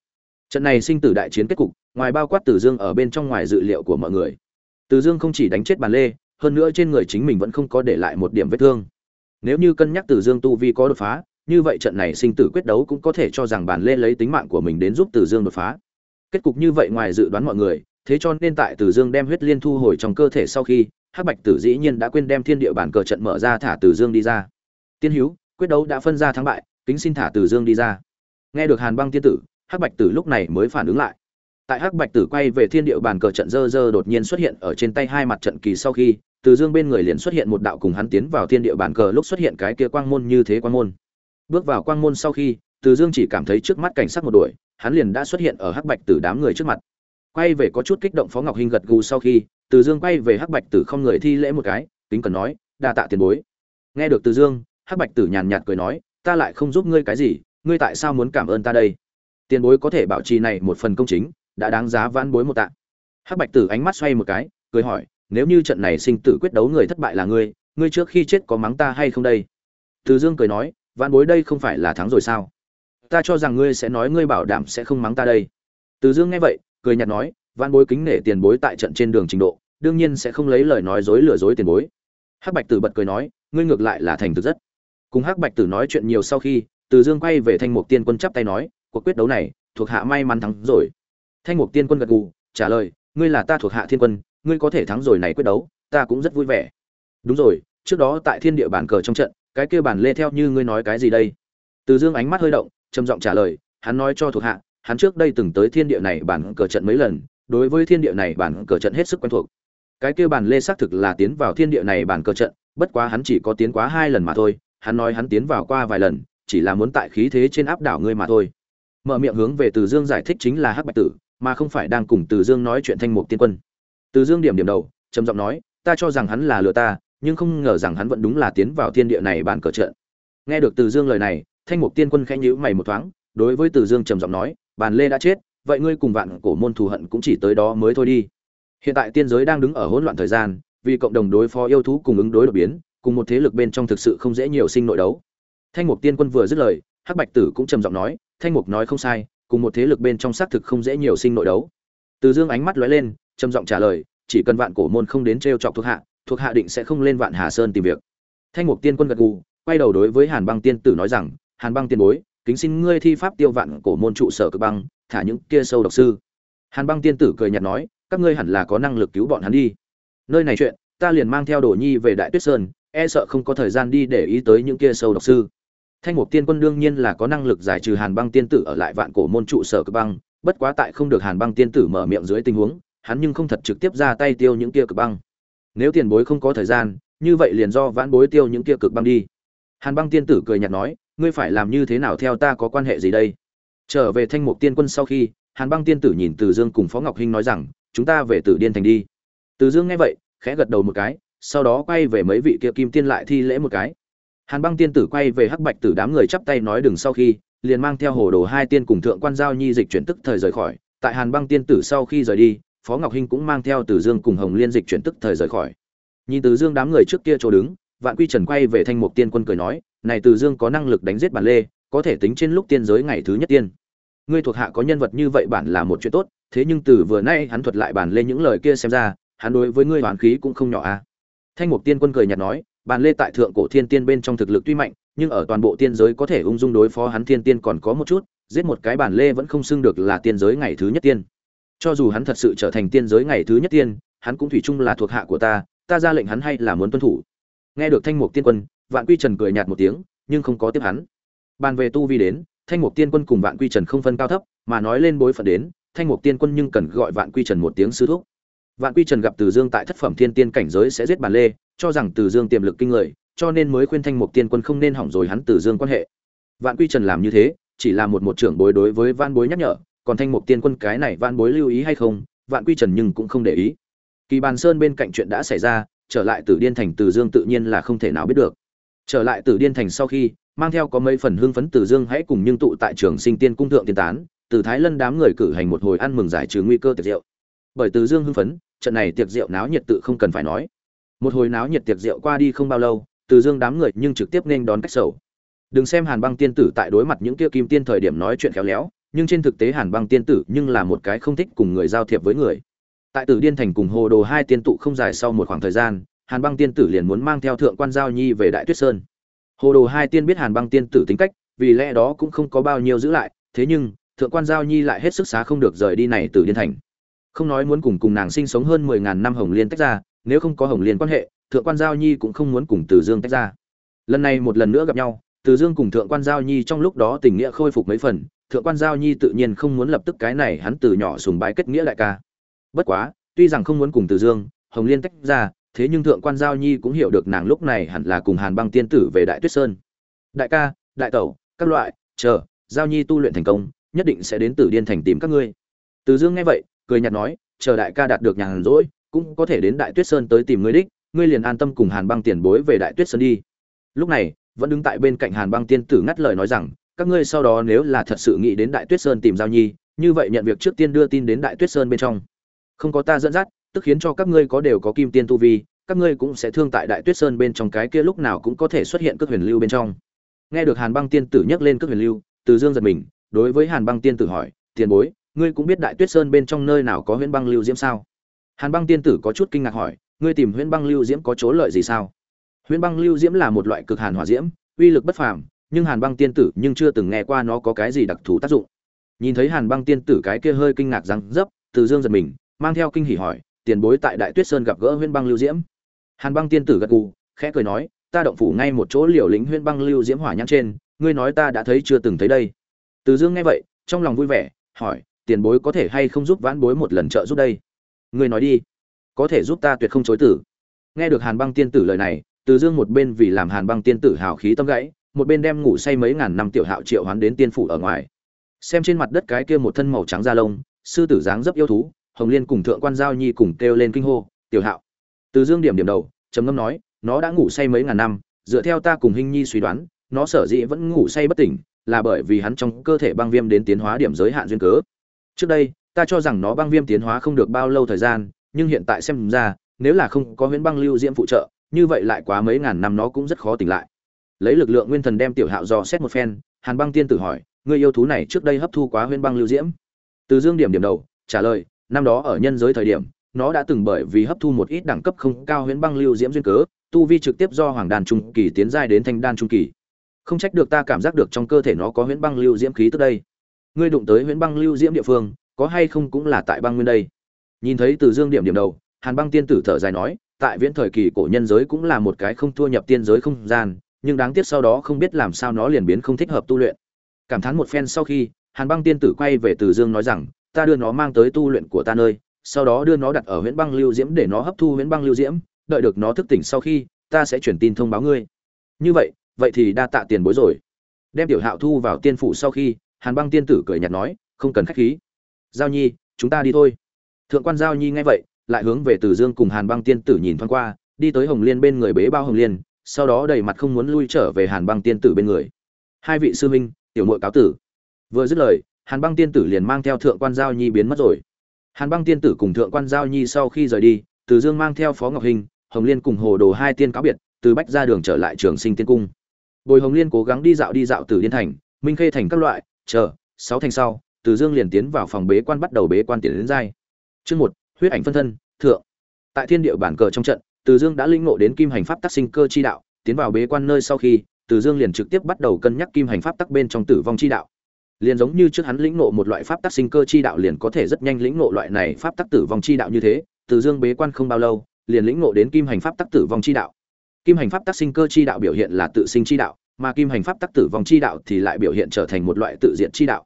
Trận này sinh tử đại chiến kết cục, ngoài bao quát tử dương ở bên trong ngoài dự liệu của mọi người. Tử dương không chỉ đánh chết bàn lê, hơn nữa trên người chính mình vẫn không có để lại một điểm vết thương. Nếu như cân nhắc tử dương tu vi có đột phá, như vậy trận này sinh tử quyết đấu cũng có thể cho rằng bàn lê lấy tính mạng của mình đến giúp tử dương đột phá. Kết cục như vậy ngoài dự đoán mọi người thế cho nên tại từ dương đem huyết liên thu hồi trong cơ thể sau khi, hắc bạch tử dĩ nhiên đã quên đem thiên địa bản cờ trận mở ra thả từ dương đi ra. Tiên hữu quyết đấu đã phân ra thắng bại, kính xin thả từ dương đi ra. Nghe được hàn băng tiên tử, hắc bạch tử lúc này mới phản ứng lại. Tại hắc bạch tử quay về thiên địa bản cờ trận dơ dơ đột nhiên xuất hiện ở trên tay hai mặt trận kỳ sau khi, từ dương bên người liền xuất hiện một đạo cùng hắn tiến vào thiên địa bản cờ lúc xuất hiện cái kia quang môn như thế quang môn. Bước vào quang môn sau khi, từ dương chỉ cảm thấy trước mắt cảnh sắc một đuổi, hắn liền đã xuất hiện ở hắc bạch tử đám người trước mặt quay về có chút kích động phó ngọc hinh gật gù sau khi, từ dương quay về hắc bạch tử không người thi lễ một cái, kính cần nói, đa tạ tiền bối. Nghe được từ dương, hắc bạch tử nhàn nhạt cười nói, ta lại không giúp ngươi cái gì, ngươi tại sao muốn cảm ơn ta đây? Tiền bối có thể bảo trì này một phần công chính, đã đáng giá vãn bối một tạ. Hắc bạch tử ánh mắt xoay một cái, cười hỏi, nếu như trận này sinh tử quyết đấu người thất bại là ngươi ngươi trước khi chết có mắng ta hay không đây? Từ dương cười nói, vãn bối đây không phải là thắng rồi sao? Ta cho rằng ngươi sẽ nói ngươi bảo đảm sẽ không mắng ta đây. Từ dương nghe vậy cười nhạt nói "Vạn bối kính nể tiền bối tại trận trên đường trình độ, đương nhiên sẽ không lấy lời nói dối lừa dối tiền bối. Hắc bạch tử bật cười nói, ngươi ngược lại là thành thực rất. Cùng hắc bạch tử nói chuyện nhiều sau khi, từ dương quay về thanh mục tiên quân chắp tay nói, cuộc quyết đấu này, thuộc hạ may mắn thắng rồi. Thanh mục tiên quân gật gù, trả lời, ngươi là ta thuộc hạ thiên quân, ngươi có thể thắng rồi này quyết đấu, ta cũng rất vui vẻ. Đúng rồi, trước đó tại thiên địa bản cờ trong trận, cái kia bản lê theo như ngươi nói cái gì đây? Từ dương ánh mắt hơi động, trầm giọng trả lời, hắn nói cho thuộc hạ hắn trước đây từng tới thiên địa này bản cờ trận mấy lần, đối với thiên địa này bản cờ trận hết sức quen thuộc. Cái kia bản lê xác thực là tiến vào thiên địa này bản cờ trận, bất quá hắn chỉ có tiến quá hai lần mà thôi, hắn nói hắn tiến vào qua vài lần, chỉ là muốn tại khí thế trên áp đảo ngươi mà thôi. Mở miệng hướng về từ dương giải thích chính là hắc bạch tử, mà không phải đang cùng từ dương nói chuyện thanh mục tiên quân. Từ dương điểm điểm đầu, trầm giọng nói, ta cho rằng hắn là lừa ta, nhưng không ngờ rằng hắn vẫn đúng là tiến vào thiên địa này bàn cờ trận. Nghe được từ dương lời này, thanh mục tiên quân khẽ nhíu mày một thoáng, đối với từ dương trầm giọng nói bàn lê đã chết, vậy ngươi cùng vạn cổ môn thù hận cũng chỉ tới đó mới thôi đi. Hiện tại tiên giới đang đứng ở hỗn loạn thời gian, vì cộng đồng đối phó yêu thú cùng ứng đối đột biến, cùng một thế lực bên trong thực sự không dễ nhiều sinh nội đấu. Thanh mục tiên quân vừa dứt lời, hắc bạch tử cũng trầm giọng nói, thanh mục nói không sai, cùng một thế lực bên trong xác thực không dễ nhiều sinh nội đấu. Từ dương ánh mắt lóe lên, trầm giọng trả lời, chỉ cần vạn cổ môn không đến t chọc thuộc hạ thuộc hạ định sẽ không lên vạn hà sơn tìm việc. Thanh mục tiên quân gật gù, quay đầu đối với hàn băng tiên tử nói rằng, hàn băng tiên bối kính xin ngươi thi pháp tiêu vạn cổ môn trụ sở cực băng, thả những kia sâu độc sư. Hàn băng tiên tử cười nhạt nói, các ngươi hẳn là có năng lực cứu bọn hắn đi. Nơi này chuyện, ta liền mang theo đồ nhi về đại tuyết sơn e sợ không có thời gian đi để ý tới những kia sâu độc sư. Thanh mục tiên quân đương nhiên là có năng lực giải trừ hàn băng tiên tử ở lại vạn cổ môn trụ sở cực băng, bất quá tại không được hàn băng tiên tử mở miệng dưới tình huống, hắn nhưng không thật trực tiếp ra tay tiêu những kia cực băng. Nếu tiền bối không có thời gian, như vậy liền do vãn bối tiêu những kia cực băng đi. Hàn băng tiên tử cười nhạt nói ngươi phải làm như thế nào theo ta có quan hệ gì đây? Trở về thanh mục tiên quân sau khi, hàn băng tiên tử nhìn từ dương cùng phó ngọc hinh nói rằng, chúng ta về tử điên thành đi. Từ dương nghe vậy, khẽ gật đầu một cái, sau đó quay về mấy vị kia kim tiên lại thi lễ một cái. Hàn băng tiên tử quay về hắc bạch tử đám người chắp tay nói đừng sau khi, liền mang theo hồ đồ hai tiên cùng thượng quan giao nhi dịch chuyển tức thời rời khỏi. Tại hàn băng tiên tử sau khi rời đi, phó ngọc hinh cũng mang theo từ dương cùng hồng liên dịch chuyển tức thời rời khỏi. Nhìn từ dương đám người trước kia chỗ đứng, vạn quy trần quay về thanh mục tiên quân cười nói này từ dương có năng lực đánh giết bản lê, có thể tính trên lúc tiên giới ngày thứ nhất tiên. Ngươi thuộc hạ có nhân vật như vậy bản là một chuyện tốt, thế nhưng từ vừa nay hắn thuật lại bản lê những lời kia xem ra, hắn đối với ngươi hoàn khí cũng không nhỏ a à. thanh mục tiên quân cười nhạt nói, bản lê tại thượng cổ thiên tiên bên trong thực lực tuy mạnh, nhưng ở toàn bộ tiên giới có thể ung dung đối phó hắn thiên tiên còn có một chút, giết một cái bản lê vẫn không xưng được là tiên giới ngày thứ nhất tiên. Cho dù hắn thật sự trở thành tiên giới ngày thứ nhất tiên, hắn cũng thủy chung là thuộc hạ của ta ta ra lệnh hắn hay là muốn tuân thủ. Nghe được thanh mục tiên quân vạn quy trần cười nhạt một tiếng, nhưng không có tiếp hắn. Bàn về tu vi đến, thanh mục tiên quân cùng vạn quy trần không phân cao thấp, mà nói lên bối phận đến, thanh mục tiên quân nhưng cần gọi vạn quy trần một tiếng sư thúc. Vạn quy trần gặp từ dương tại thất phẩm thiên tiên cảnh giới sẽ giết bàn lê, cho rằng từ dương tiềm lực kinh người, cho nên mới khuyên thanh mục tiên quân không nên hỏng rồi hắn từ dương quan hệ. Vạn quy trần làm như thế, chỉ là một một trưởng bối đối với van bối nhắc nhở, còn thanh mục tiên quân cái này van bối lưu ý hay không, vạn quy trần nhưng cũng không để ý. Kỳ bàn sơn bên cạnh chuyện đã xảy ra, trở lại tử điên thành từ dương tự nhiên là không thể nào biết được trở lại tử điên thành sau khi, mang theo có mấy phần hương phấn từ dương hãy cùng nhưng tụ tại trường sinh tiên cung thượng tiên tán từ thái lân đám người cử hành một hồi ăn mừng giải trừ nguy cơ tiệc rượu. Bởi từ dương hưng phấn, trận này tiệc rượu náo nhiệt tự không cần phải nói. Một hồi náo nhiệt tiệc rượu qua đi không bao lâu từ dương đám người nhưng trực tiếp nên đón cách sầu. Đừng xem hàn băng tiên tử tại đối mặt những kia kim tiên thời điểm nói chuyện khéo léo, nhưng trên thực tế hàn băng tiên tử nhưng là một cái không thích cùng người giao thiệp với người. Tại tử điên thành cùng hồ đồ hai tiên tụ không dài sau một khoảng thời gian hàn băng tiên tử liền muốn mang theo thượng quan giao nhi về đại tuyết sơn. Hồ đồ hai tiên biết hàn băng tiên tử tính cách, vì lẽ đó cũng không có bao nhiêu giữ lại, thế nhưng, thượng quan giao nhi lại hết sức xá không được rời đi này từ điên thành. Không nói muốn cùng cùng nàng sinh sống hơn mười ngàn năm hồng liên tách ra, nếu không có hồng liên quan hệ, thượng quan giao nhi cũng không muốn cùng từ dương tách ra. Lần này một lần nữa gặp nhau, từ dương cùng thượng quan giao nhi trong lúc đó tình nghĩa khôi phục mấy phần, thượng quan giao nhi tự nhiên không muốn lập tức cái này hắn từ nhỏ sùng bái kết nghĩa đại ca. Bất quá, tuy rằng không muốn cùng từ dương, hồng liên tách ra thế nhưng thượng quan giao nhi cũng hiểu được nàng lúc này hẳn là cùng hàn băng tiên tử về đại tuyết sơn. Đại ca, đại tẩu, các loại, chờ, giao nhi tu luyện thành công, nhất định sẽ đến tử điên thành tìm các ngươi. Từ dương nghe vậy, cười nhạt nói, chờ đại ca đạt được nhàn rỗi, cũng có thể đến đại tuyết sơn tới tìm ngươi đích, ngươi liền an tâm cùng hàn băng tiền bối về đại tuyết sơn đi. Lúc này, vẫn đứng tại bên cạnh hàn băng tiên tử ngắt lời nói rằng, các ngươi sau đó nếu là thật sự nghĩ đến đại tuyết sơn tìm giao nhi, như vậy nhận việc trước tiên đưa tin đến đại tuyết sơn bên trong. Không có ta dẫn dắt tức khiến cho các ngươi có đều có kim tiên tu vi các ngươi cũng sẽ thương tại đại tuyết sơn bên trong cái kia lúc nào cũng có thể xuất hiện cước huyền lưu bên trong. Nghe được hàn băng tiên tử nhắc lên cước huyền lưu từ dương giật mình đối với hàn băng tiên tử hỏi tiền bối ngươi cũng biết đại tuyết sơn bên trong nơi nào có huyễn băng lưu diễm sao? Hàn băng tiên tử có chút kinh ngạc hỏi ngươi tìm huyễn băng lưu diễm có chỗ lợi gì sao? Huyễn băng lưu diễm là một loại cực hàn hỏa diễm uy lực bất phàm nhưng hàn băng tiên tử nhưng chưa từng nghe qua nó có cái gì đặc thù tác dụng. Nhìn thấy hàn băng tiên tử cái kia hơi kinh ngạc rằng, dấp từ dương giật mình mang theo kinh hỉ hỏi tiền bối tại đại tuyết sơn gặp gỡ Huyên băng lưu diễm. Hàn băng tiên tử gật gù, khẽ cười nói, ta động phủ ngay một chỗ liều lĩnh Huyên băng lưu diễm hỏa nhãn trên, ngươi nói ta đã thấy chưa từng thấy đây. Từ dương nghe vậy, trong lòng vui vẻ, hỏi, tiền bối có thể hay không giúp vãn bối một lần trợ giúp đây? Ngươi nói đi. Có thể giúp ta tuyệt không chối tử. Nghe được hàn băng tiên tử lời này, từ dương một bên vì làm hàn băng tiên tử hào khí tâm gãy, một bên đem ngủ say mấy ngàn năm tiểu hạo triệu hoán đến tiên phủ ở ngoài. Xem trên mặt đất cái kia một thân màu trắng da lông, sư tử dáng dấp yêu thú hồng liên cùng thượng quan giao nhi cùng kêu lên kinh hô, tiểu hạo. Từ dương điểm điểm đầu, trầm ngâm nói, nó đã ngủ say mấy ngàn năm, dựa theo ta cùng hình nhi suy đoán, nó sở dĩ vẫn ngủ say bất tỉnh, là bởi vì hắn trong cơ thể băng viêm đến tiến hóa điểm giới hạn duyên cớ. Trước đây, ta cho rằng nó băng viêm tiến hóa không được bao lâu thời gian, nhưng hiện tại xem ra, nếu là không có huyễn băng lưu diễm phụ trợ, như vậy lại quá mấy ngàn năm nó cũng rất khó tỉnh lại. Lấy lực lượng nguyên thần đem tiểu hạo dò xét một phen, hàn băng tiên tử hỏi người yêu thú này trước đây hấp thu quá huyễn băng lưu diễm? Từ dương điểm điểm đầu, trả lời năm đó ở nhân giới thời điểm, nó đã từng bởi vì hấp thu một ít đẳng cấp không cao huyễn băng lưu diễm duyên cớ, tu vi trực tiếp do hoàng đan trung kỳ tiến giai đến thanh đan trung kỳ. Không trách được ta cảm giác được trong cơ thể nó có huyễn băng lưu diễm khí tức đây. Ngươi đụng tới huyễn băng lưu diễm địa phương, có hay không cũng là tại băng nguyên đây. Nhìn thấy từ dương điểm điểm đầu, hàn băng tiên tử thở dài nói, tại viễn thời kỳ cổ nhân giới cũng là một cái không thua nhập tiên giới không gian, nhưng đáng tiếc sau đó không biết làm sao nó liền biến không thích hợp tu luyện. Cảm thán một phen sau khi, hàn băng tiên tử quay về từ dương nói rằng ta đưa nó mang tới tu luyện của ta nơi, sau đó đưa nó đặt ở huyễn băng lưu diễm để nó hấp thu huyễn băng lưu diễm, đợi được nó thức tỉnh sau khi, ta sẽ chuyển tin thông báo ngươi. Như vậy vậy thì đa tạ tiền bối rồi. Đem tiểu hạo thu vào tiên phủ sau khi, hàn băng tiên tử cười nhạt nói, không cần khách khí. Giao nhi, chúng ta đi thôi. Thượng quan giao nhi nghe vậy, lại hướng về từ dương cùng hàn băng tiên tử nhìn thoáng qua, đi tới hồng liên bên người bế bao hồng liên, sau đó đầy mặt không muốn lui trở về hàn băng tiên tử bên người. Hai vị sư huynh, tiểu muội cáo tử. Vừa dứt lời hàn băng tiên tử liền mang theo thượng quan giao nhi biến mất rồi. Hàn băng tiên tử cùng thượng quan giao nhi sau khi rời đi, từ dương mang theo phó ngọc hình, hồng liên cùng hồ đồ hai tiên cáo biệt, từ bách ra đường trở lại trường sinh tiên cung. Bồi hồng liên cố gắng đi dạo đi dạo từ điên thành, minh khê thành các loại, chờ, sáu thành sau, từ dương liền tiến vào phòng bế quan bắt đầu bế quan tiền đến giai. Chương một, huyết ảnh phân thân, thượng. Tại thiên địa bản cờ trong trận, từ dương đã linh ngộ đến kim hành pháp tác sinh cơ chi đạo, tiến vào bế quan nơi sau khi, từ dương liền trực tiếp bắt đầu cân nhắc kim hành pháp tắc bên trong tử vong chi đạo liền giống như trước hắn lĩnh ngộ một loại pháp tắc sinh cơ chi đạo liền có thể rất nhanh lĩnh ngộ loại này pháp tắc tử vong chi đạo như thế, từ dương bế quan không bao lâu, liền lĩnh ngộ đến kim hành pháp tắc tử vong chi đạo. Kim hành pháp tắc sinh cơ chi đạo biểu hiện là tự sinh chi đạo, mà kim hành pháp tắc tử vong chi đạo thì lại biểu hiện trở thành một loại tự diện chi đạo.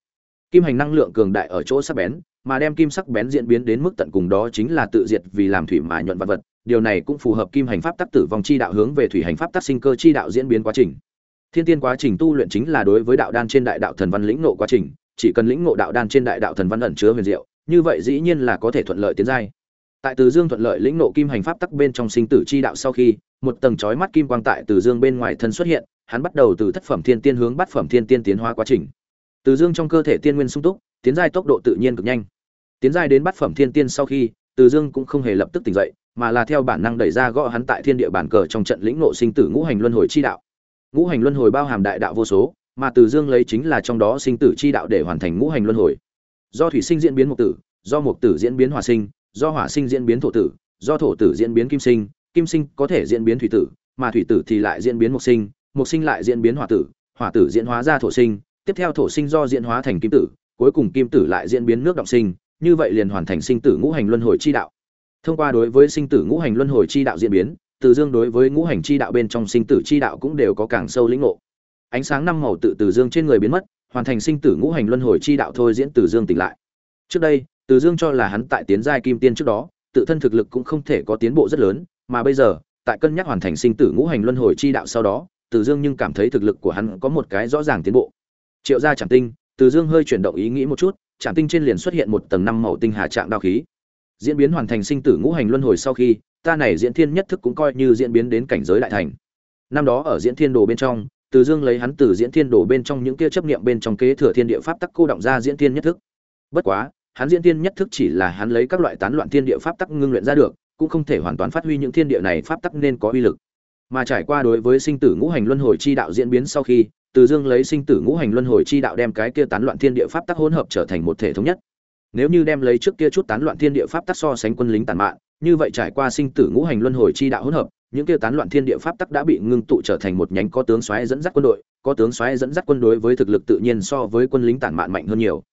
Kim hành năng lượng cường đại ở chỗ sắc bén, mà đem kim sắc bén diễn biến đến mức tận cùng đó chính là tự diệt vì làm thủy mà nhuận vật vật. Điều này cũng phù hợp kim hành pháp tắc tử vong chi đạo hướng về thủy hành pháp tắc sinh cơ chi đạo diễn biến quá trình thiên tiên quá trình tu luyện chính là đối với đạo đan trên đại đạo thần văn lĩnh ngộ quá trình, chỉ cần lĩnh ngộ đạo đan trên đại đạo thần văn ẩn chứa huyền diệu, như vậy dĩ nhiên là có thể thuận lợi tiến giai. Tại từ dương thuận lợi lĩnh ngộ kim hành pháp tắc bên trong sinh tử chi đạo sau khi, một tầng chói mắt kim quang tại từ dương bên ngoài thân xuất hiện, hắn bắt đầu từ thất phẩm thiên tiên hướng bát phẩm thiên tiên tiến hóa quá trình. Từ dương trong cơ thể tiên nguyên sung túc, tiến giai tốc độ tự nhiên cực nhanh. Tiến giai đến bát phẩm thiên tiên sau khi, từ dương cũng không hề lập tức tỉnh dậy, mà là theo bản năng đẩy ra gõ hắn tại thiên địa bản cờ trong trận lĩnh ngộ sinh tử ngũ hành luân hồi chi đạo ngũ hành luân hồi bao hàm đại đạo vô số, mà từ dương lấy chính là trong đó sinh tử chi đạo để hoàn thành ngũ hành luân hồi. Do thủy sinh diễn biến mục tử, do mục tử diễn biến hỏa sinh, do hỏa sinh diễn biến thổ tử, do thổ tử diễn biến kim sinh kim sinh có thể diễn biến thủy tử, mà thủy tử thì lại diễn biến mục sinh mục sinh lại diễn biến hỏa tử hỏa tử diễn hóa ra thổ sinh, tiếp theo thổ sinh do diễn hóa thành kim tử, cuối cùng kim tử lại diễn biến nước động sinh, như vậy liền hoàn thành sinh tử ngũ hành luân hồi chi đạo. Thông qua đối với sinh tử ngũ hành luân hồi chi đạo diễn biến từ dương đối với ngũ hành chi đạo bên trong sinh tử chi đạo cũng đều có càng sâu lĩnh ngộ. Ánh sáng năm màu tự từ dương trên người biến mất, hoàn thành sinh tử ngũ hành luân hồi chi đạo thôi diễn từ dương tỉnh lại. Trước đây, từ dương cho là hắn tại tiến giai kim tiên trước đó, tự thân thực lực cũng không thể có tiến bộ rất lớn, mà bây giờ, tại cân nhắc hoàn thành sinh tử ngũ hành luân hồi chi đạo sau đó, từ dương nhưng cảm thấy thực lực của hắn có một cái rõ ràng tiến bộ. Triệu gia chẳng tinh, từ dương hơi chuyển động ý nghĩ một chút trạm tinh trên liền xuất hiện một tầng năm màu tinh hà trạng đao khí diễn biến hoàn thành sinh tử ngũ hành luân hồi sau khi, ta này diễn thiên nhất thức cũng coi như diễn biến đến cảnh giới đại thành. Năm đó ở diễn thiên đồ bên trong, từ dương lấy hắn từ diễn thiên đồ bên trong những kia chấp niệm bên trong kế thừa thiên địa pháp tắc cô động ra diễn thiên nhất thức. Bất quá, hắn diễn thiên nhất thức chỉ là hắn lấy các loại tán loạn thiên địa pháp tắc ngưng luyện ra được, cũng không thể hoàn toàn phát huy những thiên địa này pháp tắc nên có uy lực. Mà trải qua đối với sinh tử ngũ hành luân hồi chi đạo diễn biến sau khi, từ dương lấy sinh tử ngũ hành luân hồi chi đạo đem cái kia tán loạn thiên địa pháp tắc hỗn hợp trở thành một thể thống nhất nếu như đem lấy trước kia chút tán loạn thiên địa pháp tắc so sánh quân lính tàn mạn, như vậy trải qua sinh tử ngũ hành luân hồi chi đạo hỗn hợp, những kia tán loạn thiên địa pháp tắc đã bị ngưng tụ trở thành một nhánh có tướng xoáy dẫn dắt quân đội, có tướng xoáy dẫn dắt quân đối với thực lực tự nhiên so với quân lính tàn mạn mạnh hơn nhiều.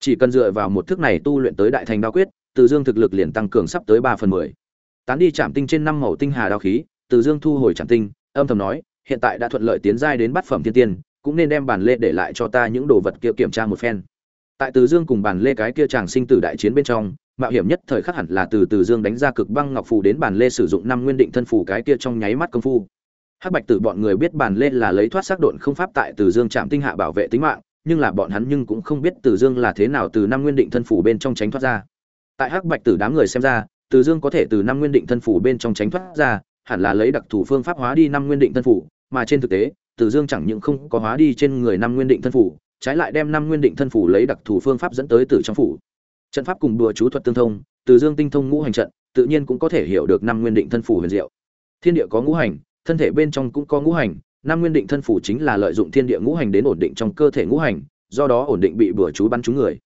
Chỉ cần dựa vào một thức này tu luyện tới đại thành đao quyết, từ dương thực lực liền tăng cường sắp tới ba phần mười. Tán đi chạm tinh trên năm màu tinh hà đao khí, từ dương thu hồi chạm tinh, âm thầm nói, hiện tại đã thuận lợi tiến giai đến bát phẩm thiên tiên, cũng nên đem bản lê để lại cho ta những đồ vật kia kiểm tra một phen tại từ dương cùng bàn lê cái kia chàng sinh tử đại chiến bên trong mạo hiểm nhất thời khắc hẳn là từ từ dương đánh ra cực băng ngọc phù đến bàn lê sử dụng năm nguyên định thân phù cái kia trong nháy mắt công phu hắc bạch tử bọn người biết bàn lê là lấy thoát xác độn không pháp tại từ dương chạm tinh hạ bảo vệ tính mạng nhưng là bọn hắn nhưng cũng không biết từ dương là thế nào từ năm nguyên định thân phủ bên trong tránh thoát ra tại hắc bạch tử đám người xem ra từ dương có thể từ năm nguyên định thân phủ bên trong tránh thoát ra hẳn là lấy đặc thủ phương pháp hóa đi năm nguyên định thân phủ, mà trên thực tế từ dương chẳng những không có hóa đi trên người năm nguyên định thân phủ trái lại đem năm nguyên định thân phủ lấy đặc thù phương pháp dẫn tới từ trong phủ. Trận pháp cùng đùa chú thuật tương thông, từ dương tinh thông ngũ hành trận, tự nhiên cũng có thể hiểu được năm nguyên định thân phủ huyền diệu. Thiên địa có ngũ hành, thân thể bên trong cũng có ngũ hành, năm nguyên định thân phủ chính là lợi dụng thiên địa ngũ hành đến ổn định trong cơ thể ngũ hành, do đó ổn định bị bừa chú bắn trúng người.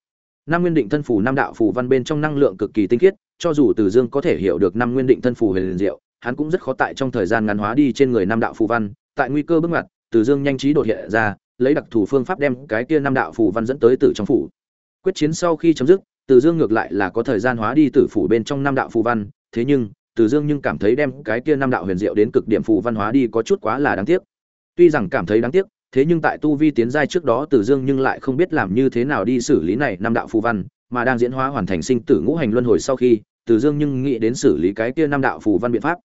Năm nguyên định thân phủ năm đạo phủ văn bên trong năng lượng cực kỳ tinh khiết, cho dù từ dương có thể hiểu được năm nguyên định thân phủ huyền diệu, hắn cũng rất khó tại trong thời gian ngắn hóa đi trên người năm đạo phù văn, tại nguy cơ bước ngoặt, từ dương nhanh trí đột hiện ra lấy đặc thù phương pháp đem cái kia năm đạo phù văn dẫn tới tử trong phủ. Quyết chiến sau khi chấm dứt, từ dương ngược lại là có thời gian hóa đi tử phủ bên trong năm đạo phù văn, thế nhưng, từ dương nhưng cảm thấy đem cái kia năm đạo huyền diệu đến cực điểm phù văn hóa đi có chút quá là đáng tiếc. Tuy rằng cảm thấy đáng tiếc, thế nhưng tại tu vi tiến giai trước đó từ dương nhưng lại không biết làm như thế nào đi xử lý này năm đạo phù văn, mà đang diễn hóa hoàn thành sinh tử ngũ hành luân hồi sau khi, từ dương nhưng nghĩ đến xử lý cái kia năm đạo phù văn biện pháp.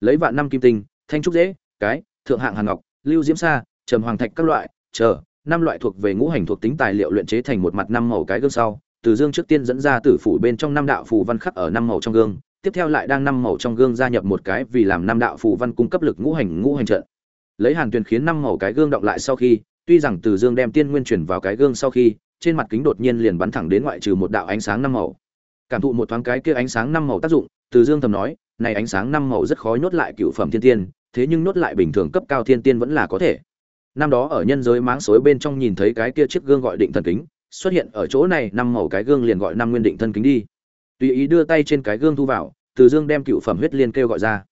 Lấy vạn năm kim tinh, thanh trúc dễ, cái, thượng hạng hàn ngọc, lưu diễm sa, trầm hoàng thạch các loại chờ, năm loại thuộc về ngũ hành thuộc tính tài liệu luyện chế thành một mặt năm màu cái gương sau, từ dương trước tiên dẫn ra tử phủ bên trong năm đạo phù văn khắc ở năm màu trong gương, tiếp theo lại đang năm màu trong gương gia nhập một cái vì làm năm đạo phù văn cung cấp lực ngũ hành ngũ hành trận. Lấy hàn tuyền khiến năm màu cái gương động lại sau khi, tuy rằng từ dương đem tiên nguyên chuyển vào cái gương sau khi, trên mặt kính đột nhiên liền bắn thẳng đến ngoại trừ một đạo ánh sáng năm màu. Cảm thụ một thoáng cái kia ánh sáng năm màu tác dụng, từ dương thầm nói, này ánh sáng năm màu rất khó nhốt lại cựu phẩm thiên tiên, thế nhưng nhốt lại bình thường cấp cao thiên tiên vẫn là có thể năm đó ở nhân giới máng xối bên trong nhìn thấy cái kia chiếc gương gọi định thần kính, xuất hiện ở chỗ này, năm màu cái gương liền gọi năm nguyên định thân kính đi. Tùy ý đưa tay trên cái gương thu vào, từ dương đem cựu phẩm huyết liên kêu gọi ra.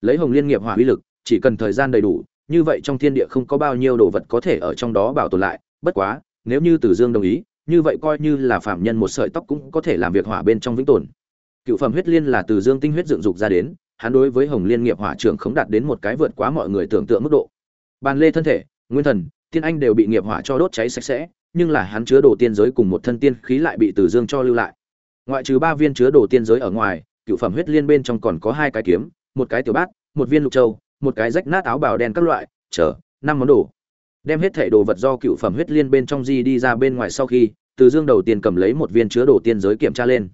Lấy hồng liên nghiệp hỏa uy lực, chỉ cần thời gian đầy đủ, như vậy trong thiên địa không có bao nhiêu đồ vật có thể ở trong đó bảo tồn lại. Bất quá, nếu như từ dương đồng ý, như vậy coi như là phạm nhân một sợi tóc cũng có thể làm việc hỏa bên trong vĩnh tồn. Cựu phẩm huyết liên là từ dương tinh huyết dựng dục ra đến, hắn đối với hồng liên nghiệp hỏa trưởng không đạt đến một cái vượt quá mọi người tưởng tượng mức độ. Bàn lê thân thể nguyên thần, tiên anh đều bị nghiệp hỏa cho đốt cháy sạch sẽ, nhưng là hắn chứa đồ tiên giới cùng một thân tiên khí lại bị từ dương cho lưu lại. Ngoại trừ ba viên chứa đồ tiên giới ở ngoài, cựu phẩm huyết liên bên trong còn có hai cái kiếm, một cái tiểu bát, một viên lục châu, một cái rách nát áo bào đen các loại chở năm món đồ. Đem hết thảy đồ vật do cựu phẩm huyết liên bên trong di đi ra bên ngoài sau khi, từ dương đầu tiên cầm lấy một viên chứa đồ tiên giới kiểm tra lên.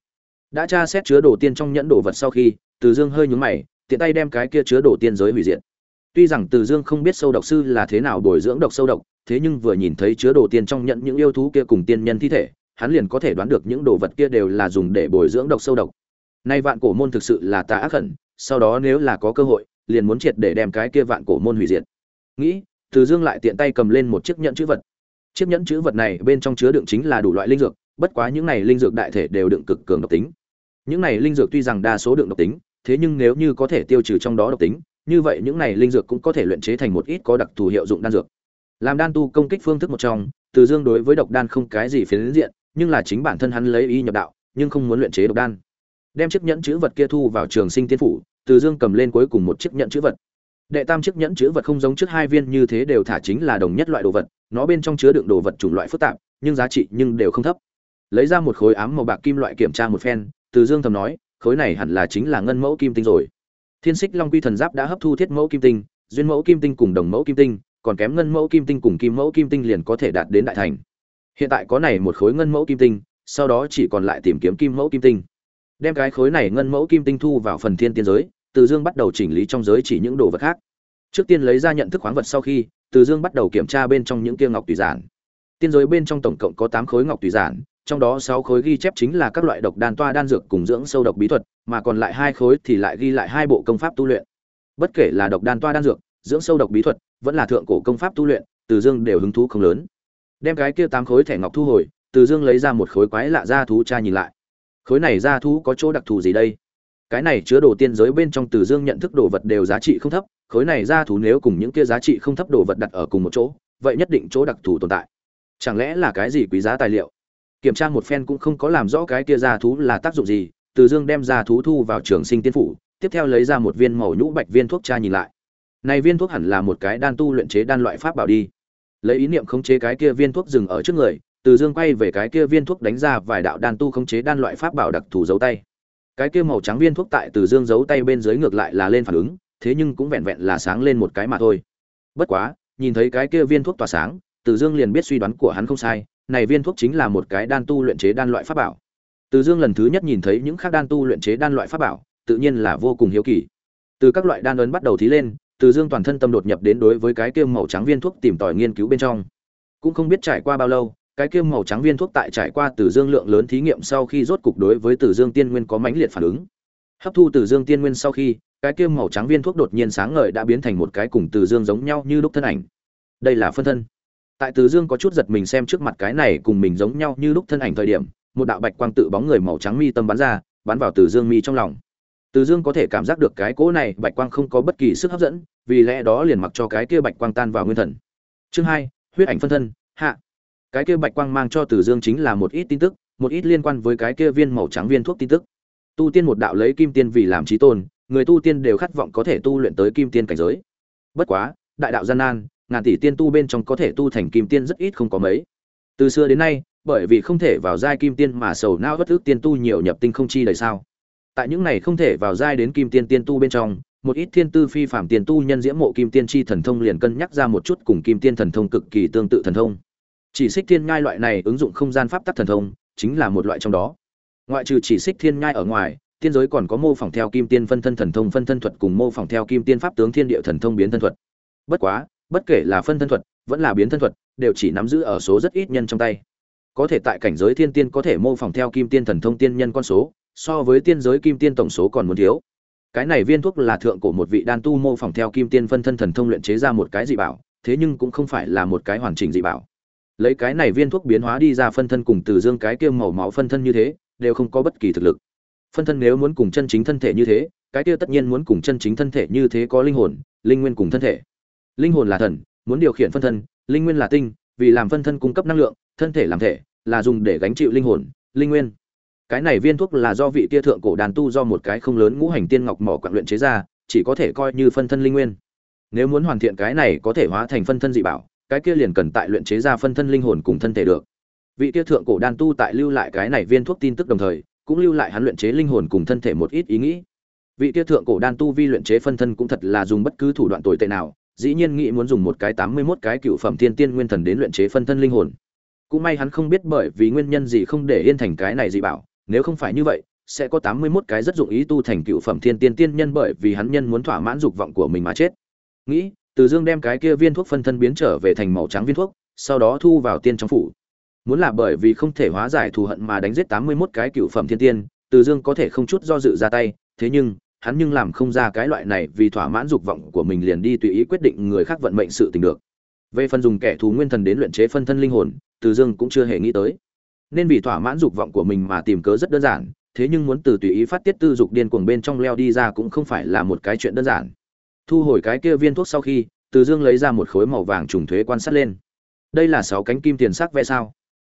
Đã tra xét chứa đồ tiên trong nhẫn đồ vật sau khi, từ dương hơi nhúng mày, tiện tay đem cái kia chứa đồ tiên giới hủy diệt tuy rằng từ dương không biết sâu độc sư là thế nào bồi dưỡng độc sâu độc, thế nhưng vừa nhìn thấy chứa đồ tiên trong nhận những yêu thú kia cùng tiên nhân thi thể, hắn liền có thể đoán được những đồ vật kia đều là dùng để bồi dưỡng độc sâu độc. Nay vạn cổ môn thực sự là tà ác khẩn sau đó nếu là có cơ hội, liền muốn triệt để đem cái kia vạn cổ môn hủy diệt. Nghĩ, từ dương lại tiện tay cầm lên một chiếc nhẫn chữ vật. Chiếc nhẫn chữ vật này bên trong chứa đựng chính là đủ loại linh dược, bất quá những này linh dược đại thể đều đựng cực cường độc tính. Những này linh dược tuy rằng đa số đựng độc tính, thế nhưng nếu như có thể tiêu trừ trong đó độc tính như vậy những này linh dược cũng có thể luyện chế thành một ít có đặc thù hiệu dụng đan dược. Làm đan tu công kích phương thức một trong, từ dương đối với độc đan không cái gì phiến diện, nhưng là chính bản thân hắn lấy ý nhập đạo, nhưng không muốn luyện chế độc đan. Đem chiếc nhẫn chữ vật kia thu vào trường sinh tiên phủ, từ dương cầm lên cuối cùng một chiếc nhẫn chữ vật. Đệ tam chiếc nhẫn chữ vật không giống trước hai viên như thế đều thả chính là đồng nhất loại đồ vật, nó bên trong chứa đựng đồ vật chủng loại phức tạp, nhưng giá trị nhưng đều không thấp. Lấy ra một khối ám màu bạc kim loại kiểm tra một phen, từ dương thầm nói, khối này hẳn là chính là ngân mẫu kim tinh rồi thiên xích long quy thần giáp đã hấp thu thiết mẫu kim tinh, duyên mẫu kim tinh cùng đồng mẫu kim tinh, còn kém ngân mẫu kim tinh cùng kim mẫu kim tinh liền có thể đạt đến đại thành. Hiện tại có này một khối ngân mẫu kim tinh, sau đó chỉ còn lại tìm kiếm kim mẫu kim tinh. Đem cái khối này ngân mẫu kim tinh thu vào phần thiên tiên giới, từ dương bắt đầu chỉnh lý trong giới chỉ những đồ vật khác. Trước tiên lấy ra nhận thức khoáng vật sau khi, từ dương bắt đầu kiểm tra bên trong những kia ngọc tùy giản. Tiên giới bên trong tổng cộng có tám khối ngọc tùy giản trong đó sáu khối ghi chép chính là các loại độc đan toa đan dược cùng dưỡng sâu độc bí thuật, mà còn lại hai khối thì lại ghi lại hai bộ công pháp tu luyện. Bất kể là độc đan toa đan dược, dưỡng sâu độc bí thuật, vẫn là thượng cổ công pháp tu luyện, từ dương đều hứng thú không lớn. Đem cái kia tám khối thẻ ngọc thu hồi, từ dương lấy ra một khối quái lạ ra thú tra nhìn lại. Khối này ra thú có chỗ đặc thù gì đây? Cái này chứa đồ tiên giới bên trong từ dương nhận thức đồ vật đều giá trị không thấp, khối này ra thú nếu cùng những kia giá trị không thấp đồ vật đặt ở cùng một chỗ, vậy nhất định chỗ đặc thù tồn tại. Chẳng lẽ là cái gì quý giá tài liệu? Kiểm tra một phen cũng không có làm rõ cái kia ra thú là tác dụng gì, từ dương đem ra thú thu vào trường sinh tiên phủ, tiếp theo lấy ra một viên màu nhũ bạch viên thuốc cha nhìn lại. Này viên thuốc hẳn là một cái đan tu luyện chế đan loại pháp bảo đi. Lấy ý niệm khống chế cái kia viên thuốc dừng ở trước người, từ dương quay về cái kia viên thuốc đánh ra vài đạo đan tu khống chế đan loại pháp bảo đặc thù giấu tay. Cái kia màu trắng viên thuốc tại từ dương giấu tay bên dưới ngược lại là lên phản ứng, thế nhưng cũng vẹn vẹn là sáng lên một cái mà thôi. Bất quá, nhìn thấy cái kia viên thuốc tỏa sáng, từ dương liền biết suy đoán của hắn không sai này viên thuốc chính là một cái đan tu luyện chế đan loại pháp bảo. Từ dương lần thứ nhất nhìn thấy những khác đan tu luyện chế đan loại pháp bảo, tự nhiên là vô cùng hiếu kỳ. Từ các loại đan ấn bắt đầu thí lên, từ dương toàn thân tâm đột nhập đến đối với cái kia màu trắng viên thuốc tìm tòi nghiên cứu bên trong. Cũng không biết trải qua bao lâu, cái kia màu trắng viên thuốc tại trải qua từ dương lượng lớn thí nghiệm sau khi rốt cục đối với từ dương tiên nguyên có mãnh liệt phản ứng. Hấp thu từ dương tiên nguyên sau khi, cái kia màu trắng viên thuốc đột nhiên sáng ngời đã biến thành một cái cùng từ dương giống nhau như lúc thân ảnh. Đây là phân thân tại từ dương có chút giật mình xem trước mặt cái này cùng mình giống nhau như lúc thân ảnh thời điểm, một đạo bạch quang tự bóng người màu trắng mi tâm bắn ra, bắn vào từ dương mi trong lòng. Từ dương có thể cảm giác được cái cỗ này bạch quang không có bất kỳ sức hấp dẫn, vì lẽ đó liền mặc cho cái kia bạch quang tan vào nguyên thần. Chương hai, huyết ảnh phân thân, hạ. Cái kia bạch quang mang cho từ dương chính là một ít tin tức, một ít liên quan với cái kia viên màu trắng viên thuốc tin tức. Tu tiên một đạo lấy kim tiên vì làm trí tôn, người tu tiên đều khát vọng có thể tu luyện tới kim tiên cảnh giới. Bất quá, đại đạo gian nan ngàn tỷ tiên tu bên trong có thể tu thành kim tiên rất ít không có mấy. Từ xưa đến nay, bởi vì không thể vào giai kim tiên mà sầu não bất ước tiên tu nhiều nhập tinh không chi đời sao. Tại những này không thể vào giai đến kim tiên tiên tu bên trong, một ít thiên tư phi phạm tiên tu nhân diễm mộ kim tiên chi thần thông liền cân nhắc ra một chút cùng kim tiên thần thông cực kỳ tương tự thần thông. Chỉ xích thiên nhai loại này ứng dụng không gian pháp tắc thần thông, chính là một loại trong đó. Ngoại trừ chỉ xích thiên nhai ở ngoài, tiên giới còn có mô phỏng theo kim tiên phân thân thần thông phân thân thuật cùng mô phỏng theo kim tiên pháp tướng thiên địa thần thông biến thân thuật. Bất quá bất kể là phân thân thuật, vẫn là biến thân thuật, đều chỉ nắm giữ ở số rất ít nhân trong tay. Có thể tại cảnh giới thiên tiên có thể mô phỏng theo kim tiên thần thông tiên nhân con số, so với tiên giới kim tiên tổng số còn muốn thiếu. Cái này viên thuốc là thượng cổ một vị đan tu mô phỏng theo kim tiên phân thân thần thông luyện chế ra một cái dị bảo, thế nhưng cũng không phải là một cái hoàn chỉnh dị bảo. Lấy cái này viên thuốc biến hóa đi ra phân thân cùng từ dương cái kia màu máu phân thân như thế, đều không có bất kỳ thực lực. Phân thân nếu muốn cùng chân chính thân thể như thế, cái kia tất nhiên muốn cùng chân chính thân thể như thế có linh hồn, linh nguyên cùng thân thể linh hồn là thần, muốn điều khiển phân thân, linh nguyên là tinh, vì làm phân thân cung cấp năng lượng, thân thể làm thể, là dùng để gánh chịu linh hồn, linh nguyên. Cái này viên thuốc là do vị tia thượng cổ đàn tu do một cái không lớn ngũ hành tiên ngọc mỏ quặng luyện chế ra, chỉ có thể coi như phân thân linh nguyên. Nếu muốn hoàn thiện cái này có thể hóa thành phân thân dị bảo, cái kia liền cần tại luyện chế ra phân thân linh hồn cùng thân thể được. Vị tia thượng cổ đan tu tại lưu lại cái này viên thuốc tin tức đồng thời, cũng lưu lại hắn luyện chế linh hồn cùng thân thể một ít ý nghĩ. Vị tia thượng cổ đan tu vi luyện chế phân thân cũng thật là dùng bất cứ thủ đoạn tồi tệ nào dĩ nhiên nghĩ muốn dùng một cái tám mươi 81 cái cựu phẩm tiên tiên nguyên thần đến luyện chế phân thân linh hồn. Cũng may hắn không biết bởi vì nguyên nhân gì không để yên thành cái này dị bảo, nếu không phải như vậy, sẽ có tám mươi 81 cái rất dụng ý tu thành cựu phẩm thiên tiên tiên nhân bởi vì hắn nhân muốn thỏa mãn dục vọng của mình mà chết. Nghĩ, từ dương đem cái kia viên thuốc phân thân biến trở về thành màu trắng viên thuốc, sau đó thu vào tiên trong phủ. Muốn là bởi vì không thể hóa giải thù hận mà đánh giết tám mươi 81 cái cựu phẩm thiên tiên, từ dương có thể không chút do dự ra tay, thế nhưng hắn nhưng làm không ra cái loại này vì thỏa mãn dục vọng của mình liền đi tùy ý quyết định người khác vận mệnh sự tình được. Về phần dùng kẻ thù nguyên thần đến luyện chế phân thân linh hồn, từ dương cũng chưa hề nghĩ tới. Nên vì thỏa mãn dục vọng của mình mà tìm cớ rất đơn giản, thế nhưng muốn từ tùy ý phát tiết tư dục điên cuồng bên trong leo đi ra cũng không phải là một cái chuyện đơn giản. Thu hồi cái kia viên thuốc sau khi, từ dương lấy ra một khối màu vàng trùng thuế quan sát lên. Đây là sáu cánh kim tiền sắc ve sao?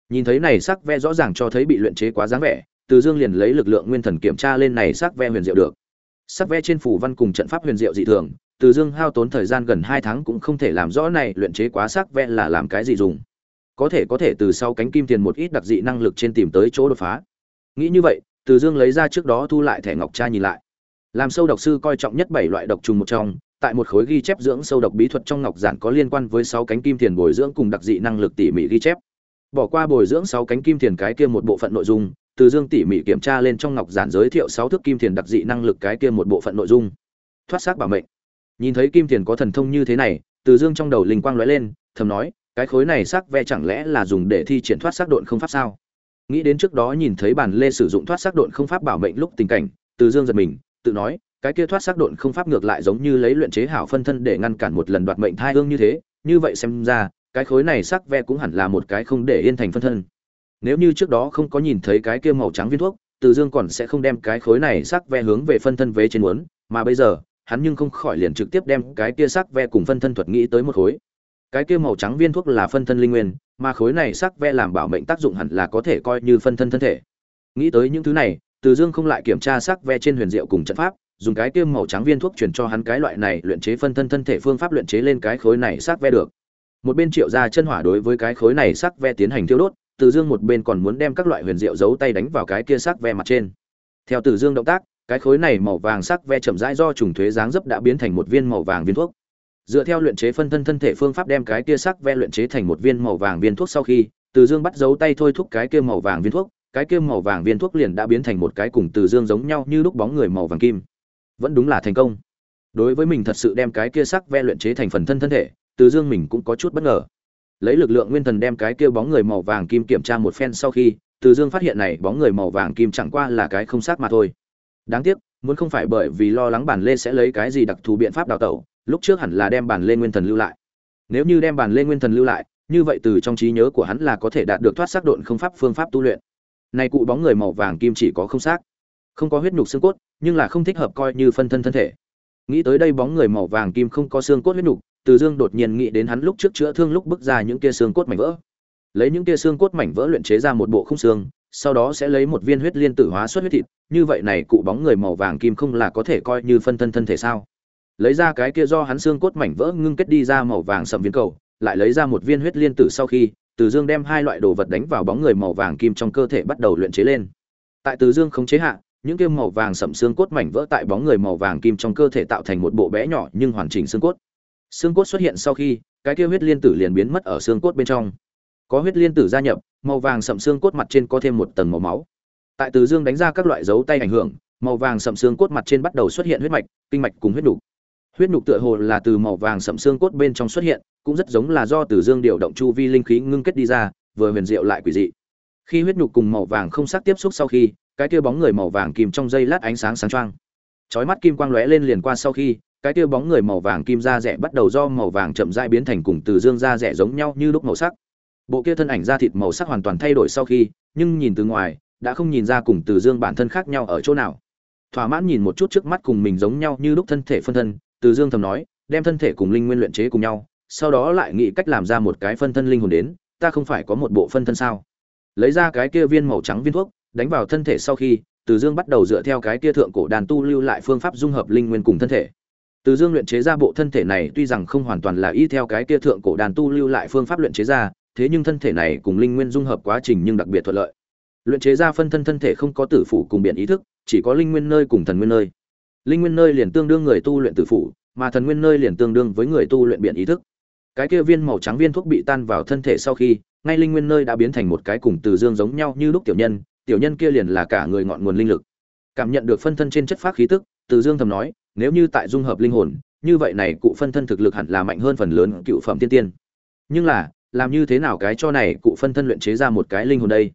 Nhìn thấy này sắc ve rõ ràng cho thấy bị luyện chế quá dáng vẻ, từ dương liền lấy lực lượng nguyên thần kiểm tra lên này sắc ve huyền diệu được sắc ve trên phủ văn cùng trận pháp huyền diệu dị thường, từ dương hao tốn thời gian gần hai tháng cũng không thể làm rõ này luyện chế quá sắc ve là làm cái gì dùng. Có thể có thể từ sau cánh kim tiền một ít đặc dị năng lực trên tìm tới chỗ đột phá. Nghĩ như vậy, từ dương lấy ra trước đó thu lại thẻ ngọc tra nhìn lại. Làm sâu độc sư coi trọng nhất bảy loại độc trùng một trong, tại một khối ghi chép dưỡng sâu độc bí thuật trong ngọc giản có liên quan với sáu cánh kim tiền bồi dưỡng cùng đặc dị năng lực tỉ mỉ ghi chép. Bỏ qua bồi dưỡng sáu cánh kim tiền cái kia một bộ phận nội dung từ dương tỉ mỉ kiểm tra lên trong ngọc giản giới thiệu sáu thước kim thiền đặc dị năng lực cái kia một bộ phận nội dung. Thoát xác bảo mệnh. Nhìn thấy kim thiền có thần thông như thế này, từ dương trong đầu linh quang lóe lên, thầm nói, cái khối này xác ve chẳng lẽ là dùng để thi triển thoát xác độn không pháp sao? Nghĩ đến trước đó nhìn thấy bản lê sử dụng thoát xác độn không pháp bảo mệnh lúc tình cảnh, từ dương giật mình, tự nói, cái kia thoát xác độn không pháp ngược lại giống như lấy luyện chế hảo phân thân để ngăn cản một lần đoạt mệnh thai hương như thế, như vậy xem ra, cái khối này sắc ve cũng hẳn là một cái không để yên thành phân thân nếu như trước đó không có nhìn thấy cái kia màu trắng viên thuốc, từ dương còn sẽ không đem cái khối này sắc ve hướng về phân thân vế trên muốn, mà bây giờ, hắn nhưng không khỏi liền trực tiếp đem cái kia sắc ve cùng phân thân thuật nghĩ tới một khối. Cái kia màu trắng viên thuốc là phân thân linh nguyên, mà khối này sắc ve làm bảo mệnh tác dụng hẳn là có thể coi như phân thân thân thể. Nghĩ tới những thứ này, từ dương không lại kiểm tra sắc ve trên huyền diệu cùng trận pháp, dùng cái kia màu trắng viên thuốc truyền cho hắn cái loại này luyện chế phân thân thân thể phương pháp luyện chế lên cái khối này sắc ve được. Một bên triệu ra chân hỏa đối với cái khối này sắc ve tiến hành thiêu đốt từ dương một bên còn muốn đem các loại huyền diệu giấu tay đánh vào cái kia sắc ve mặt trên. Theo từ dương động tác, cái khối này màu vàng sắc ve chậm rãi do trùng thuế dáng dấp đã biến thành một viên màu vàng viên thuốc. Dựa theo luyện chế phân thân thân thể phương pháp đem cái kia sắc ve luyện chế thành một viên màu vàng viên thuốc sau khi, từ dương bắt giấu tay thôi thúc cái kia màu vàng viên thuốc, cái kia màu vàng viên thuốc liền đã biến thành một cái cùng từ dương giống nhau như lúc bóng người màu vàng kim. Vẫn đúng là thành công. Đối với mình thật sự đem cái kia sắc ve luyện chế thành phần thân thân thể, từ dương mình cũng có chút bất ngờ lấy lực lượng nguyên thần đem cái kia bóng người màu vàng kim kiểm tra một phen sau khi, từ dương phát hiện này bóng người màu vàng kim chẳng qua là cái không xác mà thôi. Đáng tiếc, muốn không phải bởi vì lo lắng bản lê sẽ lấy cái gì đặc thù biện pháp đào tẩu, lúc trước hẳn là đem bản lê nguyên thần lưu lại. Nếu như đem bản lê nguyên thần lưu lại, như vậy từ trong trí nhớ của hắn là có thể đạt được thoát xác độn không pháp phương pháp tu luyện. Này cụ bóng người màu vàng kim chỉ có không xác, không có huyết nhục xương cốt, nhưng là không thích hợp coi như phân thân thân thể. Nghĩ tới đây bóng người màu vàng kim không có xương cốt huyết nhục từ dương đột nhiên nghĩ đến hắn lúc trước chữa thương lúc bức ra những kia xương cốt mảnh vỡ. Lấy những kia xương cốt mảnh vỡ luyện chế ra một bộ khung xương, sau đó sẽ lấy một viên huyết liên tử hóa xuất huyết thịt, như vậy này cụ bóng người màu vàng kim không là có thể coi như phân thân thân thể sao? Lấy ra cái kia do hắn xương cốt mảnh vỡ ngưng kết đi ra màu vàng sậm viên cầu, lại lấy ra một viên huyết liên tử sau khi, từ dương đem hai loại đồ vật đánh vào bóng người màu vàng kim trong cơ thể bắt đầu luyện chế lên. Tại từ dương không chế hạ, những kia màu vàng sậm xương cốt mảnh vỡ tại bóng người màu vàng kim trong cơ thể tạo thành một bộ bé nhỏ nhưng hoàn chỉnh xương cốt xương cốt xuất hiện sau khi, cái kia huyết liên tử liền biến mất ở xương cốt bên trong. Có huyết liên tử gia nhập, màu vàng sậm xương cốt mặt trên có thêm một tầng màu máu. Tại từ dương đánh ra các loại dấu tay ảnh hưởng, màu vàng sậm xương cốt mặt trên bắt đầu xuất hiện huyết mạch, kinh mạch cùng huyết đục huyết nhục tựa hồ là từ màu vàng sậm xương cốt bên trong xuất hiện, cũng rất giống là do từ dương điều động chu vi linh khí ngưng kết đi ra, vừa huyền diệu lại quỷ dị. Khi huyết nhục cùng màu vàng không sắc tiếp xúc sau khi, cái kia bóng người màu vàng kìm trong dây lát ánh sáng sáng choang. Chói mắt kim quang lóe lên liền qua sau khi cái kia bóng người màu vàng kim da rẻ bắt đầu do màu vàng chậm rãi biến thành cùng từ dương da rẻ giống nhau như lúc màu sắc. Bộ kia thân ảnh da thịt màu sắc hoàn toàn thay đổi sau khi, nhưng nhìn từ ngoài, đã không nhìn ra cùng từ dương bản thân khác nhau ở chỗ nào. Thỏa mãn nhìn một chút trước mắt cùng mình giống nhau như lúc thân thể phân thân, từ dương thầm nói, đem thân thể cùng linh nguyên luyện chế cùng nhau, sau đó lại nghĩ cách làm ra một cái phân thân linh hồn đến, ta không phải có một bộ phân thân sao? Lấy ra cái kia viên màu trắng viên thuốc, đánh vào thân thể sau khi, từ dương bắt đầu dựa theo cái kia thượng cổ đàn tu lưu lại phương pháp dung hợp linh nguyên cùng thân thể từ dương luyện chế ra bộ thân thể này tuy rằng không hoàn toàn là y theo cái kia thượng cổ đàn tu lưu lại phương pháp luyện chế ra, thế nhưng thân thể này cùng linh nguyên dung hợp quá trình nhưng đặc biệt thuận lợi. Luyện chế ra phân thân thân thể không có tử phủ cùng biện ý thức, chỉ có linh nguyên nơi cùng thần nguyên nơi. Linh nguyên nơi liền tương đương người tu luyện tử phủ, mà thần nguyên nơi liền tương đương với người tu luyện biện ý thức. Cái kia viên màu trắng viên thuốc bị tan vào thân thể sau khi, ngay linh nguyên nơi đã biến thành một cái cùng từ dương giống nhau như lúc tiểu nhân tiểu nhân kia liền là cả người ngọn nguồn linh lực. Cảm nhận được phân thân trên chất phát khí tức, từ dương thầm nói nếu như tại dung hợp linh hồn, như vậy này cụ phân thân thực lực hẳn là mạnh hơn phần lớn cựu phẩm tiên tiên. Nhưng là, làm như thế nào cái cho này cụ phân thân luyện chế ra một cái linh hồn đây?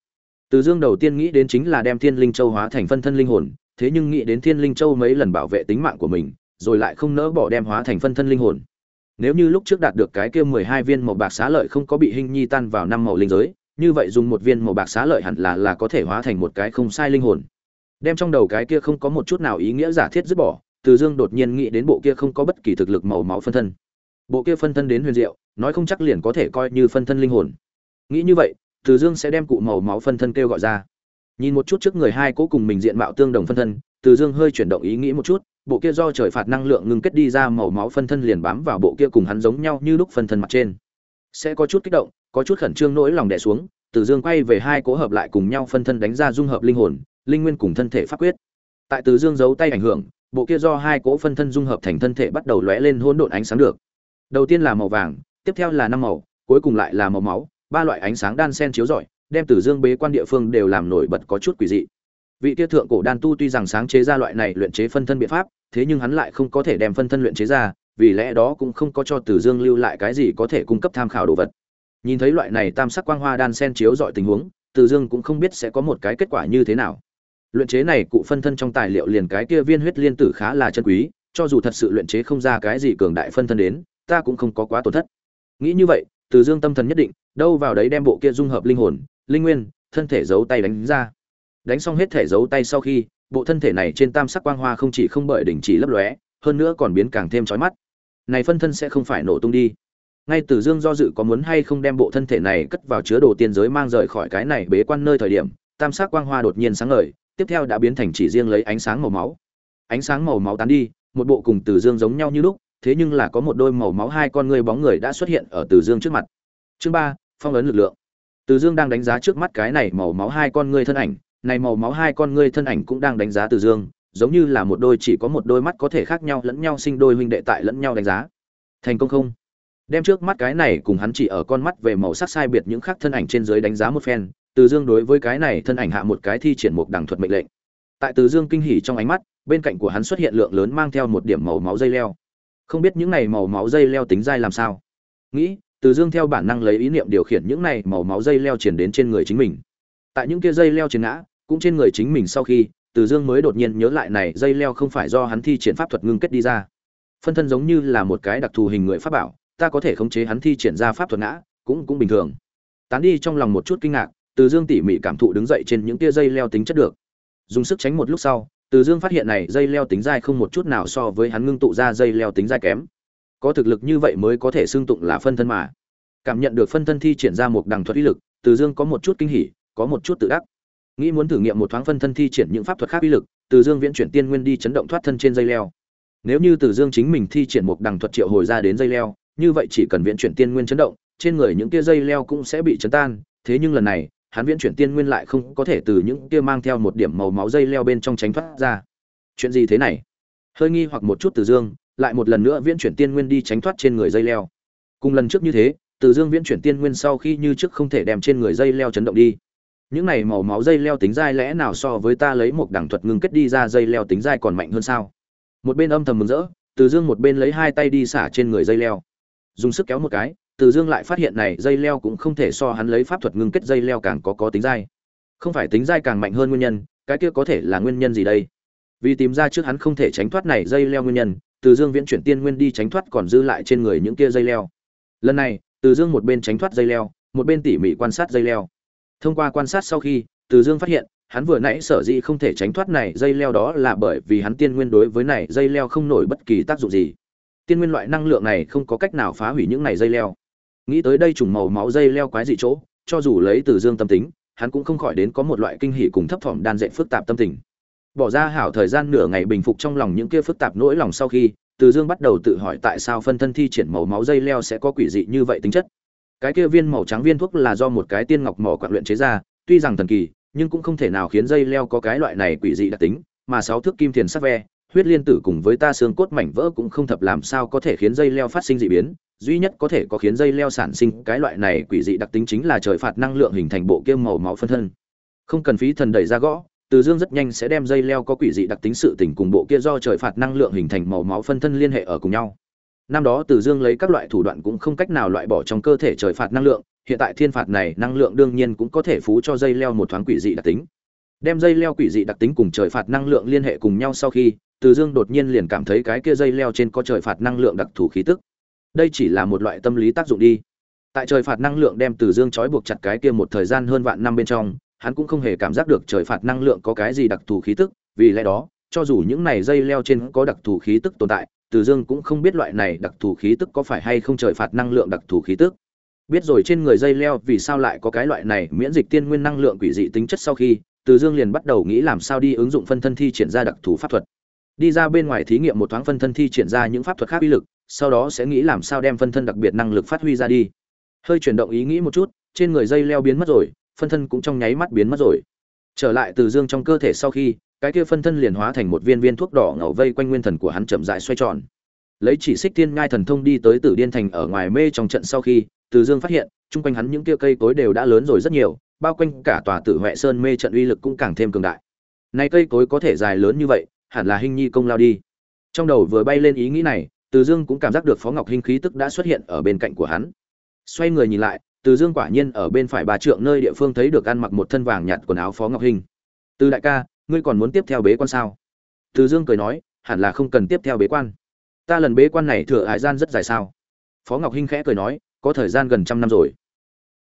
Từ dương đầu tiên nghĩ đến chính là đem thiên linh châu hóa thành phân thân linh hồn, thế nhưng nghĩ đến thiên linh châu mấy lần bảo vệ tính mạng của mình, rồi lại không nỡ bỏ đem hóa thành phân thân linh hồn. Nếu như lúc trước đạt được cái kia mười hai viên màu bạc xá lợi không có bị hình nhi tan vào năm màu linh giới, như vậy dùng một viên màu bạc xá lợi hẳn là là có thể hóa thành một cái không sai linh hồn. Đem trong đầu cái kia không có một chút nào ý nghĩa giả thiết dứt bỏ từ dương đột nhiên nghĩ đến bộ kia không có bất kỳ thực lực màu máu phân thân. Bộ kia phân thân đến huyền diệu, nói không chắc liền có thể coi như phân thân linh hồn. Nghĩ như vậy, từ dương sẽ đem cụ màu máu phân thân kêu gọi ra. Nhìn một chút trước người hai cố cùng mình diện mạo tương đồng phân thân, từ dương hơi chuyển động ý nghĩ một chút, bộ kia do trời phạt năng lượng ngưng kết đi ra màu máu phân thân liền bám vào bộ kia cùng hắn giống nhau như lúc phân thân mặt trên. Sẽ có chút kích động, có chút khẩn trương nỗi lòng đè xuống, từ dương quay về hai cố hợp lại cùng nhau phân thân đánh ra dung hợp linh hồn, linh nguyên cùng thân thể pháp quyết. Tại từ dương giấu tay ảnh hưởng bộ kia do hai cỗ phân thân dung hợp thành thân thể bắt đầu lóe lên hỗn độn ánh sáng được đầu tiên là màu vàng tiếp theo là năm màu cuối cùng lại là màu máu ba loại ánh sáng đan xen chiếu rọi đem Tử Dương bế quan địa phương đều làm nổi bật có chút quỷ dị. Vị kia thượng cổ đan tu tuy rằng sáng chế ra loại này luyện chế phân thân biện pháp, thế nhưng hắn lại không có thể đem phân thân luyện chế ra, vì lẽ đó cũng không có cho Tử Dương lưu lại cái gì có thể cung cấp tham khảo đồ vật. Nhìn thấy loại này tam sắc quang hoa đan sen chiếu rọi tình huống, Tử Dương cũng không biết sẽ có một cái kết quả như thế nào. Luyện chế này cụ phân thân trong tài liệu liền cái kia viên huyết liên tử khá là chân quý, cho dù thật sự luyện chế không ra cái gì cường đại phân thân đến, ta cũng không có quá tổn thất. Nghĩ như vậy, Từ Dương tâm thần nhất định, đâu vào đấy đem bộ kia dung hợp linh hồn, linh nguyên, thân thể giấu tay đánh ra. Đánh xong hết thể giấu tay sau khi, bộ thân thể này trên tam sắc quang hoa không chỉ không bởi đỉnh chỉ lấp lóe, hơn nữa còn biến càng thêm chói mắt. Này phân thân sẽ không phải nổ tung đi. Ngay Từ Dương do dự có muốn hay không đem bộ thân thể này cất vào chứa đồ tiên giới mang rời khỏi cái này bế quan nơi thời điểm, tam sắc quang hoa đột nhiên sáng ngời, tiếp theo đã biến thành chỉ riêng lấy ánh sáng màu máu. Ánh sáng màu máu tán đi, một bộ cùng Từ Dương giống nhau như lúc, thế nhưng là có một đôi màu máu hai con người bóng người đã xuất hiện ở Từ Dương trước mặt. Chương ba phong ấn lực lượng. Từ Dương đang đánh giá trước mắt cái này màu máu hai con ngươi thân ảnh, này màu máu hai con ngươi thân ảnh cũng đang đánh giá Từ Dương, giống như là một đôi chỉ có một đôi mắt có thể khác nhau lẫn nhau sinh đôi huynh đệ tại lẫn nhau đánh giá. Thành công không? Đem trước mắt cái này cùng hắn chỉ ở con mắt về màu sắc sai biệt những khác thân ảnh trên dưới đánh giá một phen, từ Dương đối với cái này thân ảnh hạ một cái thi triển một đẳng thuật mệnh lệnh. Tại Từ Dương kinh hỉ trong ánh mắt, bên cạnh của hắn xuất hiện lượng lớn mang theo một điểm màu máu dây leo. Không biết những này màu máu dây leo tính dai làm sao? Nghĩ, từ dương theo bản năng lấy ý niệm điều khiển những này màu máu dây leo truyền đến trên người chính mình tại những kia dây leo trên ngã cũng trên người chính mình sau khi từ dương mới đột nhiên nhớ lại này dây leo không phải do hắn thi triển pháp thuật ngưng kết đi ra phân thân giống như là một cái đặc thù hình người pháp bảo ta có thể khống chế hắn thi triển ra pháp thuật ngã cũng cũng bình thường tán đi trong lòng một chút kinh ngạc từ dương tỉ mỉ cảm thụ đứng dậy trên những tia dây leo tính chất được. Dùng sức tránh một lúc sau, từ dương phát hiện này dây leo tính dai không một chút nào so với hắn ngưng tụ ra dây leo tính dai kém. Có thực lực như vậy mới có thể xương tụng là phân thân mà. Cảm nhận được phân thân thi triển ra một đằng thuật uy lực, từ dương có một chút kinh hỉ, có một chút tự đắc. Nghĩ muốn thử nghiệm một thoáng phân thân thi triển những pháp thuật khác uy lực, từ dương viễn chuyển tiên nguyên đi chấn động thoát thân trên dây leo. Nếu như từ dương chính mình thi triển một đằng thuật triệu hồi ra đến dây leo, như vậy chỉ cần viễn chuyển tiên nguyên chấn động, trên người những kia dây leo cũng sẽ bị chấn tan. Thế nhưng lần này hắn viễn chuyển tiên nguyên lại không có thể từ những kia mang theo một điểm màu máu dây leo bên trong tránh thoát ra. Chuyện gì thế này? Hơi nghi hoặc một chút từ dương, lại một lần nữa viễn chuyển tiên nguyên đi tránh thoát trên người dây leo. Cùng lần trước như thế, từ dương viễn chuyển tiên nguyên sau khi như trước không thể đem trên người dây leo chấn động đi. Những này màu máu dây leo tính dai lẽ nào so với ta lấy một đẳng thuật ngưng kết đi ra dây leo tính dai còn mạnh hơn sao? Một bên âm thầm mừng rỡ, từ dương một bên lấy hai tay đi xả trên người dây leo. Dùng sức kéo một cái từ dương lại phát hiện này dây leo cũng không thể so hắn lấy pháp thuật ngưng kết dây leo càng có có tính dai. Không phải tính dai càng mạnh hơn nguyên nhân, cái kia có thể là nguyên nhân gì đây? Vì tìm ra trước hắn không thể tránh thoát này dây leo nguyên nhân, từ dương viễn chuyển tiên nguyên đi tránh thoát còn dư lại trên người những kia dây leo. Lần này, từ dương một bên tránh thoát dây leo, một bên tỉ mỉ quan sát dây leo. Thông qua quan sát sau khi, từ dương phát hiện, hắn vừa nãy sở dĩ không thể tránh thoát này dây leo đó là bởi vì hắn tiên nguyên đối với này dây leo không nổi bất kỳ tác dụng gì. Tiên nguyên loại năng lượng này không có cách nào phá hủy những này dây leo nghĩ tới đây trùng màu máu dây leo quái dị chỗ, cho dù lấy từ dương tâm tính, hắn cũng không khỏi đến có một loại kinh hỉ cùng thấp thỏm đan dệt phức tạp tâm tình. Bỏ ra hảo thời gian nửa ngày bình phục trong lòng những kia phức tạp nỗi lòng sau khi, từ dương bắt đầu tự hỏi tại sao phân thân thi triển màu máu dây leo sẽ có quỷ dị như vậy tính chất. Cái kia viên màu trắng viên thuốc là do một cái tiên ngọc mỏ quạt luyện chế ra, tuy rằng thần kỳ, nhưng cũng không thể nào khiến dây leo có cái loại này quỷ dị đặc tính, mà sáu thước kim thiền sắc ve huyết liên tử cùng với ta xương cốt mảnh vỡ cũng không thập làm sao có thể khiến dây leo phát sinh dị biến, duy nhất có thể có khiến dây leo sản sinh cái loại này quỷ dị đặc tính chính là trời phạt năng lượng hình thành bộ kia màu máu phân thân. Không cần phí thần đẩy ra gõ, từ dương rất nhanh sẽ đem dây leo có quỷ dị đặc tính sự tình cùng bộ kia do trời phạt năng lượng hình thành màu máu phân thân liên hệ ở cùng nhau. Năm đó từ dương lấy các loại thủ đoạn cũng không cách nào loại bỏ trong cơ thể trời phạt năng lượng, hiện tại thiên phạt này năng lượng đương nhiên cũng có thể phú cho dây leo một thoáng quỷ dị đặc tính. Đem dây leo quỷ dị đặc tính cùng trời phạt năng lượng liên hệ cùng nhau sau khi từ dương đột nhiên liền cảm thấy cái kia dây leo trên có trời phạt năng lượng đặc thù khí tức đây chỉ là một loại tâm lý tác dụng đi tại trời phạt năng lượng đem từ dương trói buộc chặt cái kia một thời gian hơn vạn năm bên trong hắn cũng không hề cảm giác được trời phạt năng lượng có cái gì đặc thù khí tức, vì lẽ đó, cho dù những này dây leo trên có đặc thù khí tức tồn tại, Từ Dương cũng không biết loại này đặc thù khí tức có phải hay không trời phạt năng lượng đặc thù khí tức. Biết rồi trên người dây leo vì sao lại có cái loại này miễn dịch tiên nguyên năng lượng quỷ dị tính chất sau khi, Từ Dương liền bắt đầu nghĩ làm sao đi ứng dụng phân thân thi triển ra đặc thù pháp thuật. Đi ra bên ngoài thí nghiệm một thoáng phân thân thi triển ra những pháp thuật khác uy lực, sau đó sẽ nghĩ làm sao đem phân thân đặc biệt năng lực phát huy ra đi. Hơi chuyển động ý nghĩ một chút, trên người dây leo biến mất rồi, phân thân cũng trong nháy mắt biến mất rồi. Trở lại từ dương trong cơ thể sau khi cái kia phân thân liền hóa thành một viên viên thuốc đỏ ngầu vây quanh nguyên thần của hắn chậm rãi xoay tròn. Lấy chỉ xích tiên ngai thần thông đi tới tử điên thành ở ngoài mê trong trận sau khi từ dương phát hiện chung quanh hắn những kia cây cối đều đã lớn rồi rất nhiều bao quanh cả tòa tử huệ sơn mê trận uy lực cũng càng thêm cường đại. Này cây cối có thể dài lớn như vậy hẳn là hình nhi công lao đi. Trong đầu vừa bay lên ý nghĩ này, từ dương cũng cảm giác được phó ngọc hinh khí tức đã xuất hiện ở bên cạnh của hắn. Xoay người nhìn lại, từ dương quả nhiên ở bên phải bà trượng nơi địa phương thấy được ăn mặc một thân vàng nhạt quần áo phó ngọc hinh. Từ đại ca, ngươi còn muốn tiếp theo bế quan sao? Từ dương cười nói, hẳn là không cần tiếp theo bế quan. Ta lần bế quan này thừa hải gian rất dài sao? Phó ngọc hinh khẽ cười nói, có thời gian gần trăm năm rồi.